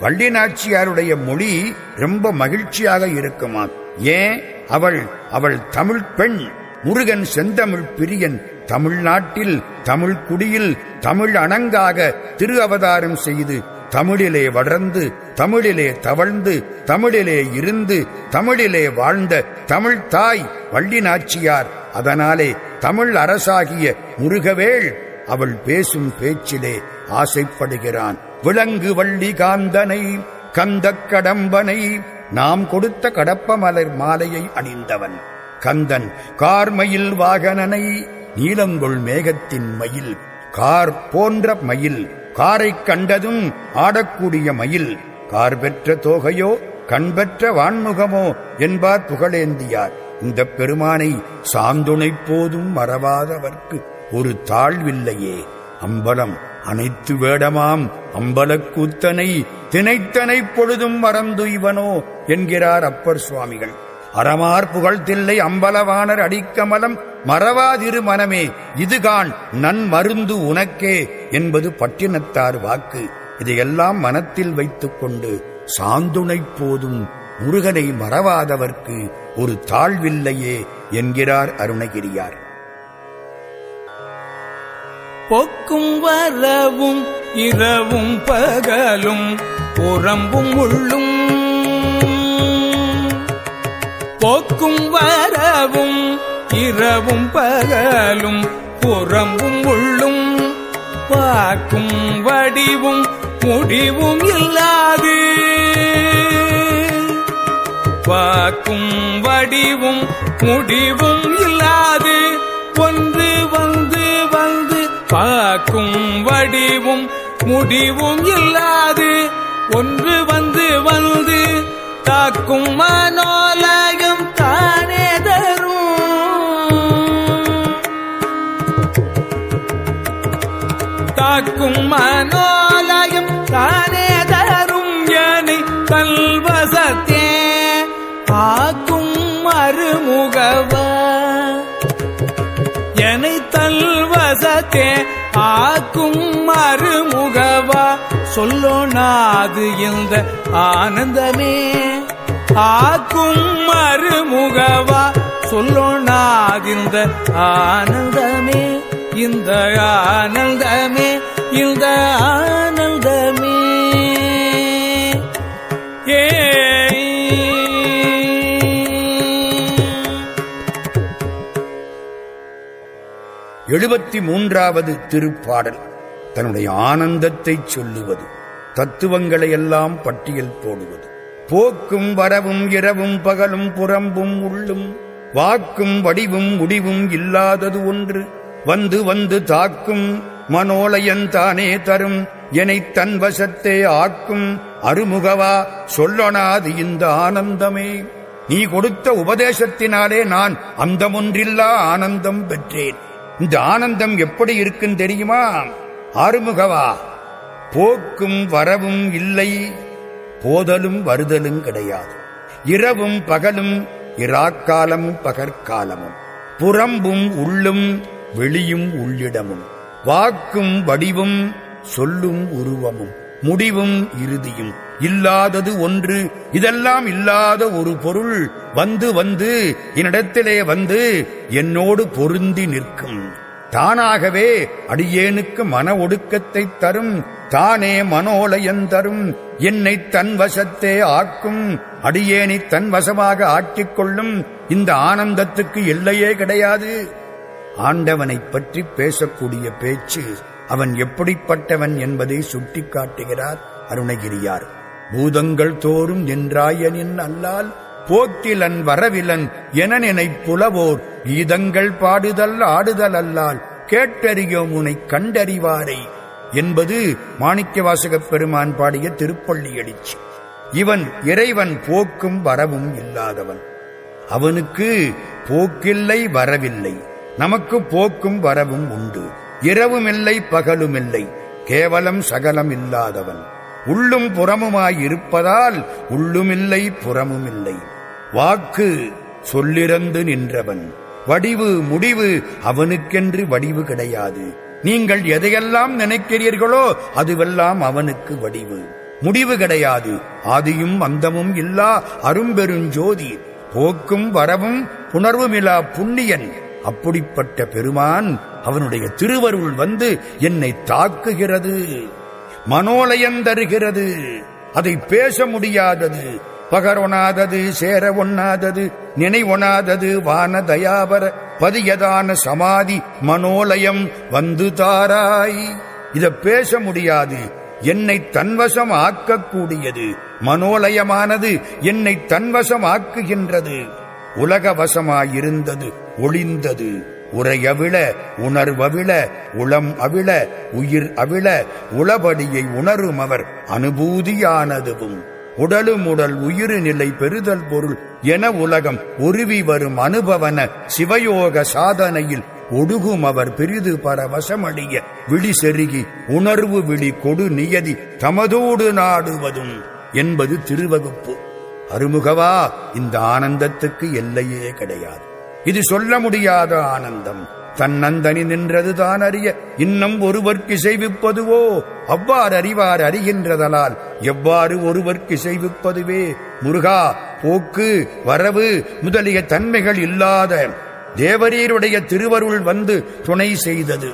வள்ளி நாச்சியாருடைய மொழி ரொம்ப மகிழ்ச்சியாக இருக்குமா ஏன்? அவள் அவள் தமிழ் பெண் முருகன் செந்தமிழ் பிரியன் தமிழ்நாட்டில் தமிழ் குடியில் தமிழ் அணங்காக திரு அவதாரம் செய்து தமிழிலே வளர்ந்து தமிழிலே தவழ்ந்து தமிழிலே இருந்து தமிழிலே வாழ்ந்த தமிழ் தாய் வள்ளி நாச்சியார் அதனாலே தமிழ் அரசாகிய முருகவேள் அவள் பேசும் பேச்சிலே ஆசைப்படுகிறான். விலங்கு வள்ளி காந்தனை கந்தக் கடம்பனை நாம் கொடுத்த கடப்ப மலர் மாலையை அணிந்தவன். கந்தன் கார்மயில் வாகனனை நீலங்கொள் மேகத்தின் மயில். கார் போன்ற மயில் காரைக் கண்டதும் ஆடக்கூடிய மயில். கார் பெற்ற தோகையோ கண் பெற்ற வான்முகமோ என்பார் புகழேந்தியார். இந்த பெருமானை சாந்துணை போதும் மறவாதவர்க்கு ஒரு தாழ்வில்லையே. அம்பலம் அனைத்து வேடமாம் அம்பலக்கூத்தனை தினைத்தனை பொழுதும் மறந்துய்வனோ என்கிறார் அப்பர் சுவாமிகள். அறமார் புகழ்தில்லை அம்பலவாணர் அடிக்கமலம் மறவாதிரு மனமே இதுகான் நன் மருந்து உனக்கே என்பது பட்டினத்தார் வாக்கு. இதையெல்லாம் மனத்தில் வைத்துக் கொண்டு சாந்துணை போதும் முருகனை மறவாதவர்க்கு ஒரு தாழ்வில்லையே என்கிறார் அருணகிரியார். பொக்கும் வரவும் இரவும் பகலும் புறம்பும் உள்ளும். போக்கும் வரவும் இரவும் பகலும் புறம்பும் உள்ளும். பார்க்கும் வடிவும் முடிவும் இல்லாது. பார்க்கும் வடிவும் முடிவும் இல்லாது. ஒன்று வந்து வந்து பாக்கும் வடிவும் முடிவும் இல்லாது ஒன்று வந்து வந்து தாக்கும் மனோலகம் தானே தரும். தாக்கும் மனோலயம் தானே தரும் யானை கல்வசத்தே. பாக்கும் மறுமுகவ சொல்லோனாது இந்த ஆனந்தமே? ஆக்கும் மறுமுகவா? சொல்லோனாதிந்த ஆனந்தமே? இந்த ஆனந்தமே இந்த ஆனந்தமே. ஏ எழுபத்தி மூன்றாவது திருப்பாடல். தன்னுடைய ஆனந்தத்தைச் சொல்லுவது தத்துவங்களை எல்லாம் பட்டியல் போடுவது. போக்கும் வரவும் இரவும் பகலும் புறம்பும் உள்ளும் வாக்கும் வடிவும் முடிவும் இல்லாதது ஒன்று. வந்து வந்து தாக்கும் மனோலயந்தானே தரும் எனைத் தன் வசத்தே ஆக்கும் அருமுகவா சொல்லொணாது இந்த ஆனந்தமே. நீ கொடுத்த உபதேசத்தினாலே நான் அந்தமொன்றில்லா ஆனந்தம் பெற்றேன். இந்த ஆனந்தம் எப்படி இருக்குன்னு தெரியுமா? ஆறுமுகவா? போக்கும் வரவும் இல்லை. போதலும் வருதலும் கிடையாது. இரவும் பகலும் இராக்காலமும் பகற்காலமும். புறம்பும் உள்ளும் வெளியும் உள்ளிடமும். வாக்கும் வடிவும் சொல்லும் உருவமும். முடிவும் இறுதியும். இல்லாதது ஒன்று இதெல்லாம் இல்லாத ஒரு பொருள் வந்து வந்து என்னிடத்திலே வந்து என்னோடு பொருந்தி நிற்கும். தானாகவே அடியேனுக்கு மன ஒடுக்கத்தை தரும் தானே மனோலயம் தரும். என்னை தன் வசத்தே ஆக்கும் அடியேனை தன் வசமாக ஆக்கிக் கொள்ளும். இந்த ஆனந்தத்துக்கு எல்லையே கிடையாது. ஆண்டவனைப் பற்றி பேசக்கூடிய பேச்சு அவன் எப்படிப்பட்டவன் என்பதை சுட்டிக்காட்டுகிறார் அருணகிரியார். பூதங்கள் தோறும் என்றாயனின் அல்லால் போக்கிலன் வரவிலன் என நினைப்புலவோர் கீதங்கள் பாடுதல் ஆடுதல் அல்லால் கேட்டறியோம் உனை கண்டறிவாரை என்பது மாணிக்கவாசகப் பெருமான் பாடிய திருப்பள்ளி எழுச்சி இவன் இறைவன் போக்கும் வரவும் இல்லாதவன். அவனுக்கு போக்கில்லை வரவில்லை. நமக்கு போக்கும் வரவும் உண்டு. இரவுமில்லை பகலுமில்லை. கேவலம் சகலம் இல்லாதவன். உள்ளும் புறமுமாய் இருப்பதால் உள்ளுமில்லை புறமுமில்லை. வாக்கு சொல்லிறந்து நின்றவன். வடிவு முடிவு அவனுக்கென்று வடிவு கிடையாது. நீங்கள் எதையெல்லாம் நினைக்கிறீர்களோ அதுவெல்லாம் அவனுக்கு வடிவு. முடிவு கிடையாது. ஆதியும் அந்தமும் இல்லா அரும்பெருஞ்சோதி. போக்கும் வரவும் புணர்வுமிலா புண்ணியன். அப்படிப்பட்ட பெருமான் அவனுடைய திருவருள் வந்து என்னை தாக்குகிறது. மனோலயம் தருகிறது. அதை பேச முடியாதது. பகரொணாதது சேர ஒண்ணாதது நினைவொனாதது வான தயாபர பதியதான சமாதி மனோலயம் வந்து தாராய். இத பேச முடியாது. என்னை தன்வசம் ஆக்கக்கூடியது. மனோலயமானது என்னை தன்வசம் ஆக்குகின்றது. உலக வசமாயிருந்தது ஒளிந்தது. உரையவிழ உணர்வவிழ உளம் அவிழ உயிர் அவிழ உளபடியை உணரும் அவர் அனுபூதியானதுவும். உடலும் உடல் உயிரு நிலை பெறுதல் பொருள் என உலகம் உருவி வரும் அனுபவன சிவயோக சாதனையில் ஒடுகும் அவர் பெரிது பரவசமடைய விழி செருகி உணர்வு விழி கொடு நியதி தமதோடு நாடுவதும் என்பது திருவகுப்பு. அருமுகவா இந்த ஆனந்தத்துக்கு எல்லையே கிடையாது. இது சொல்ல முடியாத ஆனந்தம். தன்னந்தனி நின்றது தான் அறிய. இன்னும் ஒருவர்க்கு செய்விப்பதுவோ அவ்வாறு அறிவார் அறிகின்றதலால் எவ்வாறு ஒருவர்க்கு செய்விப்பதுவே முருகா போக்கு வரவு முதலிய தன்மைகள் இல்லாத தேவரீருடைய திருவருள் வந்து துணை செய்தது.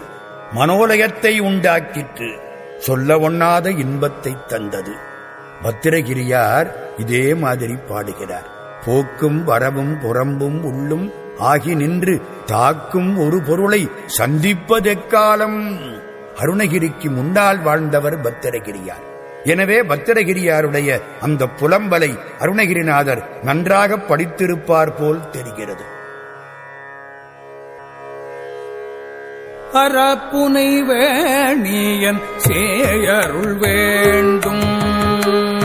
மனோலயத்தை உண்டாக்கிற்று. சொல்ல ஒண்ணாத இன்பத்தை தந்தது. பத்திரகிரியார் இதே மாதிரி பாடுகிறார். போக்கும் வரவும் புறம்பும் உள்ளும் ஆகி நின்று தாக்கும் ஒரு பொருளை சந்திப்பதெக்காலம். அருணகிரிக்கு முன்னால் வாழ்ந்தவர் பத்திரகிரியார். எனவே பத்திரகிரியாருடைய அந்த புலம்பலை அருணகிரிநாதர் நன்றாக படித்திருப்பார் போல் தெரிகிறது. அறப்புனை வேணியன் சேயருள் வேண்டும்.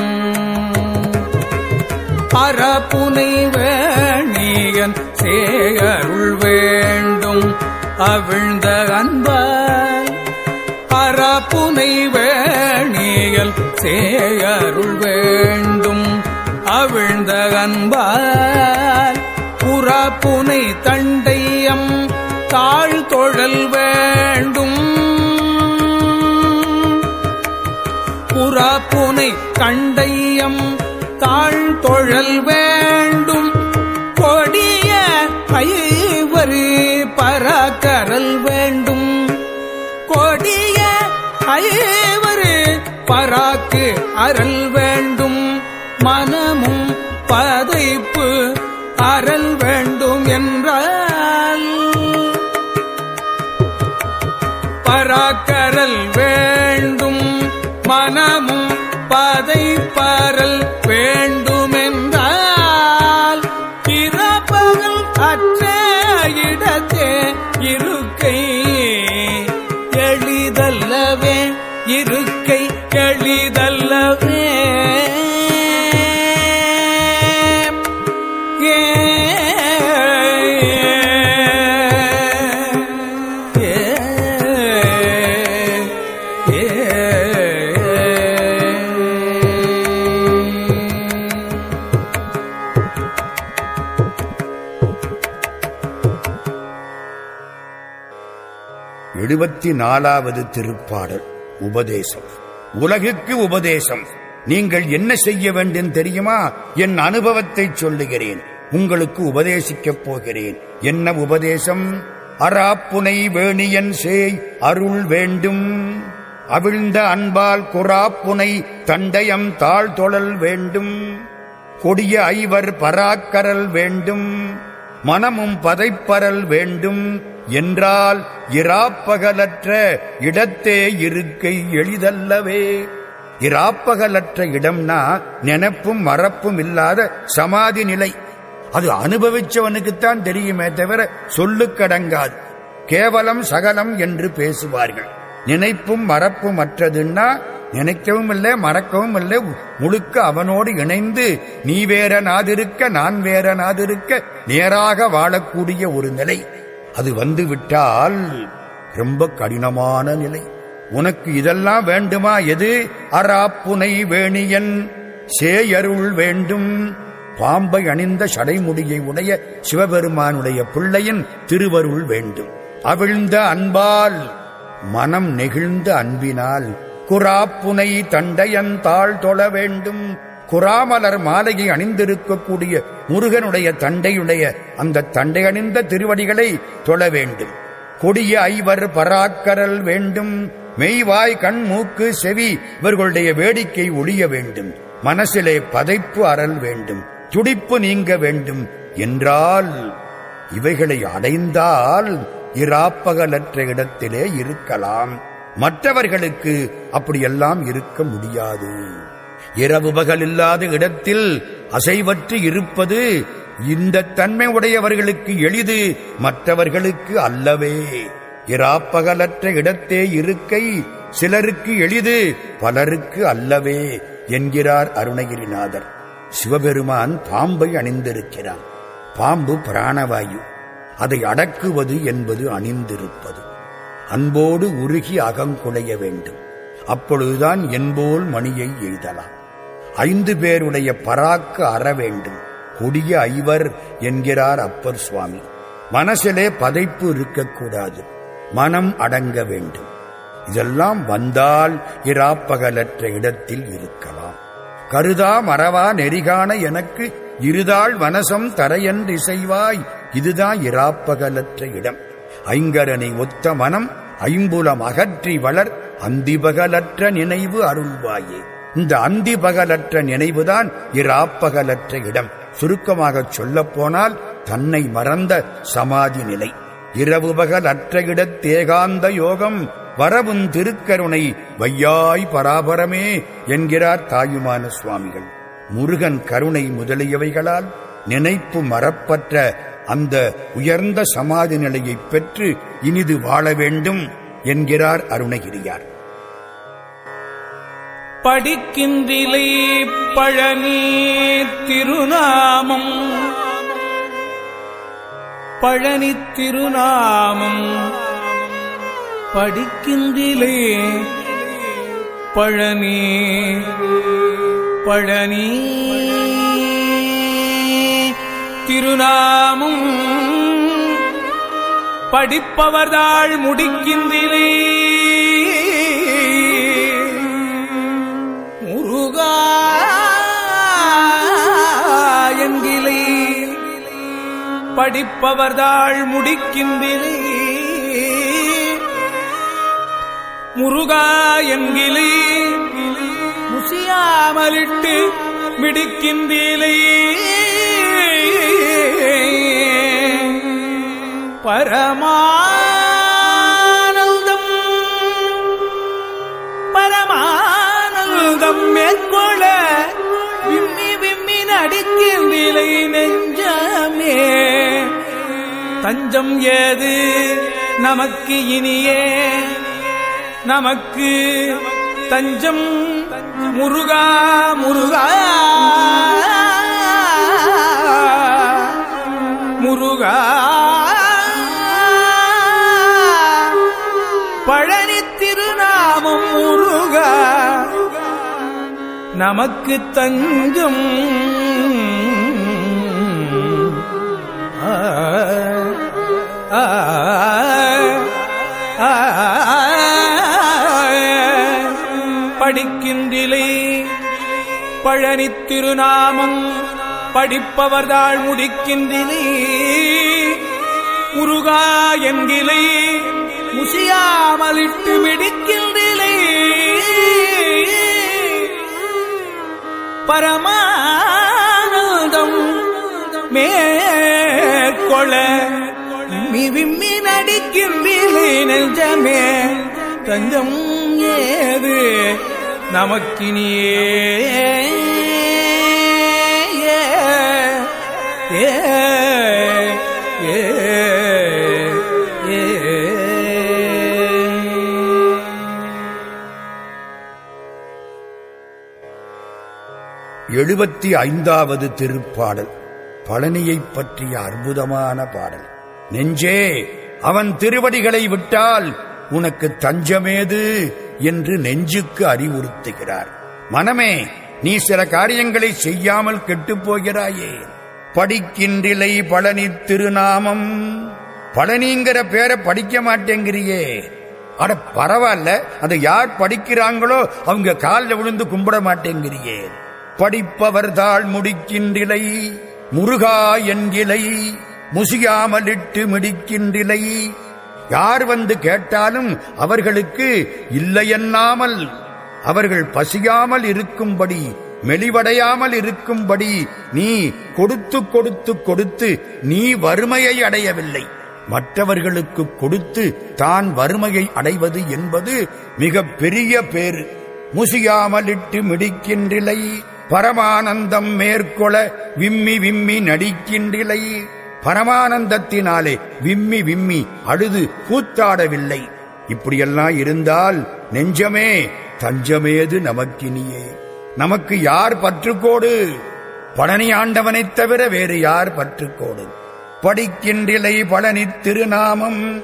அறப்புனை வேணியன் சேயருள் வேண்டும். அவிழ்ந்த அன்பால் அறப்புனை வேணியல் சேயருள் வேண்டும். அவிழ்ந்த அன்பால் புறப்புனை தண்டையம் தாழ் தொழல் வேண்டும். புறப்புனை தண்டையம் தாழ் தொழல் வேண்டும். கொடிய ஐவரு பராக்கரல் வேண்டும். கொடிய ஐவரு பராக்கு அறல் வேண்டும் இருபத்தி நாலாவது திருப்பாடல் உபதேசம். உலகுக்கு உபதேசம். நீங்கள் என்ன செய்ய வேண்டும் தெரியுமா? என் அனுபவத்தை சொல்லுகிறேன். உங்களுக்கு உபதேசிக்கப் போகிறேன். என்ன உபதேசம்? அராப்புனை வேணியன் சேய் அருள் வேண்டும். அவிழ்ந்த அன்பால் குறாப்புனை தண்டயம் தாழ்தொழல் வேண்டும். கொடிய ஐவர் பராக்கரல் வேண்டும். மனமும் பதைப்பரல் வேண்டும் என்றால் இராப்பகலற்ற இடத்தே இருக்கை எளிதல்லவே. இராப்பகலற்ற இடம்னா நினப்பும் மறப்பும் இல்லாத சமாதி நிலை. அது அனுபவிச்சவனுக்குத்தான் தெரியுமே தவிர சொல்லுக்கடங்காது. கேவலம் சகலம் என்று பேசுவார்கள். நினைப்பும் மறப்பும் அற்றதுன்னா நினைக்கவும் இல்லை மறக்கவும் இல்லை. முழுக்க அவனோடு இணைந்து நீ வேற நாதிருக்க நான் வேற நாதிருக்க நேராக வாழக்கூடிய ஒரு நிலை. அது வந்து விட்டால் ரொம்ப கடினமான நிலை. உனக்கு இதெல்லாம் வேண்டுமா? எது? அராப்புனை வேணியன் சேயருள் வேண்டும். பாம்பை அணிந்த சடைமுடியை உடைய சிவபெருமானுடைய பிள்ளையின் திருவருள் வேண்டும். அவிழ்ந்த அன்பால் மனம் நெகிழ்ந்த அன்பினால் குராப்புனை தண்டையன் தாழ் தொழ வேண்டும். குராமலர் மாலையை அணிந்திருக்கக்கூடிய முருகனுடைய தண்டையுடைய அந்த தண்டை அணிந்த திருவடிகளை தொழ வேண்டும். கொடிய ஐவர் பராக்கரல் வேண்டும். மெய்வாய் கண் மூக்கு செவி இவர்களுடைய வேடிக்கை ஒழிய வேண்டும். மனசிலே பதைப்பு அறல் வேண்டும். துடிப்பு நீங்க வேண்டும். என்றால் இவைகளை அடைந்தால் இராப்பகலற்ற இடத்திலே இருக்கலாம். மற்றவர்களுக்கு அப்படியெல்லாம் இருக்க முடியாது. இரவு பகல் இல்லாத இடத்தில் அசைவற்று இருப்பது இந்த தன்மை உடையவர்களுக்கு எளிது மற்றவர்களுக்கு அல்லவே. இராப்பகலற்ற இடத்தே இருக்கை சிலருக்கு எளிது பலருக்கு அல்லவே என்கிறார் அருணகிரிநாதர். சிவபெருமான் பாம்பை அணிந்திருக்கிறான் பாம்பு பிராணவாயு. அதை அடக்குவது என்பது அணிந்திருப்பது. அன்போடு உருகி அகங்குலைய வேண்டும். அப்பொழுதுதான் என்போல் மணியை எய்தலாம் ஐந்து பேருடைய பராக்கு அற வேண்டும். கொடிய ஐவர் என்கிறார் அப்பர் சுவாமி. மனசிலே பதைப்பு இருக்கக்கூடாது மனம் அடங்க வேண்டும். இதெல்லாம் வந்தால் இராப்பகலற்ற இடத்தில் இருக்கலாம். கருதா மறவா நெறிகாண எனக்கு இருதாள் வனசம் தரையன்று இசைவாய் இதுதான் இராப்பகலற்ற இடம். ஐங்கரனை ஒத்த மனம் ஐம்புலம் அகற்றி வளர் அந்திபகலற்ற நினைவு அருள்வாயே. இந்த அந்திபகலற்ற நினைவுதான் இராப்பகலற்ற இடம். சுருக்கமாக சொல்லப் போனால் தன்னை மறந்த சமாதி நிலை. இரவு பகல் அற்ற இடத் தேகாந்த யோகம் வரவும் திருக்கருணை வையாய் பராபரமே என்கிறார் தாயுமான சுவாமிகள். முருகன் கருணை முதலியவைகளால் நினைப்பு மறப்பற்ற அந்த உயர்ந்த சமாதி நிலையைப் பெற்று இனிது வாழ வேண்டும் என்கிறார் அருணகிரியார். படிக்கின்றிலே பழனி திருநாமம். பழனி திருநாமம். படிக்கின்றிலே பழனி பழனி. திருநாமும் படிப்பவர்தாள் முடிக்கின்றிலே. முருகா என்கிலே. படிப்பவர்தாள் முடிக்கின்றிலே. முருகா என்கிலே. அறியாமலிட்டு மிடிக்கின்றீலை பரமானந்தம் பரமானந்தம் மேற்கொள்ள விம்மி விம்மி நடிக்கின்றீலை நெஞ்சமே. தஞ்சம் ஏது நமக்கு இனியே? நமக்கு தஞ்சம் முருகா முருகா. முருகா. பழனி திருநாமம் முருகா. நமக்கு தங்கும். ஆ ஆ ஆ படிக்கின்றிலே பழனி திருநாமம் படிப்பவர்தாள் முடிக்கின்றிலே முருகா என்கிலே முசியாமலிட்டு மிடிக்கின்றிலே. பரமானந்தம் மேற்கொள்ள விம்மி விம்மி நடிக்கின்றிலே நெஞ்சமே. தஞ்சம் ஏது? நமக்கினியே. ஏ ஏ ஏ எழுபத்தி ஐந்தாவது திருப்பாடல் பழனியைப் பற்றிய அற்புதமான பாடல். நெஞ்சே அவன் திருவடிகளை விட்டால் உனக்கு தஞ்சமேது? என்று நெஞ்சுக்கு அறிவுறுத்துகிறார். மனமே நீ சில காரியங்களை செய்யாமல் கெட்டுப்போகிறாயே. படிக்கின்றிலை பழனி திருநாமம். பழனிங்கிற பேரை படிக்க மாட்டேங்கிறியே. அட பரவாயில்ல அதை யார் படிக்கிறாங்களோ அவங்க காலில் விழுந்து கும்பிட மாட்டேங்கிறியே. படிப்பவர் தாழ் முடிக்கின்றிலை முருகா என்கிளை முசியாமலிட்டு மிடிக்கின்றிலை யார் வந்து கேட்டாலும் அவர்களுக்கு இல்லையென்னாமல் அவர்கள் பசியாமல் இருக்கும்படி மெலிவடையாமல் இருக்கும்படி நீ கொடுத்து கொடுத்து கொடுத்து நீ வறுமையை அடையவில்லை. மற்றவர்களுக்கு கொடுத்து தான் வறுமையை அடைவது என்பது மிக பெரிய பேரு முசியாமலிட்டு மிடிக்கின்றிலை பரமானந்தம் மேற்கொள விம்மி விம்மி நடிக்கின்றிலை. பரமானந்தத்தினாலே விம்மி விம்மி அழுது கூத்தாடவில்லை. இப்படியெல்லாம் இருந்தால் நெஞ்சமே தஞ்சமேது நமக்கினியே. நமக்கு யார் பற்றுக்கோடு? பழனி ஆண்டவனைத் தவிர வேறு யார் பற்றுக்கோடு? படிக்கின்றிலை பழனி திருநாமம்.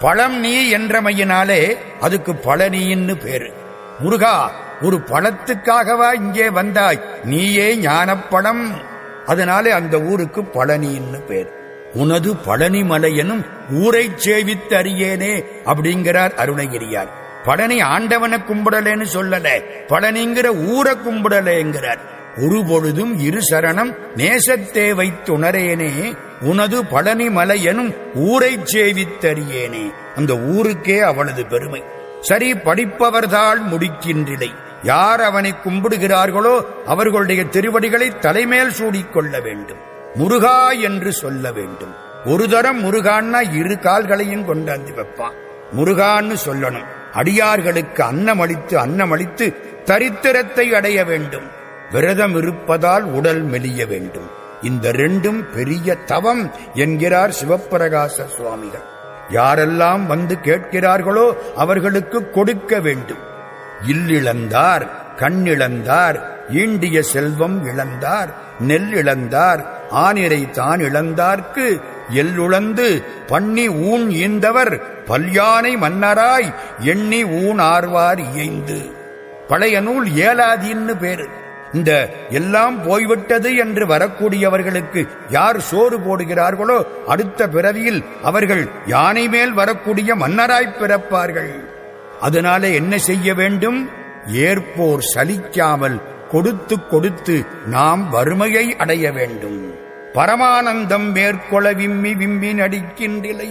பழம் நீ என்றமையினாலே அதுக்கு பழனின்னு பேரு. முருகா ஒரு பழத்துக்காகவா இங்கே வந்தாய்? நீயே ஞானப்பழம். அதனாலே அந்த ஊருக்கு பழனின்னு பேர். உனது பழனிமலை எனும் ஊரைச் சேவித்து அறியேனே அப்படிங்கிறார் அருணகிரியார். பழனி ஆண்டவனை கும்பிடலேன்னு சொல்லல பழனிங்கிற ஊரை கும்பிடலேங்கிறார். ஒரு பொழுதும் இரு சரணம் நேசத்தே வைத்துணரேனே உனது பழனி மலை எனும் ஊரைச் சேவித்தறியேனே. அந்த ஊருக்கே அவளது பெருமை. சரி படிப்பவர்தால் முடிக்கின்றிலை. யார் அவனை கும்பிடுகிறார்களோ அவர்களுடைய திருவடிகளை தலைமேல் சூடிக்கொள்ள வேண்டும். முருகா என்று சொல்ல வேண்டும். ஒரு தரம் முருகான்னா இரு கால்களையும் கொண்டாந்து வைப்பான். முருகான்னு சொல்லணும். அடியார்களுக்கு அன்னமளித்து அன்னமளித்து தரித்திரத்தை அடைய வேண்டும். விரதம் இருப்பதால் உடல் மெலிய வேண்டும். இந்த ரெண்டும் பெரிய தவம் என்கிறார் சிவப்பிரகாச சுவாமிகள். யாரெல்லாம் வந்து கேட்கிறார்களோ அவர்களுக்கு கொடுக்க வேண்டும். இல்லிழந்தார் கண்ணிழந்தார் ஈண்டிய செல்வம் இழந்தார் நெல் இழந்தார் ஆனிரை தான் இழந்தார்க்கு எல்லுழந்து பண்ணி ஊன் ஈந்தவர் பல்யானை மன்னராய் எண்ணி ஊன் ஆர்வார் இயைந்து. பழைய நூல் ஏலாதின்னு பேரு. இந்த எல்லாம் போய்விட்டது என்று வரக்கூடியவர்களுக்கு யார் சோறு போடுகிறார்களோ அடுத்த பிறவியில் அவர்கள் யானை மேல் வரக்கூடிய மன்னராய் பிறப்பார்கள். அதனால என்ன செய்ய வேண்டும்? ஏற்போர் சலிக்காமல் கொடுத்து கொடுத்து நாம் வறுமையை அடைய வேண்டும். பரமானந்தம் மேற்கொள்ள விம்மி விம்மி நடிக்கின்றிலை.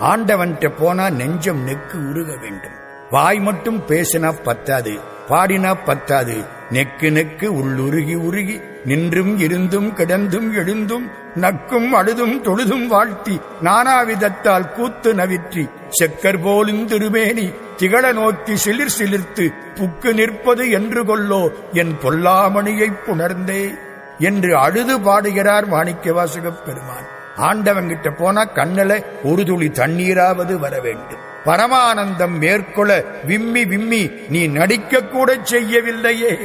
ஆண்டவன்ட்ட போனா நெஞ்சம் நெக்கு உருக வேண்டும். வாய் மட்டும் பேசினா பத்தாது பாடினா பத்தாது. நெக்கு நெக்கு உள்ளுருகி உருகி நின்றும் இருந்தும் கிடந்தும் எழுந்தும் நக்கும் அழுதும் தொழுதும் வாழ்த்தி நானாவிதத்தால் கூத்து நவிற்றி செக்கர் போலும் திருமேனி திகழ நோக்கி சிலிர் சிலிர்த்து புக்கு நிற்பது என்று கொல்லோ என் பொல்லாமணியைப் புணர்ந்தே என்று அழுது பாடுகிறார் மாணிக்கவாசகப் பெருமான். ஆண்டவங்கிட்ட போனா கண்ணல ஒரு துளி தண்ணீராவது வர வேண்டும். பரமானந்தம் மேற்கொள்ள விம்மி விம்மி நீ நடிக்க கூட செய்யவில்லையே.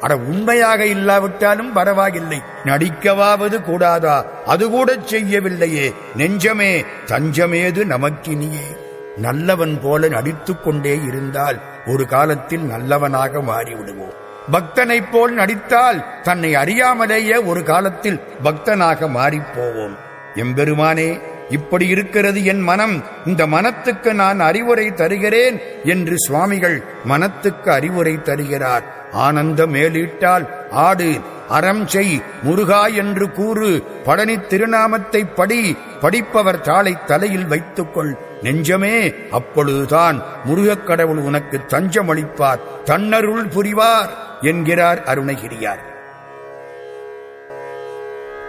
அட உண்மையாக இல்லாவிட்டாலும் பரவாயில்லை. நடிக்கவாவது கூடாதா? அது கூட செய்யவில்லையே. நெஞ்சமே தஞ்சமேது நமக்கினியே. நல்லவன் போல நடித்துக் கொண்டே இருந்தால் ஒரு காலத்தில் நல்லவனாக மாறிவிடுவோம். பக்தனைப் போல் நடித்தால் தன்னை அறியாமலேயே ஒரு காலத்தில் பக்தனாக மாறிப் போவோம். எம்பெருமானே இப்படி இருக்கிறது என் மனம். இந்த மனத்துக்கு நான் அறிவுரை தருகிறேன் என்று சுவாமிகள் மனத்துக்கு அறிவுரை தருகிறார். ஆனந்த மேலிட்டால் ஆடு அறம் செய் முருகா என்று கூறு. பழனி திருநாமத்தை படி படிப்பவர் தாளை தலையில் வைத்துக்கொள். நெஞ்சமே அப்பொழுதுதான் முருகக் கடவுள் உனக்கு தஞ்சமளிப்பார். தன்னருள் புரிவார் என்கிறார் அருணகிரியார்.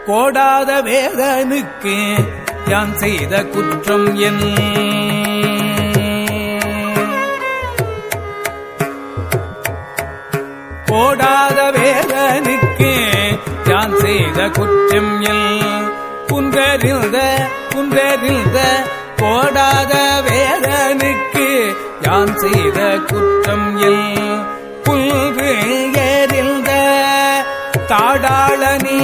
கோடாத வேதனுக்கு யான் செய்த குற்றம் என்? கோடாத வேதனுக்கு யான் செய்த குற்றம் என்? புன்றறிந்த புன்றறிந்த கோடாத வேதனுக்கு யான் செய்த குற்றம் என்? புல்கு எறிந்த தாடாளனே தாடாளனே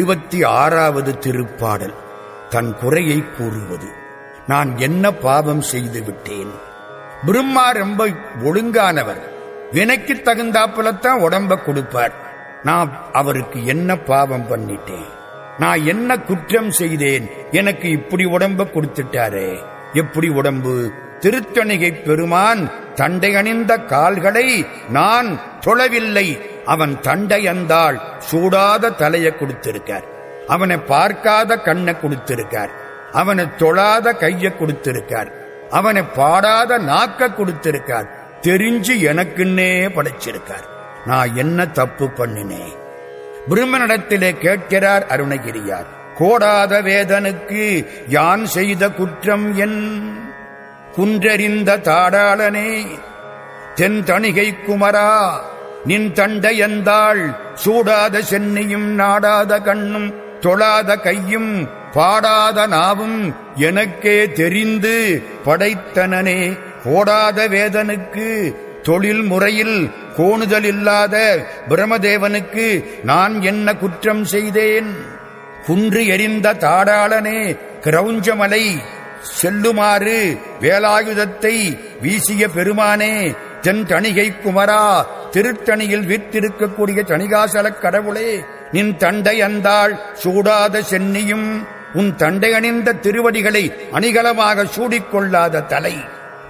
எழுபத்தி ஆறாவது திருப்பாடல். தன் குறையை கூறுவது. நான் என்ன பாவம் செய்து விட்டேன்? பிரம்மா ரொம்ப ஒழுங்கானவர். வினைக்கு தகுந்தாப்புலத்தான் உடம்ப கொடுப்பார். நான் அவருக்கு என்ன பாவம் பண்ணிட்டேன்? நான் என்ன குற்றம் செய்தேன்? எனக்கு இப்படி உடம்ப கொடுத்துட்டாரே. எப்படி உடம்பு? திருத்தணிகை பெருமான் தண்டை அணிந்த கால்களை நான் தொழவில்லை. அவன் தண்டை அந்தாள் சூடாத தலையை கொடுத்திருக்கார். அவனை பார்க்காத கண்ணை கொடுத்திருக்கார். அவனை தொழாத கையை கொடுத்திருக்கார். அவனை பாடாத நாக்க கொடுத்திருக்கார். தெரிஞ்சு எனக்குன்னே படைச்சிருக்கார். நான் என்ன தப்பு பண்ணினேன் பிரம்மனிடத்திலே கேட்கிறார் அருணகிரியார். கோடாத வேதனுக்கு யான் செய்த குற்றம் என்? குன்றறிந்த தாடாளனே தென் தணிகை குமரா நின் தண்டையந்தாள் சூடாத சென்னியும் நாடாத கண்ணும் தொழாத கையும் பாடாத நாவும் எனக்கே தெரிந்து படைத்தனனே. ஓடாத வேதனுக்கு தொழில் முறையில் கோணுதல் இல்லாத பிரமதேவனுக்கு நான் என்ன குற்றம் செய்தேன்? குன்று எரிந்த தாடாளனே கிரௌஞ்சமலை செல்லுமாறு வேலாயுதத்தை வீசிய பெருமானே தென் தணிகை குமரா திருத்தணியில் வீற்றிருக்கக்கூடிய தணிகாசலக் கடவுளே நின் தண்டை அந்தாள் சூடாத சென்னியும் உன் தண்டை அணிந்த திருவடிகளை அணிகலமாக சூடிக்கொள்ளாத தலை.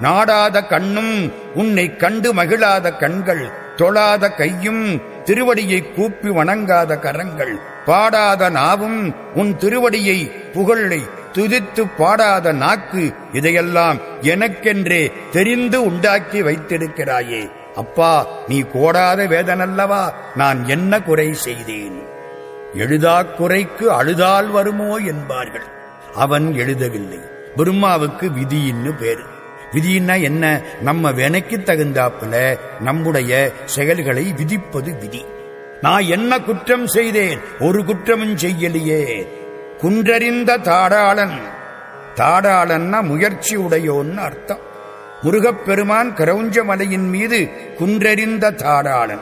நாடாத கண்ணும் உன்னை கண்டு மகிழாத கண்கள் தொழாத கையும் திருவடியை கூப்பி வணங்காத கரங்கள். பாடாத நாவும் உன் திருவடியை புகழை துதித்து பாடாத நாக்கு இதையெல்லாம் எனக்கென்றே தெரிந்து உண்டாக்கி வைத்திருக்கிறாயே. அப்பா நீ கோடாத வேதனல்லவா? நான் என்ன குறை செய்தேன்? எழுதா குறைக்கு அழுதால் வருமோ என்பார்கள். அவன் எழுதவில்லை. பிரம்மாவுக்கு விதியின்னு பேரு. விதின்னா என்ன? நம்ம வினைக்கு தகுந்தாப்புல நம்முடைய செயல்களை விதிப்பது விதி. நான் என்ன குற்றம் செய்தேன்? ஒரு குற்றமும் செய்யலையே. குன்றறிந்த தாடாளன். தாடாளன்னா முயற்சி உடையோன்னு அர்த்தம். முருகப்பெருமான் கரௌஞ்ச மலையின் மீது குன்றறிந்த தாடாளன்.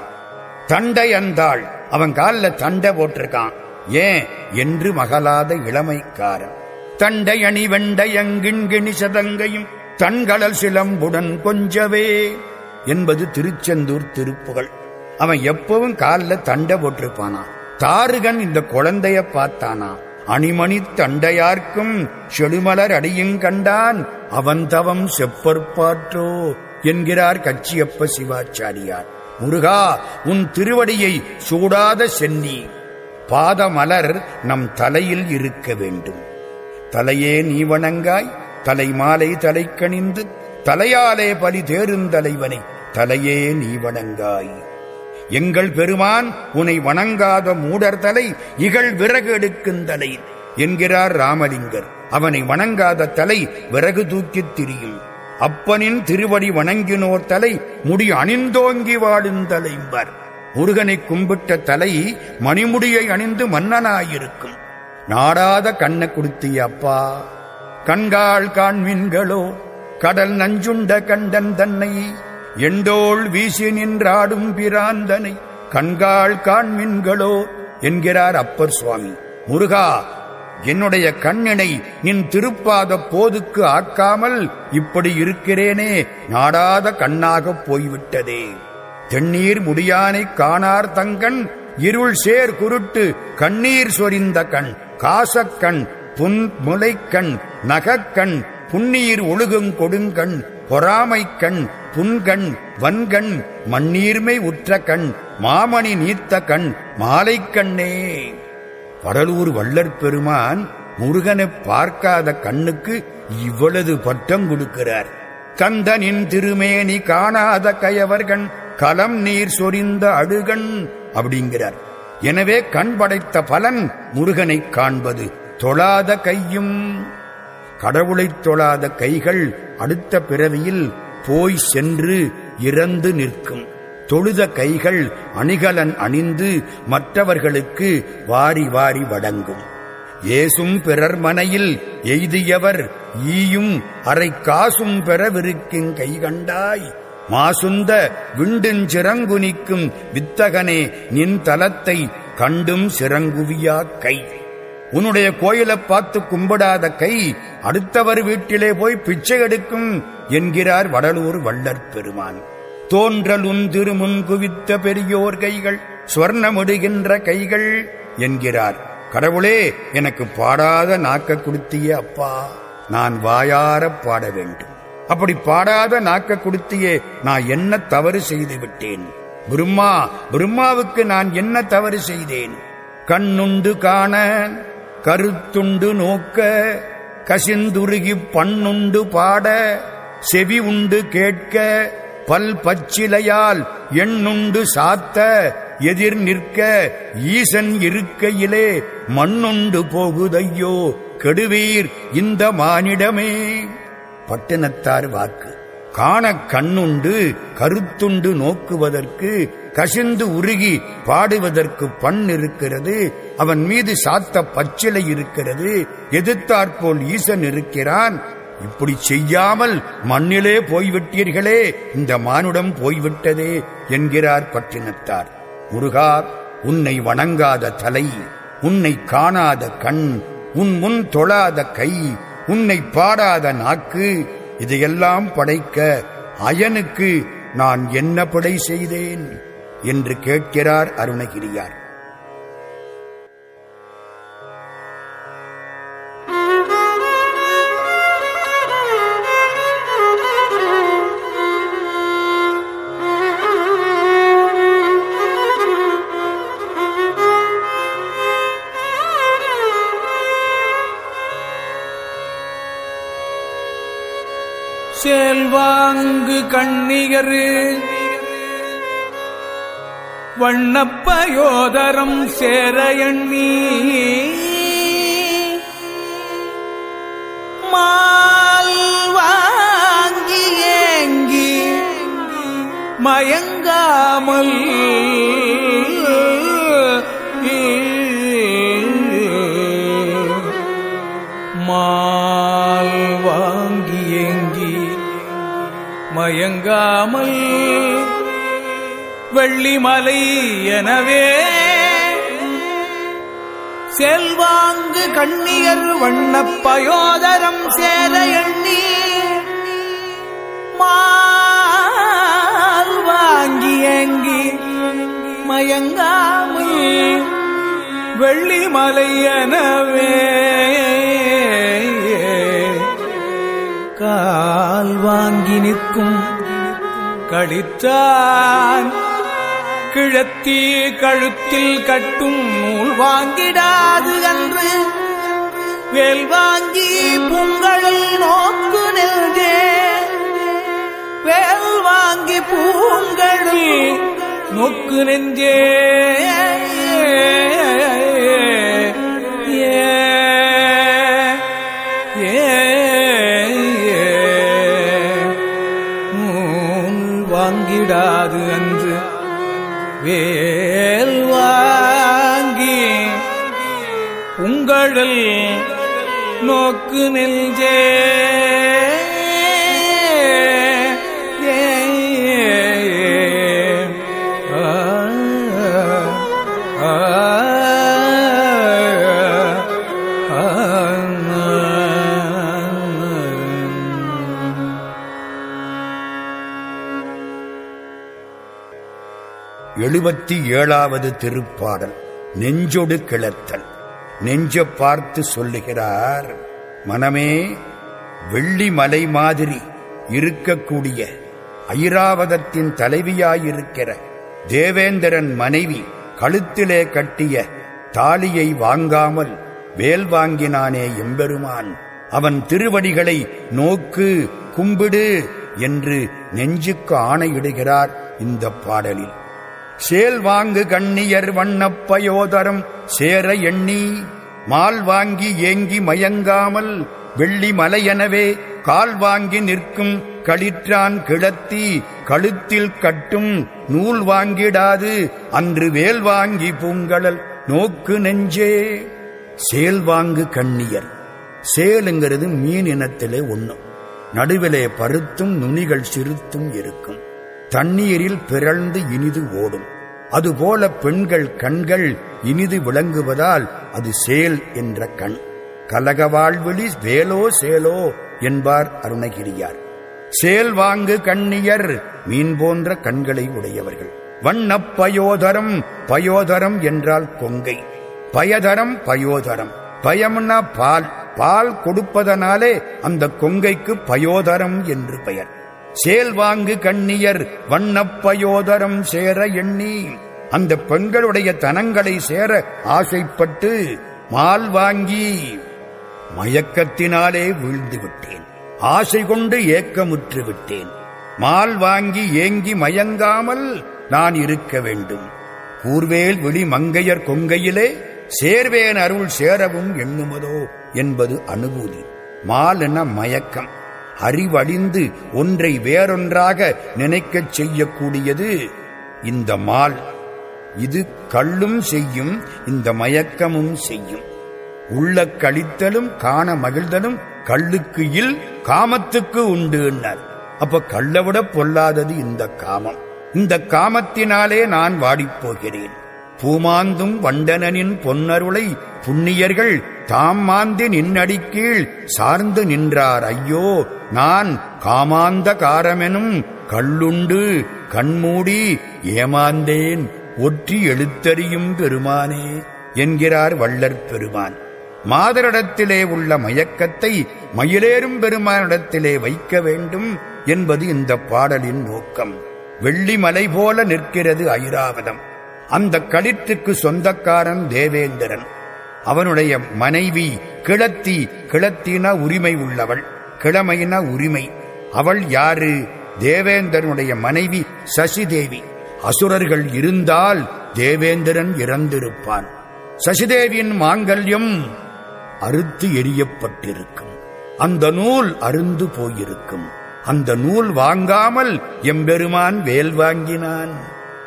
தண்டை அந்தாள். அவன் காலில் தண்டை போட்டிருக்கான். ஏன்? என்று மகளாத இளமைக்காரன். தண்டை அணி வெண்டையங்கிண்கிணி சதங்கையும் தன்கடல் சிலம்புடன் கொஞ்சவே என்பது திருச்செந்தூர் திருப்புகள் அவன் எப்பவும் காலில் தண்டை போட்டிருப்பானா? தாருகன் இந்த குழந்தைய பார்த்தானா? அணிமணி தண்டையார்க்கும் செழுமலர் அடியும் கண்டான். அவன் தவம் செப்பற்பாற்றோ என்கிறார் கச்சியப்ப சிவாச்சாரியார். முருகா உன் திருவடியை சூடாத சென்னி. பாதமலர் நம் தலையில் இருக்க வேண்டும். தலையே நீ வணங்காய் தலை மாலை தலை கணிந்து தலையாலே பலி தேருந்தலைவனை தலையே நீ வணங்காய். எங்கள் பெருமான் உனை வணங்காத மூடர் தலை இகழ் விறகு எடுக்குந்தலை என்கிறார் ராமலிங்கர். அவனை வணங்காத தலை விறகு தூக்கித் திரியும் அப்பனின் திருவடி வணங்கினோர் தலை முடி அணிந்தோங்கி வாடுந்தலைம்பர் முருகனை கும்பிட்ட தலை மணிமுடியை அணிந்து மன்னனாயிருக்கும். நாடாத கண்ண கொடுத்திய அப்பா கண்காள் காண்மீன்களோ கடல் நஞ்சுண்ட கண்டன் தன்னை எண்டோள் வீசி நின்றாடும் பிராந்தனை கண்காள் காண்மின்களோ என்கிறார் அப்பர் சுவாமி. முருகா என்னுடைய கண்ணினை நின் திருப்பாத போதுக்கு ஆக்காமல் இப்படி இருக்கிறேனே நாடாத கண்ணாகப் போய்விட்டதே. தென்னீர் முடியானை காணார் தங்கண் இருள் சேர் குருட்டு கண்ணீர் சொரிந்த கண் காசக்கண் புன் முலைக்கண் நகக்கண் புன்னீர் ஒழுகுங் கொடுங்கண் பொறாமைக்கண் புன்கண் வன்கண் மண்ணீர்மை உற்ற கண் மாமணி நீத்த கண் மாலைக்கண்ணே வடலூர் வள்ளற் பெருமான் முருகனை பார்க்காத கண்ணுக்கு இவ்வளவு பட்டம் கொடுக்கிறார். கந்தனின் திருமேனி காணாத கயவர்கண் கலம் நீர் சொரிந்த அழுகண் அப்படிங்கிறார். எனவே கண் படைத்த பலன் முருகனை காண்பது. தொழாத கையும் கடவுளைத் தொழாத கைகள் அடுத்த பிறவியில் போய் சென்று இறந்து நிற்கும். தொழுத கைகள் அணிகலன் அணிந்து மற்றவர்களுக்கு வாரி வாரி வடங்கும் ஏசும் பிறர் மனையில் எய்தியவர் ஈயும் அரை காசும் பெறவிருக்கின் கை கண்டாய். மாசுந்த விண்டுஞ்சிறங்குனிக்கும் வித்தகனே நின் தலத்தை கண்டும் சிறங்குவியா கை. உன்னுடைய கோயிலை பார்த்து கும்பிடாத கை அடுத்தவர் வீட்டிலே போய் பிச்சை எடுக்கும் என்கிறார் வடலூர் வள்ளற் பெருமான். தோன்றலுன் திருமுன் குவித்த பெரியோர் கைகள் சுவர்ணமிடுகின்ற கைகள் என்கிறார். கடவுளே எனக்கு பாடாத நாக்க கொடுத்திய அப்பா. நான் வாயாரப் பாட வேண்டும். அப்படி பாடாத நாக்க கொடுத்தியே நான் என்ன தவறு செய்து விட்டேன்? பிரம்மா பிரம்மாவுக்கு நான் என்ன தவறு செய்தேன்? கண்ணுண்டு காண கருத்துண்டு நோக்க கசிந்துருகி பண்ணுண்டு பாட செவி உண்டு கேட்க பல் பச்சிலையால் எண்ணுண்டு சாத்த எதிர் நிற்க ஈசன் இருக்கையிலே மண்ணுண்டு போகுதையோ கெடுவீர் இந்த மானிடமே. பட்டினத்தார் வாக்கு. காண கண்ணுண்டு கருத்துண்டு நோக்குவதற்கு கசிந்து உருகி பாடுவதற்கு பண் இருக்கிறது அவன் மீது சாத்த பச்சிலை இருக்கிறது எதிர்த்தாற்போல் ஈசன் இருக்கிறான் இப்படி செய்யாமல் மண்ணிலே போய்விட்டீர்களே இந்த மானுடம் போய்விட்டதே என்கிறார் பற்றினத்தார் முருகா உன்னை வணங்காத தலை உன்னை காணாத கண் உன் முன் தொழாத கை உன்னை பாடாத நாக்கு இதையெல்லாம் படைக்க அயனுக்கு நான் என்ன படை செய்தேன்? என்று கேட்கிறார் அருணகிரியார். செல்வாங்கு கண்ணிகரு வண்ணப்பயோதரம் சேர எண்ணி. மால் வாங்கி ஏங்கி மயங்காமல் மயங்காமல் வெள்ளிமலை எனவே செல்வாங்கு கண்ணியர் வண்ணப்பயோதரம் சேர எண்ணி மால் வாங்கி ஏங்கி மயங்காமல் வெள்ளிமலை எனவே கால் வாங்கி நிற்கும் கழித்தான் கிழத்தி கழுத்தில் கட்டும் நூல் வாங்கிடாது அன்று. வேல் வாங்கி பூங்கழல் நோக்கு நின்றே வேல் வாங்கி பூங்கழல் நோக்கு நெஞ்சே உங்களல் நோக்கு நெஞ்சே எழுபத்தி ஏழாவது திருப்பாடல் நெஞ்சொடு கிளத்தல். நெஞ்ச பார்த்து சொல்லுகிறார் மனமே வெள்ளி மலை மாதிரி இருக்கக்கூடிய ஐராவதத்தின் தலைவியாயிருக்கிற தேவேந்திரன் மனைவி கழுத்திலே கட்டிய தாலியை வாங்காமல் வேல் வாங்கினானே எம்பெருமான். அவன் திருவடிகளை நோக்கு கும்பிடு என்று நெஞ்சுக்கு ஆணையிடுகிறார் இந்த பாடலில். சேல் வாங்கு கண்ணியர் வண்ணப்பயோதரம் சேர எண்ணி மால் வாங்கி ஏங்கி மயங்காமல் வெள்ளி மலையெனவே கால் வாங்கி நிற்கும் களிற்றான் கிளத்தி கழுத்தில் கட்டும் நூல் வாங்கிடாது அன்று வேல் வாங்கி பூங்கடல் நோக்கு நெஞ்சே. சேல் வாங்கு கண்ணியர். சேலுங்கிறது மீன் இனத்திலே ஒண்ணு. நடுவிலே பருத்தும் நுனிகள் சிறுத்தும் இருக்கும். தண்ணீரில் பிறழ்ந்து இனிது ஓடும். அதுபோல பெண்கள் கண்கள் இனிது விளங்குவதால் அது சேல் என்ற கண். கலக வாழ்வெளி வேலோ சேலோ என்பார் அருணகிரியார். சேல் வாங்கு கண்ணியர் மீன் போன்ற கண்களை உடையவர்கள். வண்ணப் பயோதரம் பயோதரம் என்றால் கொங்கை. பயதரம் பயோதரம். பயம்னா பால். பால் கொடுப்பதனாலே அந்த கொங்கைக்கு பயோதரம் என்று பெயர். சேல் வாங்கு கண்ணியர் வண்ணப்பயோதரம் சேர எண்ணி. அந்த பெண்களுடைய தனங்களை சேர ஆசைப்பட்டு மால் வாங்கி மயக்கத்தினாலே வீழ்ந்து விட்டேன் ஆசை கொண்டு ஏக்கமுற்று விட்டேன். மால் வாங்கி ஏங்கி மயங்காமல் நான் இருக்க வேண்டும். கூர்வேல் விழி மங்கையர் கொங்கையிலே சேர்வேன் அருள் சேரவும் எண்ணுமதோ என்பது அனுபூதி. மால் என மயக்கம். அறிவழிந்து ஒன்றை வேறொன்றாக நினைக்கச் செய்யக்கூடியது. இந்த மால் இது கள்ளும் செய்யும் இந்த மயக்கமும் செய்யும். உள்ள கழித்தலும் காண மகிழ்தலும் கள்ளுக்கு இல் காமத்துக்கு உண்டு என்னார் அப்ப கள்ள விட பொல்லாதது இந்த காமம். இந்த காமத்தினாலே நான் வாடிப்போகிறேன். பூமாந்தும் வண்டனனின் பொன்னருளை புண்ணியர்கள் தாம் மாந்து நின்னடிக்கீழ் சார்ந்து நின்றார். ஐயோ நான் காமாந்த காரமெனும் கள்ளுண்டு கண்மூடி ஏமாந்தேன் ஒற்றி எழுத்தறியும் பெருமானே என்கிறார் வள்ளற் பெருமான். மாதரிடத்திலே உள்ள மயக்கத்தை மயிலேறும் பெருமானிடத்திலே வைக்க வேண்டும் என்பது இந்த பாடலின் நோக்கம். வெள்ளிமலை போல நிற்கிறது ஐராவதம். அந்த களிற்றுக்கு சொந்தக்காரன் தேவேந்திரன். அவனுடைய மனைவி கிளத்தி கிளத்தின உரிமை உள்ளவள். கிழமையின உரிமை. அவள் யாரு? தேவேந்திரனுடைய மனைவி சசிதேவி. அசுரர்கள் இருந்தால் தேவேந்திரன் இறந்திருப்பான். சசிதேவியின் மாங்கல்யம் அறுத்து எரியப்பட்டிருக்கும். அந்த நூல் அருந்து போயிருக்கும். அந்த நூல் வாங்காமல் எம்பெருமான் வேல் வாங்கினான்.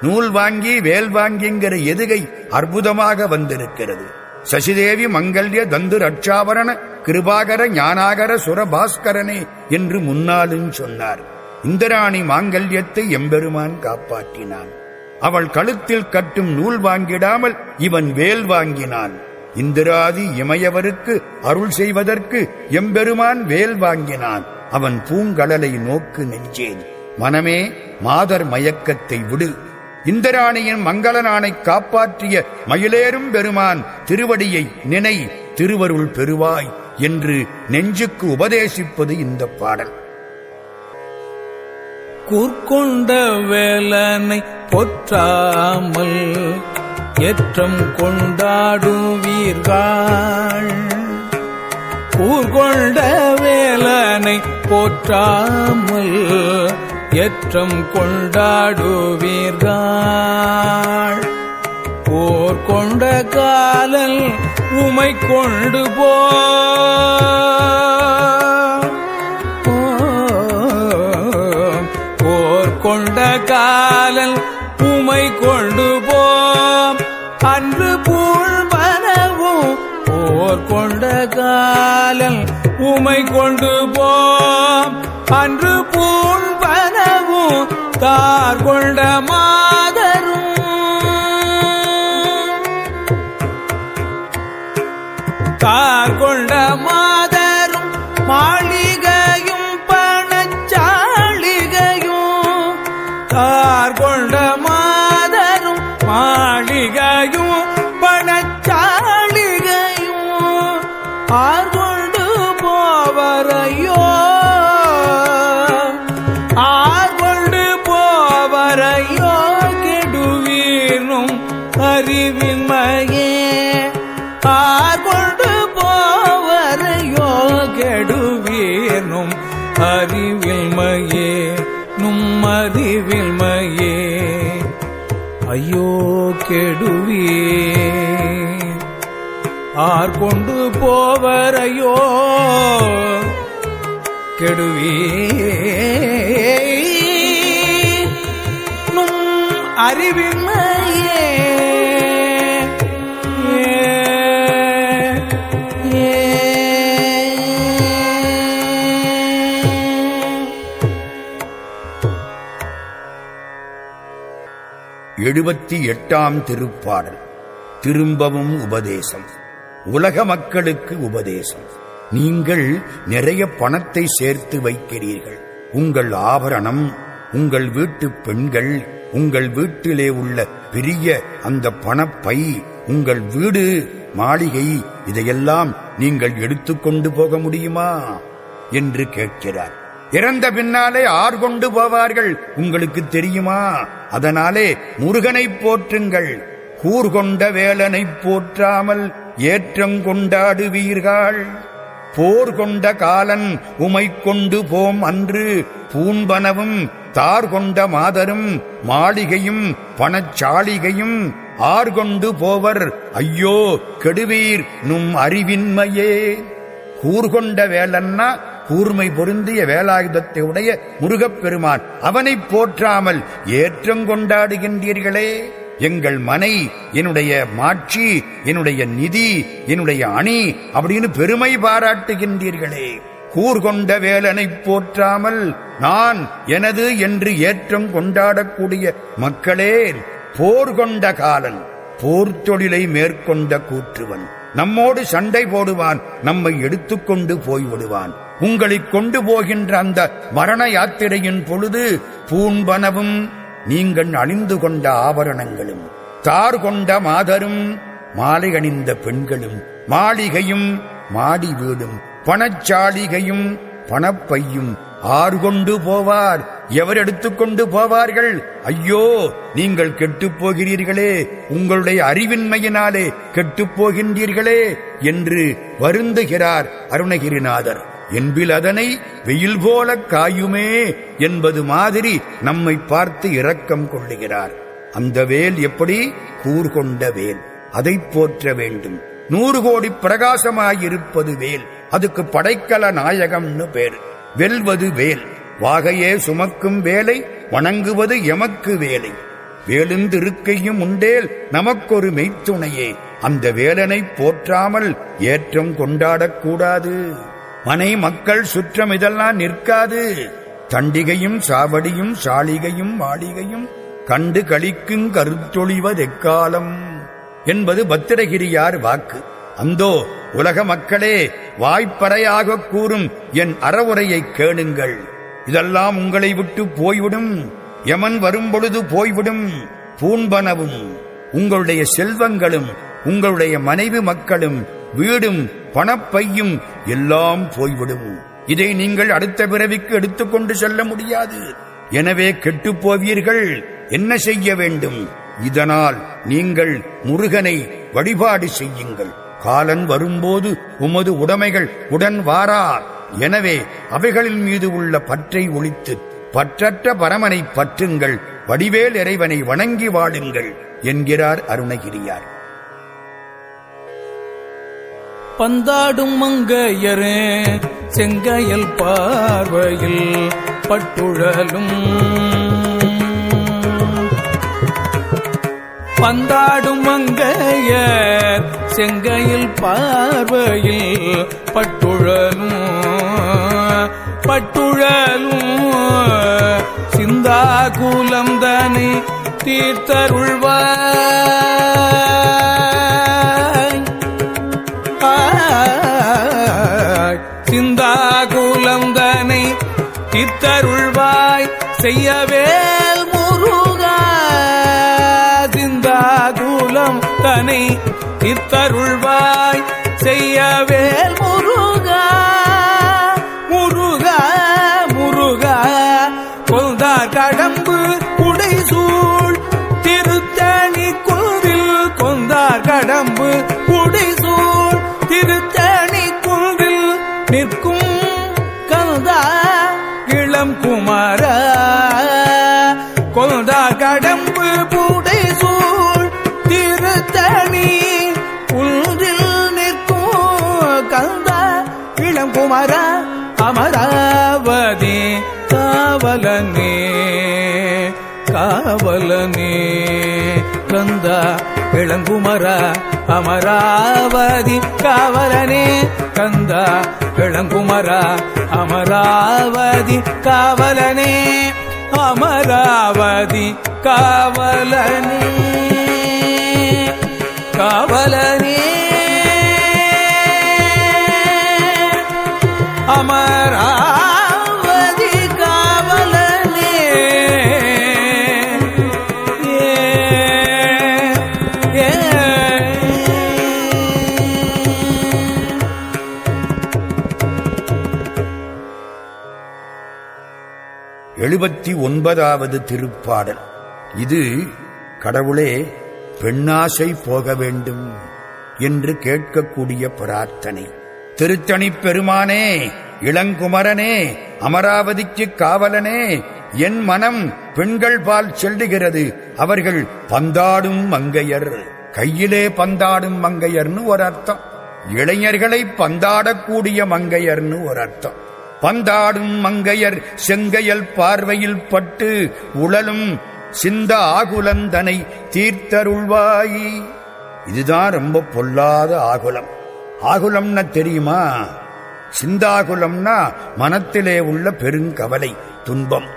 நூல் வாங்கி வேல் வாங்கிங்கிற எதுகை அற்புதமாக வந்திருக்கிறது. சசிதேவி மங்கல்ய தந்து ரட்சாவரண கிருபாகர ஞானாகர சுரபாஸ்கரனே என்று முன்னாலும் சொன்னார். இந்திராணி மாங்கல்யத்தை எம்பெருமான் காப்பாற்றினான். அவள் கழுத்தில் கட்டும் நூல் வாங்கிடாமல் இவன் வேல் வாங்கினான். இந்திராதி இமையவருக்கு அருள் செய்வதற்கு எம்பெருமான் வேல் வாங்கினான். அவன் பூங்கடலை நோக்கு நெஞ்சேன் மனமே மாதர் மயக்கத்தை விடு. இந்திராணியின் மங்களனானை காப்பாற்றிய மயிலேறும் பெருமான் திருவடியை நினை திருவருள் பெறுவாய் என்று நெஞ்சுக்கு உபதேசிப்பது இந்த பாடல். கூர்கொண்ட வேலனை பொற்றாமல் ஏற்றம் கொண்டாடுவீர்கள். கூர்கொண்ட வேலனை போற்றாமல் ஏற்றம் கொண்டாடுவீர்கள். போர் கொண்ட காலல் உமை கொண்டு போ. போர் கொண்ட காலல் உமை கொண்டு போம் அன்று பூழ்வனவும் போர் கொண்ட காலல் உமை கொண்டு போம் அன்று பூழ்வனவும் தார் கொண்ட மாதரும். தார் கொண்ட மா கெடுவே ஆர் கொண்டு போவரையோ கெடுவே நும் அறிவின்மையே. எழுபத்தி எட்டாம் திருப்பாடல். திரும்பவும் உபதேசம். உலக மக்களுக்கு உபதேசம். நீங்கள் நிறைய பணத்தை சேர்த்து வைக்கிறீர்கள். உங்கள் ஆபரணம் உங்கள் வீட்டு பெண்கள் உங்கள் வீட்டிலே உள்ள பெரிய அந்த பணப்பை உங்கள் வீடு மாளிகை இதையெல்லாம் நீங்கள் எடுத்துக்கொண்டு போக முடியுமா? என்று கேட்கிறார். இறந்த பின்னாலே ஆர் கொண்டு போவார்கள். உங்களுக்கு தெரியுமா? அதனாலே முருகனை போற்றுங்கள். கூர்கொண்ட வேலனை போற்றாமல் ஏற்றம் கொண்டாடுவீர்கள். போர் கொண்ட காலன் உமை கொண்டு போம் அன்று பூம்பனவும் தார் கொண்ட மாதரும் மாளிகையும் பணச்சாளிகையும் ஆர் கொண்டு போவர். ஐயோ கெடுவீர் நும் அறிவின்மையே. கூர்கொண்ட வேலன்னா கூர்மை பொருந்திய வேலாயுதத்தை உடைய முருகப்பெருமான் அவனை போற்றாமல் ஏற்றம் கொண்டாடுகின்றீர்களே. எங்கள் மனை என்னுடைய மாட்சி என்னுடைய நிதி என்னுடைய அணி அப்படின்னு பெருமை பாராட்டுகின்றீர்களே. கூர்கொண்ட வேலனை போற்றாமல் நான் எனது என்று ஏற்றம் கொண்டாடக்கூடிய மக்களே போர் கொண்ட காலன் போர் தொழிலை மேற்கொண்ட கூற்றுவன். நம்மோடு சண்டை போடுவான் நம்மை எடுத்துக்கொண்டு போய்விடுவான். உங்களைக் கொண்டு போகின்ற அந்த மரண யாத்திரையின் பொழுது பூன்பனவும் நீங்கள் அணிந்து கொண்ட ஆபரணங்களும் தார் கொண்ட மாதரும் மாலை அணிந்த பெண்களும் மாளிகையும் மாடி வீடும் பணச்சாளிகையும் பணப்பையும் ஆறு கொண்டு போவார். எவர் எடுத்துக்கொண்டு போவார்கள்? ஐயோ நீங்கள் கெட்டுப் போகிறீர்களே உங்களுடைய அறிவின்மையினாலே கெட்டுப் போகின்றீர்களே என்று வருந்துகிறார் அருணகிரிநாதர். என்பில் அதனை வெயில் போல காயுமே என்பது மாதிரி நம்மை பார்த்து இரக்கம் கொள்ளுகிறார். அந்த வேல் எப்படி? கூர்கொண்ட வேல். அதை போற்ற வேண்டும். நூறு கோடி பிரகாசமாயிருப்பது வேல். அதுக்கு படைக்கல நாயகம்னு பேர். வெல்வது வேல். வாகையே சுமக்கும் வேலை வணங்குவது எமக்கு வேலை. வேலுந்து இருக்கையும் உண்டேல் நமக்கொரு மெய்த்துணையே. அந்த வேலனை போற்றாமல் ஏற்றம் கொண்டாடக்கூடாது மனை மக்கள் சுற்றம் இதெல்லாம் நிற்காது. தண்டிகையும் சாவடியும் சாளிகையும் மாளிகையும் கண்டு கழிக்குங் கருத்தொழிவதெக்காலம். என்பது பத்திரகிரியார் வாக்கு. அந்தோ உலக மக்களே வாய்ப்பறையாக கூறும் என் அறவுரையை கேளுங்கள். இதெல்லாம் உங்களை விட்டு போய்விடும். யமன் வரும்பொழுது போய்விடும். பூண்பனவும். உங்களுடைய செல்வங்களும் உங்களுடைய மனைவி மக்களும் வீடும் பணப்பையும் எல்லாம் போய்விடும். இதை நீங்கள் அடுத்த பிறவிக்கு எடுத்துக்கொண்டு செல்ல முடியாது. எனவே கெட்டுப் போவீர்கள். என்ன செய்ய வேண்டும்? இதனால் நீங்கள் முருகனை வழிபாடு செய்யுங்கள். காலன் வரும்போது உமது உடைமைகள் உடன் வாரா. எனவே அவைகளின் மீது உள்ள பற்றை ஒழித்து பற்றற்ற பரமனை பற்றுங்கள். வடிவேல் இறைவனை வணங்கி வாழுங்கள் என்கிறார் அருணகிரியார். பந்தாடும் மங்கையரே செங்கையல் பார்வையில் பட்டுழலும். பந்தாடும் மங்கையர் செங்கையில் பார்வையில் பட்டுழலும். பட்டுழலும் சிந்தாகுலம் தனை தீர்த்தருள்வார். தீர்த்தருள்வாய் அமர அமராவதி காவலனே காவலனே. கந்த இளங்குமர அமராவதி காவலனே. கந்த இளங்குமர அமராவதி காவலனே. அமராவதி காவலனே. காவலனே. எழுபத்தி ஒன்பதாவது திருப்பாடல். இது கடவுளே பெண்ணாசை போக வேண்டும் என்று கேட்கக்கூடிய பிரார்த்தனை. திருத்தணிப் பெருமானே இளங்குமரனே அமராவதிக்கு காவலனே என் மனம் பெண்கள் பால் செல்லுகிறது அவர்கள் பந்தாடும் மங்கையர். கையிலே பந்தாடும் மங்கையர்னு ஒரு அர்த்தம். இளைஞர்களை பந்தாடக்கூடிய மங்கையர்னு ஒரு அர்த்தம். பந்தாடும் மங்கையர் செங்கையல் பார்வையில் பட்டு உழலும் சிந்த ஆகுலந்தனை தீர்த்தருள்வாயி. இதுதான் ரொம்ப பொல்லாத ஆகுலம். ஆகுலம்னா தெரியுமா? சிந்தாகுலம்னா மனத்திலே உள்ள பெருங்கவலை துன்பம்.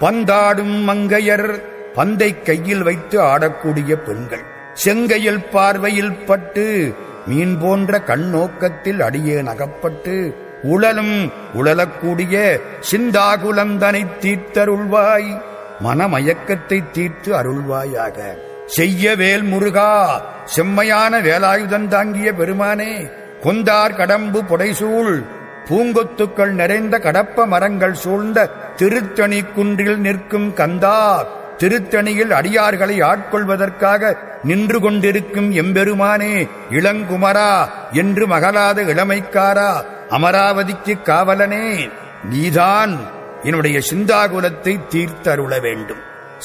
பந்தாடும் மங்கையர் பந்தை கையில் வைத்து ஆடக்கூடிய பெண்கள். செங்கையல் பார்வையில் பட்டு மீன் போன்ற கண்ணோக்கத்தில் அடியே நகப்பட்டு உழலும் உழலக்கூடிய சிந்தாகுலந்தனை தீர்த்தருள்வாய். மனமயக்கத்தை தீர்த்து அருள்வாயாக. செய்ய வேல் முருகா செம்மையான வேலாயுதம் தாங்கிய பெருமானே கொந்தார் கடம்பு புடைசூழ். பூங்கொத்துக்கள் நிறைந்த கடப்ப மரங்கள் சூழ்ந்த திருத்தணி குன்றில் நிற்கும் கந்தா திருத்தணியில் அடியார்களை ஆட்கொள்வதற்காக நின்று கொண்டிருக்கும் எம்பெருமானே இளங்குமரா என்று மகளாத இளமைக்காரா அமராவதிக்கு காவலனே நீதான் என்னுடைய சிந்தாகுலத்தை தீர்த்தருள வேண்டும்.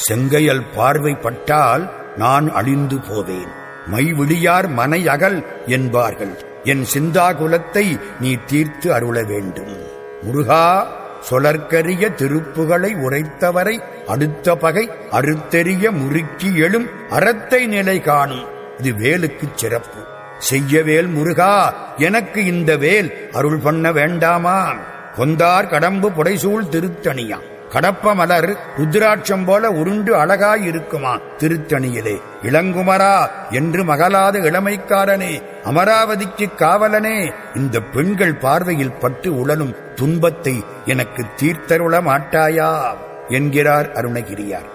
செங்கையல் பார்வைப்பட்டால் நான் அழிந்து போவேன். மைவிழியார் மனை அகல் என்பார்கள். என் சிந்தாகுலத்தை நீ தீர்த்து அருள வேண்டும். முருகா சொலற்கரிய திருப்புகளை உரைத்தவரை அடுத்த பகை அறுத்தெறிய முறுக்கி எழும் அறத்தை நிலை காணும் இது வேலுக்குச் சிறப்பு. செய்யவேல் முருகா எனக்கு இந்த வேல் அருள் பண்ண வேண்டாமா கொந்தார் கடம்பு புடைசூழ் திருத்தணியாம் கடப்ப மலர் ருத்ராட்சம் போல உருண்டு அழகாய் இருக்குமா திருத்தணியிலே. இளங்குமரா என்று மகளாத இளமைக்காரனே அமராவதிக்கு காவலனே இந்த பெண்கள் பார்வையில் பட்டு உழலும் துன்பத்தை எனக்கு தீர்த்தருள மாட்டாயா என்கிறார் அருணகிரியார்.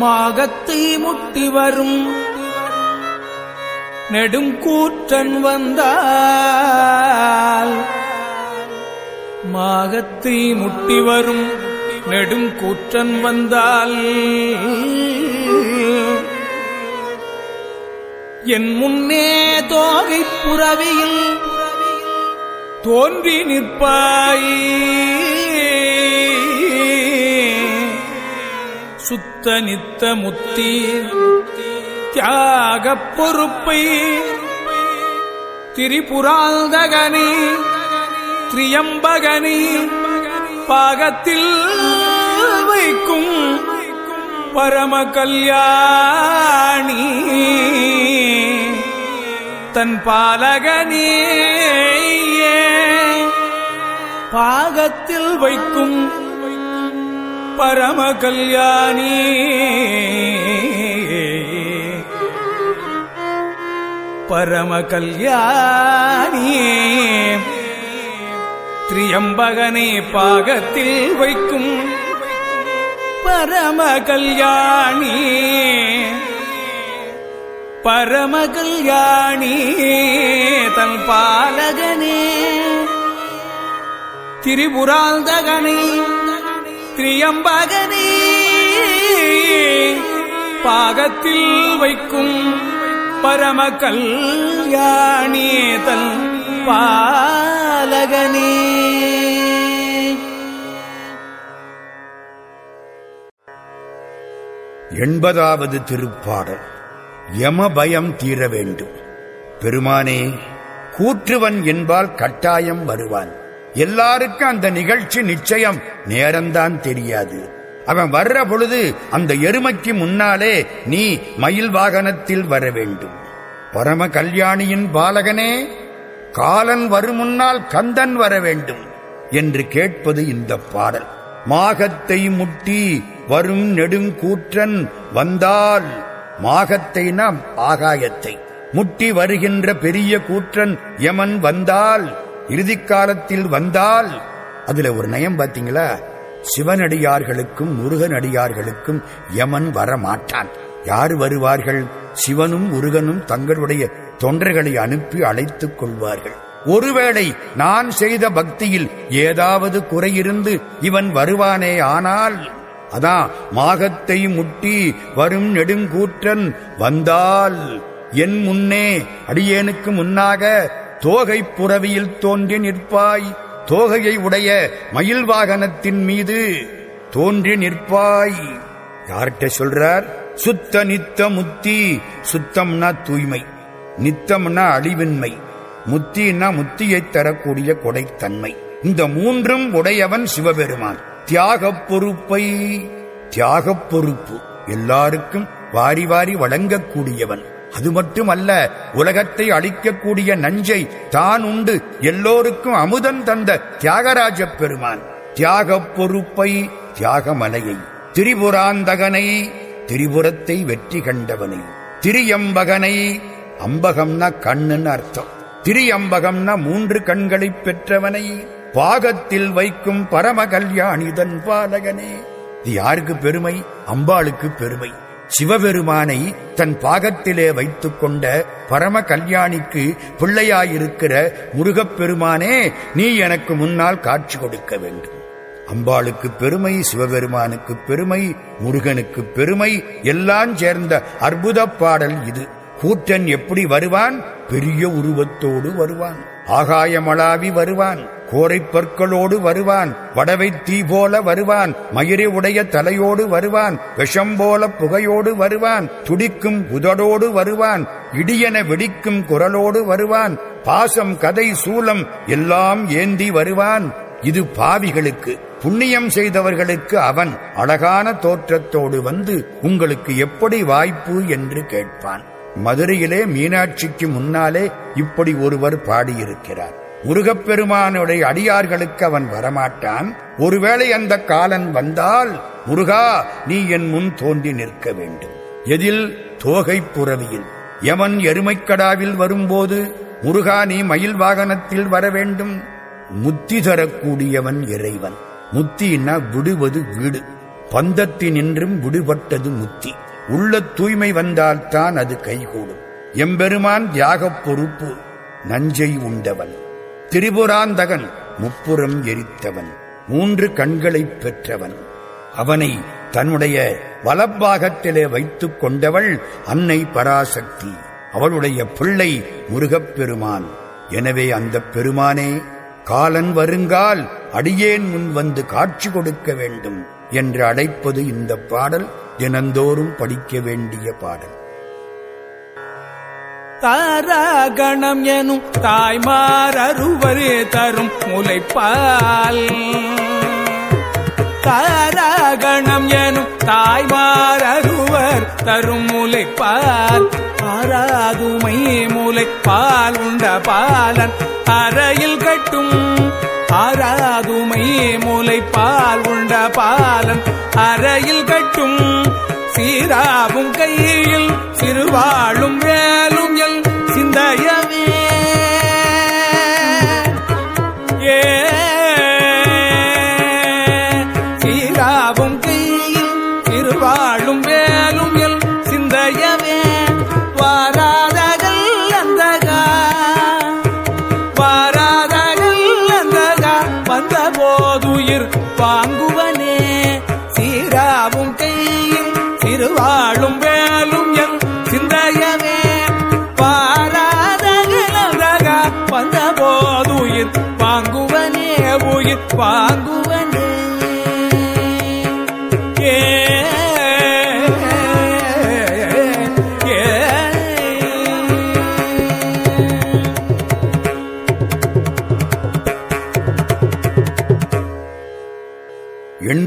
மாகத்தை முட்டி வரும். நெடுங்கூற்றன் வந்தால் மாகத்தை முட்டி வரும். நெடுங்கூற்றன் வந்தால் என் முன்னே தோகை புறவியில் தோன்றி நிற்பாயே. சுத்த நித்த முத்தி தியாக பொறுப்பை திரிபுராந்தகனி திரியம்பகனி பாகத்தில் வைக்கும் பரம கல்யாணி தன் பாலகனே பாகத்தில் வைக்கும் பரம கல்யாணி. பரம கல்யாணி. திரியம்பகனை பாகத்தில் வைக்கும் பரம கல்யாணி. பரம கல்யாணி தன் பாலகனே. திரிபுராந்தகனை திரியம்பகனே பாகத்தில் வைக்கும் பரம கல்யாணி தன் பாலகனே. எண்பதாவது திருப்பாடல். யம பயம் தீர வேண்டும். பெருமானே கூற்றுவன் என்பால் கட்டாயம் வருவான். எல்லாருக்கும் அந்த நிகழ்ச்சி நிச்சயம் நேரம்தான் தெரியாது. அவன் வர்ற பொழுது அந்த எருமைக்கு முன்னாலே நீ மயில் வாகனத்தில் வர வேண்டும். பரம கல்யாணியின் பாலகனே காலன் வரும் முன்னால் கந்தன் வர வேண்டும் என்று கேட்பது இந்த பாடல். மாகத்தை முட்டி வரும் நெடுங்கூற்றன் வந்தால் மாகத்தை நாம் ஆகாயத்தை. முட்டி வருகின்ற பெரிய கூற்றன் யமன் வந்தால் இறுதிக்காலத்தில் வந்தால் அதுல ஒரு நயம் பார்த்தீங்களா சிவனடியார்களுக்கும் முருகனடியார்களுக்கும் யமன் வர மாட்டான் யார் வருவார்கள்? சிவனும் முருகனும் தங்களுடைய தொண்டர்களை அனுப்பி அழைத்துக் கொள்வார்கள். ஒருவேளை நான் செய்த பக்தியில் ஏதாவது குறையிருந்து இவன் வருவானே ஆனால் அதான் மாகத்தை முட்டி வரும் நெடுங்கூற்றன் வந்தால் என் முன்னே அடியேனுக்கு முன்னாக தோகை புறவியில் தோன்றி நிற்பாய் தோகையை உடைய மயில் வாகனத்தின் மீது தோன்றி நிற்பாய். யார்கிட்ட சொல்றார்? சுத்த நித்த முத்தி சுத்தம்னா தூய்மை நித்தம்னா அழிவின்மை முத்தின்னா முத்தியை தரக்கூடிய கொடைத்தன்மை. இந்த மூன்றும் உடையவன் சிவபெருமான். தியாகப் பொறுப்பை தியாகப் பொறுப்பு. எல்லாருக்கும் வாரி வாரி வழங்கக்கூடியவன். அது மட்டுமல்ல உலகத்தை அழிக்கக்கூடிய நஞ்சை தான் உண்டு எல்லோருக்கும் அமுதன் தந்த தியாகராஜ பெருமான். தியாகப் பொறுப்பை தியாகமலையை திரிபுராந்தகனை திரிபுரத்தை வெற்றி கண்டவனை. திரியம்பகனை அம்பகம்னா கண்ணுன்னு அர்த்தம். திரியம்பகம்னா மூன்று கண்களைப் பெற்றவனை பாகத்தில் வைக்கும் பரம கல்யாணிதன் பாலகனே. இது யாருக்கு பெருமை? அம்பாளுக்கு பெருமை. சிவபெருமானை தன் பாகத்திலே வைத்துக் கொண்ட பரம கல்யாணிக்கு பிள்ளையாயிருக்கிற முருகப்பெருமானே நீ எனக்கு முன்னால் காட்சி கொடுக்க வேண்டும். அம்பாளுக்கு பெருமை சிவபெருமானுக்கு பெருமை முருகனுக்கு பெருமை எல்லாம் சேர்ந்த அற்புத பாடல் இது. கூற்றன் எப்படி வருவான்? பெரிய உருவத்தோடு வருவான். ஆகாயமளாவி வருவான். கோரைப் பற்களோடு வருவான் வடவை தீ போல வருவான் மயிரி உடைய தலையோடு வருவான் விஷம் போல புகையோடு வருவான் துடிக்கும் உதடோடு வருவான் இடியென வெடிக்கும் குரலோடு வருவான் பாசம் கதை சூலம் எல்லாம் ஏந்தி வருவான். இது பாவிகளுக்கு புண்ணியம் செய்தவர்களுக்கு அவன் அழகான தோற்றத்தோடு வந்து உங்களுக்கு எப்படி வாய்ப்பு என்று கேட்பான். மதுரையிலே மீனாட்சிக்கு முன்னாலே இப்படி ஒருவர் பாடியிருக்கிறார். முருகப்பெருமானுடைய அடியார்களுக்கு அவன் வரமாட்டான். ஒருவேளை அந்த காலன் வந்தால் முருகா நீ என் முன் தோன்றி நிற்க வேண்டும். எதில் தோகை புறவியில் யமன் எருமைக்கடாவில் வரும்போது முருகா நீ மயில் வாகனத்தில் வர வேண்டும். முத்தி தரக்கூடியவன் இறைவன். முத்தின்னா விடுவது வீடு. பந்தத்தினின்றும் விடுபட்டது முத்தி. உள்ள தூய்மை வந்தால்தான் அது கைகூடும். எம்பெருமான் தியாகப் பொறுப்பு. நஞ்சை உண்டவன். திரிபுராந்தகன் முப்புறம் எரித்தவன் மூன்று கண்களைப் பெற்றவன். அவனை தன்னுடைய வலப்பாகத்திலே வைத்துக் கொண்டவள் அன்னை பராசக்தி. அவளுடைய பிள்ளை முருகப்பெருமான். எனவே அந்த பெருமானே காலன் வருங்கால் அடியேன் முன் வந்து காட்சி கொடுக்க வேண்டும் என்று அழைப்பது இந்த பாடல். தினந்தோறும் படிக்க வேண்டிய பாடல். தாராகணம் எனும் தாய்மார் அறுவரே தரும் முளைப்பால். தாராகணம் எனும் தாய்மார் அறுவர் தரும் முளைப்பால். ஆராதுமை முளைப்பால் உண்ட பாலன் அறையில் கட்டும். ஆராதுமை முளைப்பால் உண்ட பாலன் அறையில் கட்டும். சீராவும் கையில் சிறுவாழும் வேலும் எல் சிந்தையவே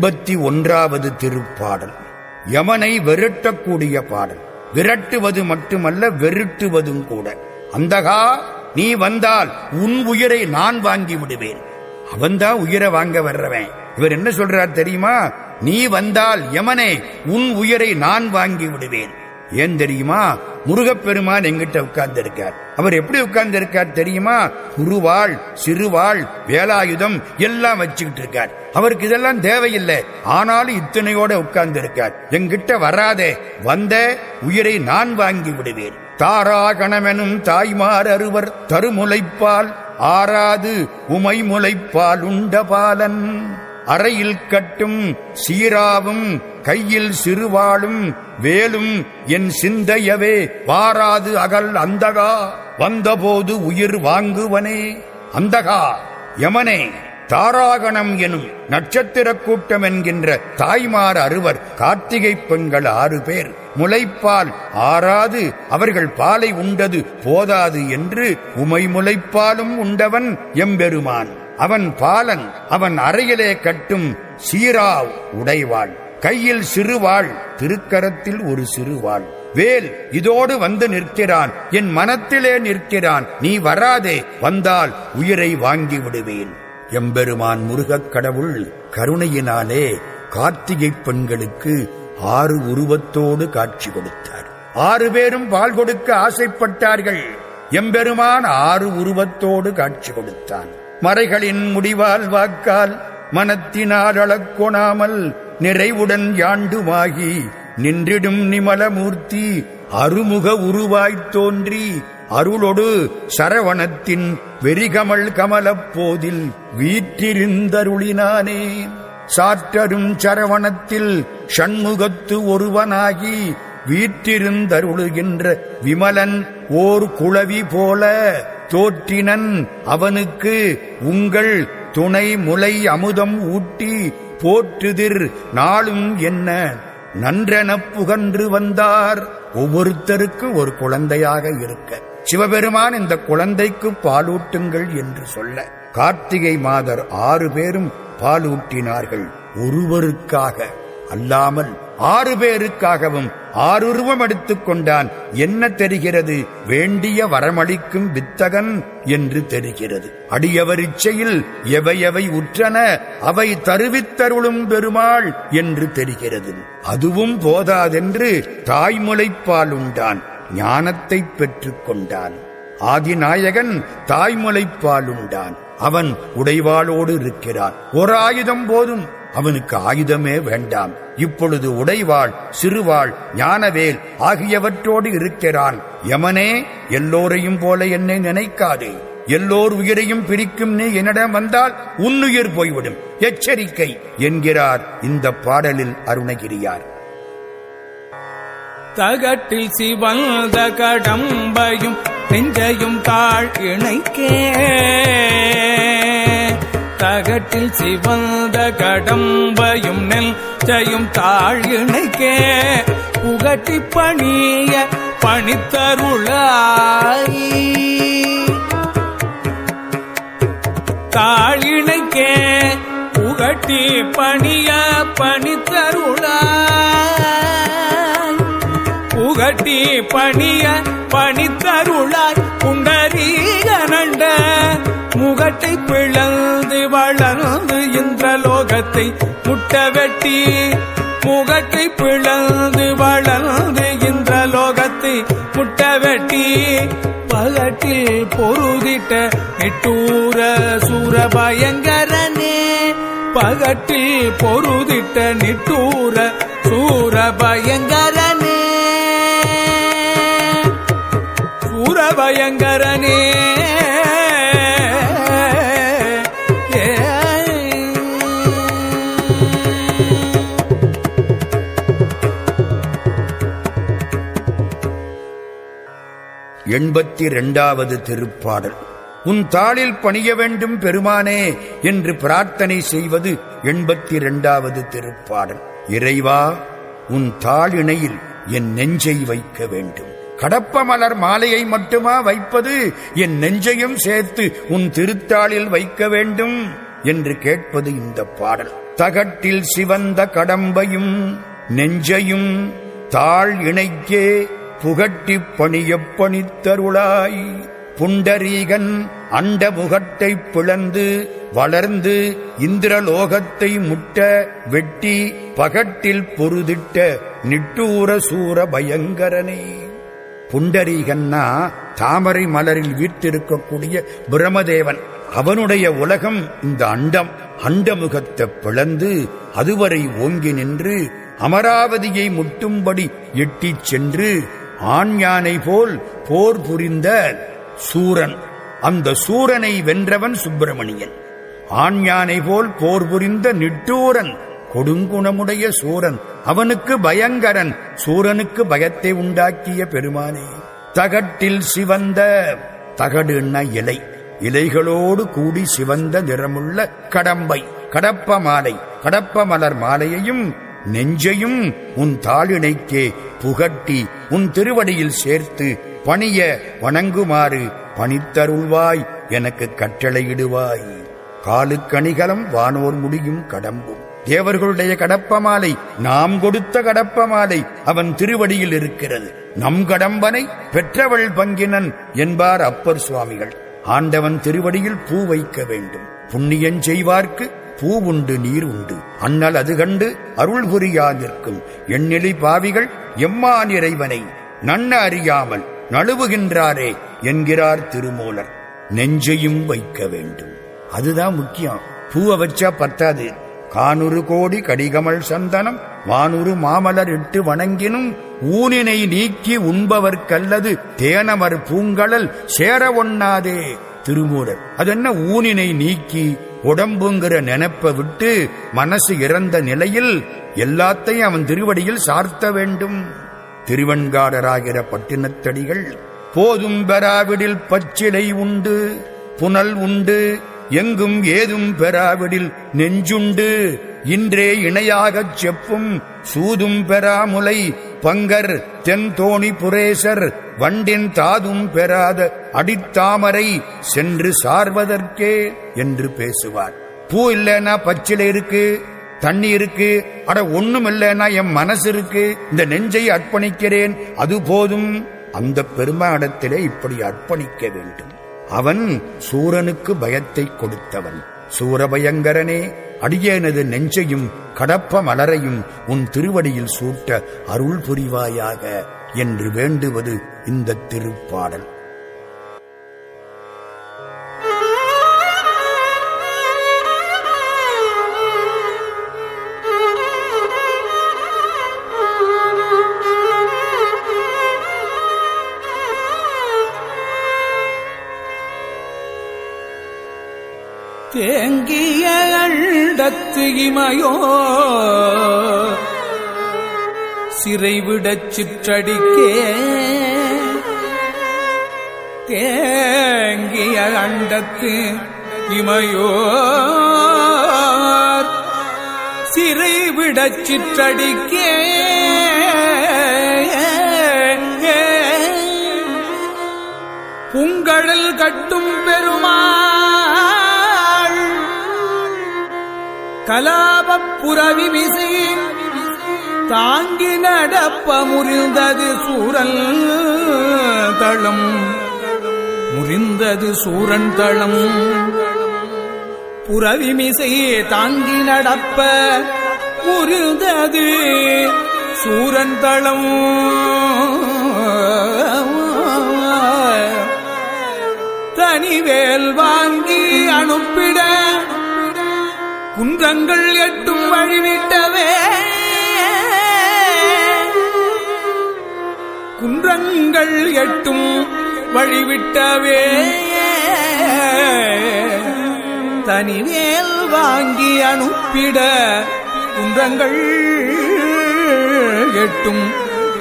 எண்பத்தி ஒன்றாவது திருப்பாடல். யமனை வெருட்டக்கூடிய பாடல். விரட்டுவது மட்டுமல்ல வெருட்டுவதும் கூட. அந்தகா நீ வந்தால் உன் உயிரை நான் வாங்கி விடுவேன். அவன்தான் உயிரை வாங்க வர்றவன். இவர் என்ன சொல்றார் தெரியுமா? நீ வந்தால் யமனே உன் உயிரை நான் வாங்கி விடுவேன். ஏன் தெரியுமா? முருகப்பெருமான் எங்கிட்ட உட்கார்ந்து இருக்கார் அவர் எப்படி உட்கார்ந்து இருக்கார் தெரியுமா? குருவாள் சிறுவாள் வேலாயுதம் எல்லாம் வச்சுக்கிட்டு இருக்கார் அவருக்கு இதெல்லாம் தேவையில்லை. ஆனாலும் இத்தனையோட உட்கார்ந்து இருக்கார் எங்கிட்ட வராதே. வந்த உயிரை நான் வாங்கி விடுவேன். தாராகணமெனும் தாய்மார் அறுவர் தருமுலைப்பால் ஆறாது உமை முளைப்பால் உண்ட பாலன் அறையில் கட்டும் சீராவும் கையில் சிறுவாளும் வேலும் என் சிந்தையவே வாராது அகல் அந்தகா. வந்தபோது உயிர் வாங்குவனே. அந்தகா யமனே தாராகணம் எனும் நட்சத்திர கூட்டம் என்கின்ற தாய்மார் அறுவர் கார்த்திகை பெண்கள் ஆறு பேர். முளைப்பால் ஆறாது அவர்கள் பாலை உண்டது போதாது என்று உமை முளைப்பாலும் உண்டவன் எம்பெருமான். அவன் பாலன் அவன் அறையிலே கட்டும் சீரா உடைவாள். கையில் சிறுவாள் திருக்கரத்தில் ஒரு சிறுவாள். வேல் இதோடு வந்து நிற்கிறான். என் மனத்திலே நிற்கிறான். நீ வராதே வந்தால் உயிரை வாங்கி விடுவேன். எம்பெருமான் முருகக் கடவுள் கருணையினாலே கார்த்திகை பெண்களுக்கு ஆறு உருவத்தோடு காட்சி கொடுத்தார். ஆறு பேரும் பால் கொடுக்க ஆசைப்பட்டார்கள். எம்பெருமான் ஆறு உருவத்தோடு காட்சி கொடுத்தான். மறைகளின் முடிவால் வாக்கால் மனத்தினால் அளக்கொணாமல் நிறைவுடன் யாண்டுமாகி நின்றிடும் நிமலமூர்த்தி அருமுக உருவாய்த் தோன்றி அருளொடு சரவணத்தின் வெறிகமல் கமலப் போதில் வீற்றிருந்தருளினானே. சாற்றரும் சரவணத்தில் ஷண்முகத்து ஒருவனாகி வீற்றிருந்தருளுகின்ற விமலன் ஓர் குளவி போல தோற்றினன். அவனுக்கு உங்கள் துணை முலை அமுதம் ஊட்டி போற்றுதிர் நாளும் என்ன? நன்றெனப் புகன்று வந்தார். ஒவ்வொருத்தருக்கு ஒரு குழந்தையாக இருக்க. சிவபெருமான் இந்த குழந்தைக்கு பாலூட்டுங்கள் என்று சொல்ல. கார்த்திகை மாதர் ஆறு பேரும் பாலூட்டினார்கள் ஒருவருக்காக. அல்லாமல் ஆறு பேருக்காகவும் ஆறுருவம் எடுத்துக் கொண்டான். என்ன தெரிகிறது? வேண்டிய வரமளிக்கும் வித்தகன் என்று தெரிகிறது. அடியவர் இச்சையில் எவை எவை உற்றன? அவை தருவித்தருளும் பெருமாள் என்று தெரிகிறது. அதுவும் போதாதென்று தாய்முளைப்பால் உண்டான். ஞானத்தை பெற்றுக் கொண்டான். ஆதிநாயகன் தாய்முளைப்பால் உண்டான். அவன் உடைவாளோடு இருக்கிறான். ஒரு ஆயுதம் போதும். அவனுக்கு ஆயுதமே வேண்டாம். இப்பொழுது உடைவாள் சிறுவாள் ஞானவேல் ஆகியவற்றோடு இருக்கிறான். யமனே எல்லோரையும் போல என்னை நினைக்காது. எல்லோர் உயிரையும் பிரிக்கும் நீ என்னிடம் வந்தால் உன்னுயிர் போய்விடும். எச்சரிக்கை என்கிறார் இந்த பாடலில் அருணகிரியார். தகட்டில் சிவந்த கடம்பையும் நெஞ்சையும் தாழ் இணைக்கே. தகட்டில் சிவந்த கடம்பையும் நெல் செய்யும் இணைக்கே புகட்டி பணிய பணித்தருளாய். தாழிணைக்கே புகட்டி பணிய பணித்தருளாய். புகட்டி பணிய பணித்தருளாய். புண்டரீகனண்ட முகட்டை பிளந்து வளர்ந்து இந்திரலோகத்தை முட்ட வெட்டி முகட்டை பிளந்து வளர்ந்து இந்திரலோகத்தை முட்ட வெட்டி பகட்டில் பொருதிட்ட நிட்டூர சூர பயங்கரனே பகட்டில் பொருதிட்ட நிட்டூர சூர பயங்கரனே சூர பயங்கரனே எண்பத்தி இரண்டாவது திருப்பாடல். உன் தாளில் பணிய வேண்டும் பெருமானே என்று பிரார்த்தனை செய்வது எண்பத்தி இரண்டாவது திருப்பாடல். இறைவா உன் தாளிணையில் என் நெஞ்சை வைக்க வேண்டும். கடப்ப மலர் மாலையை மட்டுமா வைப்பது? என் நெஞ்சையும் சேர்த்து உன் திருத்தாளில் வைக்க வேண்டும் என்று கேட்பது இந்த பாடல். தகட்டில் சிவந்த கடம்பையும் நெஞ்சையும் தாழ் இணைக்கே புகட்டிப் பணியப் பணித்தருளாய். புண்டரீகன் அண்ட முகத்தை பிளந்து வளர்ந்து இந்திரலோகத்தை முட்ட வெட்டி பகட்டில் பொருதிட்ட நிட்டூர சூர பயங்கரனே. புண்டரீகன்னா தாமரை மலரில் வீட்டிருக்கக்கூடிய பிரமதேவன். அவனுடைய உலகம் இந்த அண்டம். அண்டமுகத்தை பிளந்து அதுவரை ஓங்கி நின்று அமராவதியை முட்டும்படி எட்டிச் சென்று ஆண் யானை போல் போர் புரிந்த சூரன். அந்த சூரனை வென்றவன் சுப்பிரமணியன். ஆண் யானை போல் போர் புரிந்த நிட்டூரன் கொடுங்குணமுடைய சூரன். அவனுக்கு பயங்கரன் சூரனுக்கு பயத்தை உண்டாக்கிய பெருமானே. தகட்டில் சிவந்த தகடுன்னா இலை? இலைகளோடு கூடி சிவந்த நிறமுள்ள கடம்பை கடப்ப மாலை கடப்ப மலர் மாலையையும் நெஞ்சையும் உன் தாளிணைக்கே புகட்டி உன் திருவடியில் சேர்த்து பணிய வணங்குமாறு பணித்தருள்வாய். எனக்கு கட்டளையிடுவாய். காலுக்கணிகலம் வானோர் முடியும் கடம்பும். தேவர்களுடைய கடப்பமாலை நாம் கொடுத்த கடப்பமாலை அவன் திருவடியில் இருக்கிறது. நம் கடம்பனை பெற்றவள் பங்கினன் என்பார் அப்பர் சுவாமிகள். ஆண்டவன் திருவடியில் பூ வைக்க வேண்டும். புண்ணியன் செய்வார்க்கு பூ உண்டு நீர் உண்டு. அண்ணல் அது கண்டு அருள் புரியா நிற்கும். எண்ணிலை பாவிகள் எம்மான் இறைவனை நன்ன அறியாமல் நழுவுகின்றாரே என்கிறார் திருமூலர். நெஞ்சையும் வைக்க வேண்டும். அதுதான் முக்கியம். பூவை வச்சா பத்தாது. கானூறு கோடி கடிகமல் சந்தனம் வானூறு மாமலர் இட்டு வணங்கினும் ஊனினை நீக்கி உண்பவர்க்கல்லது தேனமர் பூங்கழல் சேர ஒண்ணாதே. திருமூலர். அதென்ன ஊனினை நீக்கி உடம்புங்கிற நினைப்பை விட்டு மனசு இறந்த நிலையில் எல்லாத்தையும் அவன் திருவடியில் சார்த்த வேண்டும். திருவெண்காடராகிற பட்டினத்தடிகள் போதும் பெறாவிடில் பச்சிலை உண்டு புனல் உண்டு எங்கும் ஏதும் பெறாவிடில் நெஞ்சுண்டு இன்றே இணையாகச் செப்பும் சூதும் பெறாமுலை பங்கர் தென்தோணி புரேசர் வண்டின் தாதும் பெறாத அடித்தாமரை சென்று சார்வதற்கே என்று பேசுவார். பூ இல்லைன்னா பச்சிலை இருக்கு தண்ணி இருக்கு அட ஒண்ணும் இல்லைன்னா என் மனசு இருக்கு இந்த நெஞ்சை அர்ப்பணிக்கிறேன் அது போதும். அந்த பெருமாடத்திலே இப்படி அர்ப்பணிக்க வேண்டும். அவன் சூரனுக்கு பயத்தை கொடுத்தவன். சூரபயங்கரனே அடியேனது நெஞ்சையும் கடப்ப மலரையும் உன் திருவடியில் சூட்ட அருள் புரிவாயாக என்று வேண்டுவது இந்த திருப்பாடல். தே அண்டத்து இமையோ. சிறைவிடச் சிற்றடிக்கே தேங்கிய அண்டத்து இமையோ சிறைவிடச் சிற்றடிக்கே புங்கழல் கட்டும் பெருமாள். கலாபப்புறவி விசை. தாங்கி நடப்ப முறிந்தது சூரல் தளம். முறிந்தது சூரன் தளம். புறவிமிசை தாங்கி நடப்ப முறிந்தது சூரன் தளம். தனிவேல் வாங்கி அனுப்பிட குன்றங்கள் எட்டும் வழிவிட்டவே. குன்றங்கள் எட்டும் வழிவிட்டவே. தனிவேல் வாங்கி அனுப்பிட குன்றங்கள் எட்டும்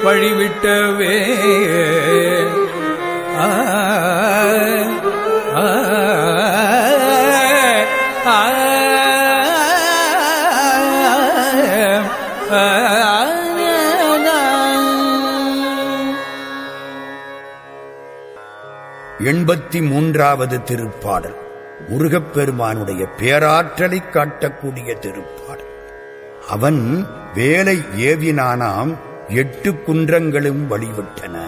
வழிவிட்டவே. ஆ ஆ. எண்பத்தி மூன்றாவது திருப்பாடல். முருகப்பெருமானுடைய பேராற்றலை காட்டக்கூடிய திருப்பாடல். அவன் வேலை ஏவினானாம் எட்டு குன்றங்களும் வழிவிட்டன.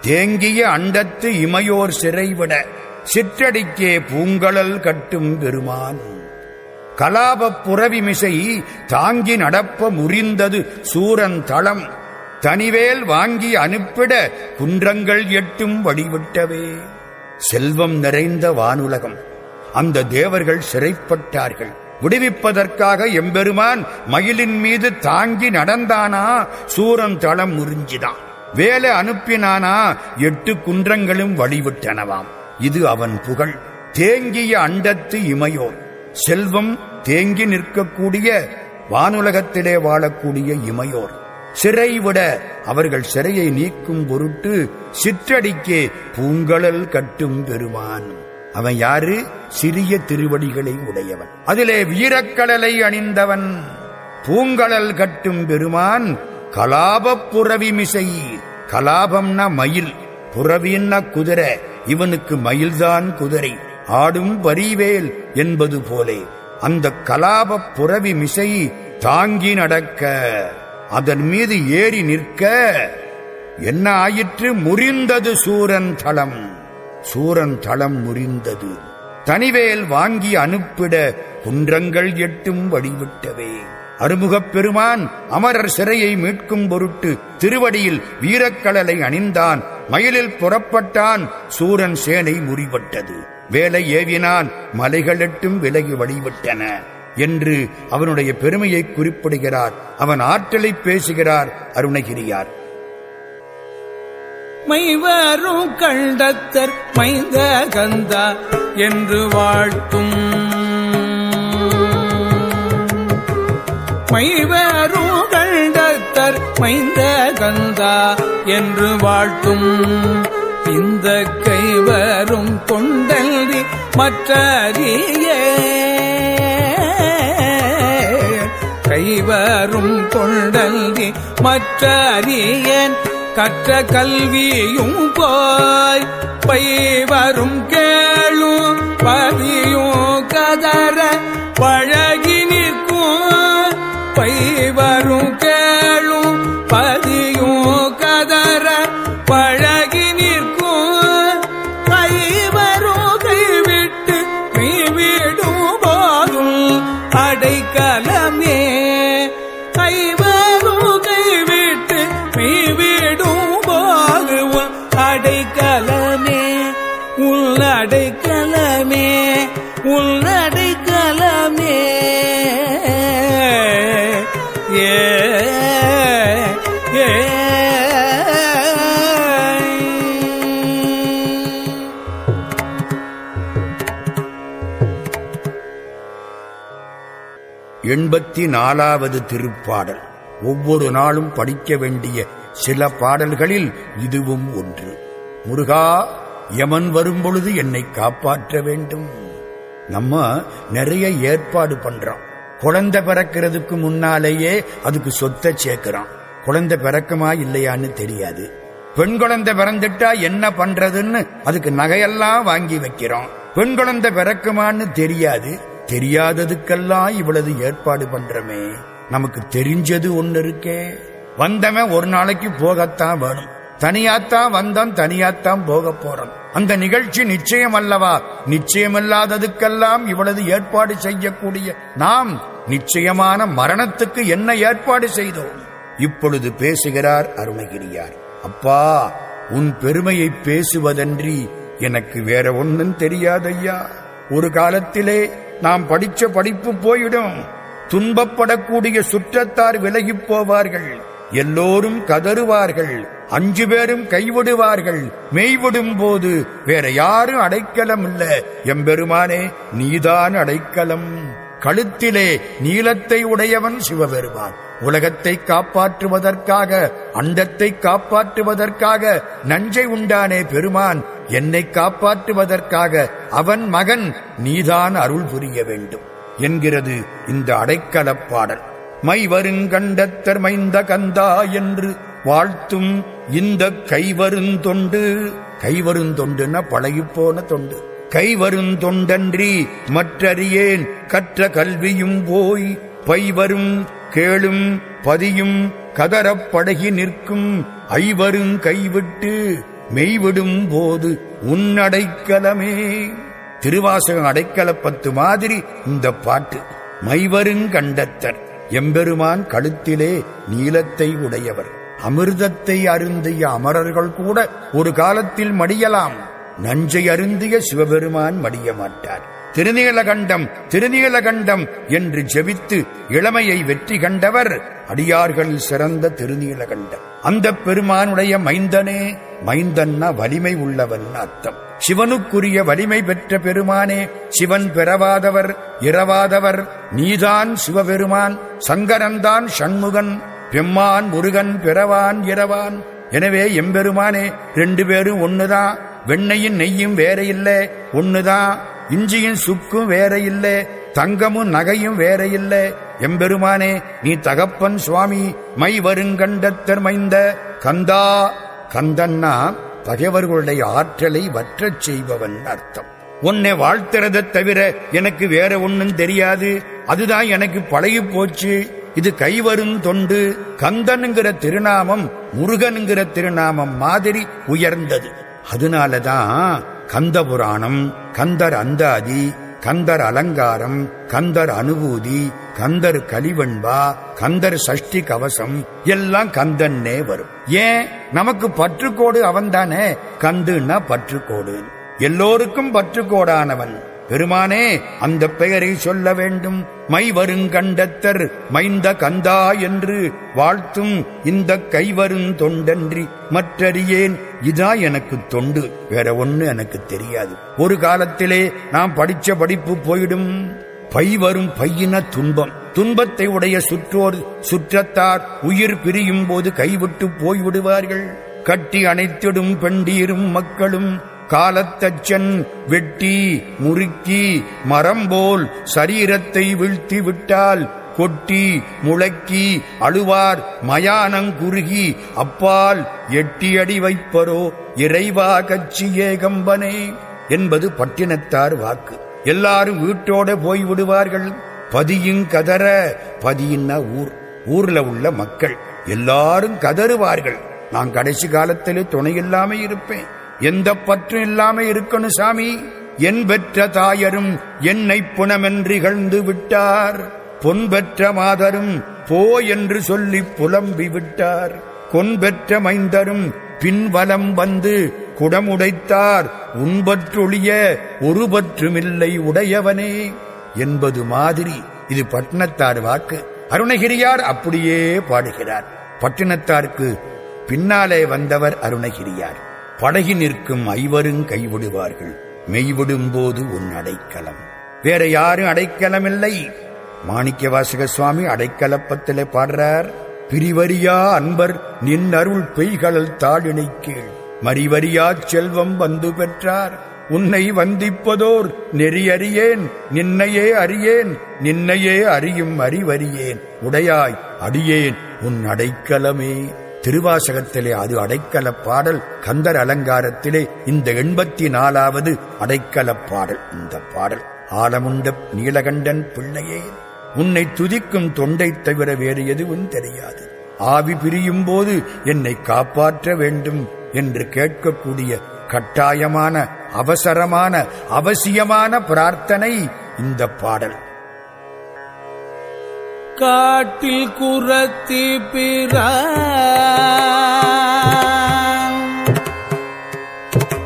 தேங்கிய அண்டத்து இமையோர் சிறைவிட சிற்றடிக்கே பூங்கழல் கட்டும் பெருமான். கலாபப் புறவிமிசை தாங்கி நடப்ப முறிந்தது சூரன் தளம். தனிவேல் வாங்கி அனுப்பிட குன்றங்கள் எட்டும் வழிவிட்டவே. செல்வம் நிறைந்த வானுலகம். அந்த தேவர்கள் சிறைப்பட்டார்கள். விடுவிப்பதற்காக எம்பெருமான் மயிலின் மீது தாங்கி நடந்தானா? சூரன் தளம் முறிஞ்சிதான். வேலை அனுப்பினானா? எட்டு குன்றங்களும் வழிவிட்டனவாம். இது அவன் புகழ். தேங்கிய அண்டத்து இமையோர் செல்வம் தேங்கி நிற்கக்கூடிய வானுலகத்திலே வாழக்கூடிய இமையோர் சிறை விட அவர்கள் சிறையை நீக்கும் பொருட்டு சிற்றடிக்கே பூங்கழல் கட்டும் பெருமான். அவன் யாரு? சிறிய திருவடிகளை உடையவன். அதிலே வீரக்கடலை அணிந்தவன். பூங்கலல் கட்டும் பெருமான் கலாபப் புறவி மிசை. கலாபம்னா மயில். புறவின்னா குதிரை? இவனுக்கு மயில்தான் குதிரை. ஆடும் பரிவேல் என்பது போலே. அந்த கலாபப் புறவி மிசை தாங்கி நடக்க. அதன் மீது ஏறி நிற்க என்ன ஆயிற்று? முறிந்தது சூரன் தளம். சூரன் தளம் முறிந்தது. தனிவேல் வாங்கி அனுப்பிட குன்றங்கள் எட்டும் வழிவிட்டவே. அருமுகப் பெருமான் அமரர் சிறையை மீட்கும் பொருட்டு திருவடியில் வீரக்கடலை அணிந்தான். மயிலில் புறப்பட்டான். சூரன் சேனை முறிபட்டது வேலை ஏவினான். மலைகள் எட்டும் விலகி வழிவிட்டன. என்று அவனுடைய பெருமையை குறிப்பிடுகிறார். அவன் ஆற்றலை பேசுகிறார் அருணகிரியார். மைவரும் கண்டத்தர் மைந்த கந்தா என்று வாழ்த்தும். மைவரும் கண்டத்தர் மைந்த கந்தா என்று வாழ்த்தும். இந்த கைவரும் கொண்டல்வி மற்றறிய கைவரும் கொண்டல்வி மற்றறியன் கற்ற கல்வியும் போய் பைவரும் கேளும் பதியும் கதற பழ எண்பத்தி நாலாவது திருப்பாடல். ஒவ்வொரு நாளும் படிக்க வேண்டிய சில பாடல்களில் இதுவும் ஒன்று. முருகா யமன் வரும்பொழுது என்னை காப்பாற்ற வேண்டும். நம்ம நிறைய ஏற்பாடு பண்றோம். குழந்தை பிறக்கிறதுக்கு முன்னாலேயே அதுக்கு சொத்தை சேர்க்கிறோம். குழந்தை பிறக்குமா இல்லையான்னு தெரியாது. பெண் குழந்தை பிறந்துட்டா என்ன பண்றதுன்னு அதுக்கு நகையெல்லாம் வாங்கி வைக்கிறோம். பெண் குழந்தை பிறக்குமான்னு தெரியாது. தெரியாததுக்கெல்லாம் இவ்வளவு ஏற்பாடு பண்றமே. நமக்கு தெரிஞ்சது ஒன்னு இருக்கே. வந்தவன் ஒரு நாளைக்கு போகத்தான் வேணும். தனியாத்தான் வந்தோம் தனியாத்தான் போக போறோம் அந்த நிகழ்ச்சி நிச்சயம் அல்லவா? நிச்சயமில்லாததுக்கெல்லாம் இவ்வளவு ஏற்பாடு செய்யக்கூடிய நாம் நிச்சயமான மரணத்துக்கு என்ன ஏற்பாடு செய்தோம்? இப்பொழுது பேசுகிறார் அருணகிரியார். அப்பா உன் பெருமையை பேசுவதன்றி எனக்கு வேற ஒன்னும் தெரியாதையா ஒரு காலத்திலே நாம் படிச்ச படிப்பு போயிடும். துன்பப்படக்கூடிய சுற்றத்தார் விலகிப் போவார்கள். எல்லோரும் கதறுவார்கள். அஞ்சு பேரும் கைவிடுவார்கள். மெய்விடும் போது வேற யாரும் அடைக்கலம் இல்ல எம்பெருமானே நீதான் அடைக்கலம். கழுத்திலே நீளத்தை உடையவன் சிவபெருமான். உலகத்தை காப்பாற்றுவதற்காக அண்டத்தை காப்பாற்றுவதற்காக நஞ்சை உண்டானே பெருமான். என்னை காப்பாற்றுவதற்காக அவன் மகன் நீதான் அருள் புரிய வேண்டும் என்கிறது இந்த அடைக்கலப் பாடல். மைவருங்கண்டத்தர் மைந்த கந்தா என்று வாழ்த்தும் இந்த கைவருந்தொண்டு கைவருந்தொண்டுன்னா பழகிப்போன தொண்டு. கைவருந்தொண்டன்றி மற்றறியேன் கற்ற கல்வியும் போய் பைவரும் கேளும் பதியும் கதறப் படகி நிற்கும் ஐவரும் கைவிட்டு மெய்விடும் போது உன்னடைக்கலமே. திருவாசகம் அடைக்கலப்பத்து மாதிரி இந்த பாட்டு. மைவருங்கண்டத்தர் எம்பெருமான் கழுத்திலே நீலத்தை உடையவர். அமிர்தத்தை அருந்திய அமரர்கள் கூட ஒரு காலத்தில் மடியலாம். நஞ்சை அருந்திய சிவபெருமான் மடிய மாட்டார் திருநீலகண்டம் திருநீலகண்டம் என்று ஜெபித்து இளமையை வெற்றி கண்டவர் அடியார்கள் சிறந்த திருநீலகண்டம். அந்த பெருமானுடைய மைந்தனே மைந்தன்னா வலிமை உள்ளவன் அர்த்தம். சிவனுக்குரிய வலிமை பெற்ற பெருமானே சிவன் பெறவாதவர் இரவாதவர் நீதான் சிவபெருமான் சங்கரன்தான் சண்முகன் பெம்மான் முருகன் பிறவான் இரவான். எனவே எம்பெருமானே ரெண்டு பேரும் ஒண்ணுதான் வெண்ணையும் நெய்யும் வேற இல்லை ஒண்ணுதான். இஞ்சியும் சுக்கும் வேற இல்லை தங்கமும் நகையும் வேற இல்லை. எம்பெருமானே நீ தகப்பன் சுவாமி மை வருங்கண்டத்தர் மைந்த கந்தா. கந்தன்னா பகைவர்களுடைய ஆற்றலை வற்றச் செய்பவன் அர்த்தம். உன்னை வாழ்த்துறதை தவிர எனக்கு வேற ஒண்ணும் தெரியாது. அதுதான் எனக்கு பழகி போச்சு. இது கைவரும் தொண்டு. கந்தனுங்கிற திருநாமம் முருகனுங்கிற திருநாமம் மாதிரி உயர்ந்தது. அதனாலதான் கந்த புராணம் கந்தர் அந்தாதி கந்தர் அலங்காரம் கந்தர் அனுபூதி கந்தர் கலிவண்பா கந்தர் சஷ்டி கவசம் எல்லாம் கந்தன்னே வரும். ஏன்? நமக்கு பற்றுக்கோடு அவன்தானே? கந்துன்னா பற்றுக்கோடு எல்லோருக்கும் பற்றுக்கோடானவன். பெருமானே அந்த பெயரை சொல்ல வேண்டும். மை வருங்கண்டத்தர் மைந்த கந்தா என்று வாழ்த்தும் இந்த கைவரும் தொண்டன்றி மற்றறியேன். இதா எனக்கு தொண்டு வேற ஒண்ணு எனக்கு தெரியாது. ஒரு காலத்திலே நாம் படிச்ச படிப்பு போயிடும். பை வரும் பையின துன்பம். துன்பத்தை உடைய சுற்றோர் சுற்றத்தார் உயிர் பிரியும் போது கைவிட்டு போய்விடுவார்கள். கட்டி அணைத்திடும் பெண்டீரும் மக்களும் காலத்தச்சன் வெட்டி முறுக்கி மரம்போல் சரீரத்தை வீழ்த்தி விட்டால் கொட்டி முழக்கி அழுவார் மயானங்குருகி அப்பால் எட்டியடி வைப்பரோ இறைவா கட்சி ஏகம்பனே என்பது பட்டினத்தார் வாக்கு. எல்லாரும் வீட்டோட போய் விடுவார்கள் பதியும் கதற பதியின்னா ஊர். ஊர்ல உள்ள மக்கள். எல்லாரும் கதறுவார்கள். நான் கடைசி காலத்திலே துணை இல்லாம இருப்பேன். எந்த பற்றும் இல்லாம இருக்கணும் சாமி? என் பெற்ற தாயரும் என்னை புனமென்றிகழ்ந்து விட்டார். பொன் பெற்ற மாதரும் போ என்று சொல்லி புலம்பி விட்டார். கொன் பெற்ற மைந்தரும் பின்வலம் வந்து குடமுடைத்தார். உண்பற்றொழிய ஒருபற்றுமில்லை உடையவனே என்பது மாதிரி. இது பட்டினத்தார் வாக்கு. அருணகிரியார் அப்படியே பாடுகிறார். பட்டினத்தாருக்கு பின்னாலே வந்தவர் அருணகிரியார். படகி நிற்கும் ஐவரும் கைவிடுவார்கள். மெய்விடும் போது உன் அடைக்கலம். வேற யாரும் அடைக்கலம் இல்லை மாணிக்க வாசக சுவாமி அடைக்கலப்பத்திலே பாடுறார். பிரிவரியா அன்பர் நின் அருள் பெய்களல் தாளினை கீழ் மறிவரியா செல்வம் வந்து பெற்றார். உன்னை வந்திப்பதோர் நெறியறியேன் நின்னையே அறியேன் நின்னையே அறியும் அறிவறியேன். உடையாய் அடியேன் உன் அடைக்கலமே. திருவாசகத்திலே அது அடைக்கல பாடல். கந்தர் அலங்காரத்திலே இந்த எண்பத்தி நாலாவது அடைக்கல பாடல். இந்த பாடல் ஆலமுண்ட நீலகண்டன் பிள்ளையே. உன்னை துதிக்கும் தொண்டை தவிர வேறு எதுவும் தெரியாது. ஆவி பிரியும் போது என்னை காப்பாற்ற வேண்டும் என்று கேட்கக்கூடிய கட்டாயமான அவசரமான அவசியமான பிரார்த்தனை இந்த பாடல். காட்டில் குரத்தி பிற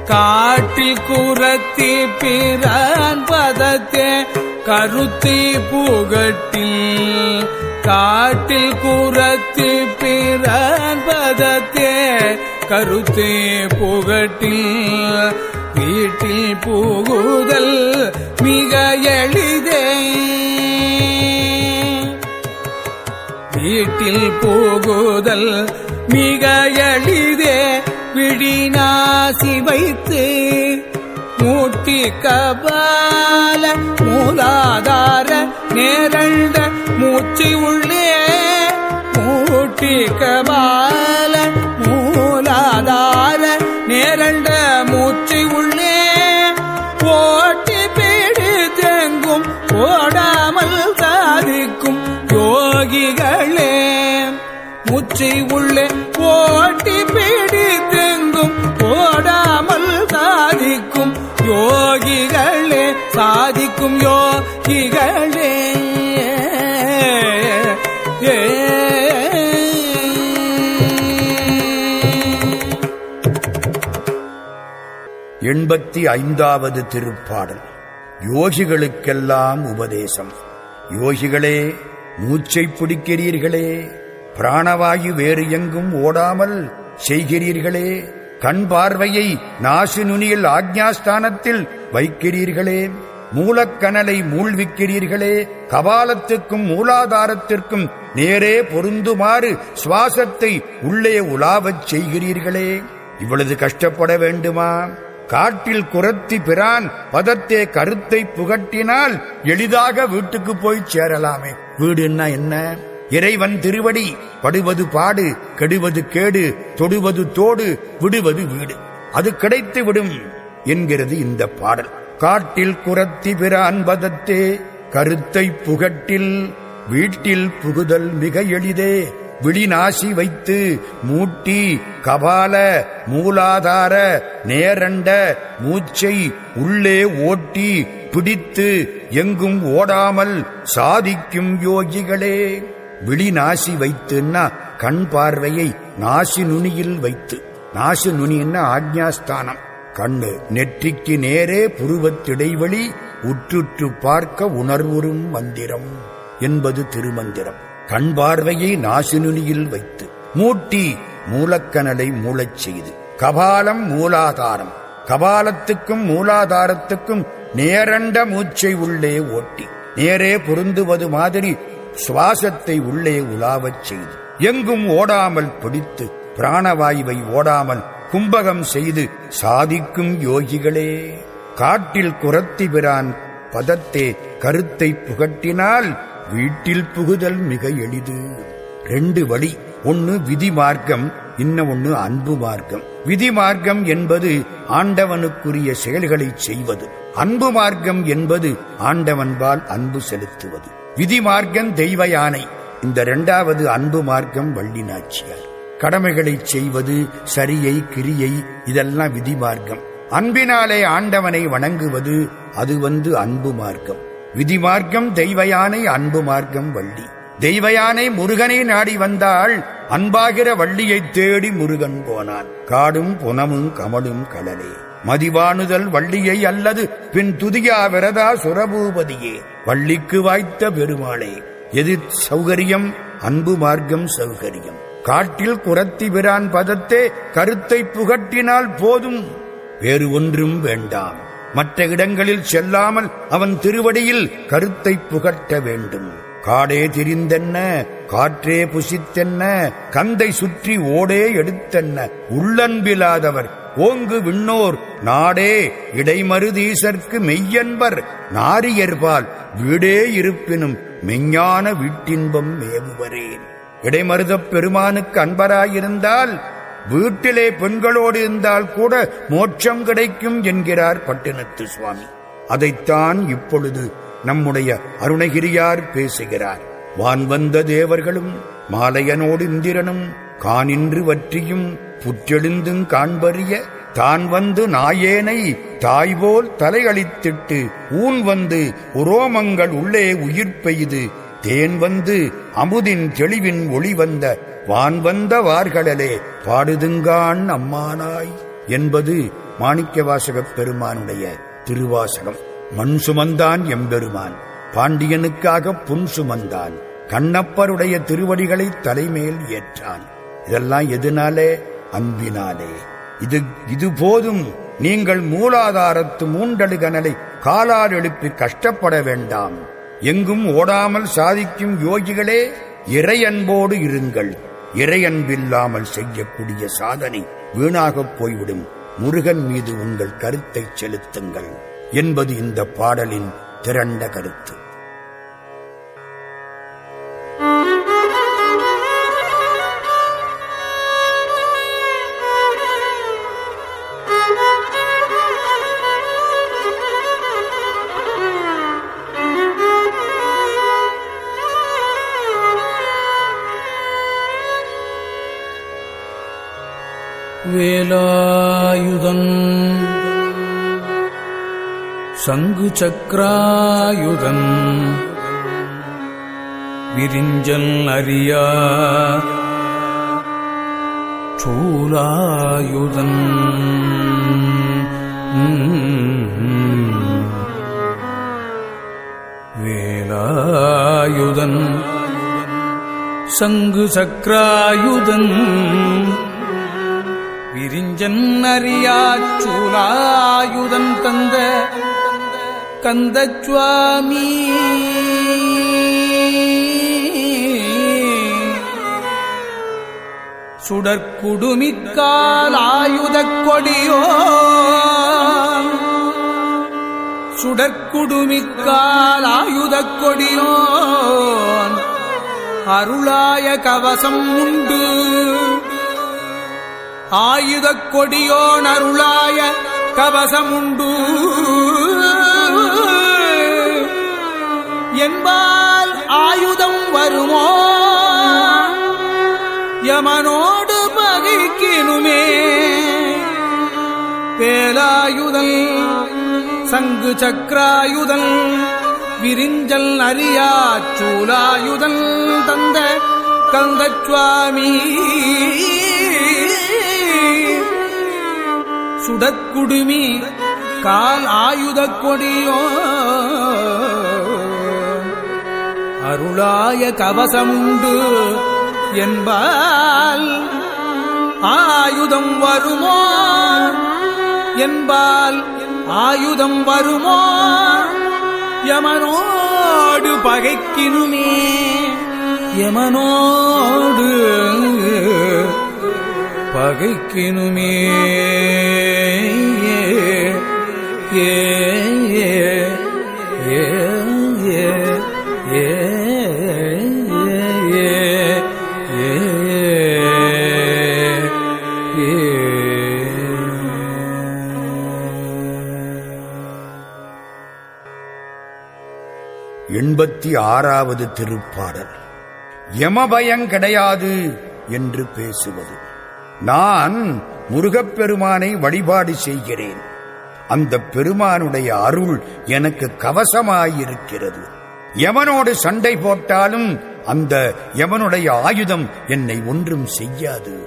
காட்டில் குரத்தி பிறான் பதத்தே கருத்தி புகட்டில். காட்டில் குரத்தி பிறான் பதத்தே கருத்தே புகட்டில். வீட்டில் புகுதல் மிக எளிதே. வீட்டில் போகுதல் மிக எளிதே. விழிநாசி வைத்து மூட்டி கபால மூலாதார நேரண்ட மூச்சு உள்ளே. மூட்டி கபால எண்பத்தி ஐந்தாவது திருப்பாடல். யோகிகளுக்கெல்லாம் உபதேசம். யோகிகளே மூச்சை பிடிக்கிறீர்களே. பிராணவாயு வேறு எங்கும் ஓடாமல் செய்கிறீர்களே. கண் பார்வையை நாசு நுனியில் ஆக்ஞாஸ்தானத்தில் வைக்கிறீர்களே. மூலக்கனலை மூழ்விக்கிறீர்களே. கபாலத்துக்கும் மூலாதாரத்திற்கும் நேரே பொருந்துமாறு சுவாசத்தை உள்ளே உலாவச் செய்கிறீர்களே. இவ்வளவு கஷ்டப்பட வேண்டுமா? காட்டில் குரத்தி பிரான் பதத்தே கருத்தை புகட்டினால் எளிதாக வீட்டுக்கு போய் சேரலாமே. வீடுன்னா என்ன? இறைவன் திருவடி படுவது பாடு கெடுவது கேடு தொடுவது தோடு விடுவது வீடு. அது கிடைத்து விடும் என்கிறது இந்த பாடல். காட்டில் குரத்தி பிரான் பதத்தே கருத்தை புகட்டில் வீட்டில் புகுதல் மிக எளிதே. விழிநாசி வைத்து மூட்டி கபால மூலாதார நேரண்ட மூச்சை உள்ளே ஓட்டி பிடித்து எங்கும் ஓடாமல் சாதிக்கும் யோகிகளே. விழிநாசி வைத்துன்னா கண் பார்வையை நாசி நுனியில் வைத்து. நாசி நுனின்னா ஆக்ஞாஸ்தானம். கண்ணு நெற்றிக்கு நேரே புருவத்திடைவெளி உற்றுற்று பார்க்க உணர்வுறும் மந்திரம் என்பது திருமந்திரம். கண் பார்வையை நாசினுனியில் வைத்து மூட்டி மூலக்கனலை மூளச் செய்து. கபாலம் மூலாதாரம். கபாலத்துக்கும் மூலாதாரத்துக்கும் நேரண்ட மூச்சை உள்ளே ஓட்டி நேரே பொருந்துவது மாதிரி சுவாசத்தை உள்ளே உலாவச் செய்து எங்கும் ஓடாமல் பிடித்து பிராணவாயுவை ஓடாமல் கும்பகம் செய்து சாதிக்கும் யோகிகளே. காட்டில் குரத்தி பிரான் பதத்தே கருத்தை புகட்டினால் வீட்டில் புகுதல் மிக எளிது. ரெண்டு வழி. ஒன்னு விதி மார்க்கம் இன்ன ஒன்னு அன்பு மார்க்கம். விதி மார்க்கம் என்பது ஆண்டவனுக்குரிய செயல்களை செய்வது. அன்பு மார்க்கம் என்பது ஆண்டவன்பால் அன்பு செலுத்துவது. விதி மார்க்கம் தெய்வ யானை. இந்த இரண்டாவது அன்பு மார்க்கம் வள்ளி நாச்சியார். கடமைகளை செய்வது சரியை கிரியை இதெல்லாம் விதி மார்க்கம். அன்பினாலே ஆண்டவனை வணங்குவது அது வந்து அன்பு மார்க்கம். விதி மார்க்கம் தெய்வ அன்பு மார்க்கம் வள்ளி. தெய்வயானை முருகனை நாடி வந்தால் அன்பாகிற வள்ளியைத் தேடி முருகன் போனான். காடும் புனமும் கமலும் கடலே மதிவானுதல் வள்ளியை அல்லது பின் துதியா விரதா சுரபூபதியே. வள்ளிக்கு வாய்த்த பெருமாளே எது சௌகரியம் அன்பு மார்க்கம் சௌகரியம். காட்டில் குரத்தி பிரான் பதத்தே கருத்தை புகட்டினால் போதும் வேறு ஒன்றும் வேண்டாம். மற்ற இடங்களில் செல்லாமல் அவன் திருவடியில் கருத்தை புகட்ட வேண்டும். காடே திரிந்தென்ன காற்றே புசித்தென்ன கந்தை சுற்றி ஓடே எடுத்தென்ன உள்ளன்பிலாதவர் ஓங்கு விண்ணோர் நாடே இடைமருதீசர்க்கு மெய்யன்பர் நாரியர்பால் வீடே இருப்பினும் மெஞ்ஞான வீட்டின்பம் மேவுவரேன். இடைமருதப் பெருமானுக்கு அன்பராயிருந்தால் வீட்டிலே பெண்களோடு இருந்தால் கூட மோட்சம் கிடைக்கும் என்கிறார் பட்டினத்து சுவாமி. அதைத்தான் இப்பொழுது நம்முடைய அருணகிரியார் பேசுகிறார். வான் வந்த தேவர்களும் மாலையனோடு இந்திரனும் கானின்று வற்றியும் புற்றெழுந்தும் காண்பறிய தான் வந்து நாயேனை தாய்போல் தலையளித்திட்டு ஊன் வந்து உரோமங்கள் உள்ளே உயிர் பெய்து தேன் வந்து அமுதின் தெளிவின் ஒளி வந்த வான் வந்த வார்களே பாடுதுங்கான் அம்மானாய் என்பது மாணிக்கவாசகப் பெருமானுடைய திருவாசகம். மண் சுமந்தான் எம்பெருமான். பாண்டியனுக்காக புன் சுமந்தான். கண்ணப்பருடைய திருவடிகளை தலைமேல் ஏற்றான். இதெல்லாம் எதனாலே? அன்பினாலே இது இது போதும். நீங்கள் மூலாதாரத்து மூண்டழுகனலை காலால் எழுப்பி கஷ்டப்பட வேண்டாம். எங்கும் ஓடாமல் சாதிக்கும் யோகிகளே இறையன்போடு இருங்கள். இறையன்பில்லாமல் செய்யக்கூடிய சாதனை வீணாகப் போய்விடும். முருகன் மீது உங்கள் கருத்தை செலுத்துங்கள் என்பது இந்த பாடலின் திரண்ட கருத்து. வேலாயுதன் சங்கு சக்கராயுதன் விரிஞ்சல் அறியா சூலாயுதன் வேலாயுதன் சங்கு சக்கராயுதன் விரிஞ்சன் அறியாச் சூலாயுதன் தந்த கந்தச்சுவாமி சுடற்குடுமிக்கால் ஆயுதக் கொடியோ. சுடற்குடுமிக்கால் ஆயுதக் கொடியோன் அருளாய கவசம் உண்டு. ஆயுதக் கொடியோன் அருளாய கவசமுண்டு. என்பால் ஆயுதம் வருமோ? யமனோடு பகைக்கினுமே. பேலாயுதல் சங்கு சக்கராயுதல் விரிஞ்சல் அறியா சூலாயுதல் தந்த கந்தச்சுவாமி சுடக்குடுமி கால் ஆயுத கொடியோ அருளாய கவசமுண்டு என்பால் ஆயுதம் வருமோ? என்பால் ஆயுதம் வருமோ? யமனோடு பகைக்கினுமே யமனோடு பகைக்கினுமே. ஏ ஏ ஏ ஏ ஏ எண்பத்தி ஆறாவது திருப்பாடல். யமபயம் கிடையாது என்று பேசுவது. நான் முருகப்பெருமானை வழிபாடு செய்கிறேன். அந்த பெருமானுடைய அருள் எனக்கு கவசமாயிருக்கிறது. எவனோடு சண்டை போட்டாலும் அந்த எவனுடைய ஆயுதம் என்னை ஒன்றும் செய்யாது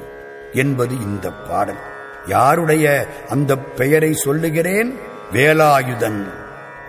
என்பது இந்த பாடல். யாருடைய அந்த பெயரை சொல்லுகிறேன்? வேலாயுதன்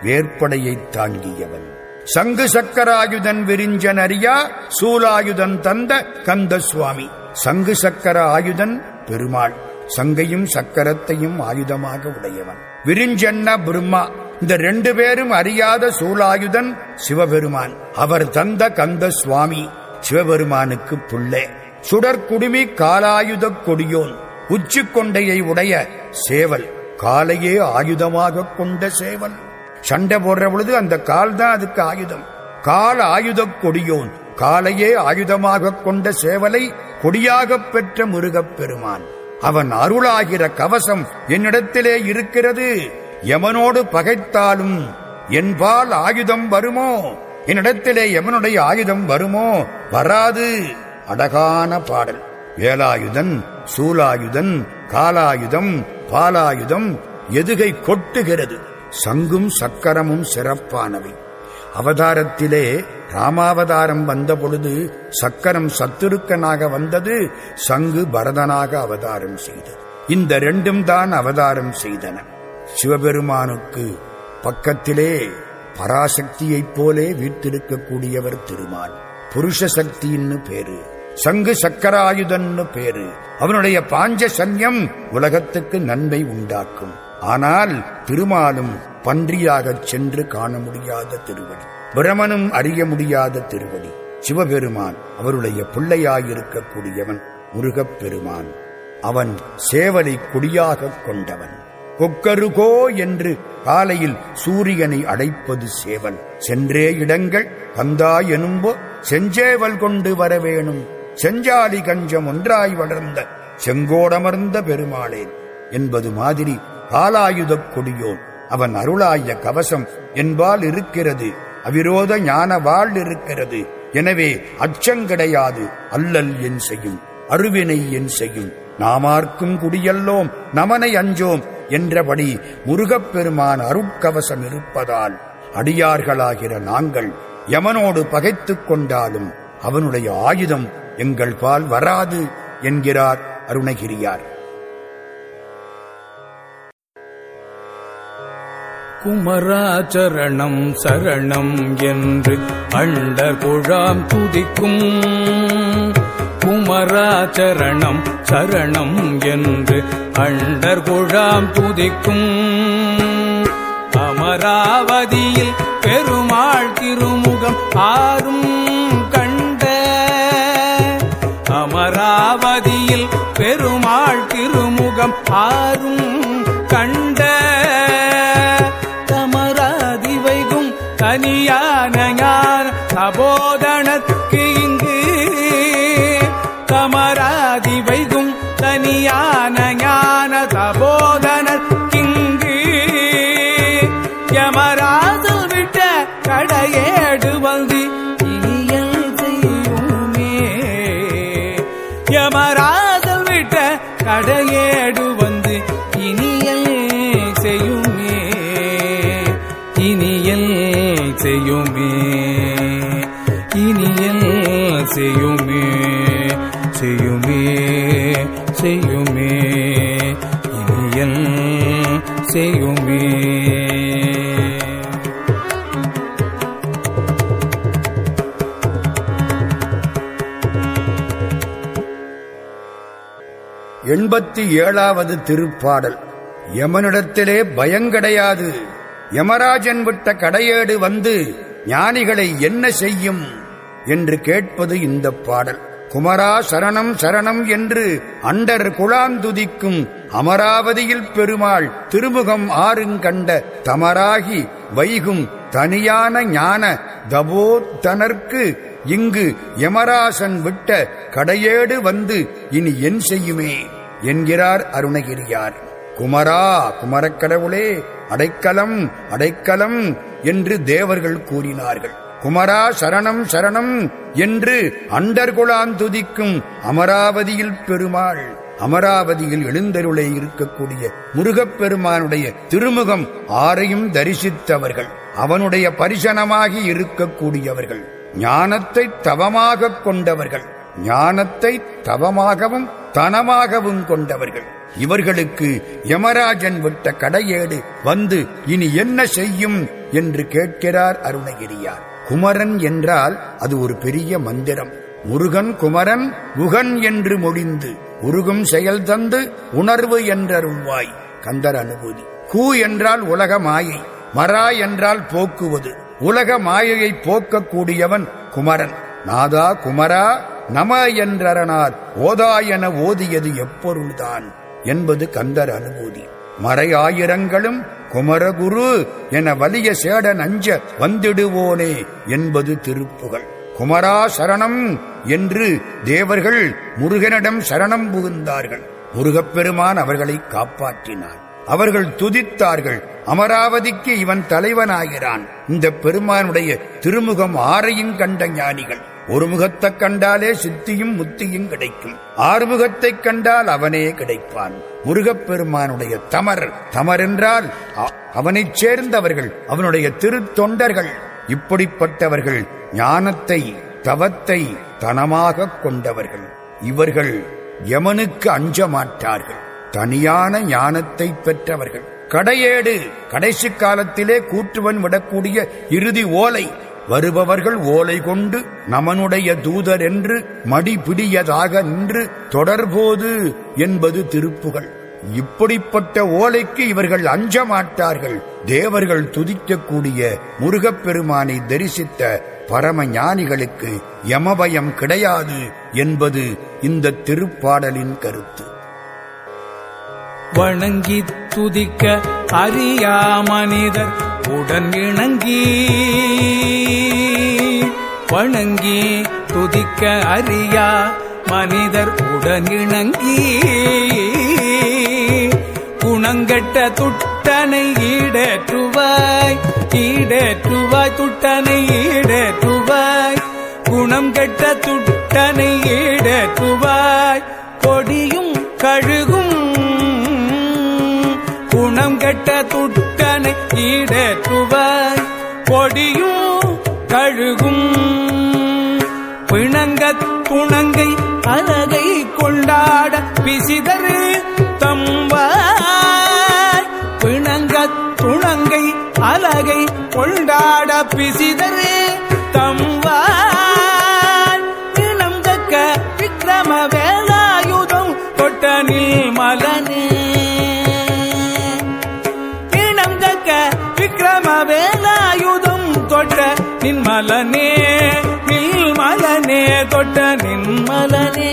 வேற்படையை தாங்கியவன். சங்கு சக்கராயுதன் விரிஞ்சன் அறியா சூலாயுதன் தந்த கந்த சுவாமி சங்கு சக்கர ஆயுதன் பெருமாள். சங்கையும் சக்கரத்தையும் ஆயுதமாக உடையவன். விரிஞ்சன்ன பிரம்மா. இந்த ரெண்டு பேரும் அறியாத சூலாயுதன் சிவபெருமான். அவர் தந்த கந்த சுவாமி சிவபெருமானுக்கு புள்ளே. சுடற்குடுமி காலாயுத கொடியோன். உச்சி கொண்டையை உடைய சேவல். காலையே ஆயுதமாக கொண்ட சேவல். சண்டை போடுற பொழுது அந்த கால் தான் அதுக்கு ஆயுதம். கால் ஆயுத கொடியோன். காலையே ஆயுதமாக கொண்ட சேவலை கொடியாகப் பெற்ற முருகப் பெருமான். அவன் அருளாகிற கவசம் என்னிடத்திலே இருக்கிறது. எமனோடு பகைத்தாலும் என்பால் ஆயுதம் வருமோ? என்னிடத்திலே எவனுடைய ஆயுதம் வருமோ? வராது. அழகான பாடல். வேலாயுதன் சூலாயுதன் காலாயுதம் பாலாயுதம் எதுகை கொட்டுகிறது. சங்கும் சக்கரமும் சிறப்பானவை. அவதாரத்திலே ராமாவதாரம் வந்த பொழுது சக்கரம் சத்துருக்கனாக வந்தது சங்கு பரதனாக அவதாரம் செய்தது. இந்த ரெண்டும் தான் அவதாரம் செய்தன. சிவபெருமானுக்கு பக்கத்திலே பராசக்தியைப் போலே வீட்டிருக்கக்கூடியவர் திருமான் புருஷ சக்தின்னு பேரு சங்கு சக்கராயுதன்னு பேரு. அவனுடைய பாஞ்ச சன்யம் உலகத்துக்கு நன்மை உண்டாக்கும். ஆனால் திருமாலும் பன்றியாகச் சென்று காண முடியாத திருவடி. பிரமனும் அறிய முடியாத திருவடி. சிவபெருமான் அவருடைய பிள்ளையாயிருக்கக்கூடியவன் முருகப் பெருமான் அவன் சேவலை கொடியாகக் கொண்டவன். கொக்கருகோ என்று காலையில் சூரியனை அடைப்பது சேவல். சென்றே இடங்கள் கந்தா எனும்போ செஞ்சேவல் கொண்டு வரவேணும். செஞ்சாலி கஞ்சம் ஒன்றாய் வளர்ந்த செங்கோடமர்ந்த பெருமாளேன். என்பது மாதிரி காலாயுதக் கொடியோன். அவன் அருளாய கவசம் என்பால் இருக்கிறது. அவிரோத ஞான வாழ் இருக்கிறது. எனவே அச்சங்கடையாது அல்லல் என் செய்யும். அருவினை என் செய்யும். நாமார்க்கும் குடியல்லோம். நமனை அஞ்சோம் என்றபடி முருகப்பெருமான் அருட்கவசம் இருப்பதால் அடியார்களாகிற நாங்கள் யமனோடு பகைத்துக் கொண்டாலும் அவனுடைய ஆயுதம் எங்கள் பால் வராது என்கிறார் அருணகிரியார். குமராச்சரணம் சரணம் என்று அண்டர் குழாம் துதிக்கும் குமராச்சரணம் சரணம் என்று அண்டர் குழாம் துதிக்கும் அமராவதியில் பெருமாள் திருமுகம் ஆறும் கண்ட. அமராவதியில் பெருமாள் திருமுகம் ஆறும் கண்ட. வைகும் தனியான செய்யுமே செய்யுமே செய்யுமே. இனியல் செய்யுமே. எண்பத்தி ஏழாவது திருப்பாடல். யமனிடத்திலே பயங்கடையாது யமராஜன் விட்ட கடையேடு வந்து ஞானிகளை என்ன செய்யும்? என்று கேட்பது இந்த பாடல். குமரா சரணம் சரணம் என்று அண்டர் குழாந்துதிக்கும் அமராவதியில் பெருமாள் திருமுகம் ஆறுங்கண்ட தமராகி வைகும் தனியான ஞான தபோத்தனர்க்கு இங்கு யமராசன் விட்ட கடையேடு வந்து இனி என் செய்யுமே என்கிறார் அருணகிரியார். குமரா குமரக்கடவுளே அடைக்கலம் அடைக்கலம் என்று தேவர்கள் கூறினார்கள். குமரா சரணம் சரணம் என்று அண்டர்குலாந்துதிக்கும் அமராவதியில் பெருமாள். அமராவதியில் எழுந்தருளை இருக்கக்கூடிய முருகப்பெருமானுடைய திருமுகம் ஆரையும் தரிசித்தவர்கள். அவனுடைய பரிசனமாகி இருக்கக்கூடியவர்கள். ஞானத்தை தவமாக கொண்டவர்கள். ஞானத்தை தவமாகவும் தனமாகவும் கொண்டவர்கள். இவர்களுக்கு யமராஜன் விட்ட கடையேடு வந்து இனி என்ன செய்யும் என்று கேட்கிறார் அருணகிரியார். குமரன் என்றால் அது ஒரு பெரிய மந்திரம். முருகன் குமரன் முகன் என்று மொழிந்து உருகும் செயல் தந்து உணர்வு என்றருள்வாய் கந்தர் அனுபூதி. கூ என்றால் உலக மாயை மரா என்றால் போக்குவது. உலக மாயையை போக்கக்கூடியவன் குமரன். நாதா குமரா நம என்றரனார் ஓதா என ஓதியது எப்பொருள்தான் என்பது கந்தர் அனுபூதி. மறையாயிரங்களும் குமரகுரு என வலிய சேடன் அஞ்ச வந்திடுவோனே என்பது திருப்புகள் குமரா சரணம் என்று தேவர்கள் முருகனிடம் சரணம் புகுந்தார்கள். முருகப்பெருமான் அவர்களை காப்பாற்றினார். அவர்கள் துதித்தார்கள். அமராவதிக்கு இவன் தலைவனாகிறான். இந்த பெருமானுடைய திருமுகம் ஆரையும் கண்ட ஞானிகள். ஒரு முகத்தைக் கண்டாலே சித்தியும் முத்தியும் கிடைக்கும். ஆறுமுகத்தைக் கண்டால் அவனே கிடைப்பான். முருகப்பெருமானுடைய தமர் தமர் என்றால் அவனைச் சேர்ந்தவர்கள் அவனுடைய திருத்தொண்டர்கள். இப்படிப்பட்டவர்கள் ஞானத்தை தவத்தை தனமாக கொண்டவர்கள். இவர்கள் யமனுக்கு அஞ்ச மாட்டார்கள் தனியான ஞானத்தை பெற்றவர்கள். கடையேடு கடைசி காலத்திலே கூற்றுவன் விடக்கூடிய இறுதி ஓலை வருபவர்கள் ஓலை கொண்டு நமனுடைய தூதர் என்று மடிபிடியதாக நின்று தொடர்போது என்பது திருப்புகள். இப்படிப்பட்ட ஓலைக்கு இவர்கள் அஞ்ச மாட்டார்கள். தேவர்கள் துதிக்கக்கூடிய முருகப்பெருமானை தரிசித்த பரம ஞானிகளுக்கு யமபயம் கிடையாது என்பது இந்த திருப்பாடலின் கருத்து. வணங்கி துதிக்க அறியா மனிதர் உடன் இணங்கி வணங்கி துதிக்க அறியா மனிதர் உடன் இணங்கி குணங்கட்ட துட்டனை ஈடேற்றுவாய் ஈடேற்றுவாய் துட்டனை ஈடேற்றுவாய். குணம் கெட்ட துட்டனை ஈடேற்றுவாய் கொடியும் கழுகும். குணம் கெட்ட துட்டனை ஈடேற்றுவாய். கொடியும் கழுகும். பிணங்க துணங்கை அழகை கொண்டாட பிசிதரு தம்பாய். பிணங்க துணங்கை அழகை கொண்டாட பிசிதரு தம்பாய். தக்க விக்ரம வேலாயுதம் கொட்டனில் மலனே. நின்மலனே நில்மலனே தொட்ட நின்மலனே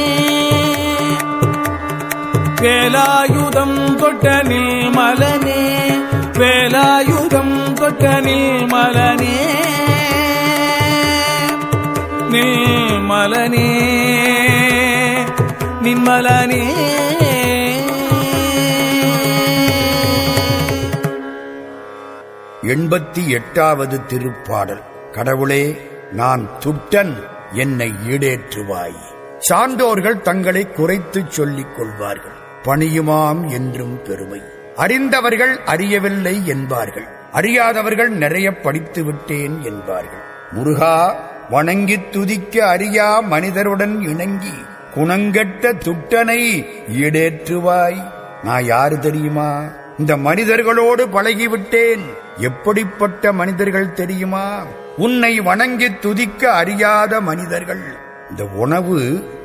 வேலாயுதம் தொட்ட நில்மலனே வேலாயுதம் தொட்ட நில்மலனே நில்மலனே நின்மலனே எண்பத்தி எட்டாவது திருப்பாடல். கடவுளே நான் துட்டன் என்னை ஈடேற்றுவாய். சான்றோர்கள் தங்களை குறைத்துச் சொல்லிக் கொள்வார்கள். பணியுமாம் என்றும் பெருமை. அறிந்தவர்கள் அறியவில்லை என்பார்கள். அறியாதவர்கள் நிறைய படித்து விட்டேன் என்பார்கள். முருகா வணங்கித் துதிக்க அறியா மனிதருடன் இணங்கி குணங்கெட்ட துட்டனை ஈடேற்றுவாய். நான் யாரு தெரியுமா? இந்த மனிதர்களோடு பழகிவிட்டேன். எப்படிப்பட்ட மனிதர்கள் தெரியுமா? உன்னை வணங்கி துதிக்க அறியாத மனிதர்கள். இந்த உணவு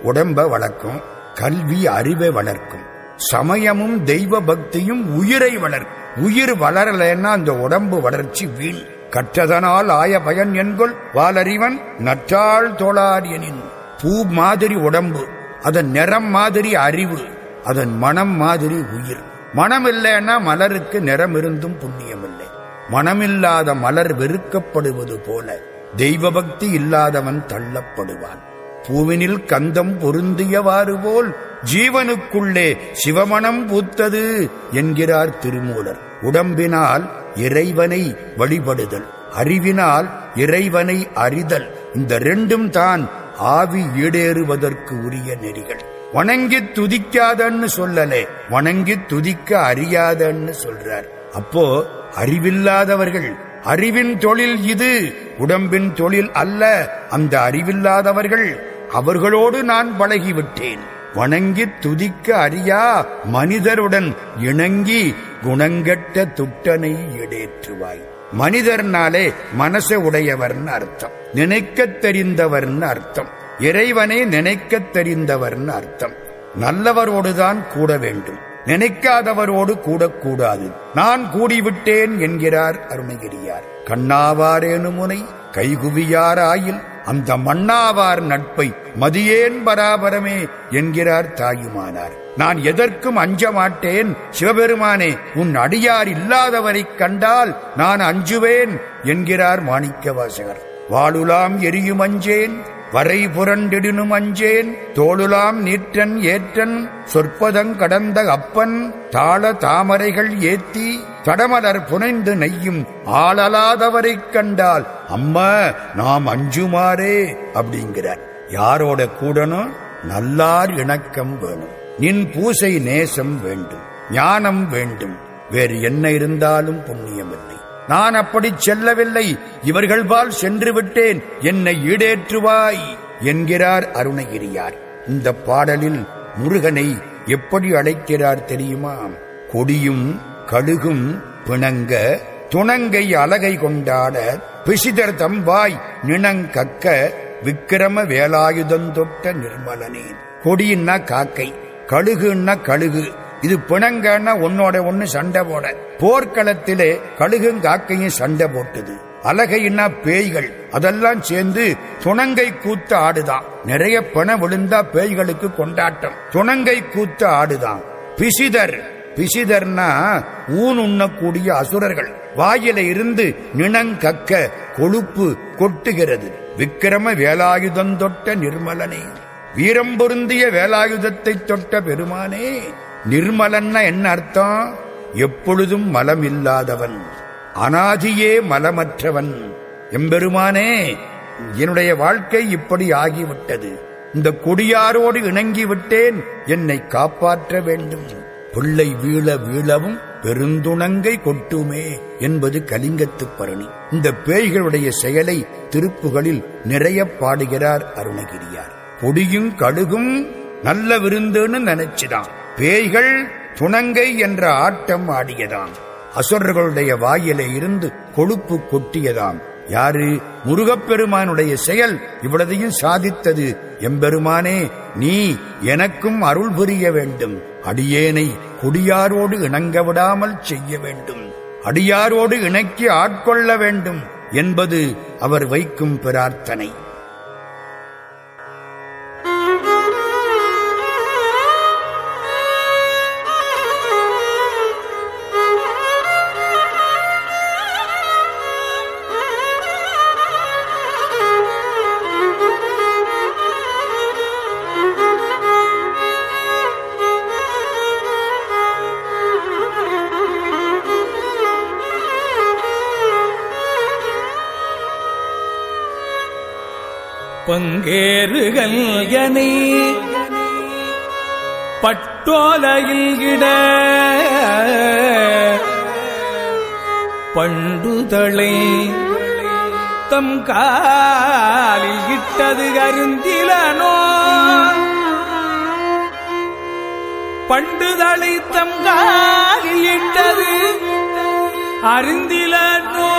உடம்ப வளர்க்கும் கல்வி அறிவை வளர்க்கும் சமயமும் தெய்வ பக்தியும் உயிரை வளர்க்கும். உயிர் வளரலைன்னா அந்த உடம்பு வளர்ச்சி வீண். கற்றதனால் ஆய பயன் என்கொள் வாலறிவன் நற்றாள் தோளாடியனின் பூ மாதிரி உடம்பு அதன் நிறம் மாதிரி அறிவு அதன் மனம் மாதிரி உயிர். மனம் இல்லைன்னா மலருக்கு நிறம் இருந்தும் புண்ணியம் இல்லை மனமில்லாத மலர் வெறுக்கப்படுவது போல தெய்வ பக்தி இல்லாதவன் தள்ளப்படுவான். பூவினில் கந்தம் பொருந்தியவாறு போல் ஜீவனுக்குள்ளே சிவமணம் பூத்தது என்கிறார் திருமூலர். உடம்பினால் இறைவனை வழிபடுதல் அறிவினால் இறைவனை அறிதல் இந்த ரெண்டும் தான் ஆவி ஈடேறுவதற்கு உரிய நெறிகள். வணங்கி துதிக்காதன்னு சொல்லலே வணங்கி துதிக்க அறியாதன்னு சொல்றார். அப்போ அறிவில்லாதவர்கள். அறிவின் தொழில் இது. உடம்பின் தொழில் அல்ல. அந்த அறிவில்லாதவர்கள். அவர்களோடு நான் பழகிவிட்டேன். வணங்கி துதிக்க அறியா மனிதருடன் இணங்கி குணங்கெட்ட துட்டனை இடேற்றுவாய் மனிதர்னாலே மனச உடையவர்னு அர்த்தம். நினைக்கத் தெரிந்தவர்னு அர்த்தம். இறைவனை நினைக்கத் தெரிந்தவர்னு அர்த்தம். நல்லவரோடுதான் கூட வேண்டும். நினைக்காதவரோடு கூடக்கூடாது. நான் கூடிவிட்டேன் என்கிறார் அருணகிரியார். கண்ணாவாரேனு முனை கைகுவியாராயில் அந்த மண்ணாவார் நட்பை மதியேன் பராபரமே என்கிறார் தாயுமானார். நான் எதற்கும் அஞ்ச மாட்டேன் சிவபெருமானே உன் அடியார் இல்லாதவரைக் கண்டால் நான் அஞ்சுவேன் என்கிறார் மாணிக்கவாசகர். வாழுலாம் எரியும் அஞ்சேன் வரை புரண்டிடினும் அஞ்சேன் தோளுலாம் நீற்றன் ஏற்றன் சொற்பதங் கடந்த அப்பன் தாள தாமரைகள் ஏத்தி தடமலர் புனைந்து நெய்யும் ஆளலாதவரைக் கண்டால் அம்மா நாம் அஞ்சுமாறே அப்படிங்கிறார். யாரோட கூடனும் நல்லார் இணக்கம் வேணும். நின் பூசை நேசம் வேண்டும் ஞானம் வேண்டும். வேறு என்ன இருந்தாலும் புண்ணியமில்லை. நான் அப்படி செல்லவில்லை. இவர்கள் பால் சென்று விட்டேன் என்னை ஈடேற்றுவாய் என்கிறார் அருணகிரியார். இந்த பாடலில் முருகனை எப்படி அழைக்கிறார் தெரியுமா? கொடியும் கழுகும் பிணங்க துணங்கை அலகை கொண்டாட பிசிதர் தம்பாய் நிணங்கக்க விக்கிரம வேலாயுதந்தொட்ட நிர்மலனே. கொடியின்னா காக்கை கழுகுன்னா கழுகு இது பிணங்கன்னா உன்னோட ஒன்னு சண்டை போட போர்க்களத்திலே கழுகும் காக்கையும் சண்டை போட்டுது. அலகைன்னா பேய்கள். அதெல்லாம் சேர்ந்து துணங்கை கூத்த ஆடுதான். நிறைய பணம் விழுந்தா பேய்களுக்கு கொண்டாட்டம். துணங்கை கூத்த ஆடுதான். பிசிதர். பிசிதர்னா ஊன் உண்ணக்கூடிய அசுரர்கள். வாயில இருந்து நிணங்கக்க கொழுப்பு கொட்டுகிறது. விக்கிரம வேலாயுதம் தொட்ட நிர்மலனே. வீரம் பொருந்திய வேலாயுதத்தை தொட்ட பெருமானே. நிர்மலன்னா என்ன அர்த்தம்? எப்பொழுதும் மலம் இல்லாதவன் அனாதியே மலமற்றவன். எம்பெருமானே என்னுடைய வாழ்க்கை இப்படி ஆகிவிட்டது. இந்த கொடியாரோடு இணங்கி விட்டேன். என்னை காப்பாற்ற வேண்டும். பிள்ளை வீழ வீழவும் பெருந்துணங்கை கொட்டுமே என்பது கலிங்கத்து பரணி. இந்த பேய்களுடைய செயலை திருப்புகளில் நிறைய பாடுகிறார் அருணகிரியார். பொடியும் கழுகும் நல்ல விருந்துன்னு நினைச்சுதான். பேய்கள் துணங்கை என்ற ஆட்டம் ஆடியதாம். அசுரர்களுடைய வாயிலே இருந்து கொழுப்பு கொட்டியதாம். யாரு? முருகப்பெருமானுடைய செயல் இவ்வளதையும் சாதித்தது. எம்பெருமானே நீ எனக்கும் அருள் புரிய வேண்டும். அடியேனை கொடியாரோடு இணங்க விடாமல் செய்ய வேண்டும். அடியாரோடு இணக்கி ஆட்கொள்ள வேண்டும் என்பது அவர் வைக்கும் பிரார்த்தனை. பங்கேறுகள் எனை பட்டோலையில் இட பண்டுதலை தம் காலில் இட்டது அருந்திலனோ பண்டுதலை தம் காலில் இட்டது அருந்திலனோ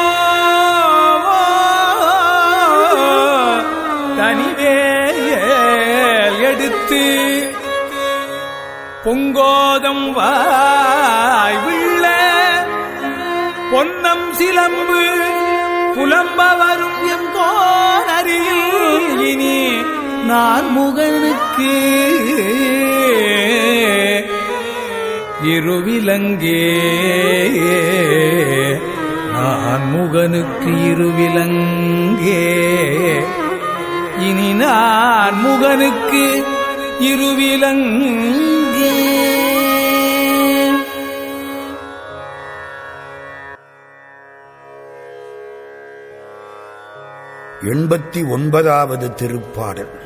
வைத்து பொங்கோதம் வாய்வுள்ள பொன்னம் சிலம்பு புலம்ப வரும் எங்கோன் இனி நான் முகனுக்கு இருவிலங்கே. நான் முகனுக்கு இருவிலங்கே. இனி நான் முகனுக்கு இருவிலங்கே. எண்பத்தி ஒன்பதாவது திருப்பாடல்.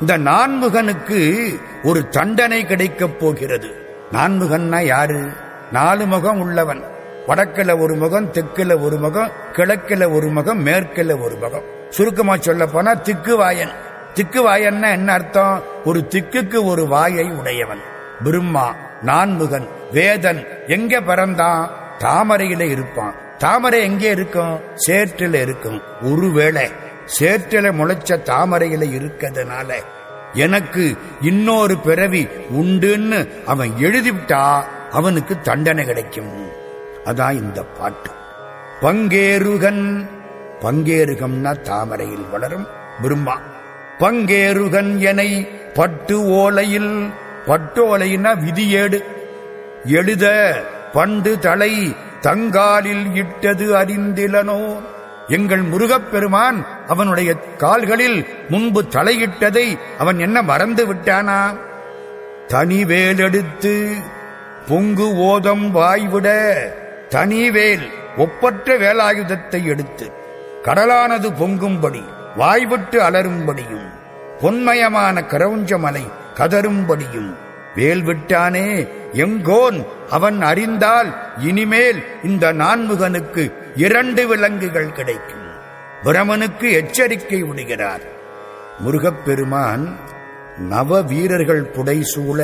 இந்த நான்முகனுக்கு ஒரு தண்டனை கிடைக்கப் போகிறது. நான்முகன்னா யாரு? நாலு முகம் உள்ளவன். வடக்கில ஒரு முகம் தெற்குல ஒரு முகம் கிழக்கில ஒரு முகம் மேற்கில ஒரு முகம். சுருக்கமா சொல்ல போனா திக்குவாயன். திக்கு வாயன்னா என்ன அர்த்தம்? ஒரு திக்குக்கு ஒரு வாயை உடையவன். பிரம்மா நான்முகன் வேதன் எங்க பிறந்தான்? தாமரையில இருப்பான். தாமரை எங்கே இருக்கும்? சேற்றில இருக்கும். ஒருவேளை சேற்றில முளைச்ச தாமரையில இருக்கிறதுனால எனக்கு இன்னொரு பிறவி உண்டுன்னு அவன் எழுதிவிட்டா அவனுக்கு தண்டனை கிடைக்கும். அதான் இந்த பாட்டு. பங்கேருகன் பங்கேருகம்னா தாமரையில் வளரும் பிரம்மா. பங்கேறுகன் எனை பட்டு ஓலையில் பட்டு விதியேடு. எழுத பண்டு தலை தங்காலில் இட்டது அறிந்திலனோ? எங்கள் முருகப்பெருமான் அவனுடைய கால்களில் முன்பு தலையிட்டதை அவன் என்ன மறந்து விட்டானா? தனிவேலெடுத்து பொங்கு ஓதம் வாய்விட தனிவேல் ஒப்பற்ற வேலாயுதத்தை எடுத்து கடலானது பொங்கும்படி வாய்விட்டு அலரும்படியும் பொன்மயமான கரவுஞ்சமலை கதரும்படியும். வேல் விட்டானே எங்கோன் அவன் அறிந்தால் இனிமேல் இந்த நான்முகனுக்கு இரண்டு விலங்குகள் கிடைக்கும். பிரமனுக்கு எச்சரிக்கை விடுகிறார் முருகப்பெருமான் நவ வீரர்கள் புடைசூழ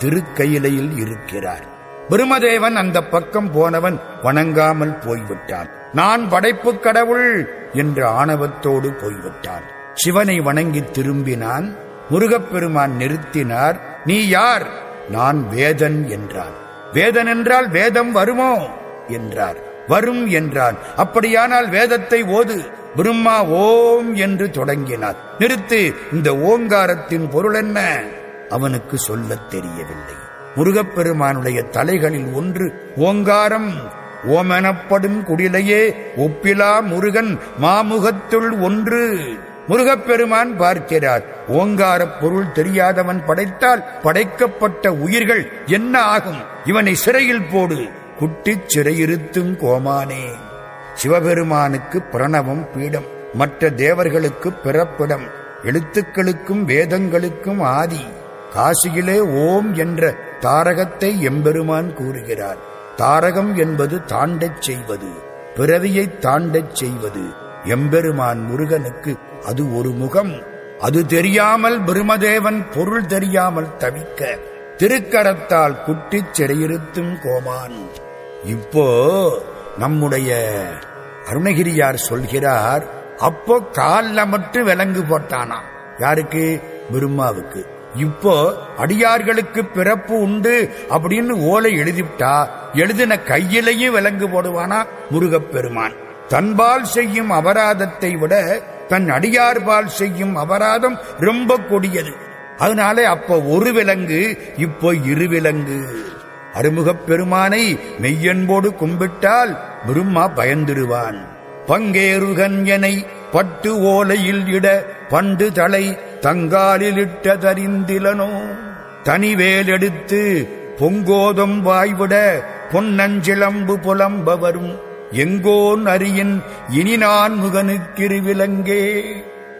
திருக்கையிலையில் இருக்கிறார். பிரமதேவன் அந்த பக்கம் போனவன் வணங்காமல் போய்விட்டான். நான் படைப்பு கடவுள் என்று ஆணவத்தோடு போய்விட்டான். சிவனை வணங்கி திரும்பினான் முருகப்பெருமான் நிறுத்தினார் நீ யார்? நான் வேதன் என்றான். வேதன் என்றால் வேதம் வருமோ? என்றார். வரும் என்றான். அப்படியானால் வேதத்தை ஓது. பிரம்மா ஓம் என்று தொடங்கினார் நிறுத்து இந்த ஓங்காரத்தின் பொருள் என்ன? அவனுக்கு சொல்லத் தெரியவில்லை. முருகப்பெருமானுடைய தலைகளில் ஒன்று ஓங்காரம். ஓமெனப்படும் குடிலையே ஒப்பிலா முருகன் மாமுகத்துள் ஒன்று. முருகப்பெருமான் பார்க்கிறார் ஓங்காரப் பொருள் தெரியாதவன் படைத்தால் படைக்கப்பட்ட உயிர்கள் என்ன ஆகும்? இவனை சிறையில் போடு. குட்டிச் சிறையிருத்தும் கோமானே. சிவபெருமானுக்கு பிரணவம் பீடம் மற்ற தேவர்களுக்கு பிறப்பிடம் எழுத்துக்களுக்கும் வேதங்களுக்கும் ஆதி. காசியிலே ஓம் என்ற தாரகத்தை எம்பெருமான் கூறுகிறார். தாரகம் என்பது தாண்டச் செய்வது பிறவியைத் தாண்டச் செய்வது. எம்பெருமான் முருகனுக்கு அது ஒரு முகம். அது தெரியாமல் பிரமதேவன் பொருள் தெரியாமல் தவிக்க திருக்கரத்தால் குட்டிச் சிறையிருத்தும் கோமான். இப்போ நம்முடைய அருணகிரியார் சொல்கிறார் அப்போ கால்ல மட்டும் விலங்கு போட்டானா யாருக்கு? பிரம்மாவுக்கு. இப்போ அடியார்களுக்கு பிறப்பு உண்டு அப்படின்னு ஓலை எழுதிவிட்டா எழுதின கையிலையும் விலங்கு போடுவானா? முருகப்பெருமான். தன்பால் செய்யும் அபராதத்தை விட தன் அடியார்பால் செய்யும் அபராதம் ரொம்ப கொடியது. அதனாலே அப்ப ஒரு விலங்கு இப்போ இரு விலங்கு. அருமுகப் பெருமானை மெய்யன்போடு கும்பிட்டால் பிரம்மா பயந்துடுவான். பங்கேருகன் எனை பட்டு ஓலையில் இட பண்டு தலை தங்காலில் இட்டதறிந்திலனோ தனிவேல் எடுத்து பொங்கோதம் வாய்விட பொன்னஞ்சிலம்பு புலம்ப வரும் எங்கோன் அரியின் இனி நான் முகனுக்கிருவிலங்கே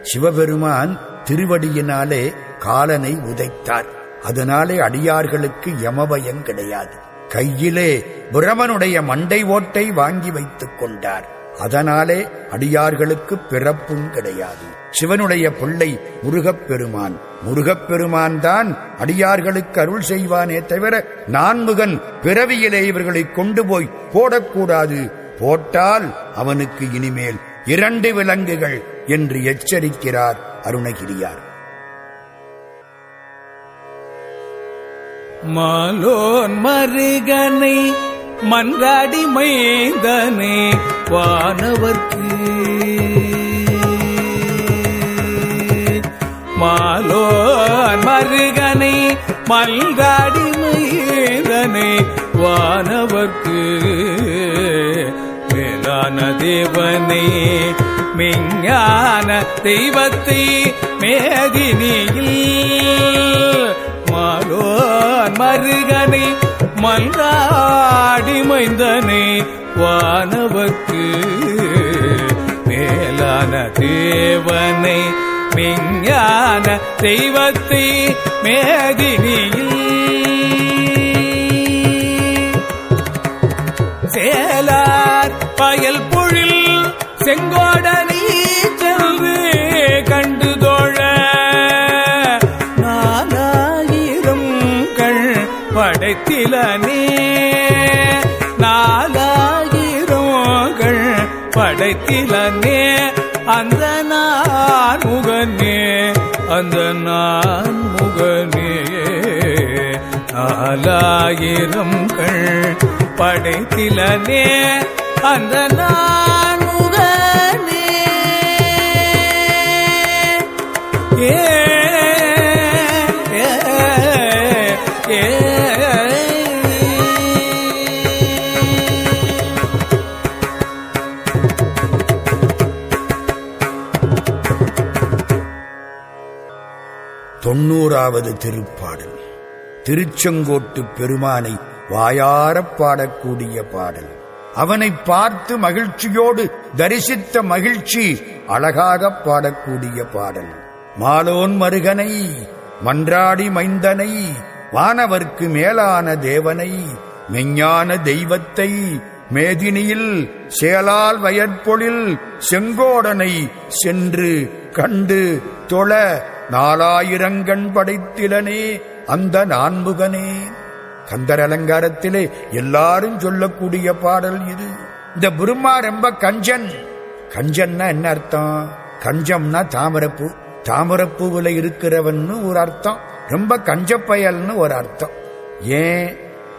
சிவபெருமான் திருவடியினாலே காலனை உதைத்தார். அதனாலே அடியார்களுக்கு யமபயம் கிடையாது. கையிலே பிரமனுடைய மண்டை ஓட்டை வாங்கி வைத்துக் கொண்டார். அதனாலே அடியார்களுக்கு பிறப்பும் கிடையாது. சிவனுடைய பிள்ளை முருகப்பெருமான். முருகப்பெருமான் தான் அடியார்களுக்கு அருள் செய்வானே தவிர நான்முகன் பிறவியிலே இவர்களை கொண்டு போய் போடக்கூடாது. போட்டால் அவனுக்கு இனிமேல் இரண்டு விலங்குகள் என்று எச்சரிக்கிறார் அருணகிரியார். மாலோன் மருகனை மன்றாடி மைந்தனே வானவர்க்கு மாலோன் மருகனை மல்காடி வானவர்க்கு மேலான தேவனை மெஞ்ஞான தெய்வத்தை மேதினியில் மாலோன் மருகனை மல்காடிமைந்தனை வானவர்க்கு மேலான தேவனை மெய்ஞான தெய்வத்தை மேதினியில் சேலார் பயல் பொழில் செங்கோடனி செல்வு கண்டு தோழ. நாலாயிரம் கள் படைத்திலனே. நாலாயிரம் கள் படைத்திலனே. அந்த முகனே அந்த நான் முகனே. நாலாயிரம் கள் படைத்திலனே அந்த நான் முகனே. ஏ ஏ, தொன்னூறாவது திருப்பாடல். திருச்செங்கோட்டு பெருமானை வாயாரப் பாடக்கூடிய பாடல். அவனை பார்த்து மகிழ்ச்சியோடு தரிசித்த மகிழ்ச்சி அழகாகப் பாடக்கூடிய பாடல். மாலோன் மருகனை மன்றாடி மைந்தனை வானவர்க்கு மேலான தேவனை மெஞ்ஞான தெய்வத்தை மேதினியில் சேலால் வயற்பொழில் செங்கோடனை சென்று கண்டு தொழ நாலாயிரங்கண் படைத்திலனே அந்த நான்முகனே. கந்தர் அலங்காரத்திலே எல்லாரும் சொல்லக்கூடிய பாடல் இது. இந்த பிரம்மா ரொம்ப கஞ்சன். கஞ்சன்னா என்ன அர்த்தம்? கஞ்சம்னா தாமரப்பூ. தாமரப்பூவில் இருக்கிறவன்னு ஒரு அர்த்தம். ரொம்ப கஞ்சப்பயல்னு ஒரு அர்த்தம். ஏன்?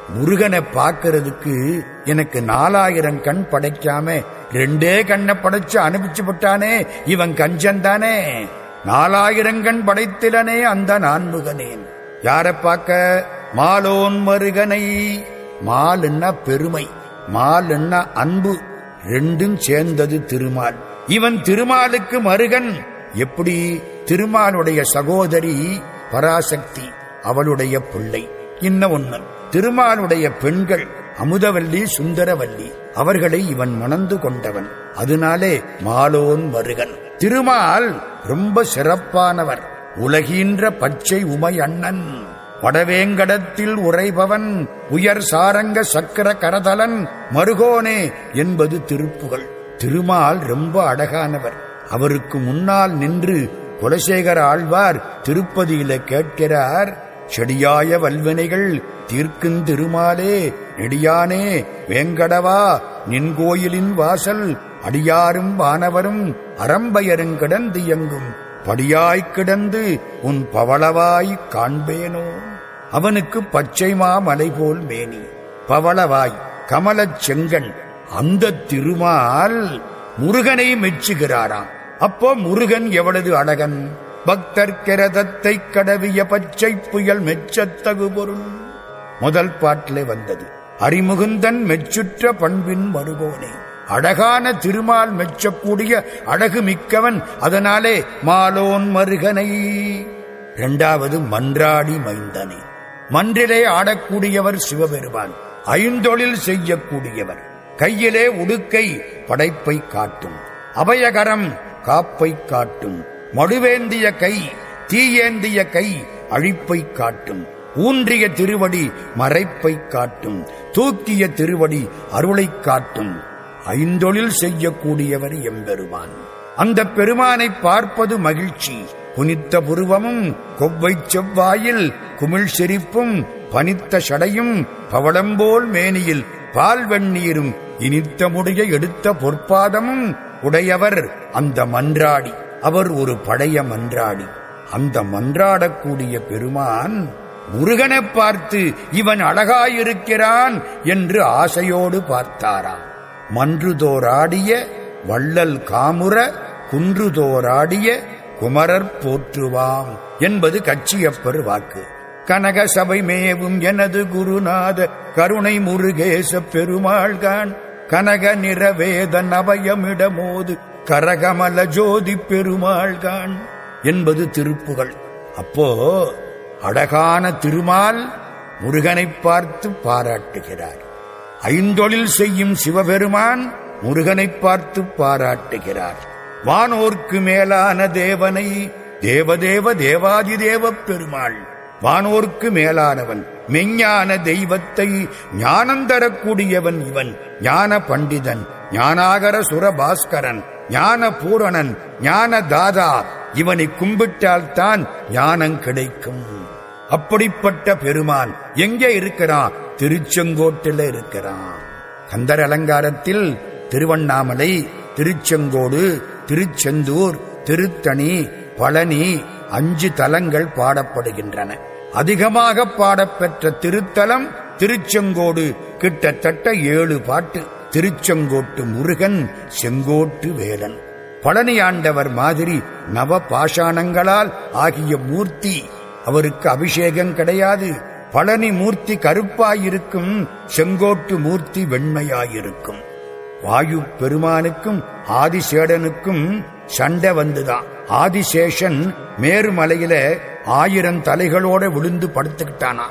முருகனை பார்க்கறதுக்கு எனக்கு நாலாயிரம் கண் படைக்காம ரெண்டே கண்ணை படைச்சு அனுப்பிச்சு விட்டானே இவன் கஞ்சன் தானே? நாலாயிரங்கண் படைத்திலனே அந்த நான்முகனேன். யாரை பார்க்க? மாலோன் மருகனை. மாலுன்னா பெருமை மாலுன்னா அன்பு ரெண்டும் சேர்ந்தது திருமால். இவன் திருமாலுக்கு மருகன். எப்படி? திருமாலுடைய சகோதரி பராசக்தி அவளுடைய பிள்ளை. இன்ன ஒண்ணு திருமாலுடைய பெண்கள் அமுதவல்லி சுந்தரவல்லி அவர்களை இவன் மணந்து கொண்டவன். அதனாலே மாலோன் மருகன். திருமால் ரொம்ப சிறப்பானவர். உலகின்ற பச்சை உமை அண்ணன். வடவேங்கடத்தில் உறைபவன். உயர் சாரங்க சக்கர கரதலன். மருகோனே என்பது திருப்புகள் திருமால் ரொம்ப அழகானவர். அவருக்கு முன்னால் நின்று குலசேகர ஆழ்வார் திருப்பதியில கேட்கிறார் செடியாய வல்வினைகள் தீர்க்கும் திருமாலே நெடியானே வேங்கடவா நின் கோயிலின் வாசல் அடியாரும் வானவரும் அறம்பயரும் கிடந்து எங்கும் படியாய்க் கிடந்து உன் பவளவாய் காண்பேனோ? அவனுக்கு பச்சை மாமலை போல் மேனி. பவளவாய் கமலச் செங்கன் அந்த திருமால் முருகனை மெச்சுகிறாராம். அப்போ முருகன் எவ்வளவு அழகன்? பக்தர் கிரதத்தை கடவிய பச்சை புயல் மெச்சத்தகு பொருள் முதல் பாட்டிலே வந்தது. அறிமுகுந்தன் மெச்சுற்ற பண்பின் மருகோனே. அழகான திருமால் மெச்சக்கூடிய அழகு மிக்கவன் அதனாலே மாலோன் மருகனை. இரண்டாவது மன்றாடி மைந்தனை. மன்றிலே ஆடக்கூடியவர் சிவபெருமான். ஐந்தொழில் செய்யக்கூடியவர். கையிலே உடுக்கை படைப்பை காட்டும். அபயகரம் காப்பை காட்டும். மடுவேந்திய கை தீயேந்திய கை அழிப்பை காட்டும். ஊன்றிய திருவடி மறைப்பை காட்டும். தூக்கிய திருவடி அருளைக் காட்டும். ஐந்தொழில் செய்யக்கூடியவர் எம்பெருமான். அந்த பெருமானை பார்ப்பது மகிழ்ச்சி. புனித்த புருவமும் கொவ்வைச் செவ்வாயில் குமிழ் சிரிப்பும் பனித்த சடையும் பவளம்போல் மேனியில் பால் வெந்நீரும் இனித்த முடிய எடுத்த பொற்பாதமும் உடையவர் அந்த மன்றாடி. அவர் ஒரு பழைய மன்றாடி. அந்த மன்றாடக்கூடிய பெருமான் முருகனை பார்த்து இவன் அழகாயிருக்கிறான் என்று ஆசையோடு பார்த்தாராம். மன்றுதோராடிய வள்ளல் காமுற குன்றுதோராடிய குமரர் போற்றுவாம் என்பது கச்சியப்பர் வாக்கு. கனக சபை மேவும் எனது குருநாத கருணை முருகேச பெருமாள்கான். கனக நிறவேதன் அபயமிடமோது கரகமல ஜோதி பெருமாள்கான் என்பது திருப்புகள் அப்போ அழகான திருமால் முருகனை பார்த்து பாராட்டுகிறார். ஐந்தொழில் செய்யும் சிவபெருமான் முருகனை பார்த்து பாராட்டுகிறார். வானோர்க்கு மேலான தேவனை தேவதேவ தேவாதி தேவ பெருமாள். வானோர்க்கு மேலானவன் மெஞ்ஞான தெய்வத்தை ஞானம் தரக்கூடியவன் இவன். ஞான பண்டிதன் ஞானாகர சுரபாஸ்கரன் ஞான பூரணன் ஞான தாதா இவனை கும்பிட்டால்தான் ஞானம் கிடைக்கும். அப்படிப்பட்ட பெருமான் எங்கே இருக்கிறான் திருச்செங்கோட்டில் இருக்கிறான். கந்தர் அலங்காரத்தில் திருவண்ணாமலை திருச்செங்கோடு திருச்செந்தூர் திருத்தணி பழனி அஞ்சு தலங்கள் பாடப்படுகின்றன. அதிகமாக பாடப்பெற்ற திருத்தலம் திருச்செங்கோடு. கிட்டத்தட்ட ஏழு பாட்டு. திருச்செங்கோட்டு முருகன் செங்கோட்டு வேலன். பழனி ஆண்டவர் மாதிரி நவ பாஷாணங்களால் ஆகிய மூர்த்தி அவருக்கு அபிஷேகம் கிடையாது. பழனி மூர்த்தி கருப்பாயிருக்கும் செங்கோட்டு மூர்த்தி வெண்மையாயிருக்கும். வாயு பெருமானுக்கும் ஆதிசேடனுக்கும் சண்டை வந்துதான். ஆதிசேஷன் மேருமலையில ஆயிரம் தலைகளோட விழுந்து படுத்துக்கிட்டானா.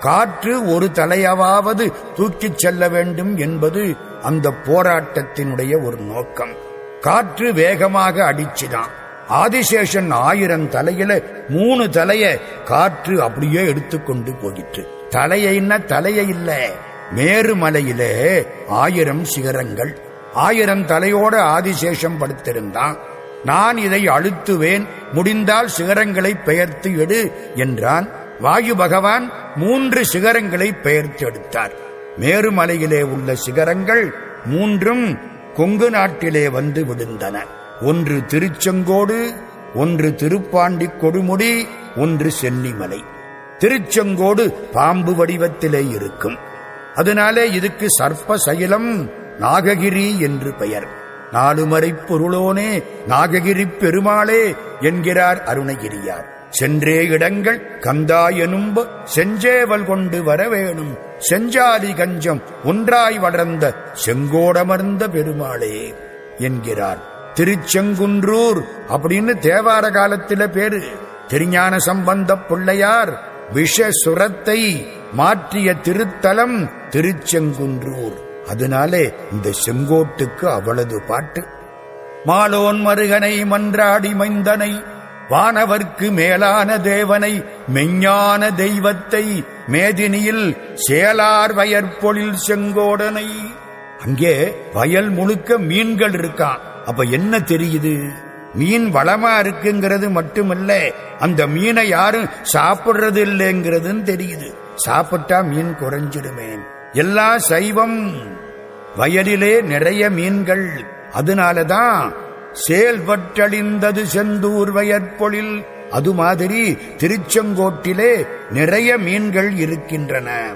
காற்று ஒரு தலையாவது தூக்கிச் செல்ல வேண்டும் என்பது அந்த போராட்டத்தினுடைய ஒரு நோக்கம். காற்று வேகமாக அடிச்சுதான். ஆதிசேஷன் ஆயிரம் தலையில மூணு தலைய காற்று அப்படியே எடுத்துக்கொண்டு போயிற்று. தலையைன்னா தலைய இல்ல. மேருமலையிலே ஆயிரம் சிகரங்கள். ஆயிரம் தலையோட ஆதிசேஷம் படுத்திருந்தான். நான் இதை அழுத்துவேன். முடிந்தால் சிகரங்களை பெயர்த்து எடு என்றான். வாயு பகவான் மூன்று சிகரங்களை பெயர்த்து எடுத்தார். மேருமலையிலே உள்ள சிகரங்கள் மூன்றும் கொங்கு நாட்டிலே வந்து விழுந்தன. ஒன்று திருச்செங்கோடு ஒன்று திருப்பாண்டி கொடுமுடி ஒன்று சென்னிமலை. திருச்செங்கோடு பாம்பு வடிவத்திலே இருக்கும். அதனாலே இதுக்கு சர்ப்ப சைலம் நாககிரி என்று பெயர். நாலுமறை பொருளோனே நாககிரி பெருமாளே என்கிறார் அருணகிரியார். சென்றே இடங்கள் கந்தாயனும்ப செஞ்சேவல் கொண்டு வரவேணும் செஞ்சாதி கஞ்சம் ஒன்றாய் வளர்ந்த செங்கோடமர்ந்த பெருமாளே என்கிறார். திருச்செங்குன்றூர் அப்படின்னு தேவார காலத்தில பேரு. திருஞான சம்பந்த பிள்ளையார் விஷ சுரத்தை மாற்றிய திருத்தலம் திருச்செங்குன்றூர். அதனாலே இந்த செங்கோட்டுக்கு அவளது பாட்டு. மாலோன் மருகனை மன்றாடி மைந்தனை வானவர்க்கு மேலான தேவனை மெஞ்ஞான தெய்வத்தை மேதினியில் சேலார் வயற்பொழில் செங்கோடனை. அங்கே வயல் முழுக்க மீன்கள் இருக்கான். அப்ப என்ன தெரியுது? மீன் வளமா இருக்குங்கிறது மட்டுமல்ல அந்த மீனை யாரும் சாப்பிடுறது இல்லைங்கிறதுன்னு தெரியுது. சாப்பிட்டா மீன் குறைஞ்சிடுமே. எல்லா சைவம் வயலிலே நிறைய மீன்கள். அதனாலதான் செயல்பட்டழிந்தது செந்தூர் வயற்பொழில். அது மாதிரி திருச்செங்கோட்டிலே நிறைய மீன்கள் இருக்கின்றன.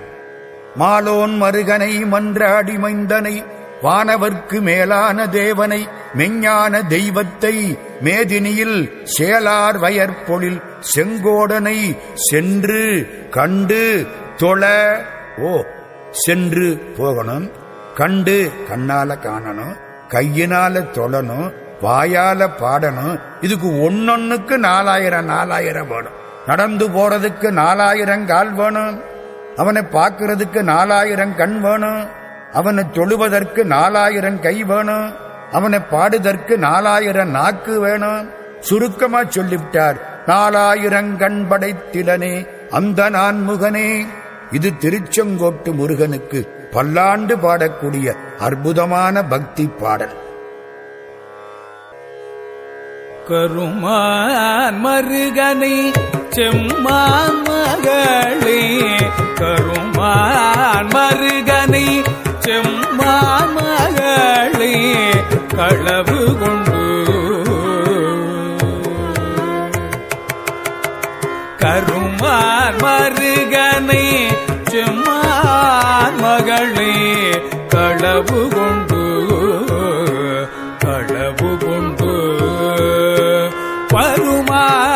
மாலோன் மருகனை மன்றாடி மைந்தனை வானவர்க்கு மேலான தேவனை மெஞ்ஞான தெய்வத்தை மேதினியில் சேலார் வயற்பொழில் செங்கோடனை சென்று கண்டு தொழ ஓ சென்று போகணும். கண்டு கண்ணால காணணும் கையினால தொழணும் வாயால பாடணும். இதுக்கு ஒன்னொன்னுக்கு நாலாயிரம் நாலாயிரம் வேணும். நடந்து போறதுக்கு நாலாயிரம் கால் வேணும். அவனை பார்க்கறதுக்கு நாலாயிரம் கண் வேணும். அவனை தொழுவதற்கு நாலாயிரம் கை வேணும். அவனை பாடுதற்கு நாலாயிரம் நாக்கு வேணும். சுருக்கமா சொல்லிவிட்டார் நாலாயிரம் கண் படைத்திலனே அந்த நான்முகனே. இது திருச்செங்கோட்டு முருகனுக்கு பல்லாண்டு பாடக்கூடிய அற்புதமான பக்தி பாடல். கருமான் மருகனை செம்மான் மகளே கருமான் மருகனை செம்மான் களவு கொண்டு. கருமார் மருகனை செம்மார் மகளே களவு கொண்டு. களவு கொண்டு. பருமார்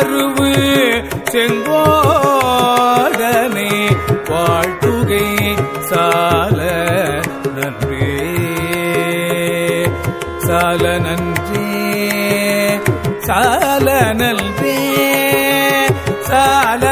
மருவு செங்கோடனே வாழ்த்துகை சால நன்றே. சால நன்றே சால நன்றே சால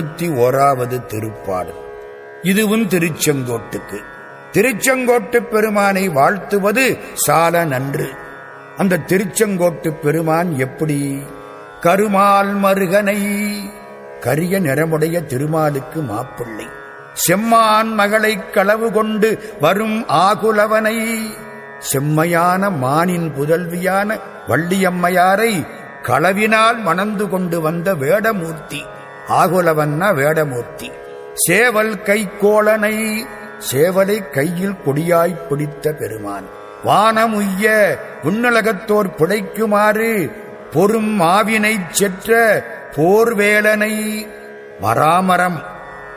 தொண்ணூத்தி ஓராவது திருப்பாடல். இதுவும் திருச்செங்கோட்டுக்கு. திருச்செங்கோட்டு பெருமானை வாழ்த்துவது சால நன்று. அந்த திருச்செங்கோட்டு பெருமான் எப்படி? கருமால் மருகனை கரிய நிறமுடைய திருமாலுக்கு மாப்பிள்ளை. செம்மான் மகளை களவு கொண்டு வரும் ஆகுலவனை செம்மையான மானின் புதல்வியான வள்ளியம்மையாரை களவினால் மணந்து கொண்டு வந்த வேடமூர்த்தி. ஆகுலவன்னா வேடமூர்த்தி. சேவல் கைகோளனை சேவலை கையில் கொடியாய்ப் பிடித்த பெருமான். வானமுய்ய விண்ணுலகத்தோர் பிழைக்குமாறு பொறும் மாவினைச் செற்ற போர்வேலனை. மராமரம்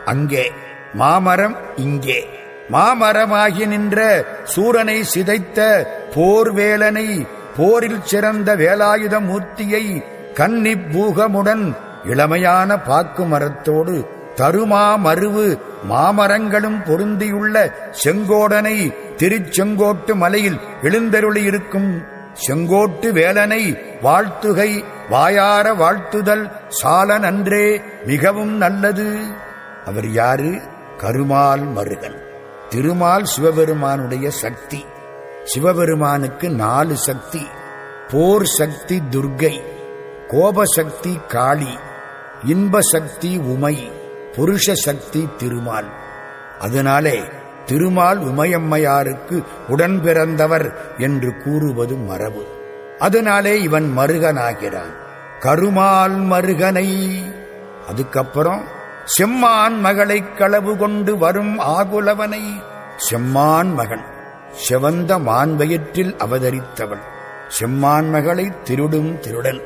அங்கே மாமரம் இங்கே. மாமரமாகி நின்ற சூரனை சிதைத்த போர்வேலனை போரில் சிறந்த வேலாயுத மூர்த்தியை கன்னி பூகமுடன் இளமையான பாக்கு மரத்தோடு தருமா மருவு மாமரங்களும் பொருந்தியுள்ள செங்கோடனை திருச்செங்கோட்டு மலையில் எழுந்தருளியிருக்கும் செங்கோட்டு வேலனை வாழ்த்துகை வாயார வாழ்த்துதல் சால நன்றே மிகவும் நல்லது. அவர் யாரு? கருமால் மருகன். திருமால் சிவபெருமானுடைய சக்தி. சிவபெருமானுக்கு நாலு சக்தி. போர் சக்தி துர்கை. கோபசக்தி காளி. இன்ப சக்தி உமை புருஷ சக்தி திருமால். அதனாலே திருமால் உமையம்மையாருக்கு உடன் பிறந்தவர் என்று கூறுவது மரபு. அதனாலே இவன் மருகனாகிறான். கருமால் மருகனை. அதுக்கப்புறம் செம்மான் மகளை களவு கொண்டு வரும் ஆகுலவனை. செம்மான் மகன் செவந்த மான்வயிற்றில் அவதரித்தவன். அவதரித்தவள் செம்மான் மகளை திருடும் திருடன்.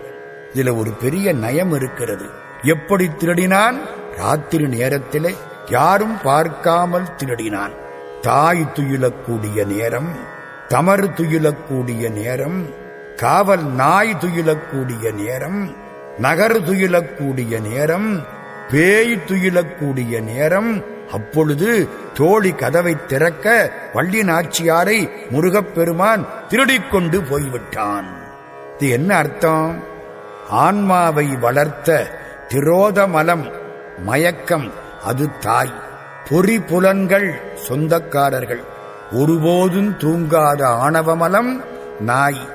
இதுல ஒரு பெரிய நயம் இருக்கிறது. எப்படி திருடினான்? ராத்திரி நேரத்திலே யாரும் பார்க்காமல் திருடினான். தாய் துயிலக்கூடிய நேரம் தமறு துயிலக்கூடிய நேரம் காவல் நாய் துயிலக்கூடிய நேரம் நகர் துயிலக்கூடிய நேரம் பேய் துயிலக்கூடிய நேரம். அப்பொழுது தோழி கதவை திறக்க வள்ளி நாச்சியாரை முருகப்பெருமான் திருடிக்கொண்டு போய்விட்டான். இது என்ன அர்த்தம்? ஆன்மாவை வளர்த்த திரோதமலம் மயக்கம் அது தாய். பொறி புலன்கள் சொந்தக்காரர்கள். ஒருபோதும் தூங்காத ஆணவமலம் நாய்.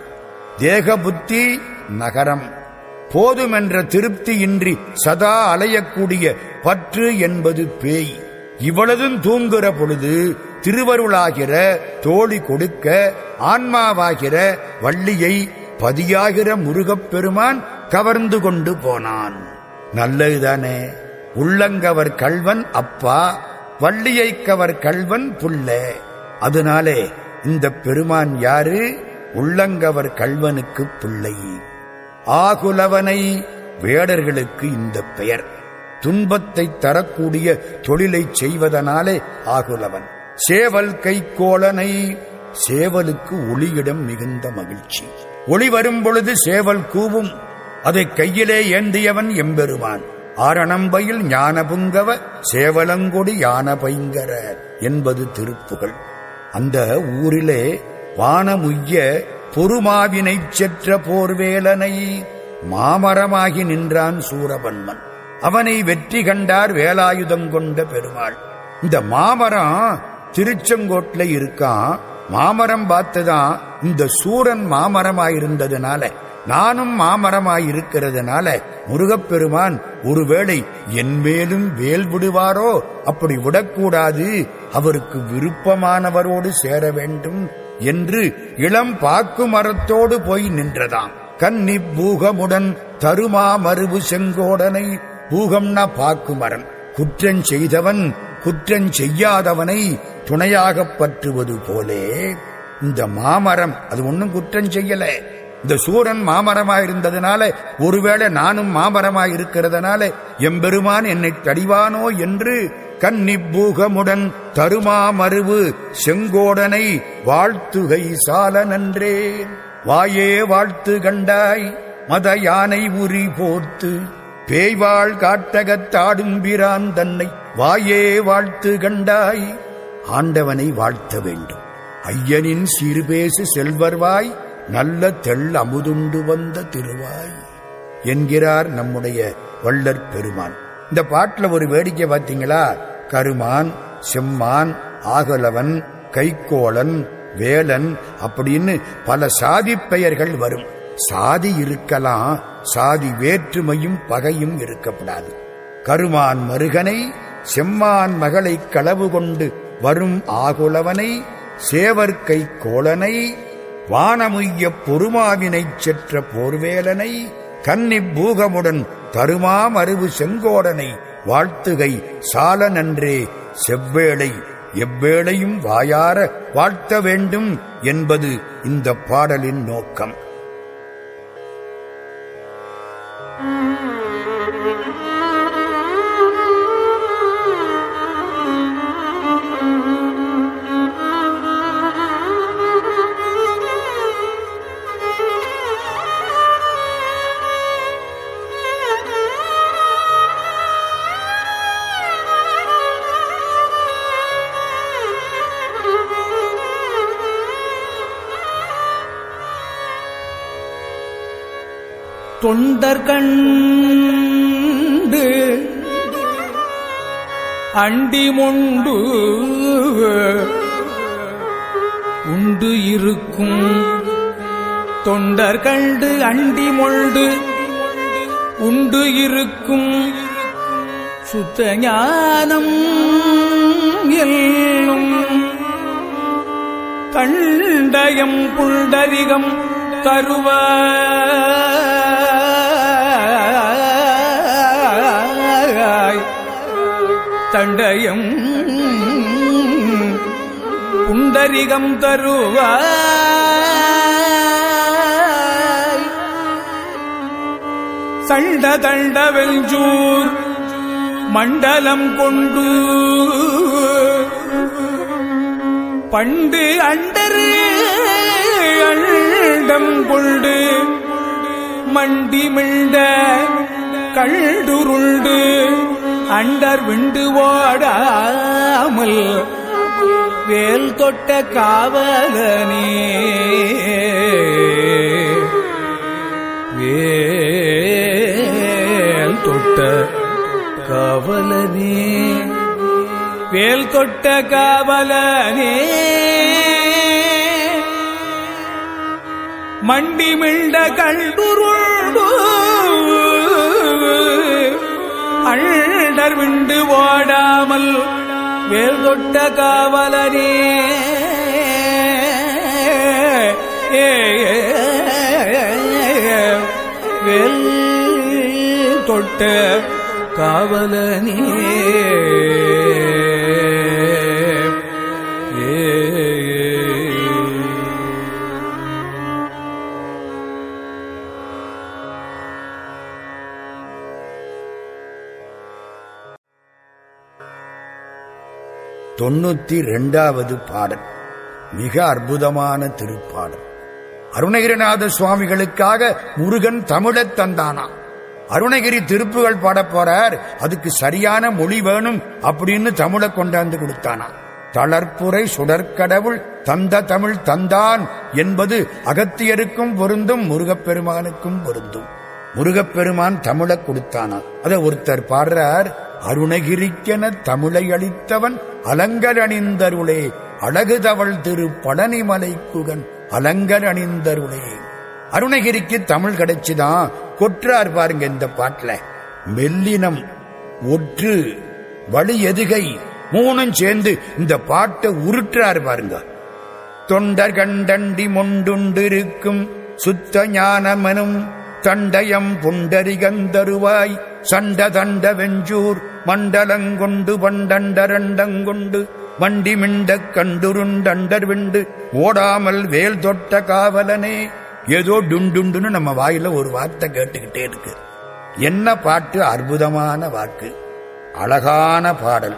தேக புத்தி நகரம். போதுமென்ற திருப்தியின்றி சதா அலையக்கூடிய பற்று என்பது பேய். இவ்வளதும் தூங்குற பொழுது திருவருளாகிற தோழி கொடுக்க ஆன்மாவாகிற வள்ளியை பதியாகிற முருகப்பெருமான் கவர்ந்து கொண்டு போனான். நல்லதுதானே? உள்ளங்கவர் கள்வன் அப்பா வள்ளியை கவர் கள்வன் புள்ள அதனாலே இந்த பெருமான் யாரு? உள்ளங்கவர் கள்வனுக்கு பிள்ளை. ஆகுலவனை வேடர்களுக்கு இந்த பெயர். துன்பத்தை தரக்கூடிய தொழிலை செய்வதனாலே ஆகுலவன். சேவல் கைக்கோளனை சேவலுக்கு ஒளியிடம் மிகுந்த மகிழ்ச்சி. ஒளி வரும் பொழுது சேவல் கூவும். அதை கையிலே ஏந்தியவன் எம்பெருமான். ஆரணம்பையில் ஞானபுங்கவ சேவலங்கொடி யான பைங்கர என்பது திருப்புகள் அந்த ஊரிலே வானமுய்ய பொறுமாவினைச் செற்ற போர்வேலனை மாமரமாகி நின்றான் சூரபன்மன். அவனை வெற்றி கண்டார் வேலாயுதம் கொண்ட பெருமாள். இந்த மாமரம் திருச்செங்கோட்ல இருக்கான் மாமரம் பார்த்துதான் இந்த சூரன் மாமரமாயிருந்ததுனால. நானும் மாமரமாயிருக்கிறதுனால முருகப்பெருமான் ஒருவேளை என் மேலும் வேல் விடுவாரோ அப்படி விடக்கூடாது. அவருக்கு விருப்பமானவரோடு சேர வேண்டும் என்று இளம் பாக்கு மரத்தோடு போய் நின்றதாம். கன்னி பூகமுடன் தருமா மருவு செங்கோடனை பூகம்னா பாக்கு மரம் குற்றஞ் செய்தவன் குற்றஞ் செய்யாதவனை துணையாகப் பற்றுவது போலே. இந்த மாமரம் அது ஒன்னும் குற்றம் செய்யல. இந்த சூரன் மாமரமாயிருந்ததுனால ஒருவேளை நானும் மாமரமாயிருக்கிறதுனால எம்பெருமான் என்னை தடிவானோ என்று கன்னிப்பூகமுடன் தருமா மருவு செங்கோடனை வாழ்த்துகை சால நன்றே வாயே வாழ்த்து கண்டாய் மத யானை உரி போர்த்து பேய்வாள் காட்டகத்தாடும் பிரான் தன்னை வாயே வாழ்த்து கண்டாய். ஆண்டவனை வாழ்த்த வேண்டும். ஐயனின் சிறுபேசு செல்வர்வாய் நல்ல தெள் அமுதுண்டு வந்த திருவாய் என்கிறார் நம்முடைய வள்ளற் பெருமான். இந்த பாட்டுல ஒரு வேடிக்கை பார்த்தீங்களா? கருமான் செம்மான் ஆகலவன் கைக்கோளன் வேலன் அப்படின்னு பல சாதி பெயர்கள் வரும். சாதி இருக்கலாம் சாதி வேற்றுமையும் பகையும் இருக்கப்படாது. கருமான் மருகனை செம்மான் மகளை களவு கொண்டு வரும் ஆகுலவனை சேவர்கை கோளனை வானமுய்யப் பொறுமாவினைச் செற்ற போர்வேலனை கன்னிப்பூகமுடன் பூகமுடன் செங்கோடனை வாழ்த்துகை சால நன்றே செவ்வேளை எவ்வேளையும் வாயார வாழ்த்த வேண்டும் என்பது இந்த பாடலின் நோக்கம். தொண்டர் கண்டு அண்டி மொண்டு உண்டு இருக்கும். தொண்டர் கண்டு அண்டி மொண்டு உண்டு இருக்கும். சுத்த ஞானம் எல்லும் கண்டயம் புண்டரிகம் தருவார். தண்டயம் புண்டரிகம் தருவ சண்ட தண்ட வெஞ்சூர் மண்டலம் கொண்டு பண்டு அண்டரு அண்டம் கொண்டு மண்டி மிழ்ந்த கள்டுருண்டு அண்டர் விண்டு ஓடாமல் வேல் தொட்ட காவலனே. வேல் தொட்ட காவலனே. வேல் தொட்ட காவலனே. மண்டி மிழ்ந்த கண்டுருண்டு அழ்டர் விண்டு ஓடாமல் வேல் தொட்ட காவலனே வேல் தொட்ட காவலனே. ஏ தொண்ணூத்தி ரெண்டாவது பாடல். மிக அற்புதமான திருப்பாடல். அருணகிரிநாத சுவாமிகளுக்காக முருகன் தமிழத் தந்தானா? அருணகிரி திருப்புகள் பாடப் போறார் அதுக்கு சரியான மொழி வேணும் அப்படின்னு தமிழை கொண்டாந்து கொடுத்தானா? தளர்ப்புரை சுடற்கடவுள் தந்த தமிழ் தந்தான் என்பது அகத்தியருக்கும் பொருந்தும் முருகப்பெருமானுக்கும் பொருந்தும். முருகப்பெருமான் தமிழை கொடுத்தானா? அத ஒருத்தர் பாடுறார் அருணகிரிக்கென தமிழை அளித்தவன் அலங்கரணிந்தருளே அழகுதவள் திரு பழனிமலை குகன் அலங்கரணிந்தருளே. அருணகிரிக்கு தமிழ் கிடைச்சுதான் கொற்றார் பாருங்க இந்த பாட்டுல. மெல்லினம் ஒற்று வழி எதுகை மூணும் சேர்ந்து இந்த பாட்டை உருட்டுறார் பாருங்க. தொண்டர் கண்டண்டி மொண்டுண்டிருக்கும் சுத்த ஞானமனும் தண்டயம் புண்டரிகந்தருவாய். சண்ட தண்ட வெஞ்சூர் மண்டலங்கொண்டு வண்டண்டரண்டங்கொண்டு வண்டி மிண்டக் கண்டுருண்டண்டர் விண்டு ஓடாமல் வேல் தொட்ட காவலனே. ஏதோ டுண்டுண்டுன்னு நம்ம வாயில ஒரு வார்த்தை கேட்டுக்கிட்டே இருக்கு. என்ன பாட்டு அற்புதமான வாக்கு? அழகான பாடல்.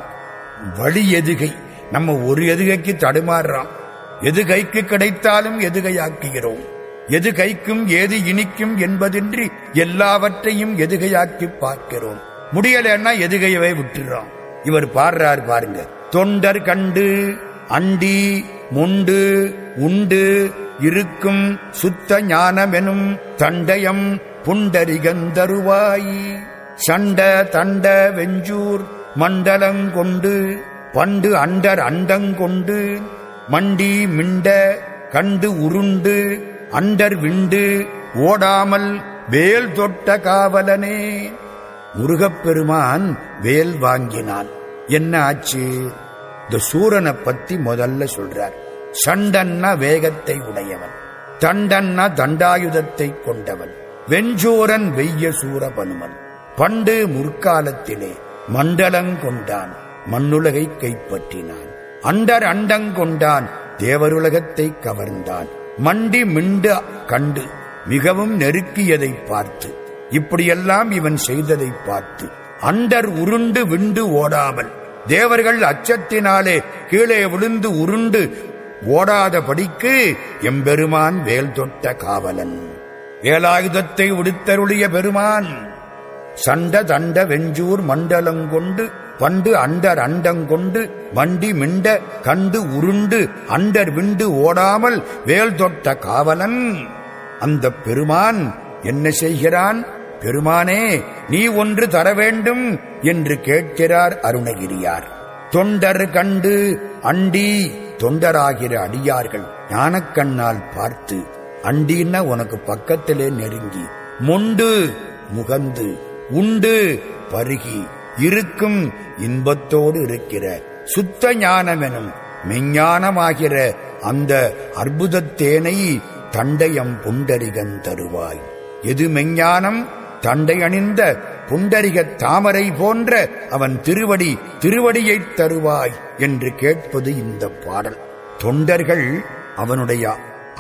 வழி எதுகை. நம்ம ஒரு எதுகைக்கு தடுமாறுறோம். எதுகைக்கு கிடைத்தாலும் எதுகையாக்குகிறோம். எது கைக்கும் ஏது இனிக்கும் என்பதின்றி எல்லாவற்றையும் எதுகையாக்கி பார்க்கிறோம். முடியலன்னா எதுகையவே விட்டுறோம். இவர் பாடுறார் பாருங்க. தொண்டர் கண்டு அண்டி முண்டு உண்டு இருக்கும் சுத்த ஞானமெனும் தண்டயம் புண்டரிகந்தருவாய். சண்ட தண்ட வெஞ்சூர் மண்டலங்கொண்டு பண்டு அண்டர் அண்டங்கொண்டு மண்டி மிண்ட கண்டு உருண்டு அண்டர் விண்டு ஓடாமல் வேல் தொட்ட காவலனே. முருகப்பெருமான் வேல் வாங்கினான். என்ன ஆச்சு? இந்த சூரனை பத்தி முதல்ல சொல்றார். சண்டன்னா வேகத்தை உடையவன். தண்டன்னா தண்டாயுதத்தை கொண்டவன். வெஞ்சூரன் வெய்ய சூரபனுமன். பண்டு முற்காலத்திலே மண்டலங்கொண்டான் மண்ணுலகை கைப்பற்றினான். அண்டர் அண்டங்கொண்டான் தேவருலகத்தை கவர்ந்தான். மண்டி மிண்டு கண்டு மிகவும் நெருக்கியதை பார்த்து இப்படியெல்லாம் இவன் செய்ததை பார்த்து அண்டர் உருண்டு விண்டு ஓடாமல் தேவர்கள் அச்சத்தினாலே கீழே விழுந்து உருண்டு ஓடாதபடிக்கு எம்பெருமான் வேல் தொட்ட காவலன். வேலாயுதத்தை உடுத்தருளிய பெருமான் சண்ட தண்ட வெஞ்சூர் மண்டலங்கொண்டு பண்டு அண்டர் அண்டங்கொண்டு வண்டி மிண்ட கண்டு உருண்டு அண்டர் விண்டு ஓடாமல் வேல் தொட்ட காவலன். அந்த பெருமான் என்ன செய்கிறான்? பெருமானே நீ ஒன்று தர வேண்டும் என்று கேட்கிறார் அருணகிரியார். தொண்டர் கண்டு அண்டி தொண்டராகிற அடியார்கள் ஞானக்கண்ணால் பார்த்து அண்டின்னா உனக்கு பக்கத்திலே நெருங்கி மொண்டு முகந்து உண்டு பருகி இருக்கும் இன்பத்தோடு இருக்கிற சுத்த ஞானமெனும் மெஞ்ஞானமாகிற அந்த அற்புதத்தேனை தண்டயம் புண்டரிகன் தருவாய். எது மெஞ்ஞானம்? தண்டை அணிந்த புண்டரிக தாமரை போன்ற அவன் திருவடி திருவடியைத் தருவாய் என்று கேட்பது இந்த பாடல். தொண்டர்கள் அவனுடைய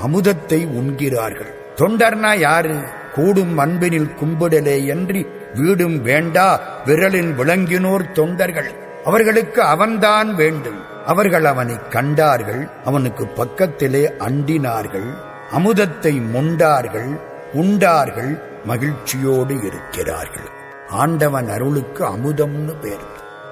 அமுதத்தை உண்கிறார்கள். தொண்டர்னா யாரு? கூடும் அன்பினில் கும்பிடலே என்று வீடும் வேண்டா விரலின் விளங்கினோர் தொண்டர்கள். அவர்களுக்கு அவன்தான் வேண்டும். அவர்கள் அவனை கண்டார்கள் அவனுக்கு பக்கத்திலே அண்டினார்கள் அமுதத்தை முண்டார்கள் உண்டார்கள் மகிழ்ச்சியோடு இருக்கிறார்கள். ஆண்டவன் அருளுக்கு அமுதம்னு பேர்.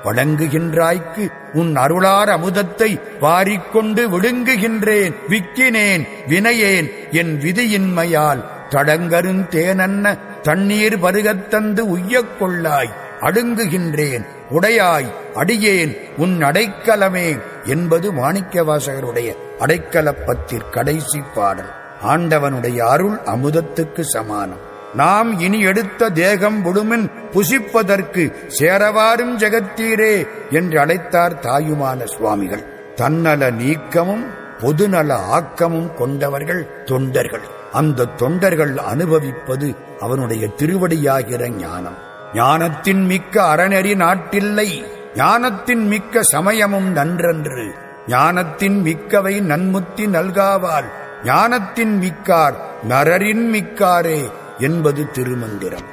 வழங்குகின்றாய்க்கு உன் அருளார் அமுதத்தை வாரிக்கொண்டு விழுங்குகின்றேன் விக்கினேன் வினையேன் என் விதியின்மையால் தடங்கருந்தேனன்ன? தண்ணீர் பருகத்தந்து உய்யக் கொள்ளாய் அடுங்குகின்றேன். உடையாய் அடியேன் உன் அடைக்கலமே என்பது மாணிக்கவாசகருடைய அடைக்கலப்பத்தில் கடைசி பாடல். ஆண்டவனுடைய அருள் அமுதத்துக்கு சமானம். நாம் இனி எடுத்த தேகம் விடுமின் புசிப்பதற்கு சேரவாரும் ஜெகத்தீரே என்று அழைத்தார் தாயுமான சுவாமிகள். தன்னல நீக்கமும் பொதுநல ஆக்கமும் கொண்டவர்கள் தொண்டர்கள். அந்த தொண்டர்கள் அனுபவிப்பது அவனுடைய திருவடியாகிற ஞானம். ஞானத்தின் மிக்க அறநெறி நாட்டில்லை. ஞானத்தின் மிக்க சமயமும் நன்றன்று. ஞானத்தின் மிக்கவை நன்முத்தி நல்காவால் ஞானத்தின் மிக்கார் நரரின் மிக்காரே என்பது திருமந்திரம்.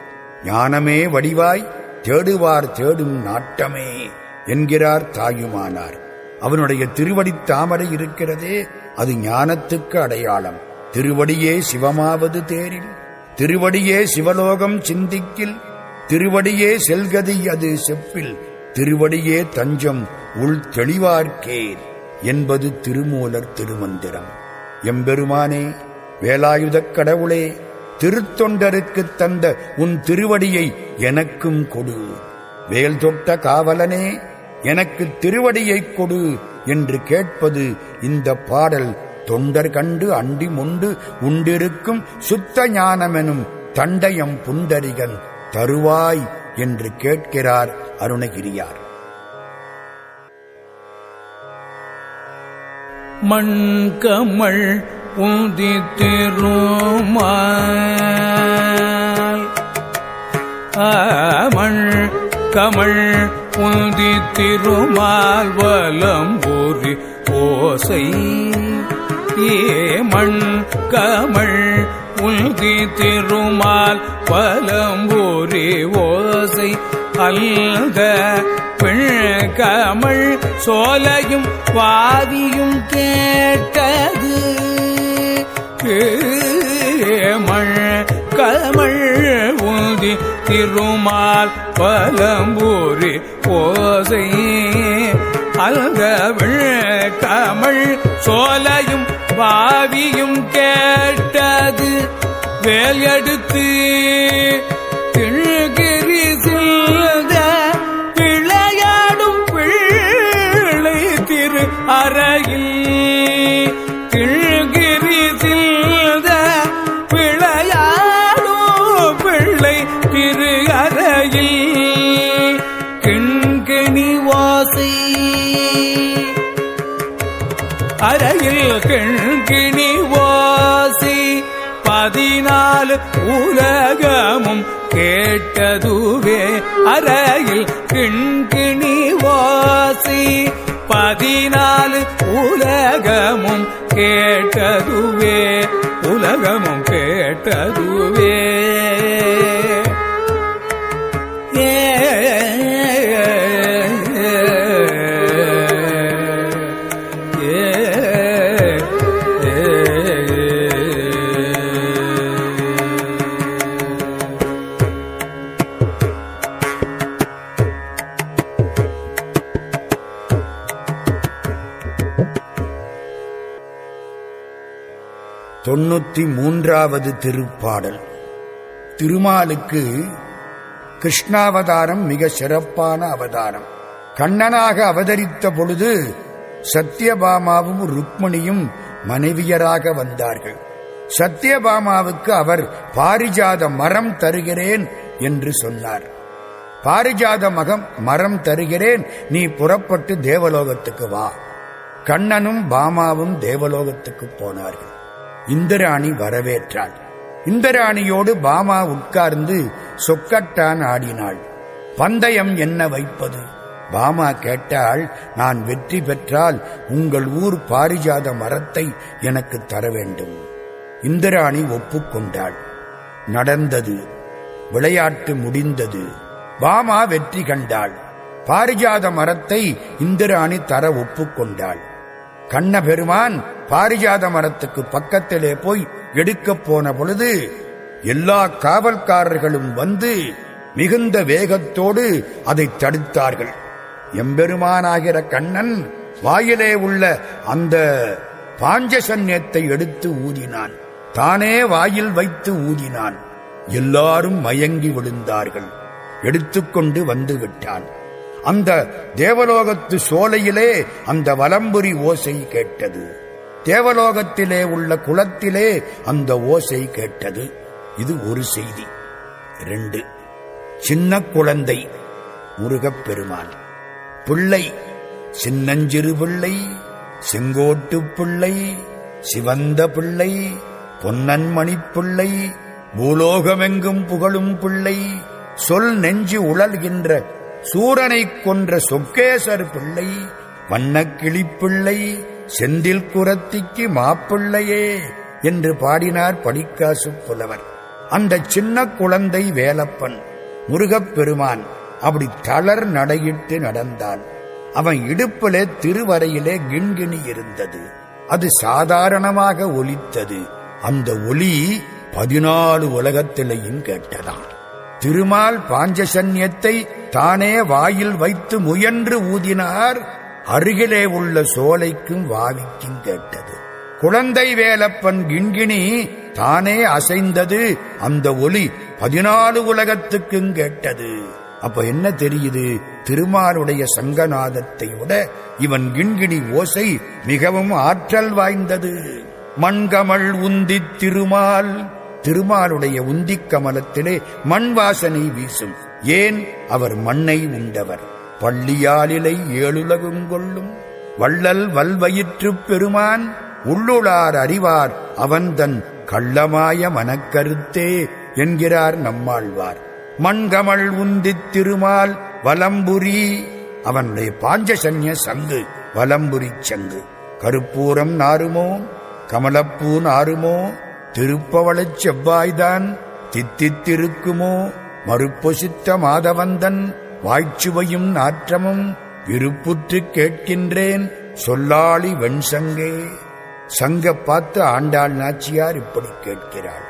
ஞானமே வடிவாய் தேடுவார் தேடும் நாட்டமே என்கிறார் தாயுமானார். அவனுடைய திருவடித் தாமரை இருக்கிறதே அது ஞானத்துக்கு அடையாளம். திருவடியே சிவமாவது தேரில் திருவடியே சிவலோகம் சிந்திக்கில் திருவடியே செல்கதி அது செப்பில் திருவடியே தஞ்சம் உள் தெளிவார்க்கேன் என்பது திருமூலர் திருமந்திரம். எம்பெருமானே வேலாயுதக் கடவுளே திருத்தொண்டருக்குத் தந்த உன் திருவடியை எனக்கும் கொடு. வேல் தொட்ட காவலனே எனக்கு திருவடியைக் கொடு என்று கேட்பது இந்த பாடல் தொண்டர் கண்டு அண்டி முண்டு உண்டிருக்கும் சுத்த ஞானமெனும் தண்டயம் புண்டரிகன் தருவாய் என்று கேட்கிறார் அருணகிரியார். மண்கமள் உதித்திருமால் மண் கமள் உதித்திருமால் வலம்பூரி ஓசை ஏ மண் கமள் உந்தி திருமால் பலம்பூரி ஓசை அல்க கமள் சோலையும் வாதியும் கேட்டது. மழ் கமள் உந்தி திருமால் பலம்பூரி ஓசை அல்க கமள் சோலையும் வாவியும் கேட்டது வேல் எடுத்து திழ்கிரி உலகமும் கேட்டதுவே அறையில் கிண்கிணி வாசி. பதினாலு உலகமும் கேட்டதுவே உலகமும் கேட்டதுவே. தொண்ணூத்தி மூன்றாவது திருப்பாடல். திருமாலுக்கு கிருஷ்ணாவதாரம் மிக சிறப்பான அவதாரம். கண்ணனாக அவதரித்த பொழுது சத்யபாமாவும் ருக்மணியும் மனைவியராக வந்தார்கள். சத்யபாமாவுக்கு அவர் பாரிஜாத மரம் தருகிறேன் என்று சொன்னார். பாரிஜாத மகம் மரம் தருகிறேன். நீ புறப்பட்டு தேவலோகத்துக்கு வா. கண்ணனும் பாமாவும் தேவலோகத்துக்கு போனார்கள். இந்திராணி வரவேற்றாள். இந்திராணியோடு பாமா உட்கார்ந்து சொக்கட்டான் ஆடினாள். பந்தயம் என்ன வைப்பது? பாமா கேட்டால் நான் வெற்றி பெற்றால் உங்கள் ஊர் பாரிஜாத மரத்தை எனக்கு தர வேண்டும். இந்திராணி ஒப்புக்கொண்டாள். நடந்தது. விளையாட்டு முடிந்தது. பாமா வெற்றி கண்டாள். பாரிஜாத மரத்தை இந்திராணி தர ஒப்புக்கொண்டாள். கண்ண பெருமான் பாரிஜாத மரத்துக்கு பக்கத்திலே போய் எடுக்கப் போன பொழுது எல்லா காவல்காரர்களும் வந்து மிகுந்த வேகத்தோடு அதை தடுத்தார்கள். எம்பெருமானாகிற கண்ணன் வாயிலே உள்ள அந்த பாஞ்சசன்யத்தை எடுத்து ஊதினான். தானே வாயில் வைத்து ஊதினான். எல்லாரும் மயங்கி விழுந்தார்கள். எடுத்துக்கொண்டு வந்து விட்டான். அந்த தேவலோகத்து சோலையிலே அந்த வலம்புரி ஓசை கேட்டது. தேவலோகத்திலே உள்ள குளத்திலே அந்த ஓசை கேட்டது. இது ஒரு செய்தி. ரெண்டு சின்ன குழந்தை முருகப் பெருமான் பிள்ளை சின்னஞ்சிறு பிள்ளை செங்கோட்டு பிள்ளை சிவந்த பிள்ளை பொன்னன்மணி பிள்ளை பூலோகமெங்கும் புகழும் பிள்ளை சொல் நெஞ்சு உழல்கின்ற சூரனைக் கொன்ற சொக்கேசர் பிள்ளை வண்ணக்கிளி பிள்ளை செந்தில் குரத்திக்கு மாப்பிள்ளையே என்று பாடினார் படிக்காசு புலவர். அந்த சின்ன குழந்தை வேலப்பன் முருகப் பெருமான் அப்படி தளர் நடையிட்டு நடந்தான். அவன் இடுப்பிலே திருவரையிலே கிண்கிணி இருந்தது. அது சாதாரணமாக ஒலித்தது. அந்த ஒலி பதினாலு உலகத்திலையும் கேட்டதான் திருமால் பாஞ்சசன்யத்தை தானே வாயில் வைத்து முயன்று ஊதினார் அருகிலே உள்ள சோலைக்கும் வாவிக்கும் கேட்டது. குழந்தை வேலப்பன் கிண்கிணி தானே அசைந்தது அந்த ஒலி பதினாலு உலகத்துக்கும் கேட்டது. அப்ப என்ன தெரியுது? திருமாலுடைய சங்கநாதத்தை விட இவன் கிண்கிணி ஓசை மிகவும் ஆற்றல் வாய்ந்தது. மண்கமல் உந்தித் திருமால் திருமாலுடைய உந்திக் கமலத்திலே மண் வாசனை வீசும். ஏன்? அவர் மண்ணை உண்டவர். பள்ளியாலிலை ஏழுலகும் கொள்ளும். வள்ளல் வல்வயிற்றுப் பெருமான் உள்ளுளார் அறிவார். அவன் தன் கள்ளமாய மனக்கருத்தே என்கிறார் நம்மாழ்வார். மண்கமல் உந்தித் திருமால் வலம்புரி. அவனுடைய பாஞ்சசன்ய சங்கு வலம்புரி சங்கு. கருப்பூரம் நாருமோ? கமலப்பூ நாருமோ? திருப்பவளச் செவ்வாய்தான் தித்தித்திருக்குமோ? மறுப்பொசித்த மாதவந்தன் வாய்ச்சுவையும் நாற்றமும் விருப்புற்றுக் கேட்கின்றேன். சொல்லாளி வெண்சங்கே சங்க பார்த்து ஆண்டாள் நாச்சியார் இப்படி கேட்கிறாள்.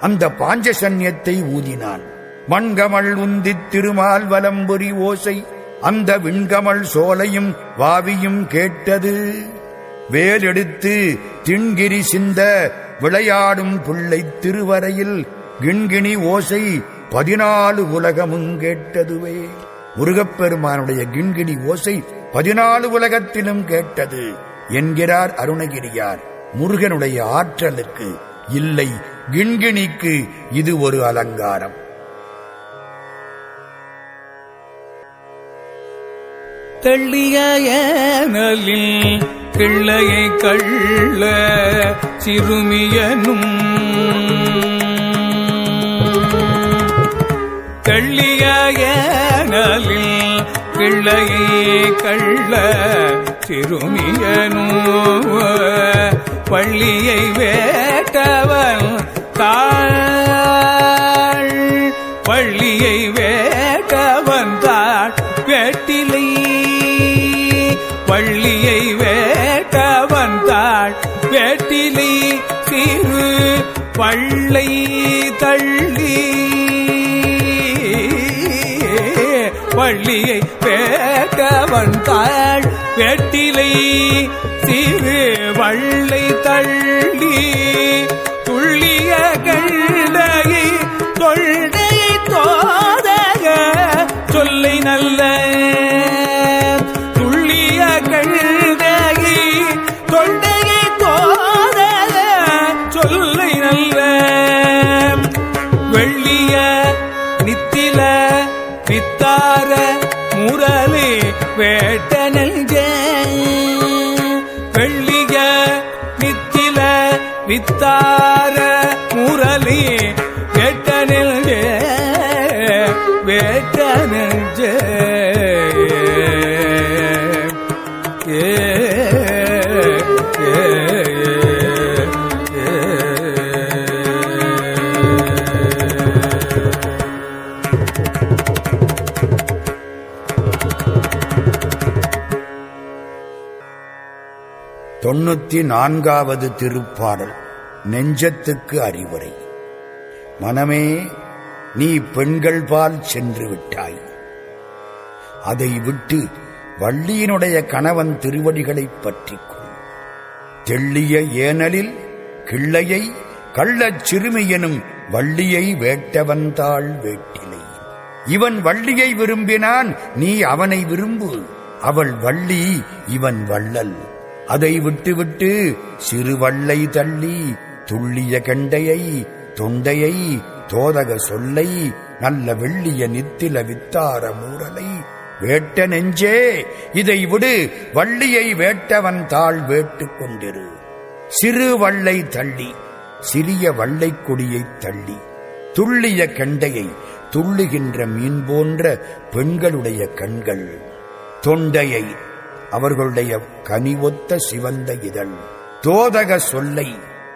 அந்த பாஞ்சசன்யத்தை ஊதினான். மண்கமல் உந்தித் திருமால் வலம்புரி ஓசை அந்த விண்கமல் சோலையும் வாவியும் கேட்டது. வேலெடுத்து திண்கிரி சிந்த விளையாடும் பிள்ளை திருவரையில் கிண்கிணி ஓசை பதினாலு உலகமும் கேட்டதுவே. முருகப்பெருமானுடைய கிண்கிணி ஓசை பதினாலு உலகத்திலும் கேட்டது என்கிறார் அருணகிரியார். முருகனுடைய ஆற்றலுக்கு இல்லை கிண்கிணிக்கு இது ஒரு அலங்காரம். தெள்ளிய பிள்ளையை கள்ள சிறுமியனும் தெள்ளிய பிள்ளையை கள்ள சிறுமியனும். பள்ளியை வேட்டவன் தாள் பள்ளியை வேட்டவன் தாள் வேட்டிலை. பள்ளியை பள்ளை தள்ளி பள்ளியை பேட்டவன் தாழ் வெட்டிலை சிறு வள்ளை தள்ளி. வேட்ட நெஞ்சே வெள்ளிய நித்தில வித்தார முரளி தொன்னூத்தி நான்காவது திருப்பாடல் நெஞ்சத்துக்கு அறிவுரை. மனமே நீ பெண்கள் பால் சென்று விட்டாய். அதை விட்டு வள்ளியினுடைய கணவன் திருவடிகளைப் பற்றிக்கும் தெள்ளிய ஏனலில் கிள்ளையை கள்ளச் சிறுமி எனும் வள்ளியை வேட்டவந்தாள் வேட்டிலை. இவன் வள்ளியை விரும்பினான் நீ அவனை விரும்பு. அவள் வள்ளி இவன் வள்ளல். அதை விட்டுவிட்டு சிறு வள்ளை தள்ளி துள்ளிய கண்டையை தொண்டையை தோதக சொல்லை நல்ல வெள்ளிய நித்தில வித்தார மூரலை வேட்ட நெஞ்சே இதை விடு வள்ளியை வேட்டவன் தாள் வேட்டுக் கொண்டிரு. சிறு வள்ளை தள்ளி சிறிய வள்ளைக் கொடியைத் தள்ளி துள்ளிய கெண்டையை துள்ளுகின்ற மீன் போன்ற பெண்களுடைய கண்கள் தொண்டையை அவர்களுடைய கனிவொத்த சிவந்த இதழ் தோதக சொல்லை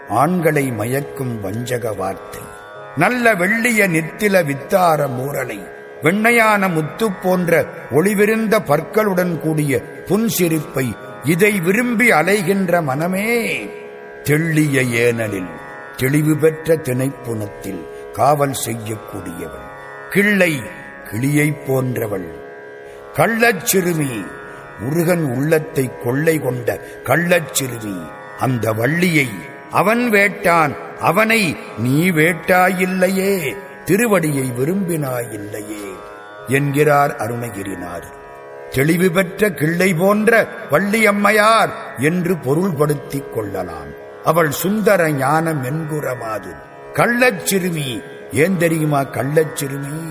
ஆண்களை மயக்கும் வஞ்சக வார்த்தை நல்ல வெள்ளிய நித்தில வித்தார மூரலை வெண்ணையான முத்து போன்ற ஒளிவிருந்த பற்களுடன் கூடிய புன்சிரிப்பை இதை விரும்பி அலைகின்ற மனமே. தெள்ளிய ஏனலில் தெளிவு பெற்ற திணைப்புணத்தில் காவல் செய்யக்கூடியவள் கிள்ளை கிளியைப் போன்றவள் கள்ளச்சிறுமி முருகன் உள்ளத்தை கொள்ளை கொண்ட கள்ளச்சிறுமி அந்த வள்ளியை அவன் வேட்டான். அவனை நீ வேட்டாயில்லையே. திருவடியை விரும்பினாயில்லையே என்கிறார் அருணகிரினார் தெளிவு பெற்ற கிள்ளை போன்ற வள்ளியம்மையார் என்று பொருள்படுத்திக் கொள்ளலாம். அவள் சுந்தர ஞானம் என்குறமாது கள்ளச்சிறுமி ஏன் தெரியுமா கள்ளச்சிறுமி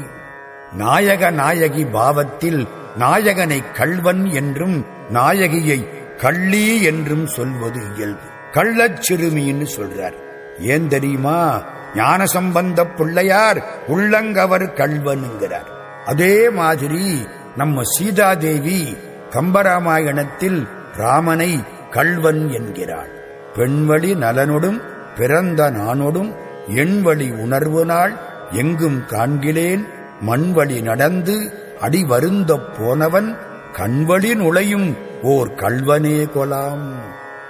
நாயக நாயகி பாவத்தில் நாயகனை கள்வன் என்றும் நாயகியை கள்ளி என்றும் சொல்வது இயல்பு. கள்ளச்சிறுமின்னு சொல்றார். ஏன் தெரியுமா? ஞான சம்பந்த பிள்ளையார் உள்ளங்கவர் கள்வனுங்கிறார். அதே மாதிரி நம்ம சீதாதேவி கம்பராமாயணத்தில் ராமனை கள்வன் என்கிறாள். பெண்வழி நலனொடும் பிறந்த நானொடும் எண்வழி உணர்வு நாள் எங்கும் காண்கிலேன் மண்வழி நடந்து அடி வருந்தப் போனவன் கண்வழி நுழையும் ஓர் கள்வனே கொலாம்.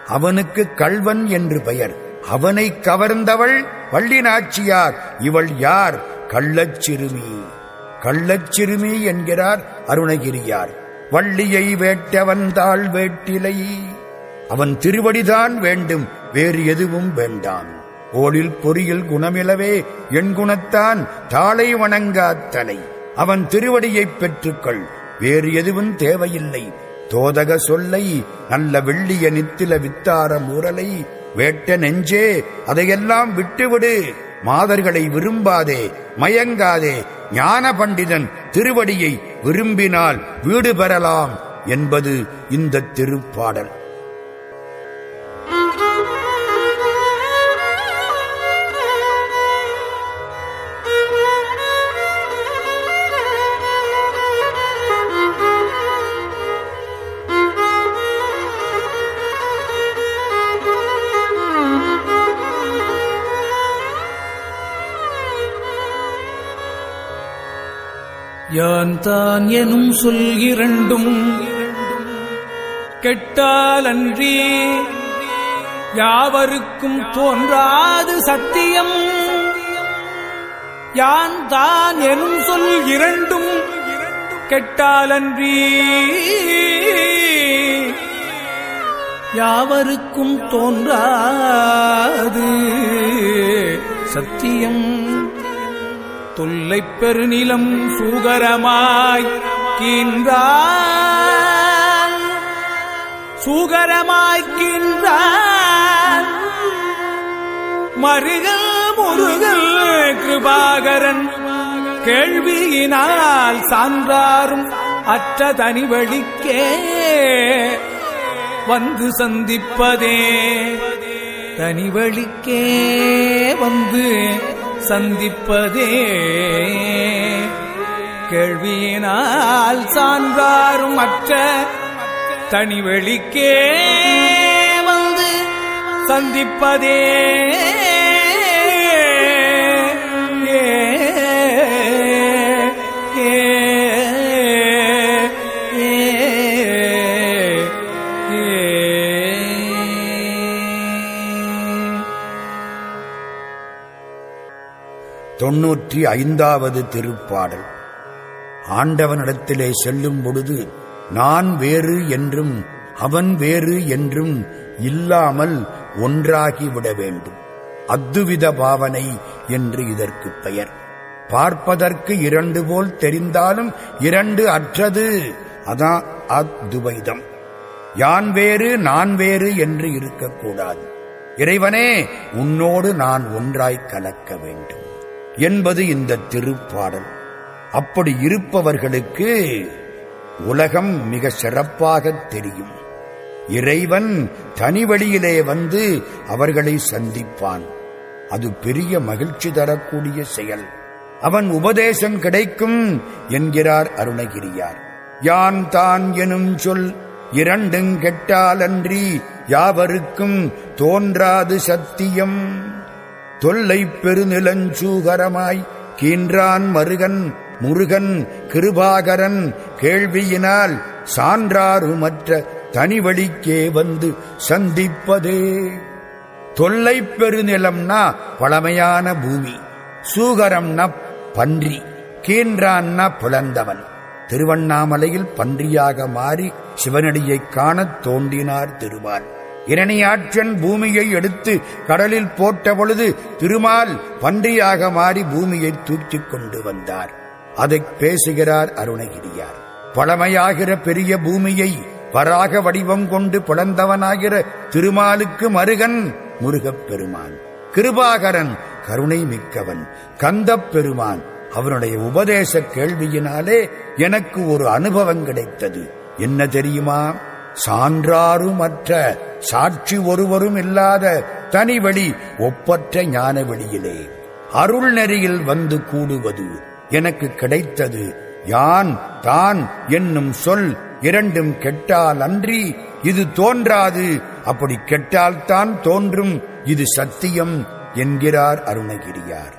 அவனுக்கு கள்வன் என்று பெயர். அவனை கவர்ந்தவள் வள்ளி நாச்சியார் இவள் யார்? கள்ளச்சிறுமி. கள்ளச்சிறுமி என்கிறார் அருணகிரியார். வள்ளியை வேட்டவன் தாள் வேட்டிலை. அவன் திருவடிதான் வேண்டும் வேறு எதுவும் வேண்டாம். ஓடில் பொறியில் குணமிலவே என் குணத்தான் தாளை வணங்காத்தனை. அவன் திருவடியைப் பெற்றுக்கொள். வேறு எதுவும் தேவையில்லை. தோதக சொல்லை நல்ல வெள்ளிய நித்தில வித்தார முரலை வேட்ட நெஞ்சே அதையெல்லாம் விட்டுவிடு. மாதர்களை விரும்பாதே மயங்காதே ஞான பண்டிதன் திருவடியை விரும்பினால் வீடு பெறலாம் என்பது இந்த திருப்பாடல். யான் தான் எனும் சொல் இரண்டும் கெட்டாலன்றி யாவருக்கும் தோன்றாது சத்தியம். யான் தான் எனும் சொல் இரண்டும் கெட்டாலன்றி யாவருக்கும் தோன்றாது சத்தியம். தொல்லை பெருநிலம் சூகரமாய் கீன்றான். சூகரமாய்க்கின்றான் மருகல் முருகல் கிருபாகரன் கேள்வியினால் சான்றாரும் அற்ற தனிவழிக்கே வந்து சந்திப்பதே. தனிவழிக்கே வந்து சந்திப்பதே. கேள்வியினால் சான்றாரும் மற்ற தனிவெளிக்கே வந்து சந்திப்பதே. தொன்னூற்றி ஐந்தாவது திருப்பாடல். ஆண்டவனிடத்திலே செல்லும் பொழுது நான் வேறு என்றும் அவன் வேறு என்றும் இல்லாமல் ஒன்றாகிவிட வேண்டும். அத்துவித பாவனை என்று இதற்கு பெயர். பார்ப்பதற்கு இரண்டு போல் தெரிந்தாலும் இரண்டு அற்றது. அதான் அத்வைதம். யான் வேறு நான் வேறு என்று இருக்கக்கூடாது. இறைவனே உன்னோடு நான் ஒன்றாய் கலக்க வேண்டும். என்பது இந்த திருப்பாடல். அப்படி இருப்பவர்களுக்கு உலகம் மிக சிறப்பாக தெரியும். இறைவன் தனி வழியிலே வந்து அவர்களை சந்திப்பான். அது பெரிய மகிழ்ச்சி தரக்கூடிய செயல். அவன் உபதேசம் கிடைக்கும் என்கிறார் அருணகிரியார். யான் தான் எனும் சொல் இரண்டுங் கெட்டாலன்றி யாவருக்கும் தோன்றாது சத்தியம். தொல்லை பெருநிலஞ்சூகரமாய் கீன்றான் மருகன் முருகன் கிருபாகரன் கேள்வியினால் சான்றாருமற்ற தனிவழிக்கே வந்து சந்திப்பதே. தொல்லை பெருநிலம்னா பழமையான பூமி சூகரம்னா பன்றி கீன்றான்னா பிளந்தவன். திருவண்ணாமலையில் பன்றியாக மாறி சிவனடியைக் காணத் தோன்றினார் திருவான் இரணியாற்றன் பூமியை எடுத்து கடலில் போட்ட பொழுது திருமால் பன்றியாக மாறி பூமியை தூக்கிக் கொண்டு வந்தார். அதை பேசுகிறார் அருணகிரியார். பழமையாகிற பெரிய பூமியை வராக வடிவம் கொண்டு பிளந்தவனாகிற திருமாலுக்கு மருகன் முருகப் பெருமான். கிருபாகரன் கருணை மிக்கவன். கந்தப் பெருமான் அவனுடைய உபதேச கேள்வியினாலே எனக்கு ஒரு அனுபவம் கிடைத்தது. என்ன தெரியுமா? சான்றாருமற்ற சாட்சி ஒருவரும் இல்லாத தனி வழி ஒப்பற்ற ஞான வெளியிலே. அருள் நெறியில் வந்து கூடுவது எனக்கு கிடைத்தது. யான் தான் என்னும் சொல் இரண்டும் கெட்டால் அன்றி இது தோன்றாது. அப்படி கெட்டால்தான் தோன்றும். இது சத்தியம் என்கிறார் அருணகிரியார்.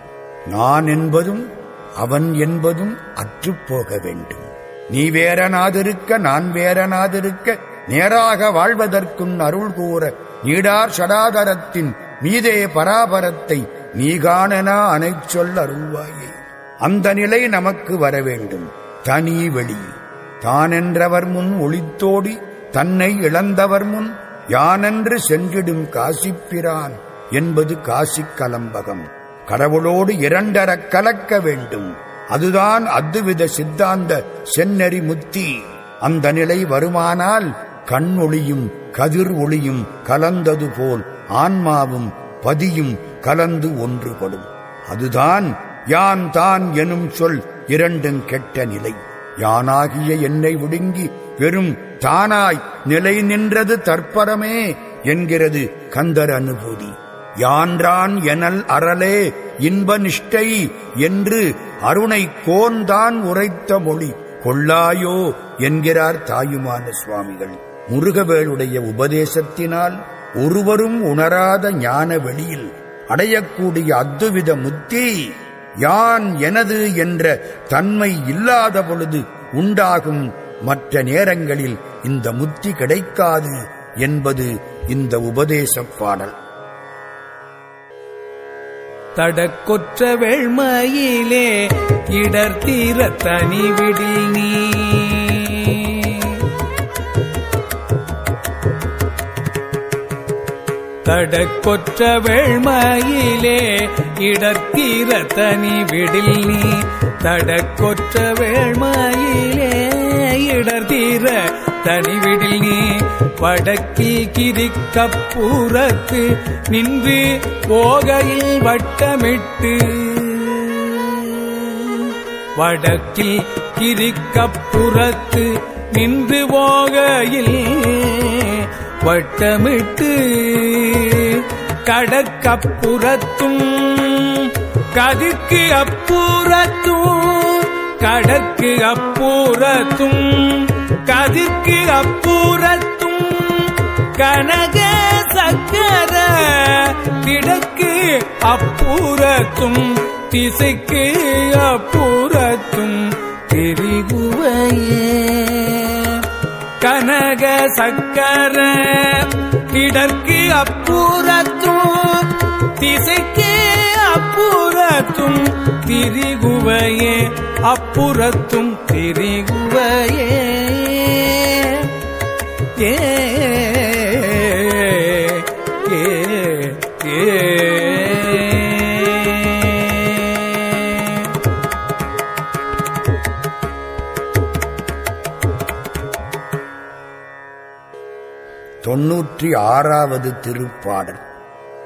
நான் என்பதும் அவன் என்பதும் அற்றுப்போக வேண்டும். நீ வேறனாதிருக்க நான் வேறனாதிருக்க நேராக வாழ்வதற்கும் அருள் கூற நீடார் சடாதரத்தின் மீதே பராபரத்தை நீ காணனா சொல் அருள்வாயே. அந்த நிலை நமக்கு வர வேண்டும். தனி வெளி. தானென்றவர் முன் ஒளித்தோடி தன்னை இழந்தவர் முன் யானென்று சென்றிடும் காசிப்பிரான் என்பது காசிக் கலம்பகம். கடவுளோடு இரண்டரக் கலக்க வேண்டும். அதுதான் அத்துவித சித்தாந்த செந்நெறி முத்தி. அந்த நிலை வருமானால் கண் ஒளியும் கதிர் ஒளியும் கலந்தது போல் ஆன்மாவும் பதியும் கலந்து ஒன்றுபடும். அதுதான் யான் தான் எனும் சொல் இரண்டும் கெட்ட நிலை. யானாகிய என்னை விடுங்கி வெறும் தானாய் நிலை நின்றது தற்பரமே என்கிறது கந்தர் அனுபூதி. யான்றான் எனல் அறலே இன்ப நிஷ்டை என்று அருணை கோன்தான் உரைத்த மொழி. கொள்ளாயோ என்கிறார் தாயுமான சுவாமிகள். முருகவேளுடைய உபதேசத்தினால் ஒருவரும் உணராத ஞான வெளியில் அடையக்கூடிய அத்துவித முத்தி யான் எனது என்ற தன்மை இல்லாத பொழுது உண்டாகும் மற்ற நேரங்களில் இந்த முத்தி கிடைக்காது என்பது இந்த உபதேசப் பாடல். தடக்கொற்ற வெள்மையிலே இடர்த்தீர தனி தனிவிடில் நீ தடக்கொற்ற வெள்மையிலே இடர் தீர தனிவிடில் நீ. தடக்கொற்ற வேள்மையிலே இடர் தீர தனிவிடில் நீ. வடக்கில் கிரிக்கப்புறத்து நின்று போகையில் வட்டமிட்டு. வடக்கில் கிரிக்கப்புறத்து நின்று போகையில் வட்டமிட்டு கடக்கப்புறத்தும் கதிர்க்கு அப்புறத்தும் கடக்கு அப்புறத்தும் கதிர்க்கு அப்புறத்தும் கனக சக்கர கிடக்கு அப்புறத்தும் திசைக்கு அப்புறத்தும் திரிகுவையே கனக சக்கர இடர்க்கு அப்புறத்தும் திசைக்கு அப்புறத்தும் திரிகுவையே அப்புறத்தும் திரிகுவையே. ஏ தொன்னூற்றி ஆறாவது திருப்பாடல்.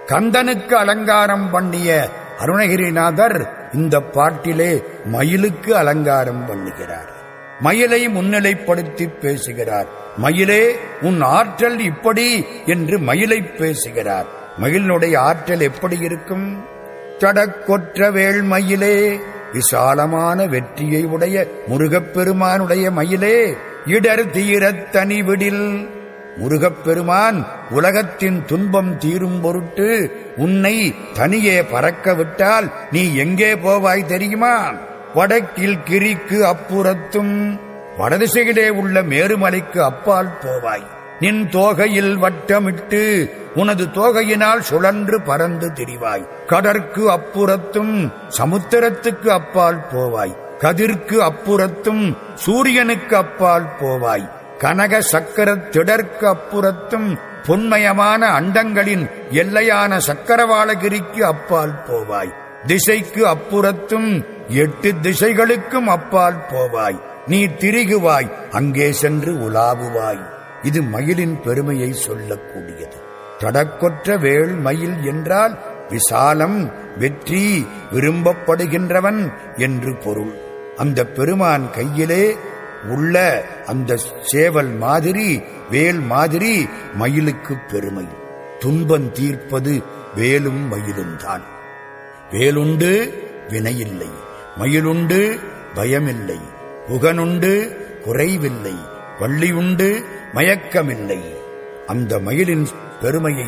கந்தனுக்கு அலங்காரம் பண்ணிய அருணகிரிநாதர் இந்த பாட்டிலே மயிலுக்கு அலங்காரம் பண்ணுகிறார். மயிலை முன்னிலைப்படுத்தி பேசுகிறார். மயிலே உன் ஆற்றல் இப்படி என்று மயிலை பேசுகிறார். மயிலினுடைய ஆற்றல் எப்படி இருக்கும்? தடக்கொற்ற வேள் மயிலே விசாலமான வெற்றியை உடைய முருகப்பெருமானுடைய மயிலே இடர் தீரத் தனிவிடில் முருகப்பெருமான் உலகத்தின் துன்பம் தீரும் பொருட்டு உன்னை தனியே பறக்க விட்டால் நீ எங்கே போவாய் தெரியுமா? வடக்கில் கிரிக்கு அப்புறத்தும் வடதிசையிலே உள்ள மேருமலைக்கு அப்பால் போவாய். நின் தோகையில் வட்டமிட்டு உனது தோகையினால் சுழன்று பறந்து திரிவாய். கடற்கு அப்புறத்தும் சமுத்திரத்துக்கு அப்பால் போவாய். கதிர்க்கு அப்புறத்தும் சூரியனுக்கு அப்பால் போவாய். கனக சக்கரத் திடற்கு அப்புறத்தும் பொன்மயமான அண்டங்களின் எல்லையான சக்கரவாளகிரிக்கு அப்பால் போவாய். திசைக்கு அப்புறத்தும் எட்டு திசைகளுக்கும் அப்பால் போவாய். நீ திரிகுவாய் அங்கே சென்று உலாவுவாய். இது மயிலின் பெருமையை சொல்லக்கூடியது. தடக்கொற்ற வேள் மயில் என்றால் விசாலம் வெற்றி விரும்பப்படுகின்றவன் என்று பொருள். அந்த பெருமான் கையிலே உள்ள அந்த சேவல் மாதிரி வேல் மாதிரி மயிலுக்கு பெருமை. துன்பம் தீர்ப்பது வேலும் மயிலும் தான். வேலுண்டு வினையில்லை மயிலுண்டு பயமில்லை புகனுண்டு குறைவில்லை வள்ளியுண்டு மயக்கமில்லை. அந்த மயிலின் பெருமையை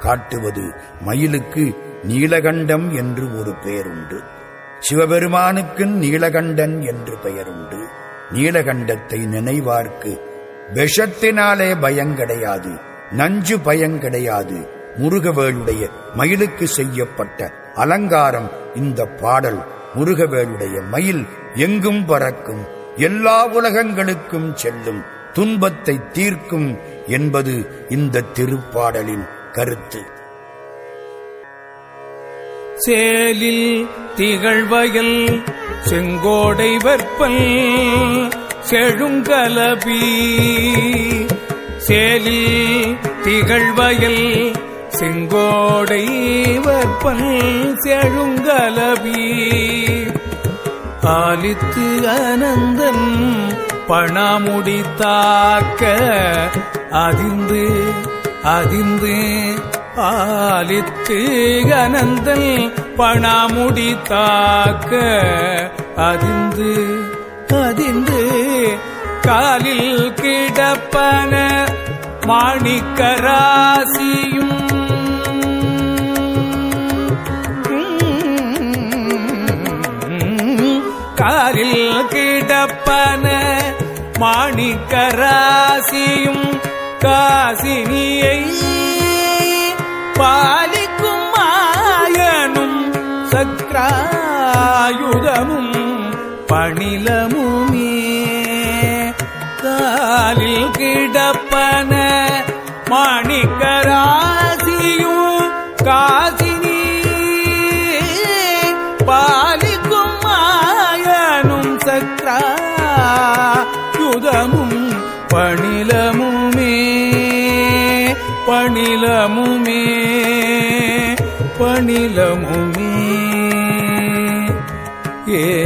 காட்டுவது மயிலுக்கு நீலகண்டம் என்று ஒரு பெயருண்டு. சிவபெருமானுக்கு நீலகண்டன் என்று பெயருண்டு. நீலகண்டத்தை நினைவார்க்கு. விஷத்தினாலே பயங்கடையாது நஞ்சு பயங்கடையாது முருகவேளுடைய மயிலுக்கு செய்யப்பட்ட அலங்காரம் இந்த பாடல் முருகவேளுடைய மயில் எங்கும் பறக்கும் எல்லா உலகங்களுக்கும் செல்லும் துன்பத்தை தீர்க்கும் என்பது இந்த திருப்பாடலின் கருத்து. சேலில் திகழ்வயல் செங்கோடை வெற்பல் செழுங்கலபி. சேலில் திகழ்வயல் செங்கோடை வெற்பல் செழுங்கலபி. ஆலித்து அனந்தன் பணமுடி தாக்க அதிந்து அதிந்து ஆலித்து அனந்தல் பணாமுடி தாக்க அதிந்து அதிந்து காலில் கிடப்பன மாணிக்கராசியும். காலில் கிடப்பன மாணிக்கராசியும். காசினியை பாலிக்கும் மாயனும் சக்ராயுதமும் பணிலமுமே காலில் கிடப்பன மாணிக்கராசியும் காசினி பாலிக்கும் மாயனும் சக்ராயுதமும் பணிலமுமே பணிலமுமே பணிலமுமே. ஏ.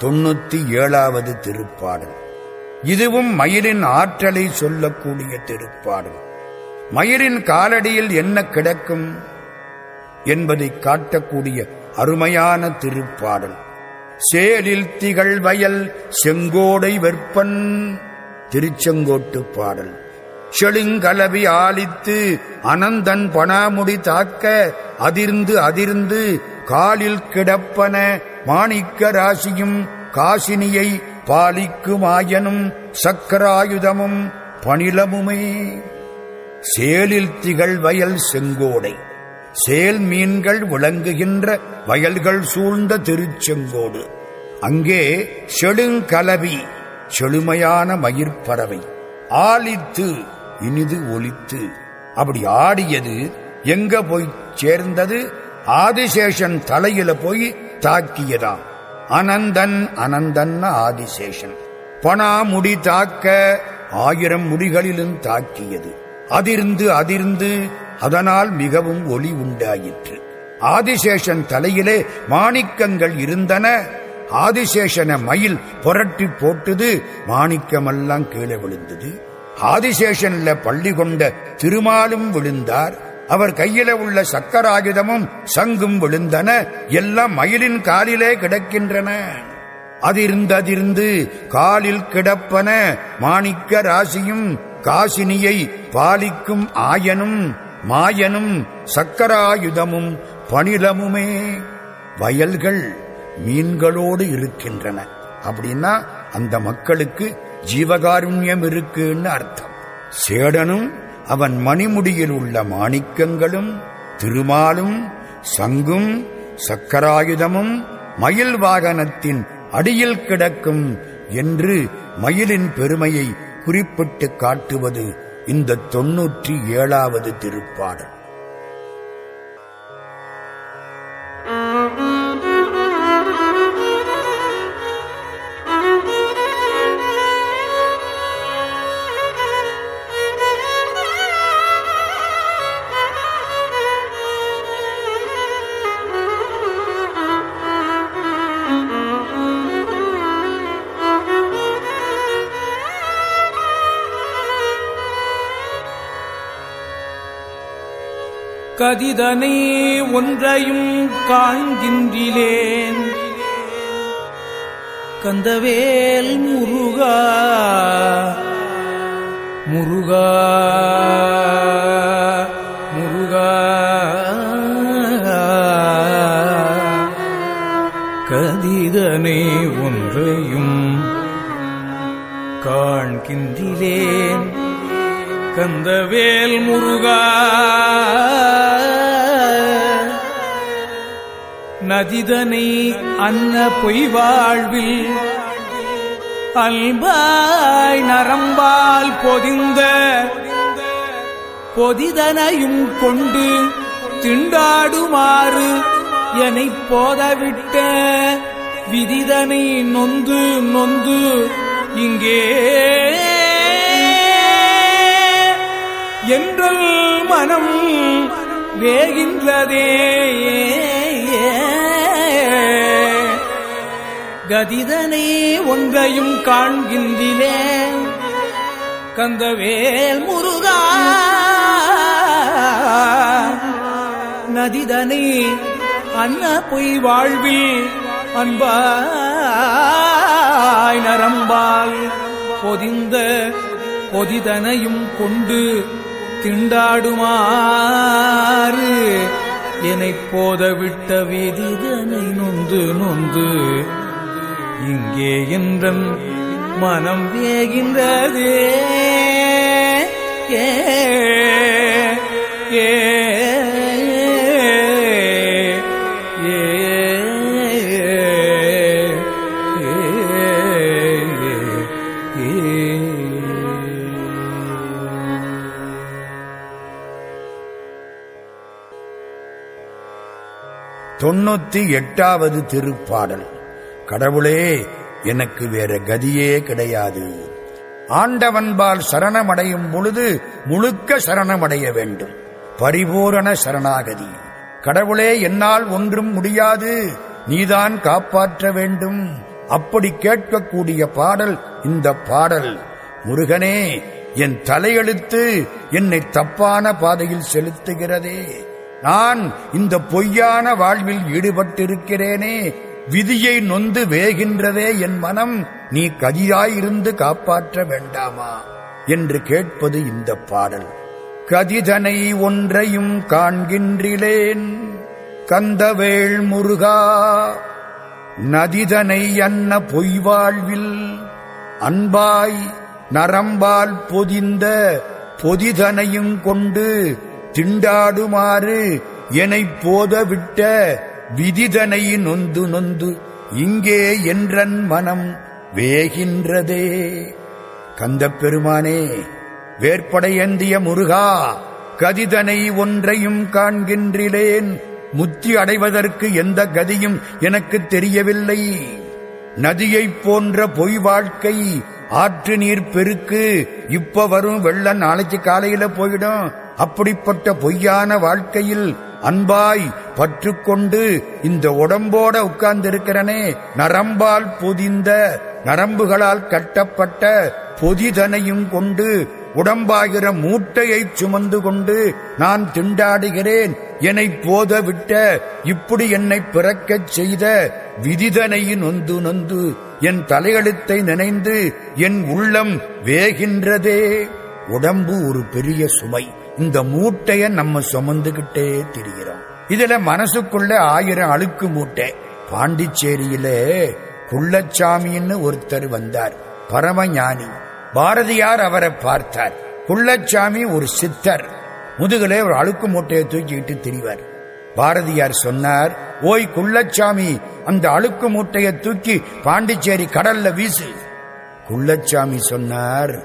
தொண்ணூத்தி ஏழாவது திருப்பாடல். இதுவும் மயிலின் ஆற்றலை சொல்லக்கூடிய திருப்பாடல். மயிலின் காலடியில் என்ன கிடக்கும் என்பதை காட்டக்கூடிய அருமையான திருப்பாடல். சேலில் திகழ் வயல் செங்கோடை வெற்பன். திருச்செங்கோட்டு பாடல். செழுங்கலவி ஆலித்து அனந்தன் பணாமுடி தாக்க அதிர்ந்து அதிர்ந்து காலில் கிடப்பன மாணிக்க ராசியும் காசினியை பாலிக்குமாயனும் சக்கராயுதமும் பணிலமுமே. சேலில் திகழ் வயல் செங்கோடை. சேல் மீன்கள் விளங்குகின்ற வயல்கள் சூழ்ந்த திருச்செங்கோடு. அங்கே செழுங்கலவி செழுமையான மயிர்பறவை ஆலித்து இனிது ஒலித்து அப்படி ஆடியது எங்க போய் சேர்ந்தது? ஆதிசேஷன் தலையில போய் தாக்கியதாம். அனந்தன் அனந்தன் ஆதிசேஷன். பணாமுடி தாக்க ஆயிரம் முடிகளிலும் தாக்கியது. அதிர்ந்து அதிர்ந்து அதனால் மிகவும் ஒளி உண்டாயிற்று. ஆதிசேஷன் தலையிலே மாணிக்கங்கள் இருந்தன. ஆதிசேஷன மயில் புரட்டி போட்டது மாணிக்கமெல்லாம் கீழே விழுந்தது. ஆதிசேஷன்ல பள்ளி கொண்ட திருமாலும் விழுந்தார். அவர் கையில உள்ள சக்கராயுதமும் சங்கும் விழுந்தன. எல்லாம் மயிலின் காலிலே கிடக்கின்றன. அதிர்ந்ததிர்ந்து காலில் கிடப்பன. மாணிக்க ராசியும் காசினியை பாலிக்கும் ஆயனும் மாயனும் சக்கராயுதமும் பணிலமுமே வயல்கள் மீன்களோடு இருக்கின்றன. அப்படின்னா அந்த மக்களுக்கு ஜீவகாருண்யம் இருக்குன்னு அர்த்தம். சேடனும் அவன் மணிமுடியில் உள்ள மாணிக்கங்களும் திருமாலும் சங்கும் சக்கராயுதமும் மயில் வாகனத்தின் அடியில் கிடக்கும் என்று மயிலின் பெருமையை குறிப்பிட்டு காட்டுவது இந்த தொன்னூற்றி ஏழாவது திருப்பாடல். கதிதனை ஒன்றையும் காண்கின்றிலேன் கந்தவேல் முருகா முருகா முருகா. கதிதனை ஒன்றையும் காண்கின்றிலேன் கந்தவேல் முருகா. நதிதனை அன்ன பொய் வாழ்வில் அல்பாய் நரம்பால் பொதிந்த பொதிதனையும் கொண்டு திண்டாடுமாறு என்னை போதவிட்ட விதிதனை நொந்து நொந்து இங்கே என்றல் மனம் வேகின்றதே. கதிதனே ஒன்றையும் காண்கின்றிலே கந்தவேல் முருகா. நதிதனை அன்ன பொய் வாழ்வில் அன்பாய் நரம்பால் பொதிந்த பொதிதனையும் கொண்டு திண்டாடுமாறு என்னைப் போதவிட்ட விதிதனை நொந்து நொந்து இங்கே என்றும் மனம் வேகின்றதே. ஏ ஏ தொண்ணூத்தி எட்டாவது திருப்பாடல். கடவுளே எனக்கு வேற கதியே கிடையாது. ஆண்டவன்பால் சரணமடையும் பொழுது முழுக்க சரணமடைய வேண்டும். பரிபூரண சரணாகதி. கடவுளே என்னால் ஒன்றும் முடியாது. நீதான் காப்பாற்ற வேண்டும். அப்படி கேட்கக்கூடிய பாடல் இந்த பாடல். முருகனே என் தலையெழுத்து என்னை தப்பான பாதையில் செலுத்துகிறதே. நான் இந்த பொய்யான வாழ்வில் ஈடுபட்டிருக்கிறேனே. விதியை நொந்து வேகின்றதே என் மனம். நீ கதியாயிருந்து காப்பாற்ற வேண்டாமா? என்று கேட்பது இந்த பாடல். கதிதனை ஒன்றையும் காண்கின்றிலேன் கந்தவேள் முருகா நதிதனை அன்ன பொய்வாழ்வில் அன்பாய் நரம்பால் பொதிந்த பொதிதனையும் கொண்டு திண்டாடுமாறு எனைப் போதவிட்ட விதிதனை நொந்து நொந்து இங்கே என்றன் மனம் வேகின்றதே. கந்தப் பெருமானே வேற்படையந்திய முருகா கதிதனை ஒன்றையும் காண்கின்றிலேன் முத்தி அடைவதற்கு எந்த கதியும் எனக்கு தெரியவில்லை. நதியைப் போன்ற பொய் வாழ்க்கை ஆற்று நீர் பெருக்கு இப்ப வரும் வெள்ளம் நாளைக்கு காலையில போயிடும். அப்படிப்பட்ட பொய்யான வாழ்க்கையில் அன்பாய் பற்றுக்கொண்டு இந்த உடம்போட உட்கார்ந்திருக்கிறனே நரம்பால் பொதிந்த நரம்புகளால் கட்டப்பட்ட பொதிதனையும் கொண்டு உடம்பாகிற மூட்டையை சுமந்து கொண்டு நான் திண்டாடுகிறேன். என்னை போத விட்ட இப்படி என்னை பிறக்கச் செய்த விதிதனையின் நொந்து நொந்து என் தலையெழுத்தை நினைந்து என் உள்ளம் வேகின்றதே. உடம்பு ஒரு பெரிய சுமை. இந்த மூட்டைய நம்ம சுமந்துகிட்டே திரிகிறோம். இதுல மனசுக்குள்ள ஆயிரம் அழுக்கு மூட்டை. பாண்டிச்சேரியில குள்ளச்சாமின்னு ஒருத்தர் வந்தார். பரமஞானி. பாரதியார் அவரை பார்த்தார். குள்ளச்சாமி ஒரு சித்தர். முதுகலே ஒரு அழுக்கு மூட்டையை தூக்கிக்கிட்டு திரிவார். பாரதியார் சொன்னார் ஓய் குள்ளச்சாமி அந்த அழுக்கு மூட்டையை தூக்கி பாண்டிச்சேரி கடல்ல வீசு. குள்ளச்சாமி சொன்னார்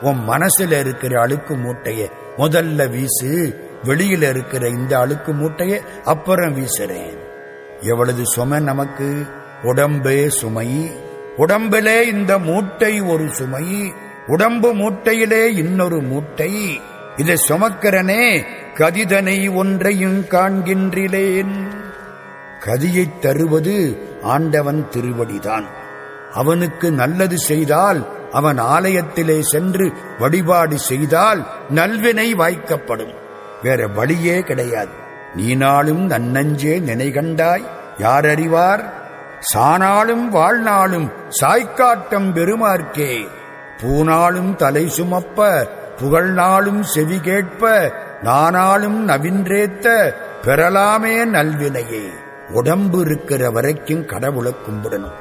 உன் மனசுல இருக்கிற அழுக்கு மூட்டைய முதல்ல வீசு வெளியில இருக்கிற இந்த அழுக்கு மூட்டையை அப்புறம் வீசுறேன். எவ்வளவு சுமை நமக்கு? உடம்பே சுமை. உடம்பிலே இந்த மூட்டை ஒரு சுமை. உடம்பு மூட்டையிலே இன்னொரு மூட்டை. இதை சுமக்கிறனே கதிதனை ஒன்றையும் காண்கின்றேன். கதியைத் தருவது ஆண்டவன் திருவடிதான். அவனுக்கு நல்லது செய்தால் அவன் ஆலயத்திலே சென்று வழிபாடு செய்தால் நல்வினை வாய்க்கப்படும். வேற வழியே கிடையாது. நீனாலும் நன்னஞ்சே நினைகண்டாய் யார் அறிவார் சானாலும் வாழ்நாளும் சாய்க்காட்டம் பெருமார்க்கே பூனாலும் தலை சுமப்ப புகழ்நாளும் செவி கேட்ப நானாலும் நவின்றேத்த பெறலாமே நல்வினையே. உடம்பு இருக்கிற வரைக்கும் கடவுளை கும்பிடணும்.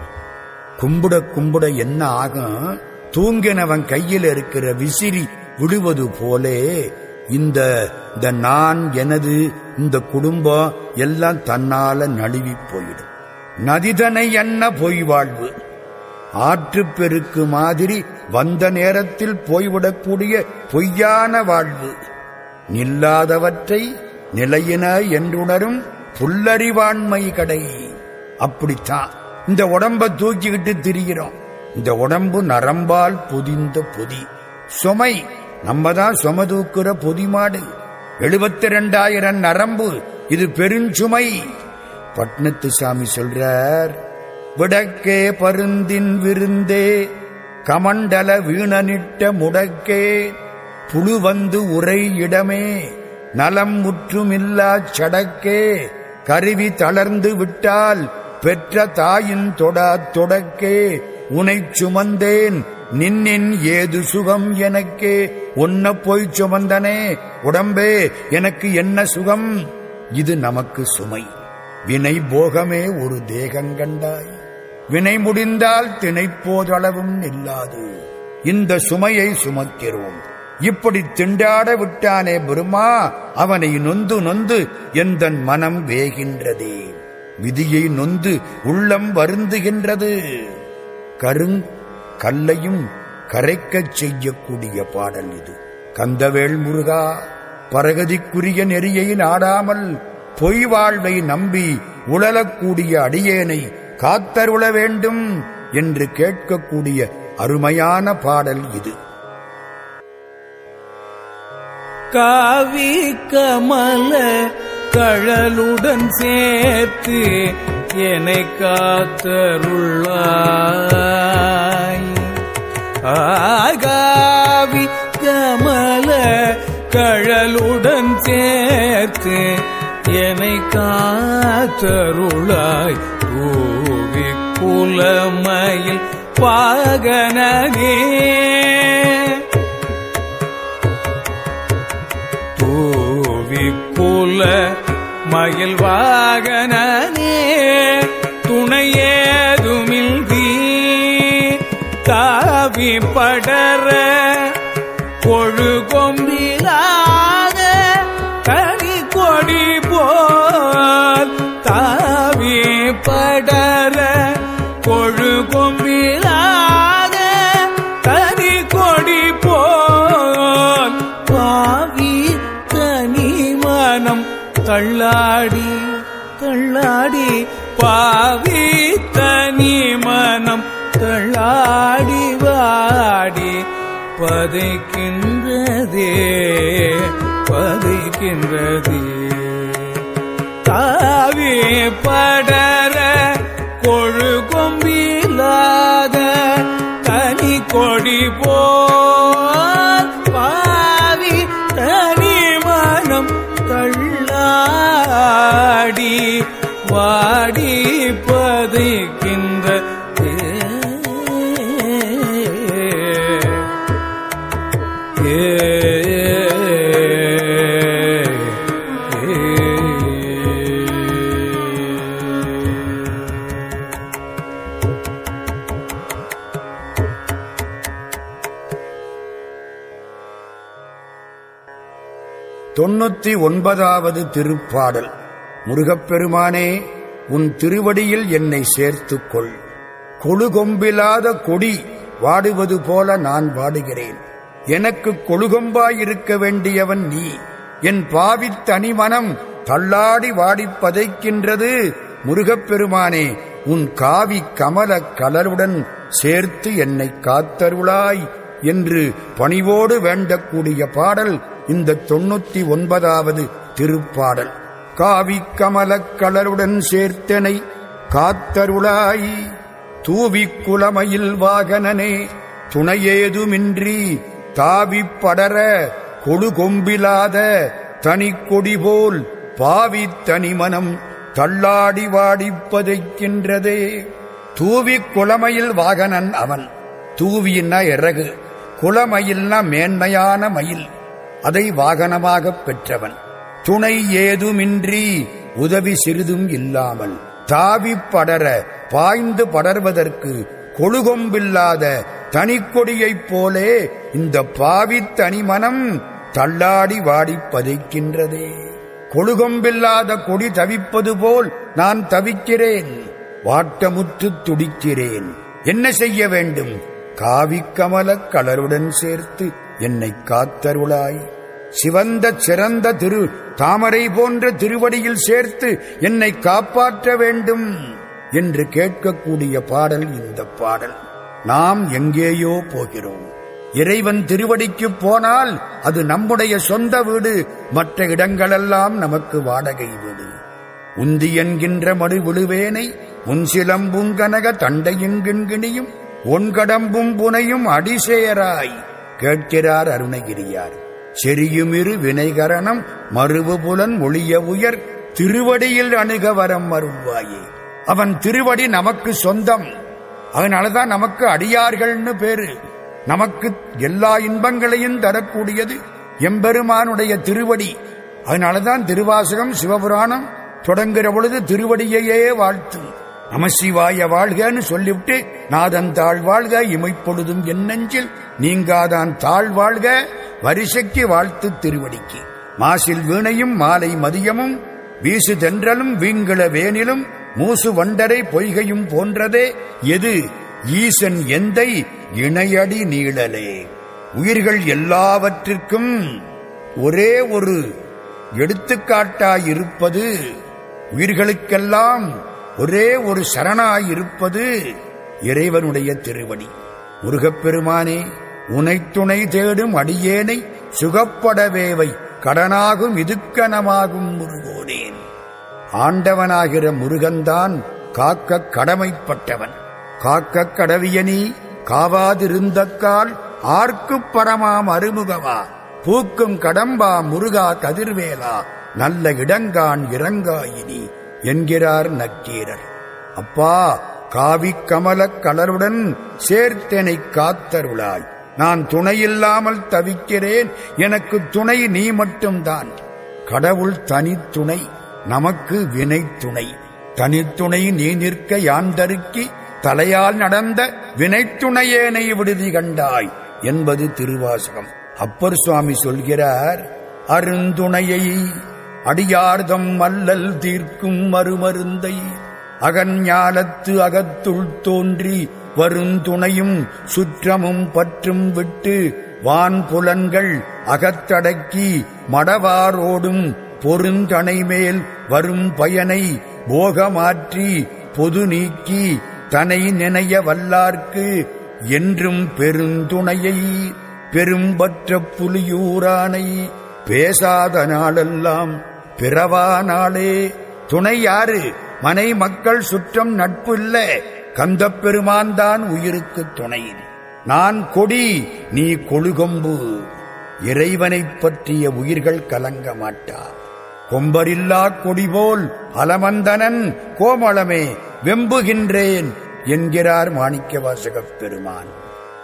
கும்பிட கும்பிட என்ன ஆகும்? தூங்கினவன் கையில் இருக்கிற விசிறி விடுவது போலே இந்த இந்த நான் எனது இந்த குடும்பம் எல்லாம் தன்னால நழுவி போயிடும். நதிதனை என்ன பொய் வாழ்வு? ஆற்றுப்பெருக்கு மாதிரி வந்த நேரத்தில் போய்விடக்கூடிய பொய்யான வாழ்வு. நில்லாதவற்றை நிலையின என்றுணரும் புல்லறிவாண்மை கடை. அப்படித்தான். இந்த உடம்ப தூக்கிக்கிட்டு திரிகிறோம். இந்த உடம்பு நரம்பால் பொதிந்த பொதி. சுமை நம்ம தான் சும தூக்குற பொதி மாடு எழுபத்தி ரெண்டாயிரம் நரம்பு இது பெருஞ்சுமை பட்னத்து சாமி சொல்றார் விடக்கே பருந்தின் விருந்தே கமண்டல வீணனிட்ட முடக்கே புழு வந்து உரை இடமே நலம் முற்றுமில்லா சடக்கே கருவி தளர்ந்து விட்டால் பெற்ற தாயின் தொடா தொடக்கே உனைச் சுமந்தேன். நின்னின் ஏது சுகம் எனக்கே? உன்ன போய் சுமந்தனே? உடம்பே எனக்கு என்ன சுகம்? இது நமக்கு சுமை. வினை போகமே ஒரு தேகங்கண்டாய் வினை முடிந்தால் திணைப்போதளவும் நில்லாது. இந்த சுமையை சுமக்கிறோம். இப்படி திண்டாட விட்டானே பெருமா? அவனை நொந்து நொந்து எந்த மனம் வேகின்றதே? விதியை நொந்து உள்ளம் வருந்துகின்றது. கருங் கல்லையும் கரைக்கச் செய்யக்கூடிய பாடல் இது. கந்தவேள் முருகா பரகதிக்குரிய நெறியை நாடாமல் பொய் வாழ்வை நம்பி உழலக்கூடிய அடியேனை காத்தருள வேண்டும் என்று கேட்கக்கூடிய அருமையான பாடல் இது. காவி கமல கழலுடன் சேர்த்து என்னை காத்தருள்ளாய் ஆகாவி கமல கழலுடன் சேர்த்து என்னை காத்தருளாய் தூவி குலமயில் பாகனகே தூவி புல மயில் வாகனே தாவி படர கொழு கொம்பிலாக கனி கொடி போல் தாவி படர கொழு கொம்பிலாக கனி கொடி போல் பாவி தனி மனம் தள்ளாடி தள்ளாடி பாவி பதைக்கின்றதே பதைக்கின்றதே. தாவி பட தொண்ணூத்தி ஒன்பதாவது திருப்பாடல். முருகப்பெருமானே உன் திருவடியில் என்னை சேர்த்துக் கொள் கொழுகொம்பில்லாத கொடி வாடுவது போல நான் வாடுகிறேன். எனக்கு கொழுகொம்பாயிருக்க வேண்டியவன் நீ. என் பாவித்தனி மனம் தள்ளாடி வாடிப்பதைக்கின்றது முருகப்பெருமானே உன் காவி கமல கலருடன் சேர்த்து என்னை காத்தருளாய் என்று பணிவோடு வேண்டக்கூடிய பாடல் இந்த தொண்ணூத்தி ஒன்பதாவது திருப்பாடல். காவி கமலக்கலருடன் சேர்த்தனை காத்தருளாய். தூவிக் குலமயில் வாகனனே துணையேதுமின்றி தாவிப் படர தனி கொடி போல் பாவித் தனிமனம் தள்ளாடி வாடிப்பதைக்கின்றதே. தூவிக் குளமையில் வாகனன் அவன். தூவியின்னா இறகு குளமயில்னா மேன்மையான மயில். அதை வாகனமாகப் பெற்றவன். துணை ஏதுமின்றி உதவி சிறிதும் இல்லாமல் தாவிப் படர பாய்ந்து படர்வதற்கு கொழுகொம்பில்லாத தனிக்கொடியைப் போலே இந்த பாவித் தனிமனம் தள்ளாடி வாடிப் பதைக்கின்றதே. கொழுகொம்பில்லாத கொடி தவிப்பது போல் நான் தவிக்கிறேன். வாட்டமுற்று துடிக்கிறேன். என்ன செய்ய வேண்டும்? காவிக்கமலக் கலருடன் சேர்த்து என்னை காத்தருளாய். சிவந்த சிறந்த திரு தாமரை போன்ற திருவடியில் சேர்த்து என்னை காப்பாற்ற வேண்டும் என்று கேட்கக்கூடிய பாடல் இந்த பாடல். நாம் எங்கேயோ போகிறோம். இறைவன் திருவடிக்கு போனால் அது நம்முடைய சொந்த வீடு மற்ற இடங்களெல்லாம் நமக்கு வாடகை வீடு. உந்தி என்கின்ற மடு விழுவேனை முன்சிலம்பும் கனக ஒன்கடம்பும் புனையும் அடிசேராய் கேட்கிறார் அருணகிரியார். செரியுமிரு வினைகரணம் மறுவு புலன் ஒளிய உயர் திருவடியில் அணுக வரம் அருள்வாயே. அவன் திருவடி நமக்கு சொந்தம். அதனாலதான் நமக்கு அடியார்கள்னு பேரு. நமக்கு எல்லா இன்பங்களையும் தரக்கூடியது எம்பெருமானுடைய திருவடி. அதனாலதான் திருவாசகம் சிவபுராணம் தொடங்குற பொழுது திருவடியையே வாழ்த்தும். நமசிவாய வாழ்கன்னு சொல்லிவிட்டு நாதன் தாழ்வாழ்க இமைப்பொழுதும் என் நெஞ்சில் நீங்காதான் தாழ் வாழ்க வரிசைக்கு வாழ்த்து திருவடிக்கு. மாசில் வீணையும் மாலை மதியமும் வீசு தென்றலும் வீங்கள வேனிலும் மூசு வண்டரை பொய்கையும் போன்றதே எது? ஈசன் எந்தை? இணையடி நீளலே உயிர்கள் எல்லாவற்றிற்கும் ஒரே ஒரு எடுத்துக்காட்டாயிருப்பது உயிர்களுக்கெல்லாம் ஒரே ஒரு சரணாயிருப்பது இறைவனுடைய திருவடி. முருகப்பெருமானே உனை துணை தேடும் அடியேனை சுகப்படவேவை கடனாகும் இதுக்கனமாகும் முருகோனேன். ஆண்டவனாகிற முருகன்தான் காக்க கடமைப்பட்டவன். காக்க கடவியனி காவாதிருந்தக்கால் ஆர்க்குப் பரமாம் அருமுகவா பூக்கும் கடம்பா முருகா கதிர்வேலா? நல்ல இடங்கான் இறங்காயினி. என்கிறார் நக்கீரர். அப்பா காவி கமலக் கலருடன் சேர்த்தனை காத்தருளாய். நான் துணையில்லாமல் தவிக்கிறேன் எனக்கு துணை நீ மட்டும்தான். கடவுள் தனித்துணை நமக்கு வினை துணை. தனித்துணை நீ நிற்க யாந்தருக்கி தலையால் நடந்த வினைத்துணையேனை விடுதி கண்டாய் என்பது திருவாசகம். அப்பர் சுவாமி சொல்கிறார் அருந்துணையை அடியார்தம் அல்லல் தீர்க்கும் மறுமருந்தை அகஞாலத்து அகத்துள் தோன்றி வருந்துணையும் சுற்றமும் பற்றும் விட்டு வான் புலன்கள் அகத்தடக்கி மடவாரோடும் பொருந்தனை மேல் வரும் பயனை போகமாற்றி பொது நீக்கி தனை நினைய வல்லார்க்கு என்றும் பெருந்துணையை பெரும்பற்ற புலியூரானை பேசாத நாளெல்லாம் பிறவா நாளே? துணை யாரு? மனை மக்கள் சுற்றம் நட்பு இல்ல. கந்த பெருமான் தான் உயிருக்கு துணை. நான் கொடி நீ கொழுகொம்பு. இறைவனைப் பற்றிய உயிர்கள் கலங்க மாட்டார். கொம்பரில்லா கொடி போல் அலமந்தனன் கோமளமே வெம்புகின்றேன் என்கிறார் மாணிக்கவாசகப் பெருமான்.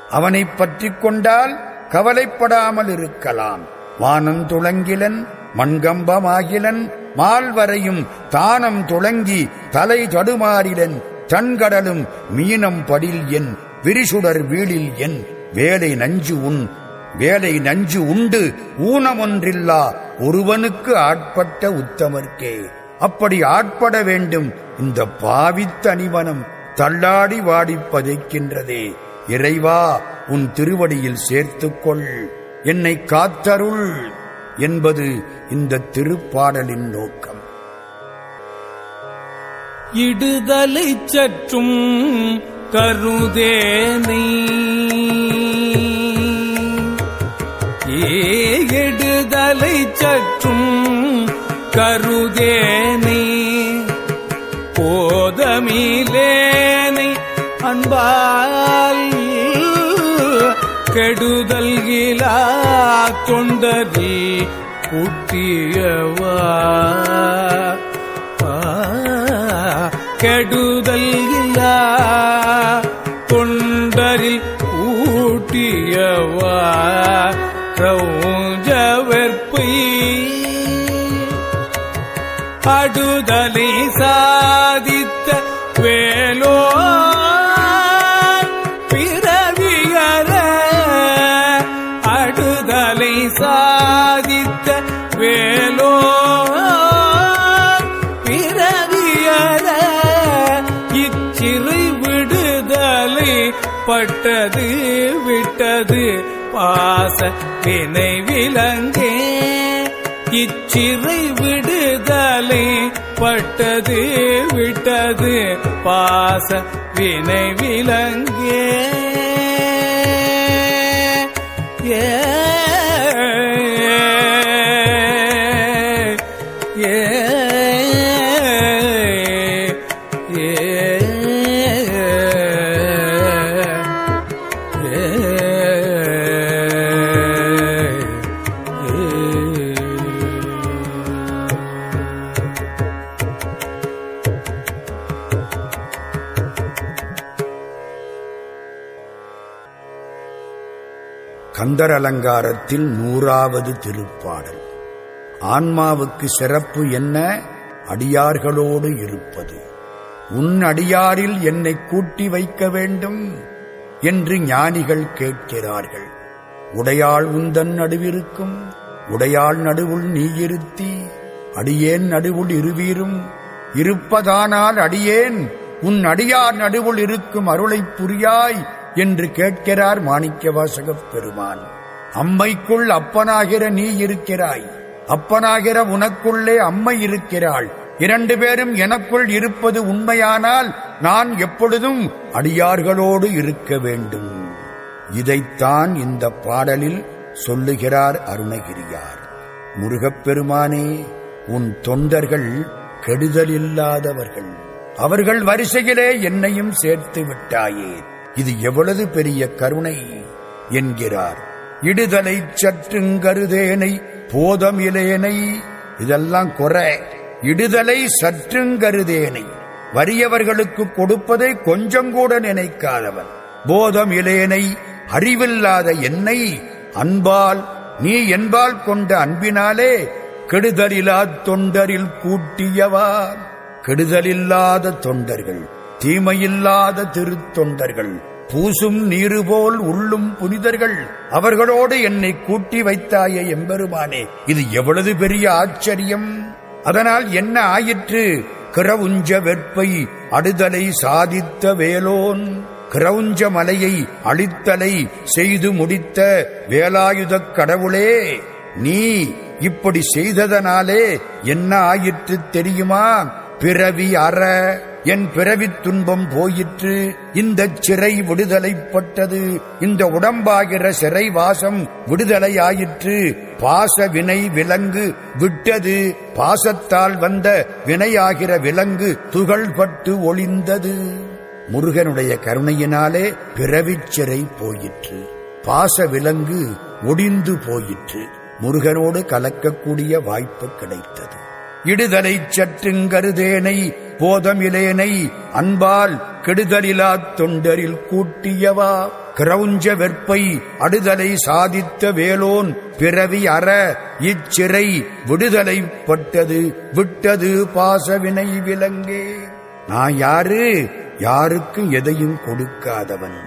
அவனைப் பற்றிக் கொண்டால் கவலைப்படாமல் இருக்கலாம். வானம் துளங்கிலன் மண்கம்பமாகிலன் மால்வரையும் தானம் துளங்கி தலை தடுமாறிலன் தன்கடலும் மீனம் படில் என் விரிசுடர் வீழில் என் வேலை நஞ்சு உன் வேலை நஞ்சு உண்டு ஊனமொன்றில்லா ஒருவனுக்கு ஆட்பட்ட உத்தமர்க்கே. அப்படி ஆட்பட வேண்டும் இந்த பாவித்தனிவனம் தள்ளாடி வாடி பதைக்கின்றதே. இறைவா உன் திருவடியில் சேர்த்துக்கொள். என்னை காத்தருள். என்பது இந்த திருப்பாடலின் நோக்கம். இடுதலை சற்றும் கருதேனை ஏடுதலை சற்றும் கருதேனை போதமிலேனை அன்பால் கெடுதல் இலா தொண்டரி குட்டியவா? கெடுதல் இல்லா? தொண்டரில் ஊட்டியவா? வெற்பை. அடுதலை சா வினை விலங்கே இச்சிறை விடுதலை பட்டது விட்டது பாச வினை விலங்கே ஏ சுந்தர அலங்காரத்தில் நூறாவது திருப்பாடல். ஆன்மாவுக்கு சிறப்பு என்ன? அடியார்களோடு இருப்பது. உன் அடியாரில் என்னை கூட்டி வைக்க வேண்டும் என்று ஞானிகள் கேட்கிறார்கள். உடையாள் உந்தன் நடுவிருக்கும். உடையாள் நடுவுள் நீ இருத்தி. அடியேன் நடுவுள் இருவீரும். இருப்பதானால் அடியேன். உன் அடியார் நடுவுள் இருக்கும் அருளைப் புரியாய். என்று கேட்கிறார் மாணிக்கவாசகப் பெருமான். அம்மைக்குள் அப்பனாகிற நீ இருக்கிறாய். அப்பனாகிற உனக்குள்ளே அம்மை இருக்கிறாள். இரண்டு பேரும் எனக்குள் இருப்பது உண்மையானால் நான் எப்பொழுதும் அடியார்களோடு இருக்க வேண்டும். இதைத்தான் இந்த பாடலில் சொல்லுகிறார் அருணகிரியார். முருகப்பெருமானே உன் தொண்டர்கள் கெடுதலில்லாதவர்கள். அவர்கள் வரிசையிலே என்னையும் சேர்த்து விட்டாயே. இது எவ்வளவு பெரிய கருணை என்கிறார். இடுதலை சற்றுங்கருதேனை போதமிலேனை இதெல்லாம் குறை. இடுதலை சற்றுங்கருதேனை வறியவர்களுக்கு கொடுப்பதை கொஞ்சம் கூட நினைக்காதவன். போதம் இலேனை அறிவில்லாத என்னை அன்பால் நீ என்பால் கொண்ட அன்பினாலே கெடுதலிலா தொண்டரில் கூட்டியவா. கெடுதலில்லாத தொண்டர்கள் தீமையில்லாத திருத்தொண்டர்கள் பூசும் நீரு போல் உள்ளும் புனிதர்கள் அவர்களோடு என்னை கூட்டி வைத்தாய எம்பெருமானே இது எவ்வளவு பெரிய ஆச்சரியம்? அதனால் என்ன ஆயிற்று? கிரவுஞ்ச வெற்பை அடுதலை சாதித்த வேலோன் கிரவுஞ்ச மலையை அழித்தலை செய்து முடித்த வேலாயுதக் கடவுளே நீ இப்படி செய்ததனாலே என்ன ஆயிற்று தெரியுமா? பிறவி அற. என் பிறவித் துன்பம் போயிற்று. இந்த சிறை விடுதலைப்பட்டது. இந்த உடம்பாகிற சிறை வாசம் விடுதலையாயிற்று. பாச வினை விலங்கு விட்டது. பாசத்தால் வந்த வினையாகிற விலங்கு துகள்பட்டு ஒளிந்தது. முருகனுடைய கருணையினாலே பிறவிச் சிறை போயிற்று. பாச விலங்கு ஒடிந்து போயிற்று. முருகனோடு கலக்கக்கூடிய வாய்ப்பு கிடைத்தது. இடுதலை சற்றுங்கருதேனை போதமிலேனை அன்பால் கெடுதலிலா தொண்டரில் கூட்டியவா? கிரௌஞ்ச வெற்பை அடுதலை சாதித்த வேலோன் பிறவி அற இச்சிறை விடுதலை பட்டது விட்டது பாசவினை விலங்கே. நான் யாரு? யாருக்கு எதையும் கொடுக்காதவன்.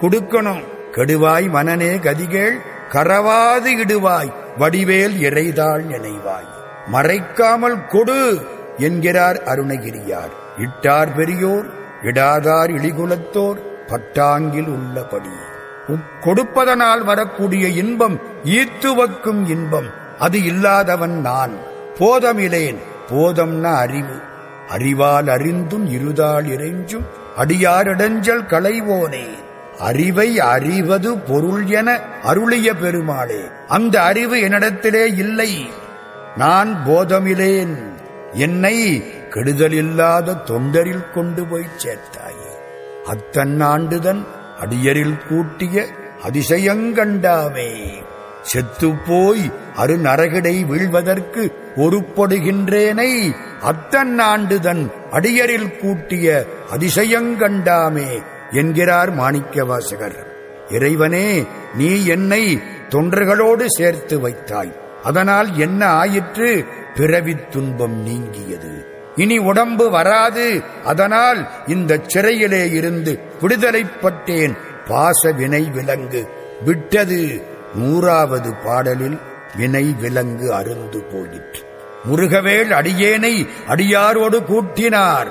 கொடுக்கணும். கெடுவாய் மனநே கதிகேள் கரவாது இடுவாய் வடிவேல் இறைதாள் நினைவாய். மறைக்காமல் கொடு என்கிறார் அருணகிரியார். இட்டார் பெரியோர் இடாதார் இழிகுலத்தோர் பட்டாங்கில் உள்ளபடி. கொடுப்பதனால் வரக்கூடிய இன்பம் ஈத்துவக்கும் இன்பம் அது இல்லாதவன் நான். போதமிலேன் போதம்ன அறிவு. அறிவால் அறிந்தும் இருதால் இறைஞ்சும் அடியாரிடஞ்சல் களைவோனே. அறிவை அறிவது பொருள் என அருளிய பெருமாளே அந்த அறிவு என்னிடத்திலே இல்லை. நான் போதமிலேன். என்னை கெடுதலில்லாத தொண்டரில் கொண்டு போய் சேர்த்தாயே. அத்தன் ஆண்டுதன் அடியரில் கூட்டிய அதிசயங்கண்டாவே செத்துப்போய் அருநரகிடை வீழ்வதற்கு ஒருப்படுகின்றேனை. அத்தன் ஆண்டுதன் அடியரில் கூட்டிய அதிசயங்கண்டாமே என்கிறார் மாணிக்கவாசகர். இறைவனே நீ என்னை தொண்டர்களோடு சேர்த்து வைத்தாய். அதனால் என்ன ஆயிற்று? பிறவித் துன்பம் நீங்கியது. இனி உடம்பு வராது. அதனால் இந்த சிறையிலே இருந்து விடுதலைப்பட்டேன் பாச வினை விலங்கு விட்டது. நூறாவது பாடலில் வினை விலங்கு அருந்து போயிற்று. முருகவேள் அடியேனை அடியாரோடு கூட்டினார்.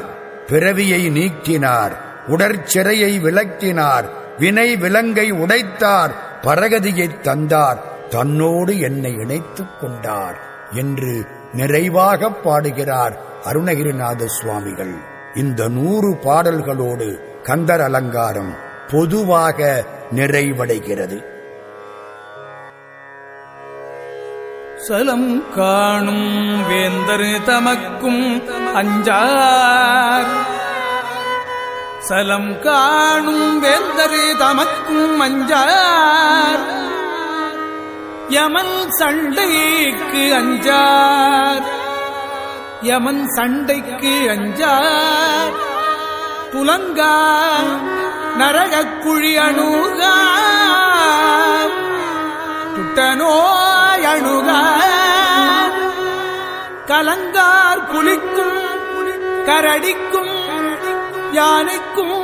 பிறவியை நீக்கினார். உடற்சிறையை விளக்கினார். வினை விலங்கை உடைத்தார். பரகதியைத் தந்தார். தன்னோடு என்னை இணைத்துக் கொண்டார் என்று நிறைவாக பாடுகிறார் அருணகிரிநாத சுவாமிகள். இந்த நூறு பாடல்களோடு கந்தர் அலங்காரம் பொதுவாக நிறைவடைகிறது. சலம் காணும் வேந்தர் தமக்கும் அஞ்சார். சலம் காணும் வேந்தர் தமக்கும் அஞ்சார். யமன் சண்டைக்கு அஞ்சார். யமன் சண்டைக்கு அஞ்சார். துலங்கா நரகக்குழி குழி அணுகா துட்டனோய் அணுகா கலங்கார் புலிக்கும் கரடிக்கும் யானைக்கும்.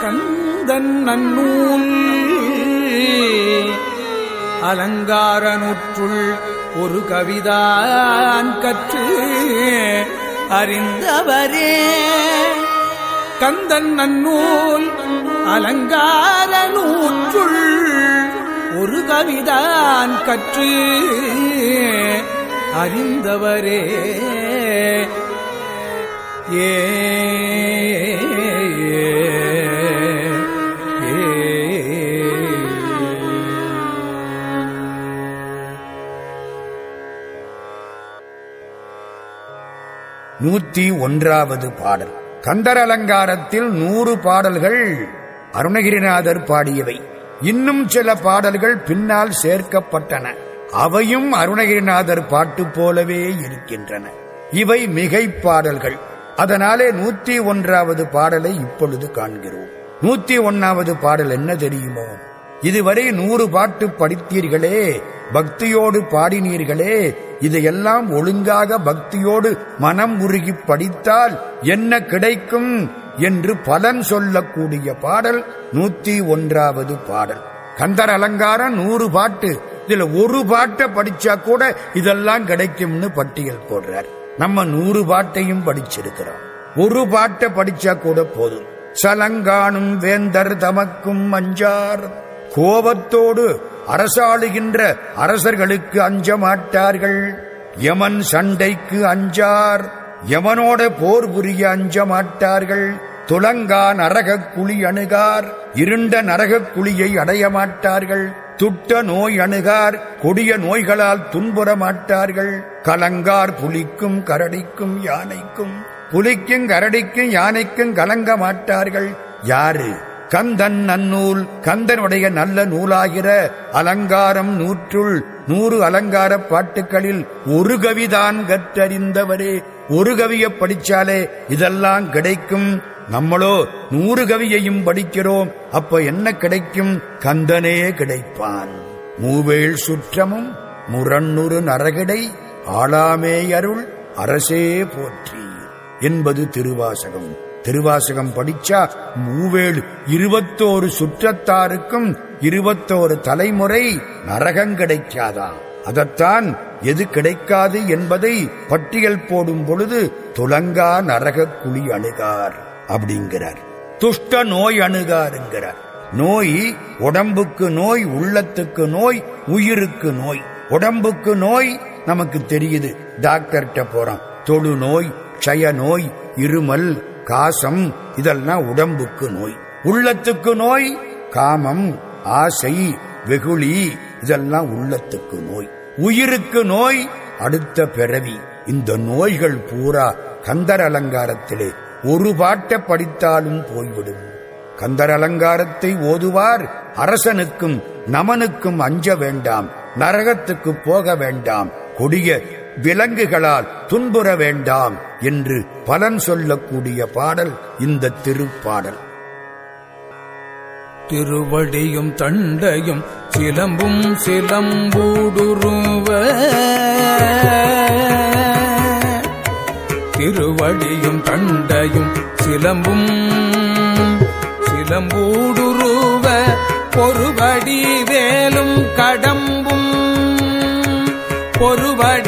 கந்தன் நன்னூல் அலங்காரனுற்றுள் ஒரு கவிதான் கற்று அறிந்தவரே. கந்தன் நன்னூல் அலங்கார நூற்றுள் ஒரு கவிதான் கற்று அறிந்தவரே. ஏ நூத்தி ஒன்றாவது பாடல். கந்தர் அலங்காரத்தில் நூறு பாடல்கள் அருணகிரிநாதர் பாடியவை. இன்னும் சில பாடல்கள் பின்னால் சேர்க்கப்பட்டன. அவையும் அருணகிரிநாதர் பாட்டு போலவே இருக்கின்றன. இவை மிகை பாடல்கள். அதனாலே நூத்தி ஒன்றாவது பாடலை இப்பொழுது காண்கிறோம். நூத்தி ஒன்னாவது பாடல் என்ன தெரியுமோ? இதுவரை நூறு பாட்டு படித்தீர்களே பக்தியோடு பாடினீர்களே இதையெல்லாம் ஒழுங்காக பக்தியோடு மனம் உருகி படித்தால் என்ன கிடைக்கும் என்று பலன் சொல்லக்கூடிய பாடல் நூத்தி ஒன்றாவது பாடல். கந்தர் அலங்காரம் நூறு பாட்டு. இதுல ஒரு பாட்டை படிச்சா கூட இதெல்லாம் கிடைக்கும்னு பட்டியல் போடுறார். நம்ம நூறு பாட்டையும் படிச்சிருக்கிறோம். ஒரு பாட்டை படிச்சா கூட போதும். சலங்கானும் வேந்தர் தமக்கும் அஞ்சார். கோபத்தோடு அரசாளுகின்ற அரசர்களுக்கு அஞ்ச மாட்டார்கள் யமன் சண்டைக்கு அஞ்சார். யமனோட போர் புரிய அஞ்ச மாட்டார்கள் துலங்கா நரகக் குழி அணுகார். இருண்ட நரகக் குழியை அடைய மாட்டார்கள் துட்ட நோய் அணுகார். கொடிய நோய்களால் துன்புற மாட்டார்கள் கலங்கார் புலிக்கும் கரடிக்கும் யானைக்கும். புலிக்கும் கரடிக்கும் யானைக்கும் கலங்க மாட்டார்கள் யாரு? கந்தன் நன்னூல் கந்தனுடைய நல்ல நூலாகிற அலங்காரம் நூற்றுள் நூறு அலங்கார பாட்டுகளில் ஒரு கவிதான் கற்றறிந்தவரே. ஒரு கவியை படிச்சாலே இதெல்லாம் கிடைக்கும். நம்மளோ நூறு கவியையும் படிக்கிறோம். அப்ப என்ன கிடைக்கும்? கந்தனே கிடைப்பான். மூவேள் சுற்றமும் முரண்ணுறு நரகிடை ஆளாமே அருள் அரசே போற்றி என்பது திருவாசகம். திருவாசகம் படிச்சா மூவேழு இருபத்தோரு சுற்றத்தாருக்கும் இருபத்தோரு தலைமுறை நரகம் கிடைக்காதா? அதத்தான் எது கிடைக்காது என்பதை பட்டியல் போடும் பொழுது துலங்கா நரக குழி அணுகார் அப்படிங்கிறார். துஷ்ட நோய் அணுகாருங்கிறார். நோய் உடம்புக்கு நோய் உள்ளத்துக்கு நோய் உயிருக்கு நோய். உடம்புக்கு நோய் நமக்கு தெரியுது. டாக்டர்கிட்ட போறோம். தொழு நோய் க்ஷய நோய் இருமல் காசம் இதெல்லாம் உடம்புக்கு நோய். உள்ளத்துக்கு நோய் காமம் ஆசை வெகுளி இதெல்லாம் உள்ளத்துக்கு நோய். உயிருக்கு நோய் அடுத்த பிறவி. இந்த நோய்கள் பூரா கந்தர் அலங்காரத்திலே ஒரு பாட்டை படித்தாலும் போய்விடும். கந்தர் அலங்காரத்தை ஓதுவார் அரசனுக்கும் நமனுக்கும் அஞ்ச வேண்டாம் நரகத்துக்கு போக வேண்டாம் கொடிய விலங்குகளால் துன்புற வேண்டாம் என்று பலன் சொல்லக்கூடிய பாடல் இந்த திருப்பாடல். திருவடியும் தண்டையும் சிலம்பும் சிலம்பூடுருவ. திருவடியும் தண்டையும் சிலம்பும் சிலம்பூடுருவ. பொறுபடி வேலும் கடம்பும் பொறுபடி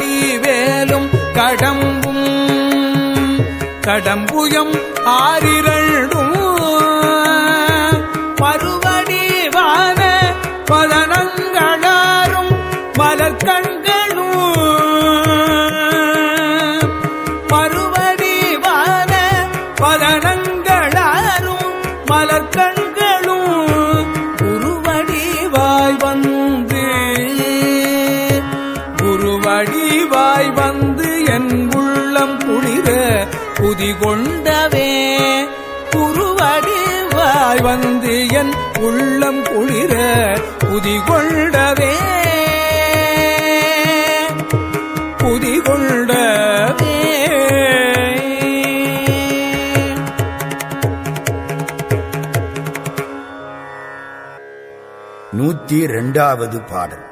கடம்புயம் ஆறிரண்டும் கொண்டவே. குருவடிவாய் வந்து என் உள்ளம் குளிர புதி கொண்டவே புதி நூத்தி இரண்டாவது பாடல்.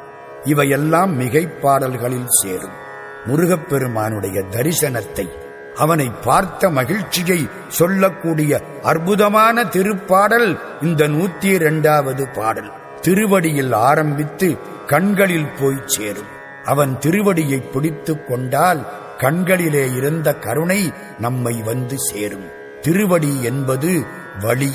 இவையெல்லாம் மிகைப் பாடல்களில் சேரும். முருகப்பெருமானுடைய தரிசனத்தை அவனை பார்த்த மகிழ்ச்சியை சொல்லக்கூடிய அற்புதமான திருப்பாடல் இந்த நூத்தி இரண்டாவது பாடல். திருவடியில் ஆரம்பித்து கண்களில் போய் சேரும். அவன் திருவடியை பிடித்துக் கொண்டால் கண்களிலே இருந்த கருணை நம்மை வந்து சேரும். திருவடி என்பது வழி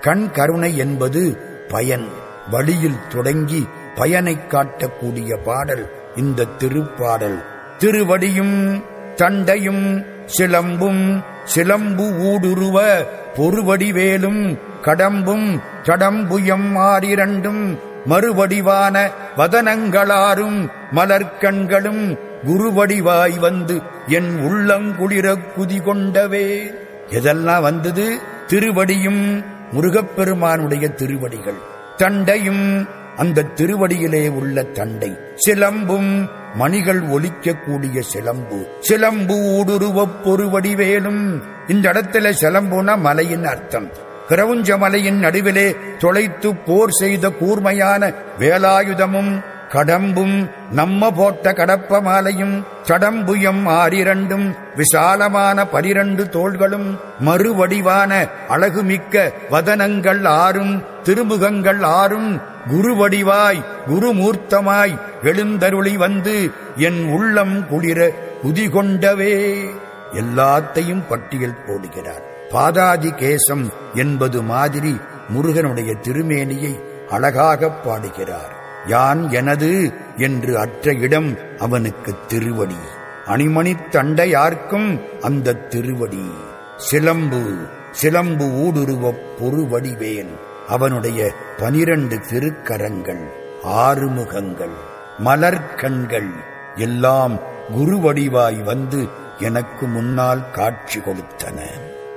கண் கருணை என்பது பயன். வழியில் தொடங்கி பயனைக் காட்டக்கூடிய பாடல் இந்த திருப்பாடல். திருவடியும் தண்டையும் சிலம்பும் சிலம்பு ஊடுருவ பொறுவடிவேலும் கடம்பும் கடம்புயம் ஆறிரண்டும் மறுவடிவான வதனங்களாரும் மலர்கண்களும் குருவடிவாய் வந்து என் உள்ளங்குளிர குதி கொண்டவே எதெல்லாம் வந்தது? திருவடியும் முருகப்பெருமானுடைய திருவடிகள். தண்டையும் அந்த திருவடியிலே உள்ள தண்டை. சிலம்பும் மணிகள் ஒலிக்கக்கூடிய சிலம்பு. சிலம்பு ஊடுருவப் பொறுவடிவேலும். இந்த இடத்துல சிலம்புனா மலையின் அர்த்தம். கிரவுஞ்ச மலையின் நடுவிலே தொலைத்து போர் செய்த கூர்மையான வேலாயுதமும் கடம்பும் நம்ம போட்ட கடப்ப மாலையும் கடம்புயம் ஆறிரண்டும் விசாலமான பனிரண்டு தோள்களும் மறுவடிவான அழகுமிக்க வதனங்கள் ஆறும் திருமுகங்கள் ஆறும் குருவடிவாய் குருமூர்த்தமாய் எழுந்தருளி வந்து என் உள்ளம் குளிர குதிகொண்டவே எல்லாத்தையும் பட்டியல் போடுகிறார். பாதாதி கேசம் என்பது மாதிரி முருகனுடைய திருமேனியை அழகாகப் பாடுகிறார். யான் எனது என்று அற்ற இடம் அவனுக்கு திருவடி. அணிமணித் தண்டையார்க்கும் அந்த திருவடி. சிலம்பு சிலம்பு ஊடுருவப் பொறுவடிவேன் அவனுடைய பனிரண்டு திருக்கரங்கள் ஆறுமுகங்கள் மலர்கண்கள் எல்லாம் குருவடிவாய் வந்து எனக்கு முன்னால் காட்சி கொடுத்தன.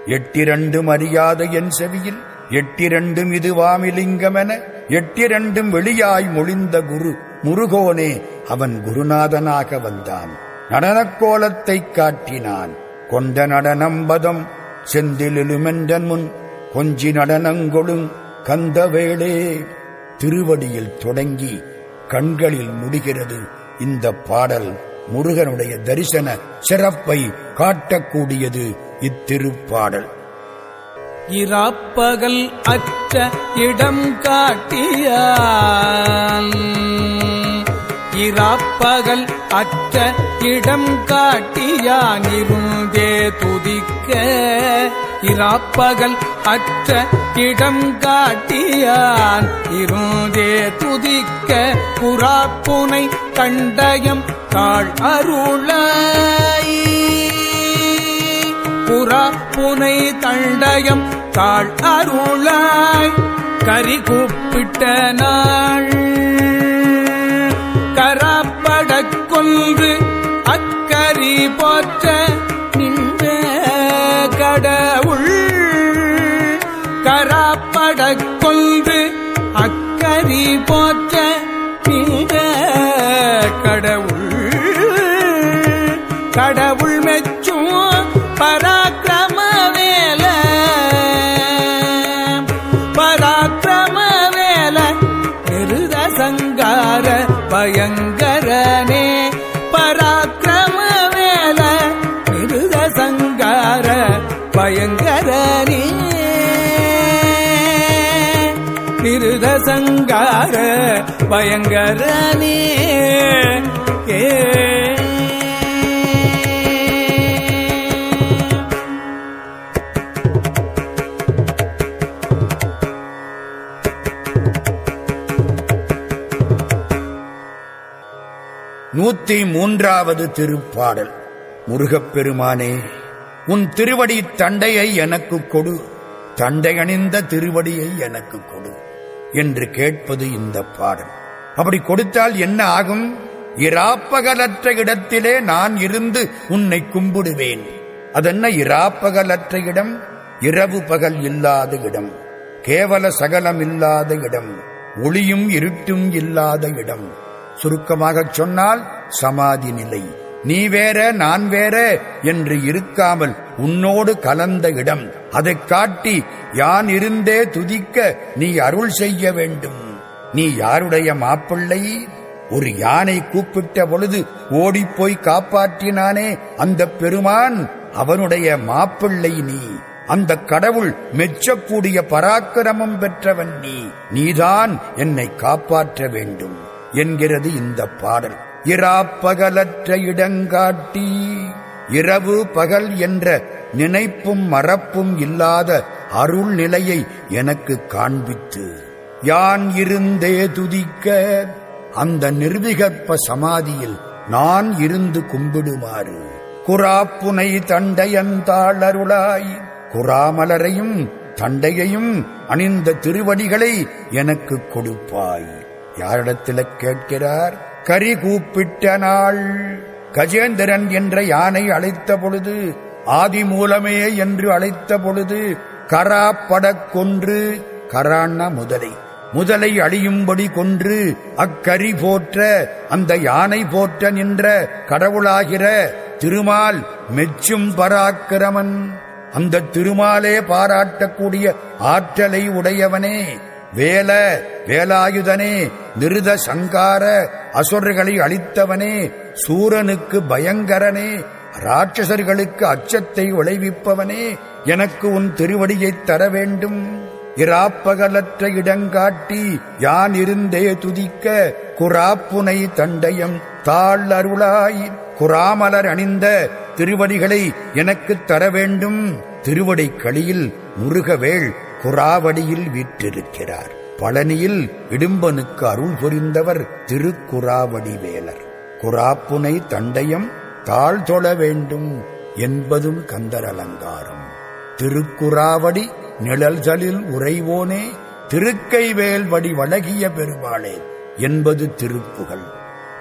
எட்டிரண்டும் அறியாத என் செவியில் எட்டிரண்டும் இது வாமிலிங்கமென எட்டிரண்டும் வெளியாய் மொழிந்த குரு முருகோனே அவன் குருநாதனாக வந்தான். நடனக்கோலத்தை காட்டினான். கொண்ட நடனம்பதம் செந்திலுமென்றன் முன் கொஞ்சி நடனங்கொழுங் கந்தவேளே திருவடியில் தொடங்கி கண்களில் முடிகிறது இந்த பாடல். முருகனுடைய தரிசன சிறப்பை காட்டக்கூடியது இத்திருப்பாடல். இராப்பகல் அற்ற இடம் காட்டிய இராப்பகல் அற்ற இடம் காட்டியான். இருந்தே துதிக்க இராப்பகல் அற்ற இடம் காட்டியான். இருந்தே துதிக்க புறாப்புனை கண்டயம் தாழ் அருளாய் புறாப்புனை தண்டயம் தாழ் அருளாய் கரி கூப்பிட்ட நாள். கராப்படக் கொன்று அக்கறி போற்ற கடவுள். கராப்பட கொன்று அக்கறி போற்ற நின்ற கடவுள். பயங்கர பயங்கரனே ஏ. நூத்தி மூன்றாவது திருப்பாடல். முருகப்பெருமானே உன் திருவடி தண்டையை எனக்கு கொடு. தண்டை அணிந்த திருவடியை எனக்கு கொடு. என்று கேட்பது இந்த பாடல். அப்படி கொடுத்தால் என்ன ஆகும்? இராப்பகலற்ற இடத்திலே நான் இருந்து உன்னை கும்பிடுவேன். அதென்ன இராப்பகலற்ற இடம்? இரவு பகல் இல்லாத இடம். கேவல சகலம் இல்லாத இடம். ஒளியும் இருட்டும் இல்லாத இடம். சுருக்கமாகச் சொன்னால் சமாதி நிலை. நீ வேற நான் வேற என்று இருக்காமல் உன்னோடு கலந்த இடம். அதைக் காட்டி யான் இருந்தே துதிக்க நீ அருள் செய்ய வேண்டும். நீ யாருடைய மாப்பிள்ளை? ஒரு யானை கூப்பிட்ட பொழுது ஓடிப்போய் காப்பாற்றினானே அந்த பெருமான். அவனுடைய மாப்பிள்ளை நீ. அந்த கடவுள் மெச்சக்கூடிய பராக்கிரமம் பெற்றவன் நீ. நீதான் என்னை காப்பாற்ற வேண்டும் என்கிறது இந்த பாடல். இராப்பகலற்ற இடங்காட்டி இரவு பகல் என்ற நினைப்பும் மறப்பும் இல்லாத அருள் நிலையை எனக்கு காண்பித்து யான் இருந்தே துதிக்க அந்த நிர்விகற்ப சமாதியில் நான் இருந்து கும்பிடுமாறு. குராப்புனை தண்டையந்தாளருளாய் குராமலரையும் தண்டையையும் அணிந்த திருவடிகளை எனக்கு கொடுப்பாய். யாரிடத்தில் கேட்கிறார்? கரி கூப்பிட்ட நாள் கஜேந்திரன் என்ற யானை அழைத்த பொழுது ஆதி மூலமே என்று அழைத்த பொழுது கராப்படக் கொன்று கராண்ணா முதலை முதலை அழியும்படி கொன்று அக்கரி போற்ற அந்த யானை போற்ற நின்ற கடவுளாகிற திருமால் மெச்சும் பராக்கிரமன். அந்த திருமாலே பாராட்டக்கூடிய ஆற்றலை உடையவனே. வேல வேலாயுதனே நிருத சங்கார அசுரர்களை அளித்தவனே சூரனுக்கு பயங்கரனே ராட்சசர்களுக்கு அச்சத்தை விளைவிப்பவனே எனக்கு உன் திருவடியைத் தர வேண்டும். இராப்பகலற்ற இடங்காட்டி யான் இருந்தே துதிக்க குராப்புனை தண்டயம் தாழ் அருளாய். குராமலர் அணிந்த திருவடிகளை எனக்குத் தர வேண்டும். திருவடி களியில் முருகவேள் குறாவடியில் வீற்றிருக்கிறார். பழனியில் இடும்பனுக்கு அருள் புரிந்தவர் திருக்குறாவடி வேலர். குறாப்புனை தண்டயம் தாழ் தொழ வேண்டும் என்பதும் கந்தர் அலங்காரம். திருக்குறாவடி நிழல்களில் உறைவோனே திருக்கைவேல்வடி வழகிய பெருமாளே என்பது திருப்புகழ்.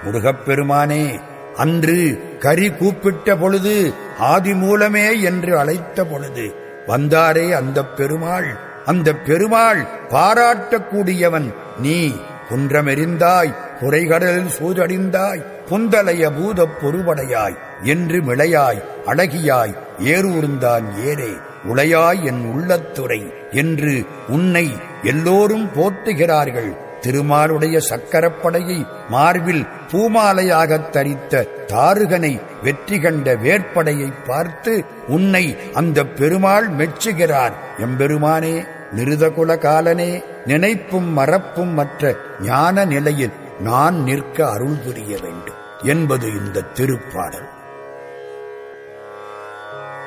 முருகப்பெருமானே அன்று கரி கூப்பிட்ட பொழுது ஆதி மூலமே என்று அழைத்த பொழுது வந்தாரே அந்த பெருமாள். அந்த பெருமாள் பாராட்டக்கூடியவன் நீ. குன்றமெறிந்தாய் குறைகடலில் சூதடிந்தாய் புந்தலைய பூதப் பொறுவடையாய் என்று மிளையாய் அழகியாய் ஏறூர்ந்தான் ஏரே உளையாய் என் உள்ளத்துறை என்று உன்னை எல்லோரும் போற்றுகிறார்கள். திருமாலுடைய சக்கரப்படையை மார்பில் பூமாலையாகத் தரித்த தாருகனை வெற்றி கண்ட வேற்படையை பார்த்து உன்னை அந்த பெருமாள் மெச்சுகிறார். எம்பெருமானே நிருதகுல காலனே நினைப்பும் மறப்பும் மற்ற ஞான நிலையில் நான் நிற்க அருள் புரிய வேண்டும். என்பது இந்த திருப்பாடல்.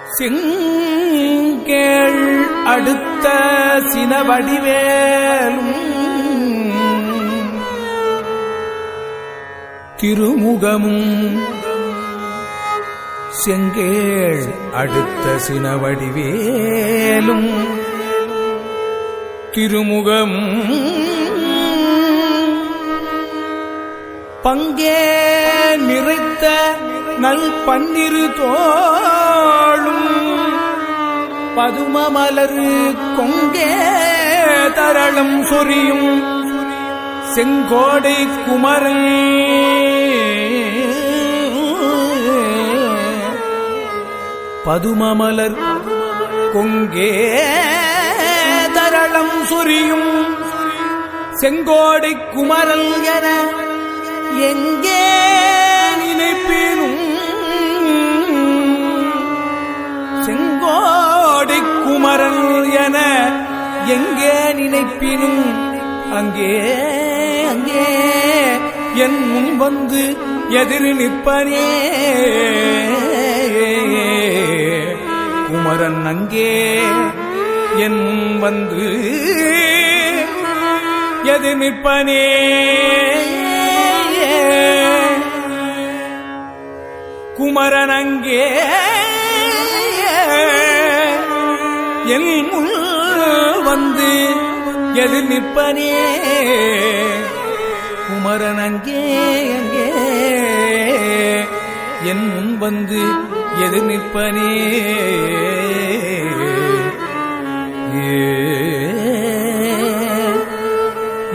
சிங்கேள் அடுத்த சினவடிவேலும் திருமுகமும். செங்கேள் அடுத்த சினவடிவேலும். திருமுகம் பங்கே நிறைத்த நல் பன்னிரு தோளும். பதுமமலரு கொங்கே தரளம் சொரியும். செங்கோடை குமரன். பதுமமலர் கொங்கே தரளம் சொரியும் செங்கோடை குமரல் என எங்கே நினைப்பினும். செங்கோடை குமரல் என எங்கே நினைப்பினும். அங்கே அங்கே என் முன் வந்து எதிர் நிற்பனே. குமரன் அங்கே என் முன் வந்து எது நிற்பனே. குமரன் அங்கே என் முன் வந்து எது நிற்பனே. குமரன் அங்கே அங்கே. என் முன் வந்து எது நிற்பனே?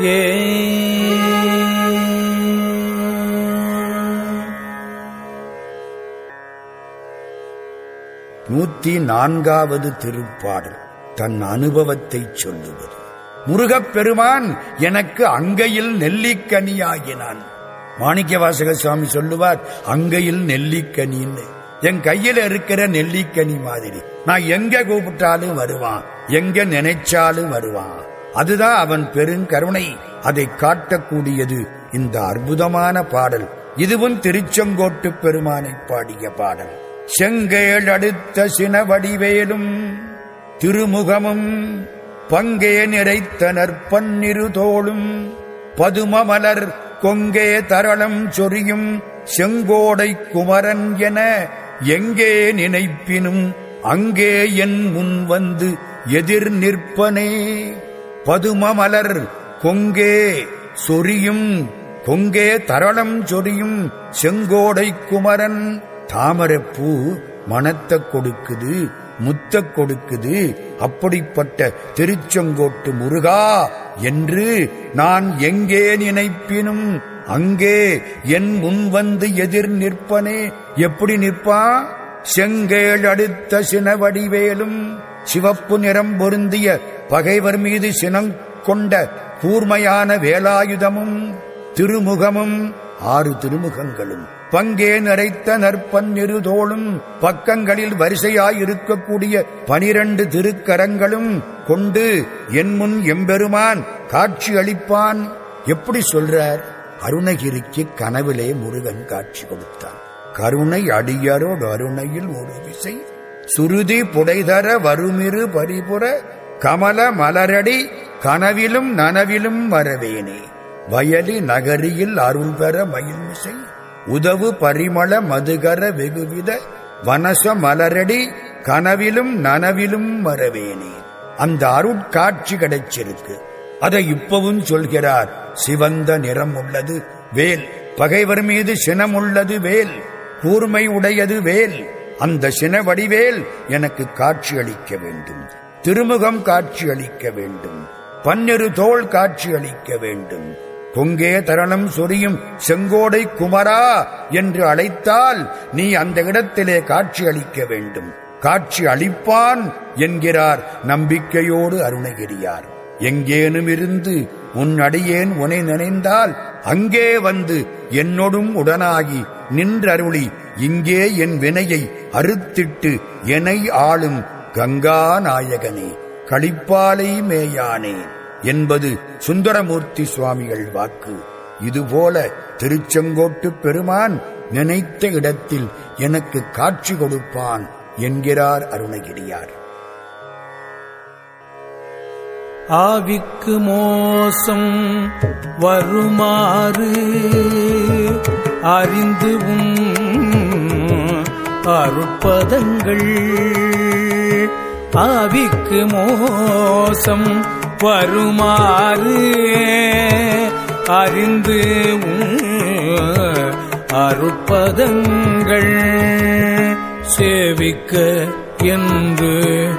ஏ நூத்தி நான்காவது திருப்பாடல் தன் அனுபவத்தை சொல்லுவது. முருகப் பெருமான் எனக்கு அங்கையில் நெல்லிக்கனியாகினான் மாணிக்கவாசக சுவாமி சொல்லுவார் அங்கையில் நெல்லிக்கனின்னு. என் கையில இருக்கிற நெல்லிக்கனி மாதிரி. நான் எங்க கூப்பிட்டாலும் வருவான். எங்க நினைச்சாலும் வருவான். அதுதான் அவன் பெருங்கருணை அதை காட்டக்கூடியது இந்த அற்புதமான பாடல். இதுவும் திருச்செங்கோட்டு பெருமானை பாடிய பாடல். செங்கேல் அடுத்த சினவடிவேலும் திருமுகமும் பங்கே நிறைத்தனர் பன்னிரு தோளும். பதுமமலர் கொங்கே தரளம் சொரியும் செங்கோடை குமரன் என எங்கே நினைப்பினும் அங்கே என் முன் வந்து எதிர் நிற்பனே. பதுமமலர் கொங்கே சொரியும் கொங்கே தரளம் சொரியும் செங்கோடை குமரன் தாமரைப்பூ மனத்தைக் கொடுக்குது. முத்த கொடுக்குது அப்படிப்பட்ட திருச்செங்கோட்டு முருகா என்று நான் எங்கே நினைப்பினும் அங்கே என் முன் வந்து எதிர் நிற்பனே. எப்படி நிற்பா? செங்கேள் அடுத்த சினவடிவேலும் சிவப்பு நிறம் பொருந்திய பகைவர் மீது சினம் கொண்ட கூர்மையான வேலாயுதமும் திருமுகமும் ஆறு திருமுகங்களும். பங்கே நிறைத்த நற்பன் தோளும் பக்கங்களில் வரிசையாயிருக்கக்கூடிய பனிரண்டு திருக்கரங்களும் கொண்டு என் முன் எம்பெருமான் காட்சி அளிப்பான். எப்படி சொல்றார்? அருணகிரிக்கு கனவிலே முருகன் காட்சி கொடுத்தான். கருணை அடியரோடு அருணையில் ஒரு விசை. சுருதி புடைதர வருமிரு பரிபுற கமல மலரடி கனவிலும் நனவிலும் வரவேனே. வயலி நகரியில் அருள் பெற மயில்மிசை உதவு பரிமள மதுகர வெகுவித வனச மலரடி கனவிலும் நனவிலும் மறவேனே. அந்த அருட்காட்சி கிடைச்சிருக்கு. அதை இப்பவும் சொல்கிறார். சிவந்த நிறம் உள்ளது வேல். பகைவர் மீது சினம் உள்ளது வேல். கூர்மை உடையது வேல். அந்த சின வடிவேல் எனக்கு காட்சி அளிக்க வேண்டும். திருமுகம் காட்சி அளிக்க வேண்டும். பன்னிரு தோல் காட்சி அளிக்க வேண்டும். கொங்கே தரணம் சொரியும் செங்கோடை குமரா என்று அழைத்தால் நீ அந்த இடத்திலே காட்சி அளிக்க வேண்டும். காட்சி அளிப்பான் என்கிறார் நம்பிக்கையோடு அருணகிரியார். எங்கேனும் இருந்து உன் அடியேன் உனை நினைந்தால் அங்கே வந்து என்னோடும் உடனாகி நின்றருளி இங்கே என் வினையை அறுத்திட்டு எனை ஆளும் கங்கா நாயகனே களிப்பாலை மேயானேன் என்பது சுந்தரமூர்த்தி சுவாமிகள் வாக்கு. இதுபோல திருச்செங்கோட்டு பெருமான் நினைத்த இடத்தில் எனக்கு காட்சி கொடுப்பான் என்கிறார் அருணகிரியார். ஆவிக்கு மோசம் வருமாறு அறிந்து உன் அருட்பதங்கள். ஆவிக்கு மோசம் பருமாறு. அறிந்து உன் அருட்பதங்கள் சேவிக்க என்று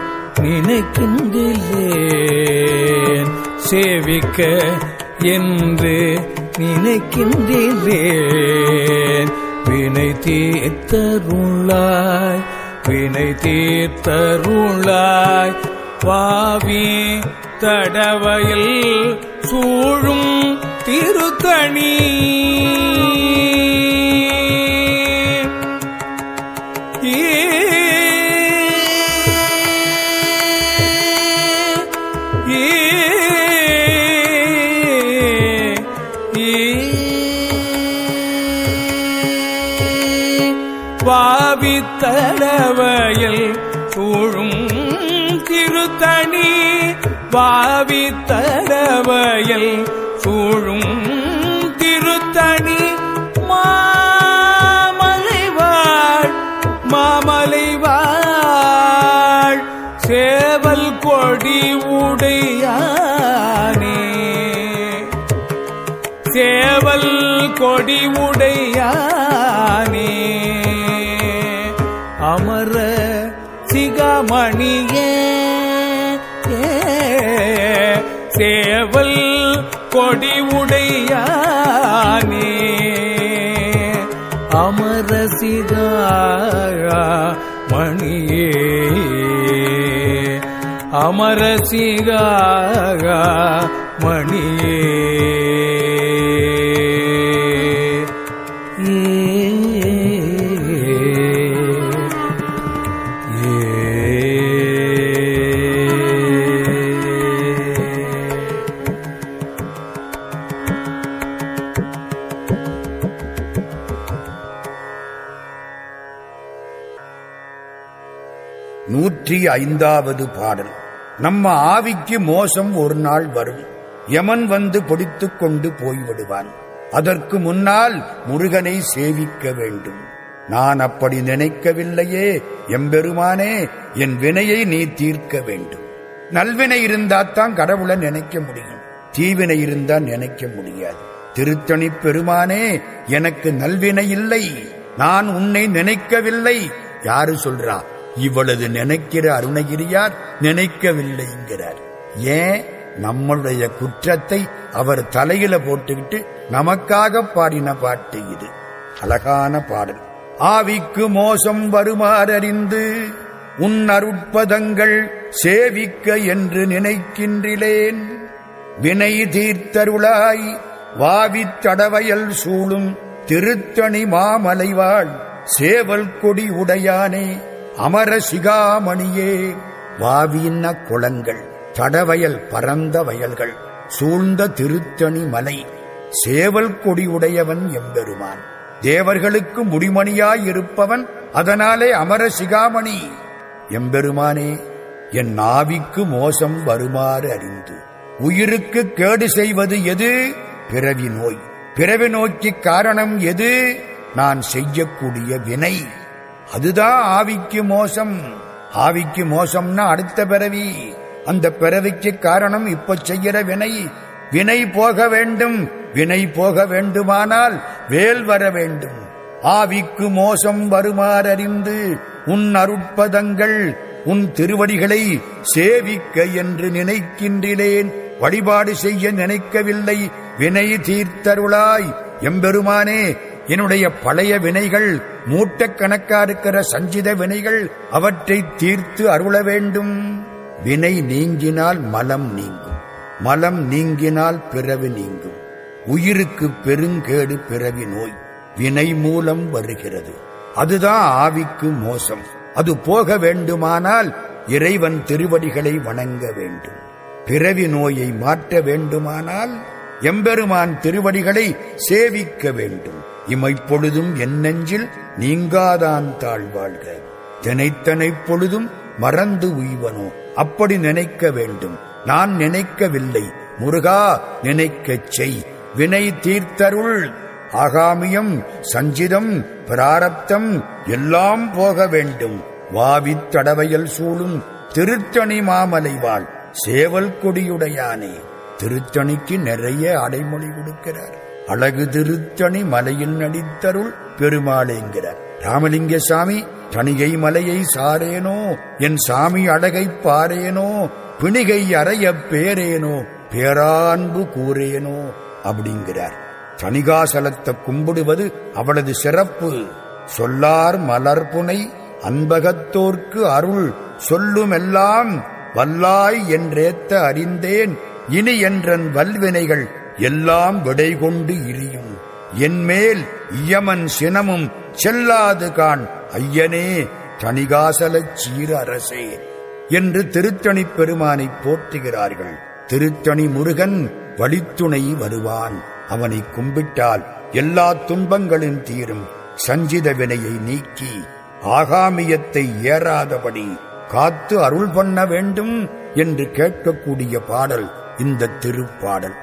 நினைக்கின்றேன். சேவிக்க என்று நினைக்கின்றேன். வினை தீர்த்தருளாய் வினை தீர்த்தருளாய் பாவி தடவையில் சூழும் திருத்தணி. வாவித்தடவையில் மணியே. அமர மணியே. நூற்றி ஐந்தாவது பாடல். நம்ம ஆவிக்கு மோசம் ஒரு நாள் வரும். யமன் வந்து பிடித்துக் கொண்டு போய்விடுவான். அதற்கு முன்னால் முருகனை சேவிக்க வேண்டும். நான் அப்படி நினைக்கவில்லையே எம்பெருமானே என் வினையை நீ தீர்க்க வேண்டும். நல்வினை இருந்தாத்தான் கடவுளை நினைக்க முடியும். தீவினை இருந்தா நினைக்க முடியாது. திருத்தணி பெருமானே எனக்கு நல்வினை இல்லை. நான் உன்னை நினைக்கவில்லை. யாரு சொல்றா? இவ்வளவு நினைக்கிற அருணகிரியார் நினைக்கவில்லைங்கிறார். ஏன்? நம்மளுடைய குற்றத்தை அவர் தலையில போட்டுக்கிட்டு நமக்காக பாடின பாட்டு இது. அழகான பாடல். ஆவிக்கு மோசம் வருமாறறிந்து உன் அருட்பதங்கள் சேவிக்க என்று நினைக்கின்றிலேன். வினை தீர்த்தருளாய் வாவித் தடவையல் சூழும் திருத்தணி மாமலைவாள் சேவல் கொடி உடையானே. அமர சிகாமணியே. வாவின்ன குளங்கள் தடவயல் பரந்த வயல்கள் சூழ்ந்த திருத்தணி மலை சேவல் கொடியுடையவன் எம்பெருமான். தேவர்களுக்கு முடிமணியாயிருப்பவன் அதனாலே அமர சிகாமணி. எம்பெருமானே என் நாவிக்கு மோசம் வருமாறு அறிந்து உயிருக்கு கேடு செய்வது எது? பிறவி நோய். பிறவி நோய்க்கு காரணம் எது? நான் செய்யக்கூடிய வினை. அதுதான் ஆவிக்கு மோசம். ஆவிக்கு மோசம்னா அடுத்த பிறவி. அந்த பிறவிக்கு காரணம் இப்ப செய்கிற வினை. வினை போக வேண்டும். வினை போக வேண்டுமானால் வேல் வர வேண்டும். ஆவிக்கு மோசம் வருமாறறிந்து உன் அருட்பதங்கள் உன் திருவடிகளை சேவிக்க என்று நினைக்கின்றேன். வழிபாடு செய்ய நினைக்கவில்லை. வினை தீர்த்தருளாய். எம்பெருமானே என்னுடைய பழைய வினைகள் மூட்டக்கணக்கா இருக்கிற சஞ்சித வினைகள் அவற்றை தீர்த்து அருள வேண்டும். வினை நீங்கினால் மலம் நீங்கும். மலம் நீங்கினால் பிறவி நீங்கும். உயிருக்கு பெருங்கேடு பிறவி நோய். வினை மூலம் வருகிறது. அதுதான் ஆவிக்கு மோசம். அது போக வேண்டுமானால் இறைவன் திருவடிகளை வணங்க வேண்டும். பிறவி நோயை மாற்ற வேண்டுமானால் எம்பெருமான் திருவடிகளை சேவிக்க வேண்டும். இமைப்பொழுதும் என் நெஞ்சில் நீங்காதான் தாழ்வாழ்க. தினைத்தனை பொழுதும் மறந்து உய்வனோ? அப்படி நினைக்க வேண்டும். நான் நினைக்கவில்லை. முருகா நினைக்கச் செய். வினை தீர்த்தருள். ஆகாமியம் சஞ்சிதம் பிராரப்தம் எல்லாம் போக வேண்டும். வாவித் தடவையல் சூழும் திருத்தணி மாமலைவாள் சேவல் கொடியுடையானே. திருத்தணிக்கு நிறைய அடைமொழி கொடுக்கிறார். அழகு திருத்தணி மலையில் நடித்தருள் பெருமாளேங்கிறார் ராமலிங்க சாமி தணிகை மலையை சாரேனோ? என் சாமி அழகை பாரேனோ? பிணிகை அறைய பேரேனோ? பேரான்பு கூறேனோ? அப்படிங்கிறார். தணிகாசலத்தை கும்பிடுவது அவளது சிறப்பு. சொல்லார் மலர்புனை அன்பகத்தோர்க்கு அருள் சொல்லுமெல்லாம் வல்லாய் என்றேத்த அறிந்தேன் இனி என்றன் வல்வினைகள் எல்லாம் விடை கொண்டு இரியும். என்மேல் இயமன் சினமும் செல்லாது கான் ஐயனே தணிகாசலச் சீர அரசே என்று திருத்தணி பெருமானை போற்றுகிறார்கள். திருத்தணி முருகன் வழித்துணை வருவான். அவனை கும்பிட்டால் எல்லா துன்பங்களின் தீரும். சஞ்சித வினையை நீக்கி ஆகாமியத்தை ஏறாதபடி காத்து அருள் பண்ண வேண்டும் என்று கேட்கக்கூடிய பாடல் இந்த திருப்பாடல்.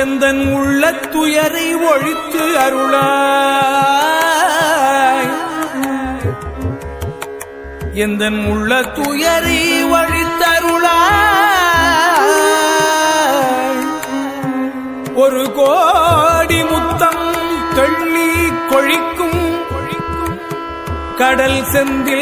எந்தன் உள்ள துயரை ஒழித்து அருளாய். எந்தன் உள்ள துயரை ஒழித்தருளாய் ஒரு கோடி முத்தம் தெள்ளி கொழிக்கும். கடல் செந்தில்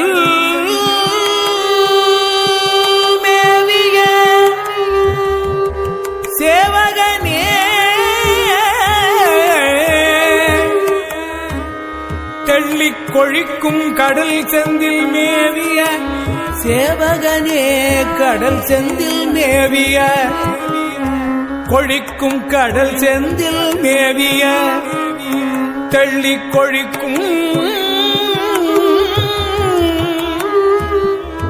கொழிக்கும் கடல் செந்தில் மேவிய. சேவகனே கடல் செந்தில் மேவிய. கொழிக்கும் கடல் செந்தில் மேவிய. தெள்ளிக் கொழிக்கும்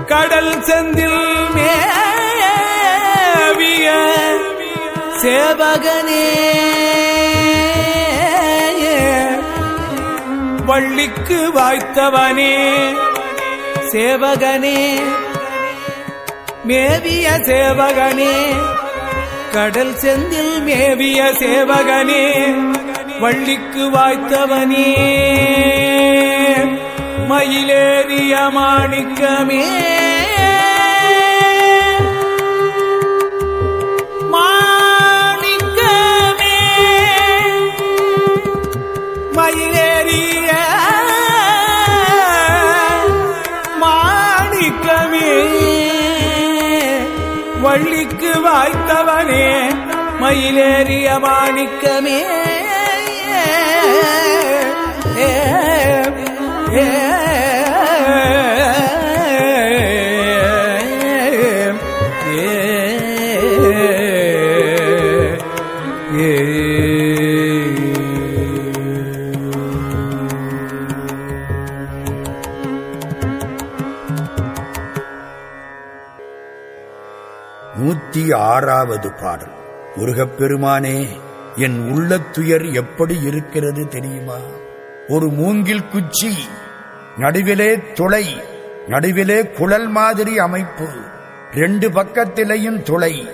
கடல் செந்தில் மேவிய. சேவகனே வள்ளிக்கு வாய்த்தவனே. சேவகனே. மேவிய சேவகனே. கடல் செந்தில் மேவிய சேவகனே. வள்ளிக்கு வாய்த்தவனே. மயிலேறிய மாணிக்கமே. மாணிக்கமே வள்ளிக்கு வாய்த்தவனே மயிலேறிய மாணிக்கமே. ஏ, ஏ, ஆறாவது பாடல். முருகப்பெருமானே என் உள்ளத்துயர் எப்படி இருக்கிறது தெரியுமா? ஒரு மூங்கில் குச்சி நடுவிலே துளை நடுவிலே குழல் மாதிரி அமைப்பு ரெண்டு பக்கத்திலேயும் துளை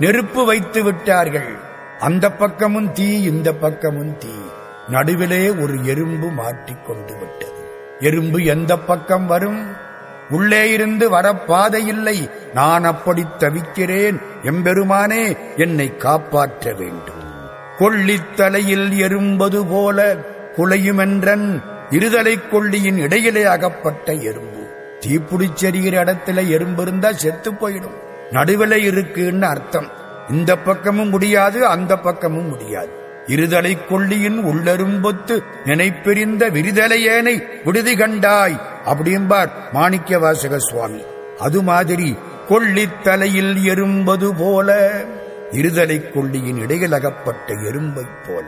நெருப்பு வைத்து விட்டார்கள். அந்த பக்கமும் தீ இந்த பக்கமும் தீ நடுவிலே ஒரு எறும்பு மாட்டிக்கொண்டு விட்டது. எறும்பு எந்த பக்கம் வரும்? உள்ளே இருந்து வர பாதை இல்லை நான் அப்படி தவிக்கிறேன். எம்பெருமானே என்னை காப்பாற்ற வேண்டும். கொள்ளித்தலையில் எறும்பது போல குலையுமென்றன். இருதலை கொள்ளியின் இடையிலே அகப்பட்ட எறும்பு. தீப்புடிச்செறிகிற இடத்துல எறும்பு இருந்தா செத்து போயிடும். நடுவில் இருக்குன்னு அர்த்தம். இந்த பக்கமும் முடியாது அந்த பக்கமும் முடியாது. இருதலை கொள்ளியின் உள்ளரும்பொத்து நினைப்பெரிந்த விரிதலையேனை விடுதி கண்டாய். அப்படிம்பார் மாணிக்க வாசக சுவாமி. அது மாதிரி கொள்ளித்தலையில் எறும்பது போல இருதலை கொள்ளியின் இடையில் அகப்பட்ட எறும்பைப் போல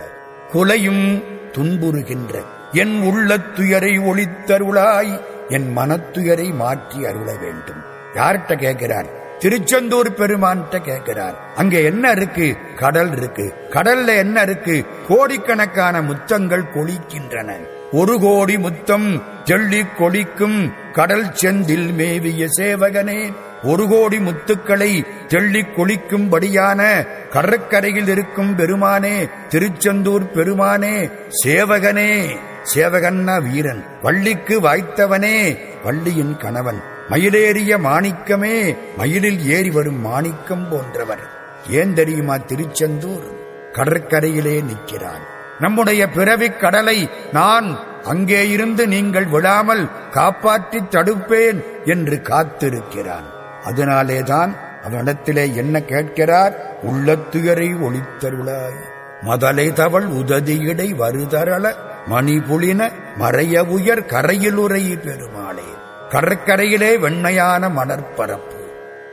குலையும் துன்புறுகின்ற என் உள்ளத்துயரை ஒளித்தருளாய் என் மனத்துயரை மாற்றி அருள வேண்டும். யார்கிட்ட கேட்கிறார்? திருச்செந்தூர் பெருமான்கிட்ட கேட்கிறார். அங்க என்ன இருக்கு? கடல் இருக்கு. கடல்ல என்ன இருக்கு? கோடிக்கணக்கான முத்தங்கள் கொளிக்கின்றன. ஒரு கோடி முத்தம் ஜெள்ளி கொளிக்கும் கடல் செந்தில் மேவிய சேவகனே. ஒரு கோடி முத்துக்களை தெள்ளி கொளிக்கும்படியான கடற்கரையில் இருக்கும் பெருமானே திருச்செந்தூர் பெருமானே சேவகனே. சேவகன்னா வீரன். வள்ளிக்கு வாய்த்தவனே. வள்ளியின் கணவன். மயிலேறிய மாணிக்கமே மயிலில் ஏறி வரும் மாணிக்கம் போன்றவர். ஏன் தெரியுமா திருச்செந்தூர்? கடற்கரையிலே நிற்கிறான். நம்முடைய பிறவிக் கடலை நான் அங்கே இருந்து நீங்கள் விழாமல் காப்பாற்றி தடுப்பேன் என்று காத்திருக்கிறான். அதனாலேதான் அவனிடத்திலே என்ன கேட்கிறார்? உள்ளத்துயரை ஒளித்தருளாய். மதலை தவள் உததியிடை வருதரள மணிபுளின மறைய உயர் கரையிலுரை பெருமாளே. கடற்கரையிலே வெண்மையான மணற்பரப்பு.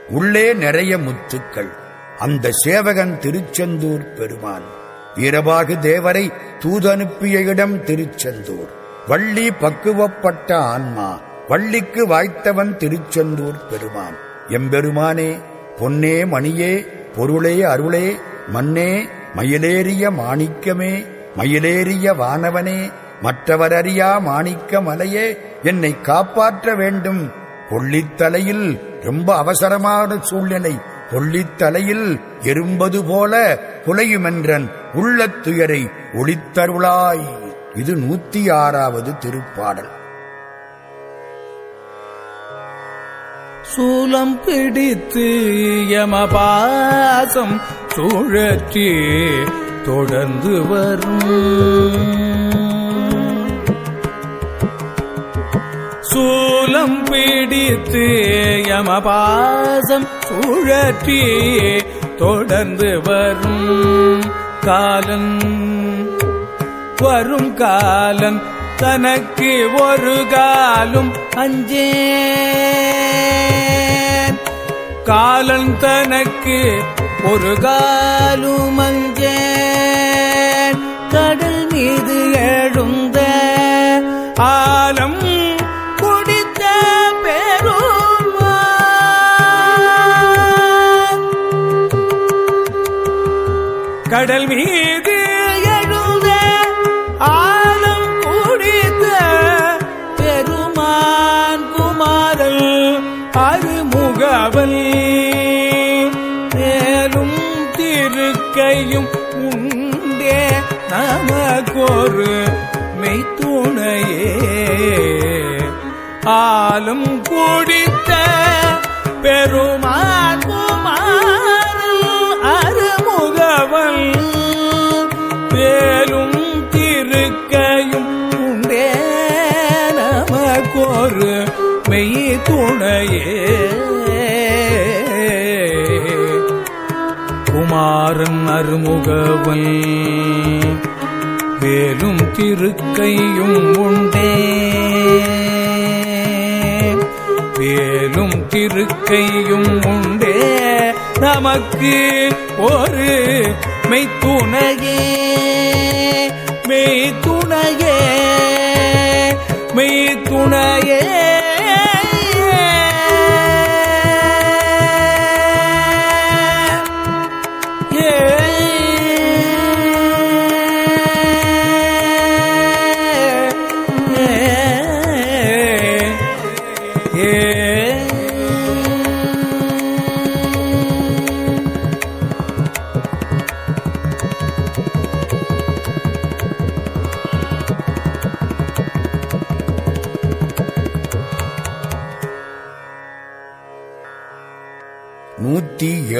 உள்ளே நிறைய முத்துக்கள். அந்த சேவகன் திருச்செந்தூர் பெருமான். வீரபாகு தேவரை தூதனுப்பிய இடம் திருச்செந்தூர். வள்ளி பக்குவப்பட்ட ஆன்மா வள்ளிக்கு வாய்த்தவன் திருச்செந்தூர் பெருமான். எம்பெருமானே பொன்னே மணியே பொருளே அருளே மன்னே மயிலேறிய மாணிக்கமே மயிலேறிய வானவனே மற்றவர் அறியா மாணிக்க மலையே என்னை காப்பாற்ற வேண்டும். கொள்ளித்தலையில் ரொம்ப அவசரமான சூழ்நிலை. கொள்ளித்தலையில் எறும்பது போல குலையுமென்றன் உள்ளத்துயரை ஒளித்தருளாய். இது நூத்தி ஆறாவது திருப்பாடல். சூலம் பிடித்து யமபாசம் சுழற்றி தொடர்ந்து வரும். சூலம் பிடித்து யமபாசம் சுழற்றி தொடர்ந்து வரும் காலன். வரும் காலன் தனக்கு ஒரு காலும் அஞ்சே காலன் தனக்கு ஒரு காலும் அஞ்சே கடல் மீது எழுந்த ஆலம் கடல் மீது எழுந்த ஆழம் குடித்த பெருமான் குமாரல் அருமுகவல் மேலும் திருக்கையும் உண்டே நமக்கொரு மெய்த்துணையே. ஆளும் குடித்த பெருமான் குமாரல் அருமுகவல் வேலும் திருக்கையும் உண்டே நமக்கொரு மெய் துணையே குமாரன் அருமுகவல் வேலும் திருக்கையும் உண்டே. வேலும் திருக்கையும் உண்டே. நமக்கு ஒரு மெய்த்துணையே மெய்த்துணையே.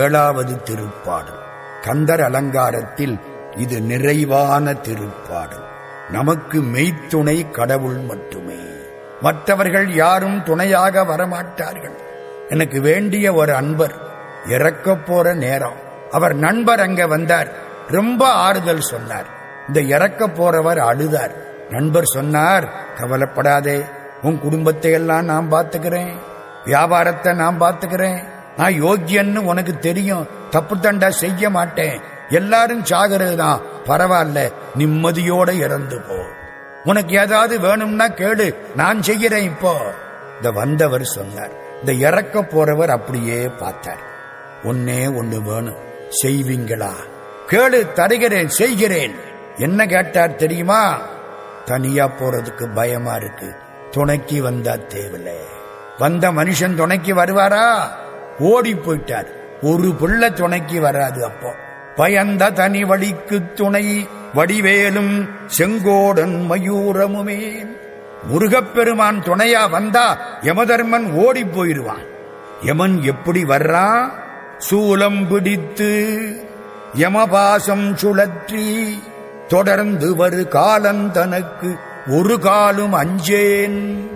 ஏழாவது திருப்பாடல். கந்தர் அலங்காரத்தில் இது நிறைவான திருப்பாடல். நமக்கு மெய்த்துணை கடவுள் மட்டுமே. மற்றவர்கள் யாரும் துணையாக வரமாட்டார்கள். எனக்கு வேண்டிய ஒரு அன்பர் இறக்க போற நேரம். அவர் நண்பர் அங்க வந்தார். ரொம்ப ஆறுதல் சொன்னார். இந்த இறக்க போறவர் அழுதார். நண்பர் சொன்னார் கவலைப்படாதே. உன் குடும்பத்தை எல்லாம் நான் பார்த்துக்கிறேன். வியாபாரத்தை நான் பார்த்துக்கிறேன். நான் யோக்கியன்னு உனக்கு தெரியும். தப்பு தண்டா செய்ய மாட்டேன். எல்லாரும் சாகிறது தான் பரவாயில்ல நிம்மதியோட இறந்து போ. உனக்கு ஏதாவது வேணும்னா கேளு. நான் செய்கிறேன் இப்போ. இந்த வந்தவர் சொன்னார். இந்த இறக்க போறவர் அப்படியே பார்த்தார். ஒன்னே ஒண்ணு வேணும். செய்வீங்களா? கேளு தருகிறேன் செய்கிறேன். என்ன கேட்டார் தெரியுமா? தனியா போறதுக்கு பயமா இருக்கு. துணைக்கு வந்தா தேவையில்லை. வந்த மனுஷன் துணைக்கு வருவாரா? ஓடி போயிட்டார் ஒரு பிள்ளை துணைக்கு வராது அப்போ. பயந்த தனி வழிக்கு துணை வடிவேலும் செங்கோடன் மயூரமுமே. முருகப்பெருமான் துணையா வந்தா யமதர்மன் ஓடி போயிடுவான் யமன் எப்படி வர்றான் சூலம் பிடித்து யமபாசம் சுழற்றி தொடர்ந்து வரு காலம் தனக்கு. ஒரு காலும் அஞ்சேன்.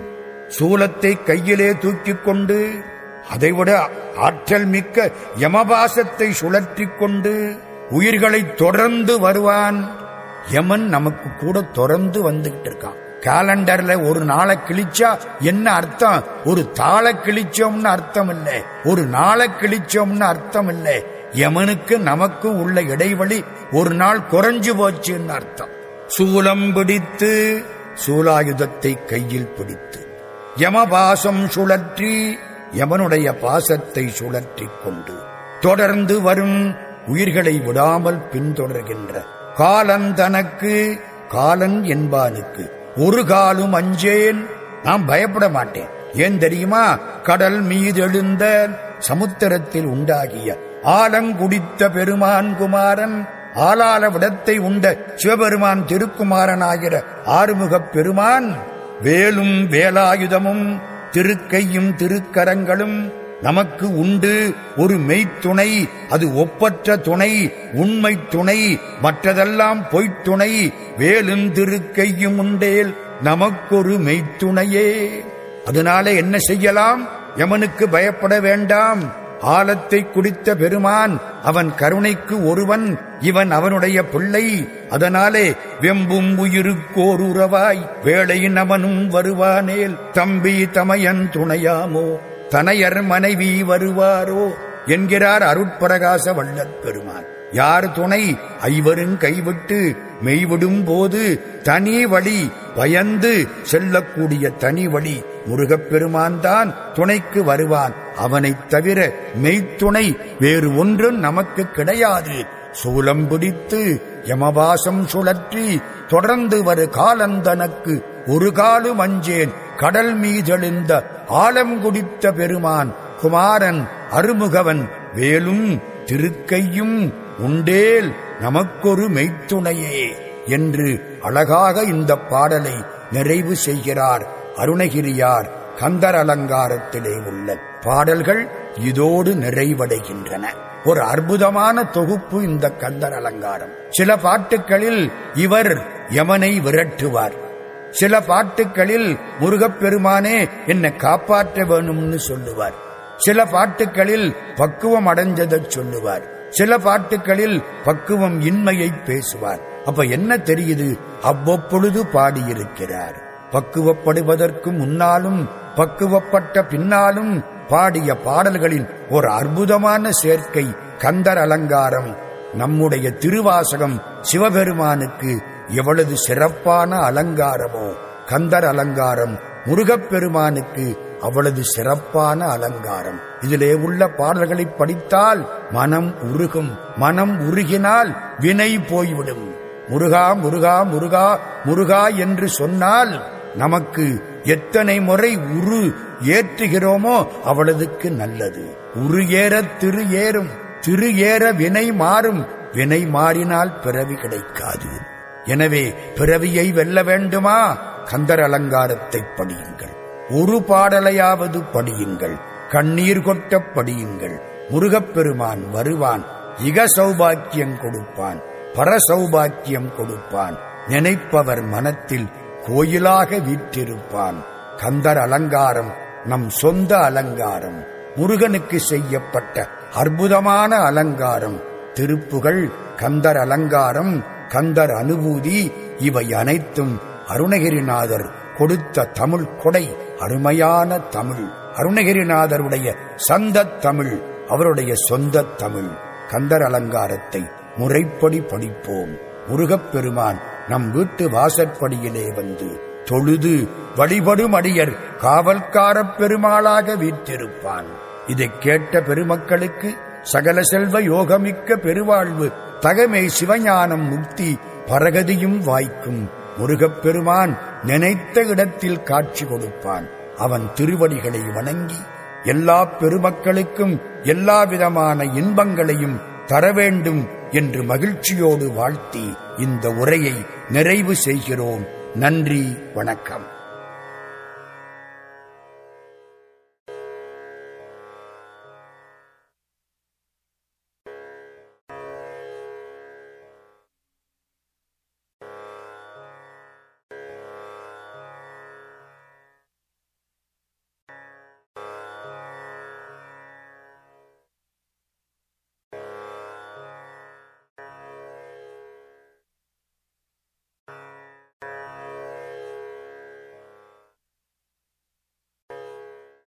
சூலத்தை கையிலே தூக்கிக் கொண்டு அதைவிட ஆற்றல் மிக்க யமபாசத்தை சுழற்றிக் கொண்டு உயிர்களை தொடர்ந்து வருவான். யமன் நமக்கு கூட தொடர்ந்து வந்துகிட்டு இருக்கான். கேலண்டர்ல ஒரு நாளை கிழிச்சா என்ன அர்த்தம்? ஒரு தாளை கிழிச்சோம்னு அர்த்தம் இல்லை ஒரு நாளை கிழிச்சோம்னு அர்த்தம் இல்லை யமனுக்கு நமக்கும் உள்ள இடைவெளி ஒரு நாள் குறைஞ்சு போச்சுன்னு அர்த்தம். சூலம் பிடித்து சூலாயுதத்தை கையில் பிடித்து யமபாசம் சுழற்றி யமனுடைய பாசத்தை சுழற்றிக் கொண்டு தொடர்ந்து வரும் உயிர்களை விடாமல் பின்தொடர்கின்ற காலன் தனக்கு காலன் என்பானுக்கு ஒரு காலும் அஞ்சேன். நான் பயப்பட மாட்டேன். ஏன் தெரியுமா? கடல் மீதெழுந்த சமுத்திரத்தில் உண்டாகிய ஆலங்குடித்த பெருமான் குமாரன் ஆளால விடத்தை உண்ட சிவபெருமான் திருக்குமாரனாகிற ஆறுமுகப் பெருமான் வேலும் வேலாயுதமும் திருக்கையும் திருக்கரங்களும் நமக்கு உண்டு. ஒரு மெய்த்துணை அது ஒப்பற்ற துணை உண்மை துணை மற்றதெல்லாம் பொய்த்துணை வேலும் திருக்கையும் உண்டேல் நமக்கொரு மெய்த்துணையே. அதனால என்ன செய்யலாம்? யமனுக்கு பயப்பட வேண்டாம். ஆழத்தை குடித்த பெருமான் அவன் கருணைக்கு ஒருவன் இவன் அவனுடைய பிள்ளை. அதனாலே வெம்பும் உயிருக்கோருறவாய் வேளையின் அவனும் வருவானேல். தம்பி தமையன் துணையாமோ தனையர் மனைவி வருவாரோ என்கிறார் அருட்பிரகாச வள்ளற் பெருமான். யார் துணை? ஐவரும் கைவிட்டு மெய்விடும் போது தனி வழி பயந்து செல்லக்கூடிய தனி வழி முருகப்பெருமான் தான் துணைக்கு வருவான். அவனைத் தவிர மெய்த்துணை வேறு ஒன்றும் நமக்கு கிடையாது. சூலம் பிடித்து யமவாசம் சுழற்றி தொடர்ந்து வரு காலந்தனக்கு ஒரு காலும் அஞ்சேன். கடல் மீதெழுந்த ஆழம் குடித்த பெருமான் குமாரன் அருமுகவன் வேலும் திருக்கையும் உண்டேல் நமக்கொரு மெய்த்துணையே என்று அழகாக இந்த பாடலை நிறைவு செய்கிறார். அருணகிரியார் கந்தர் அலங்காரத்திலே உள்ள பாடல்கள் இதோடு நிறைவடைகின்றன. ஒரு அற்புதமான தொகுப்பு இந்த கந்தர் அலங்காரம் சில பாட்டுகளில் இவர் யமனை விரட்டுவார். சில பாட்டுகளில் முருகப்பெருமானே என்னை காப்பாற்ற வேணும்னு சொல்லுவார். சில பாட்டுகளில் பக்குவம் அடைஞ்சதைச் சொல்லுவார். சில பாட்டுகளில் பக்குவம் இன்மையை பேசுவார். அப்ப என்ன தெரியுது? அவ்வப்பொழுது பாடியிருக்கிறார். பக்குவப்படுவதற்கு முன்னாலும் பக்குவப்பட்ட பின்னாலும் பாடிய பாடல்களின் ஒரு அற்புதமான சேர்க்கை கந்தர் அலங்காரம். நம்முடைய திருவாசகம் சிவபெருமானுக்கு எவ்வளவு சிறப்பான அலங்காரமோ கந்தர் அலங்காரம் முருகப்பெருமானுக்கு அவ்வளவு சிறப்பான அலங்காரம். இதிலே உள்ள பாடல்களை படித்தால் மனம் உருகும் மனம் உருகினால் வினை போய்விடும். முருகா முருகா முருகா முருகா என்று சொன்னால் நமக்கு எத்தனை முறை உரு ஏற்றுகிறோமோ அவளதுக்கு நல்லது. உரு ஏற திரு ஏறும் திரு ஏற வினை மாறும் வினை மாறினால் பிறவி கிடைக்காது. எனவே பிறவியை வெல்ல வேண்டுமா? கந்தர் அலங்காரத்தை படியுங்கள். ஒரு பாடலையாவது படியுங்கள். கண்ணீர் கொட்ட படியுங்கள். முருகப்பெருமான் வருவான். இக சௌபாக்கியம் கொடுப்பான். பர சௌபாக்கியம் கொடுப்பான். நினைப்பவர் மனத்தில் கோயிலாக வீற்றிருப்பான். கந்தர் அலங்காரம் நம் சொந்த அலங்காரம். முருகனுக்கு செய்யப்பட்ட அற்புதமான அலங்காரம். திருப்புகள் கந்தர் அலங்காரம் கந்தர் அனுபூதி இவை அனைத்தும் அருணகிரிநாதர் கொடுத்த தமிழ் கொடை அருமையான தமிழ். அருணகிரிநாதருடைய சந்த தமிழ் அவருடைய சொந்த தமிழ். கந்தர் அலங்காரத்தை முறைப்படி படிப்போம். முருகப்பெருமான் நம் வீட்டு வாசற்படியிலே வந்து தொழுது வழிபடும் அடியர் காவல்காரப் பெருமாளாக வீற்றிருப்பான். இதை கேட்ட பெருமக்களுக்கு சகல செல்வ யோகமிக்க பெருவாழ்வு தகமை சிவஞானம் முக்தி பரகதியும் வாய்க்கும். முருகப்பெருமான் நினைத்த இடத்தில் காட்சி கொடுப்பான். அவன் திருவடிகளை வணங்கி எல்லா பெருமக்களுக்கும் எல்லா விதமான இன்பங்களையும் தர வேண்டும் என்று மகிழ்ச்சியோடு வாழ்த்தி இந்த உரையை நிறைவு செய்கிறோம். நன்றி வணக்கம்.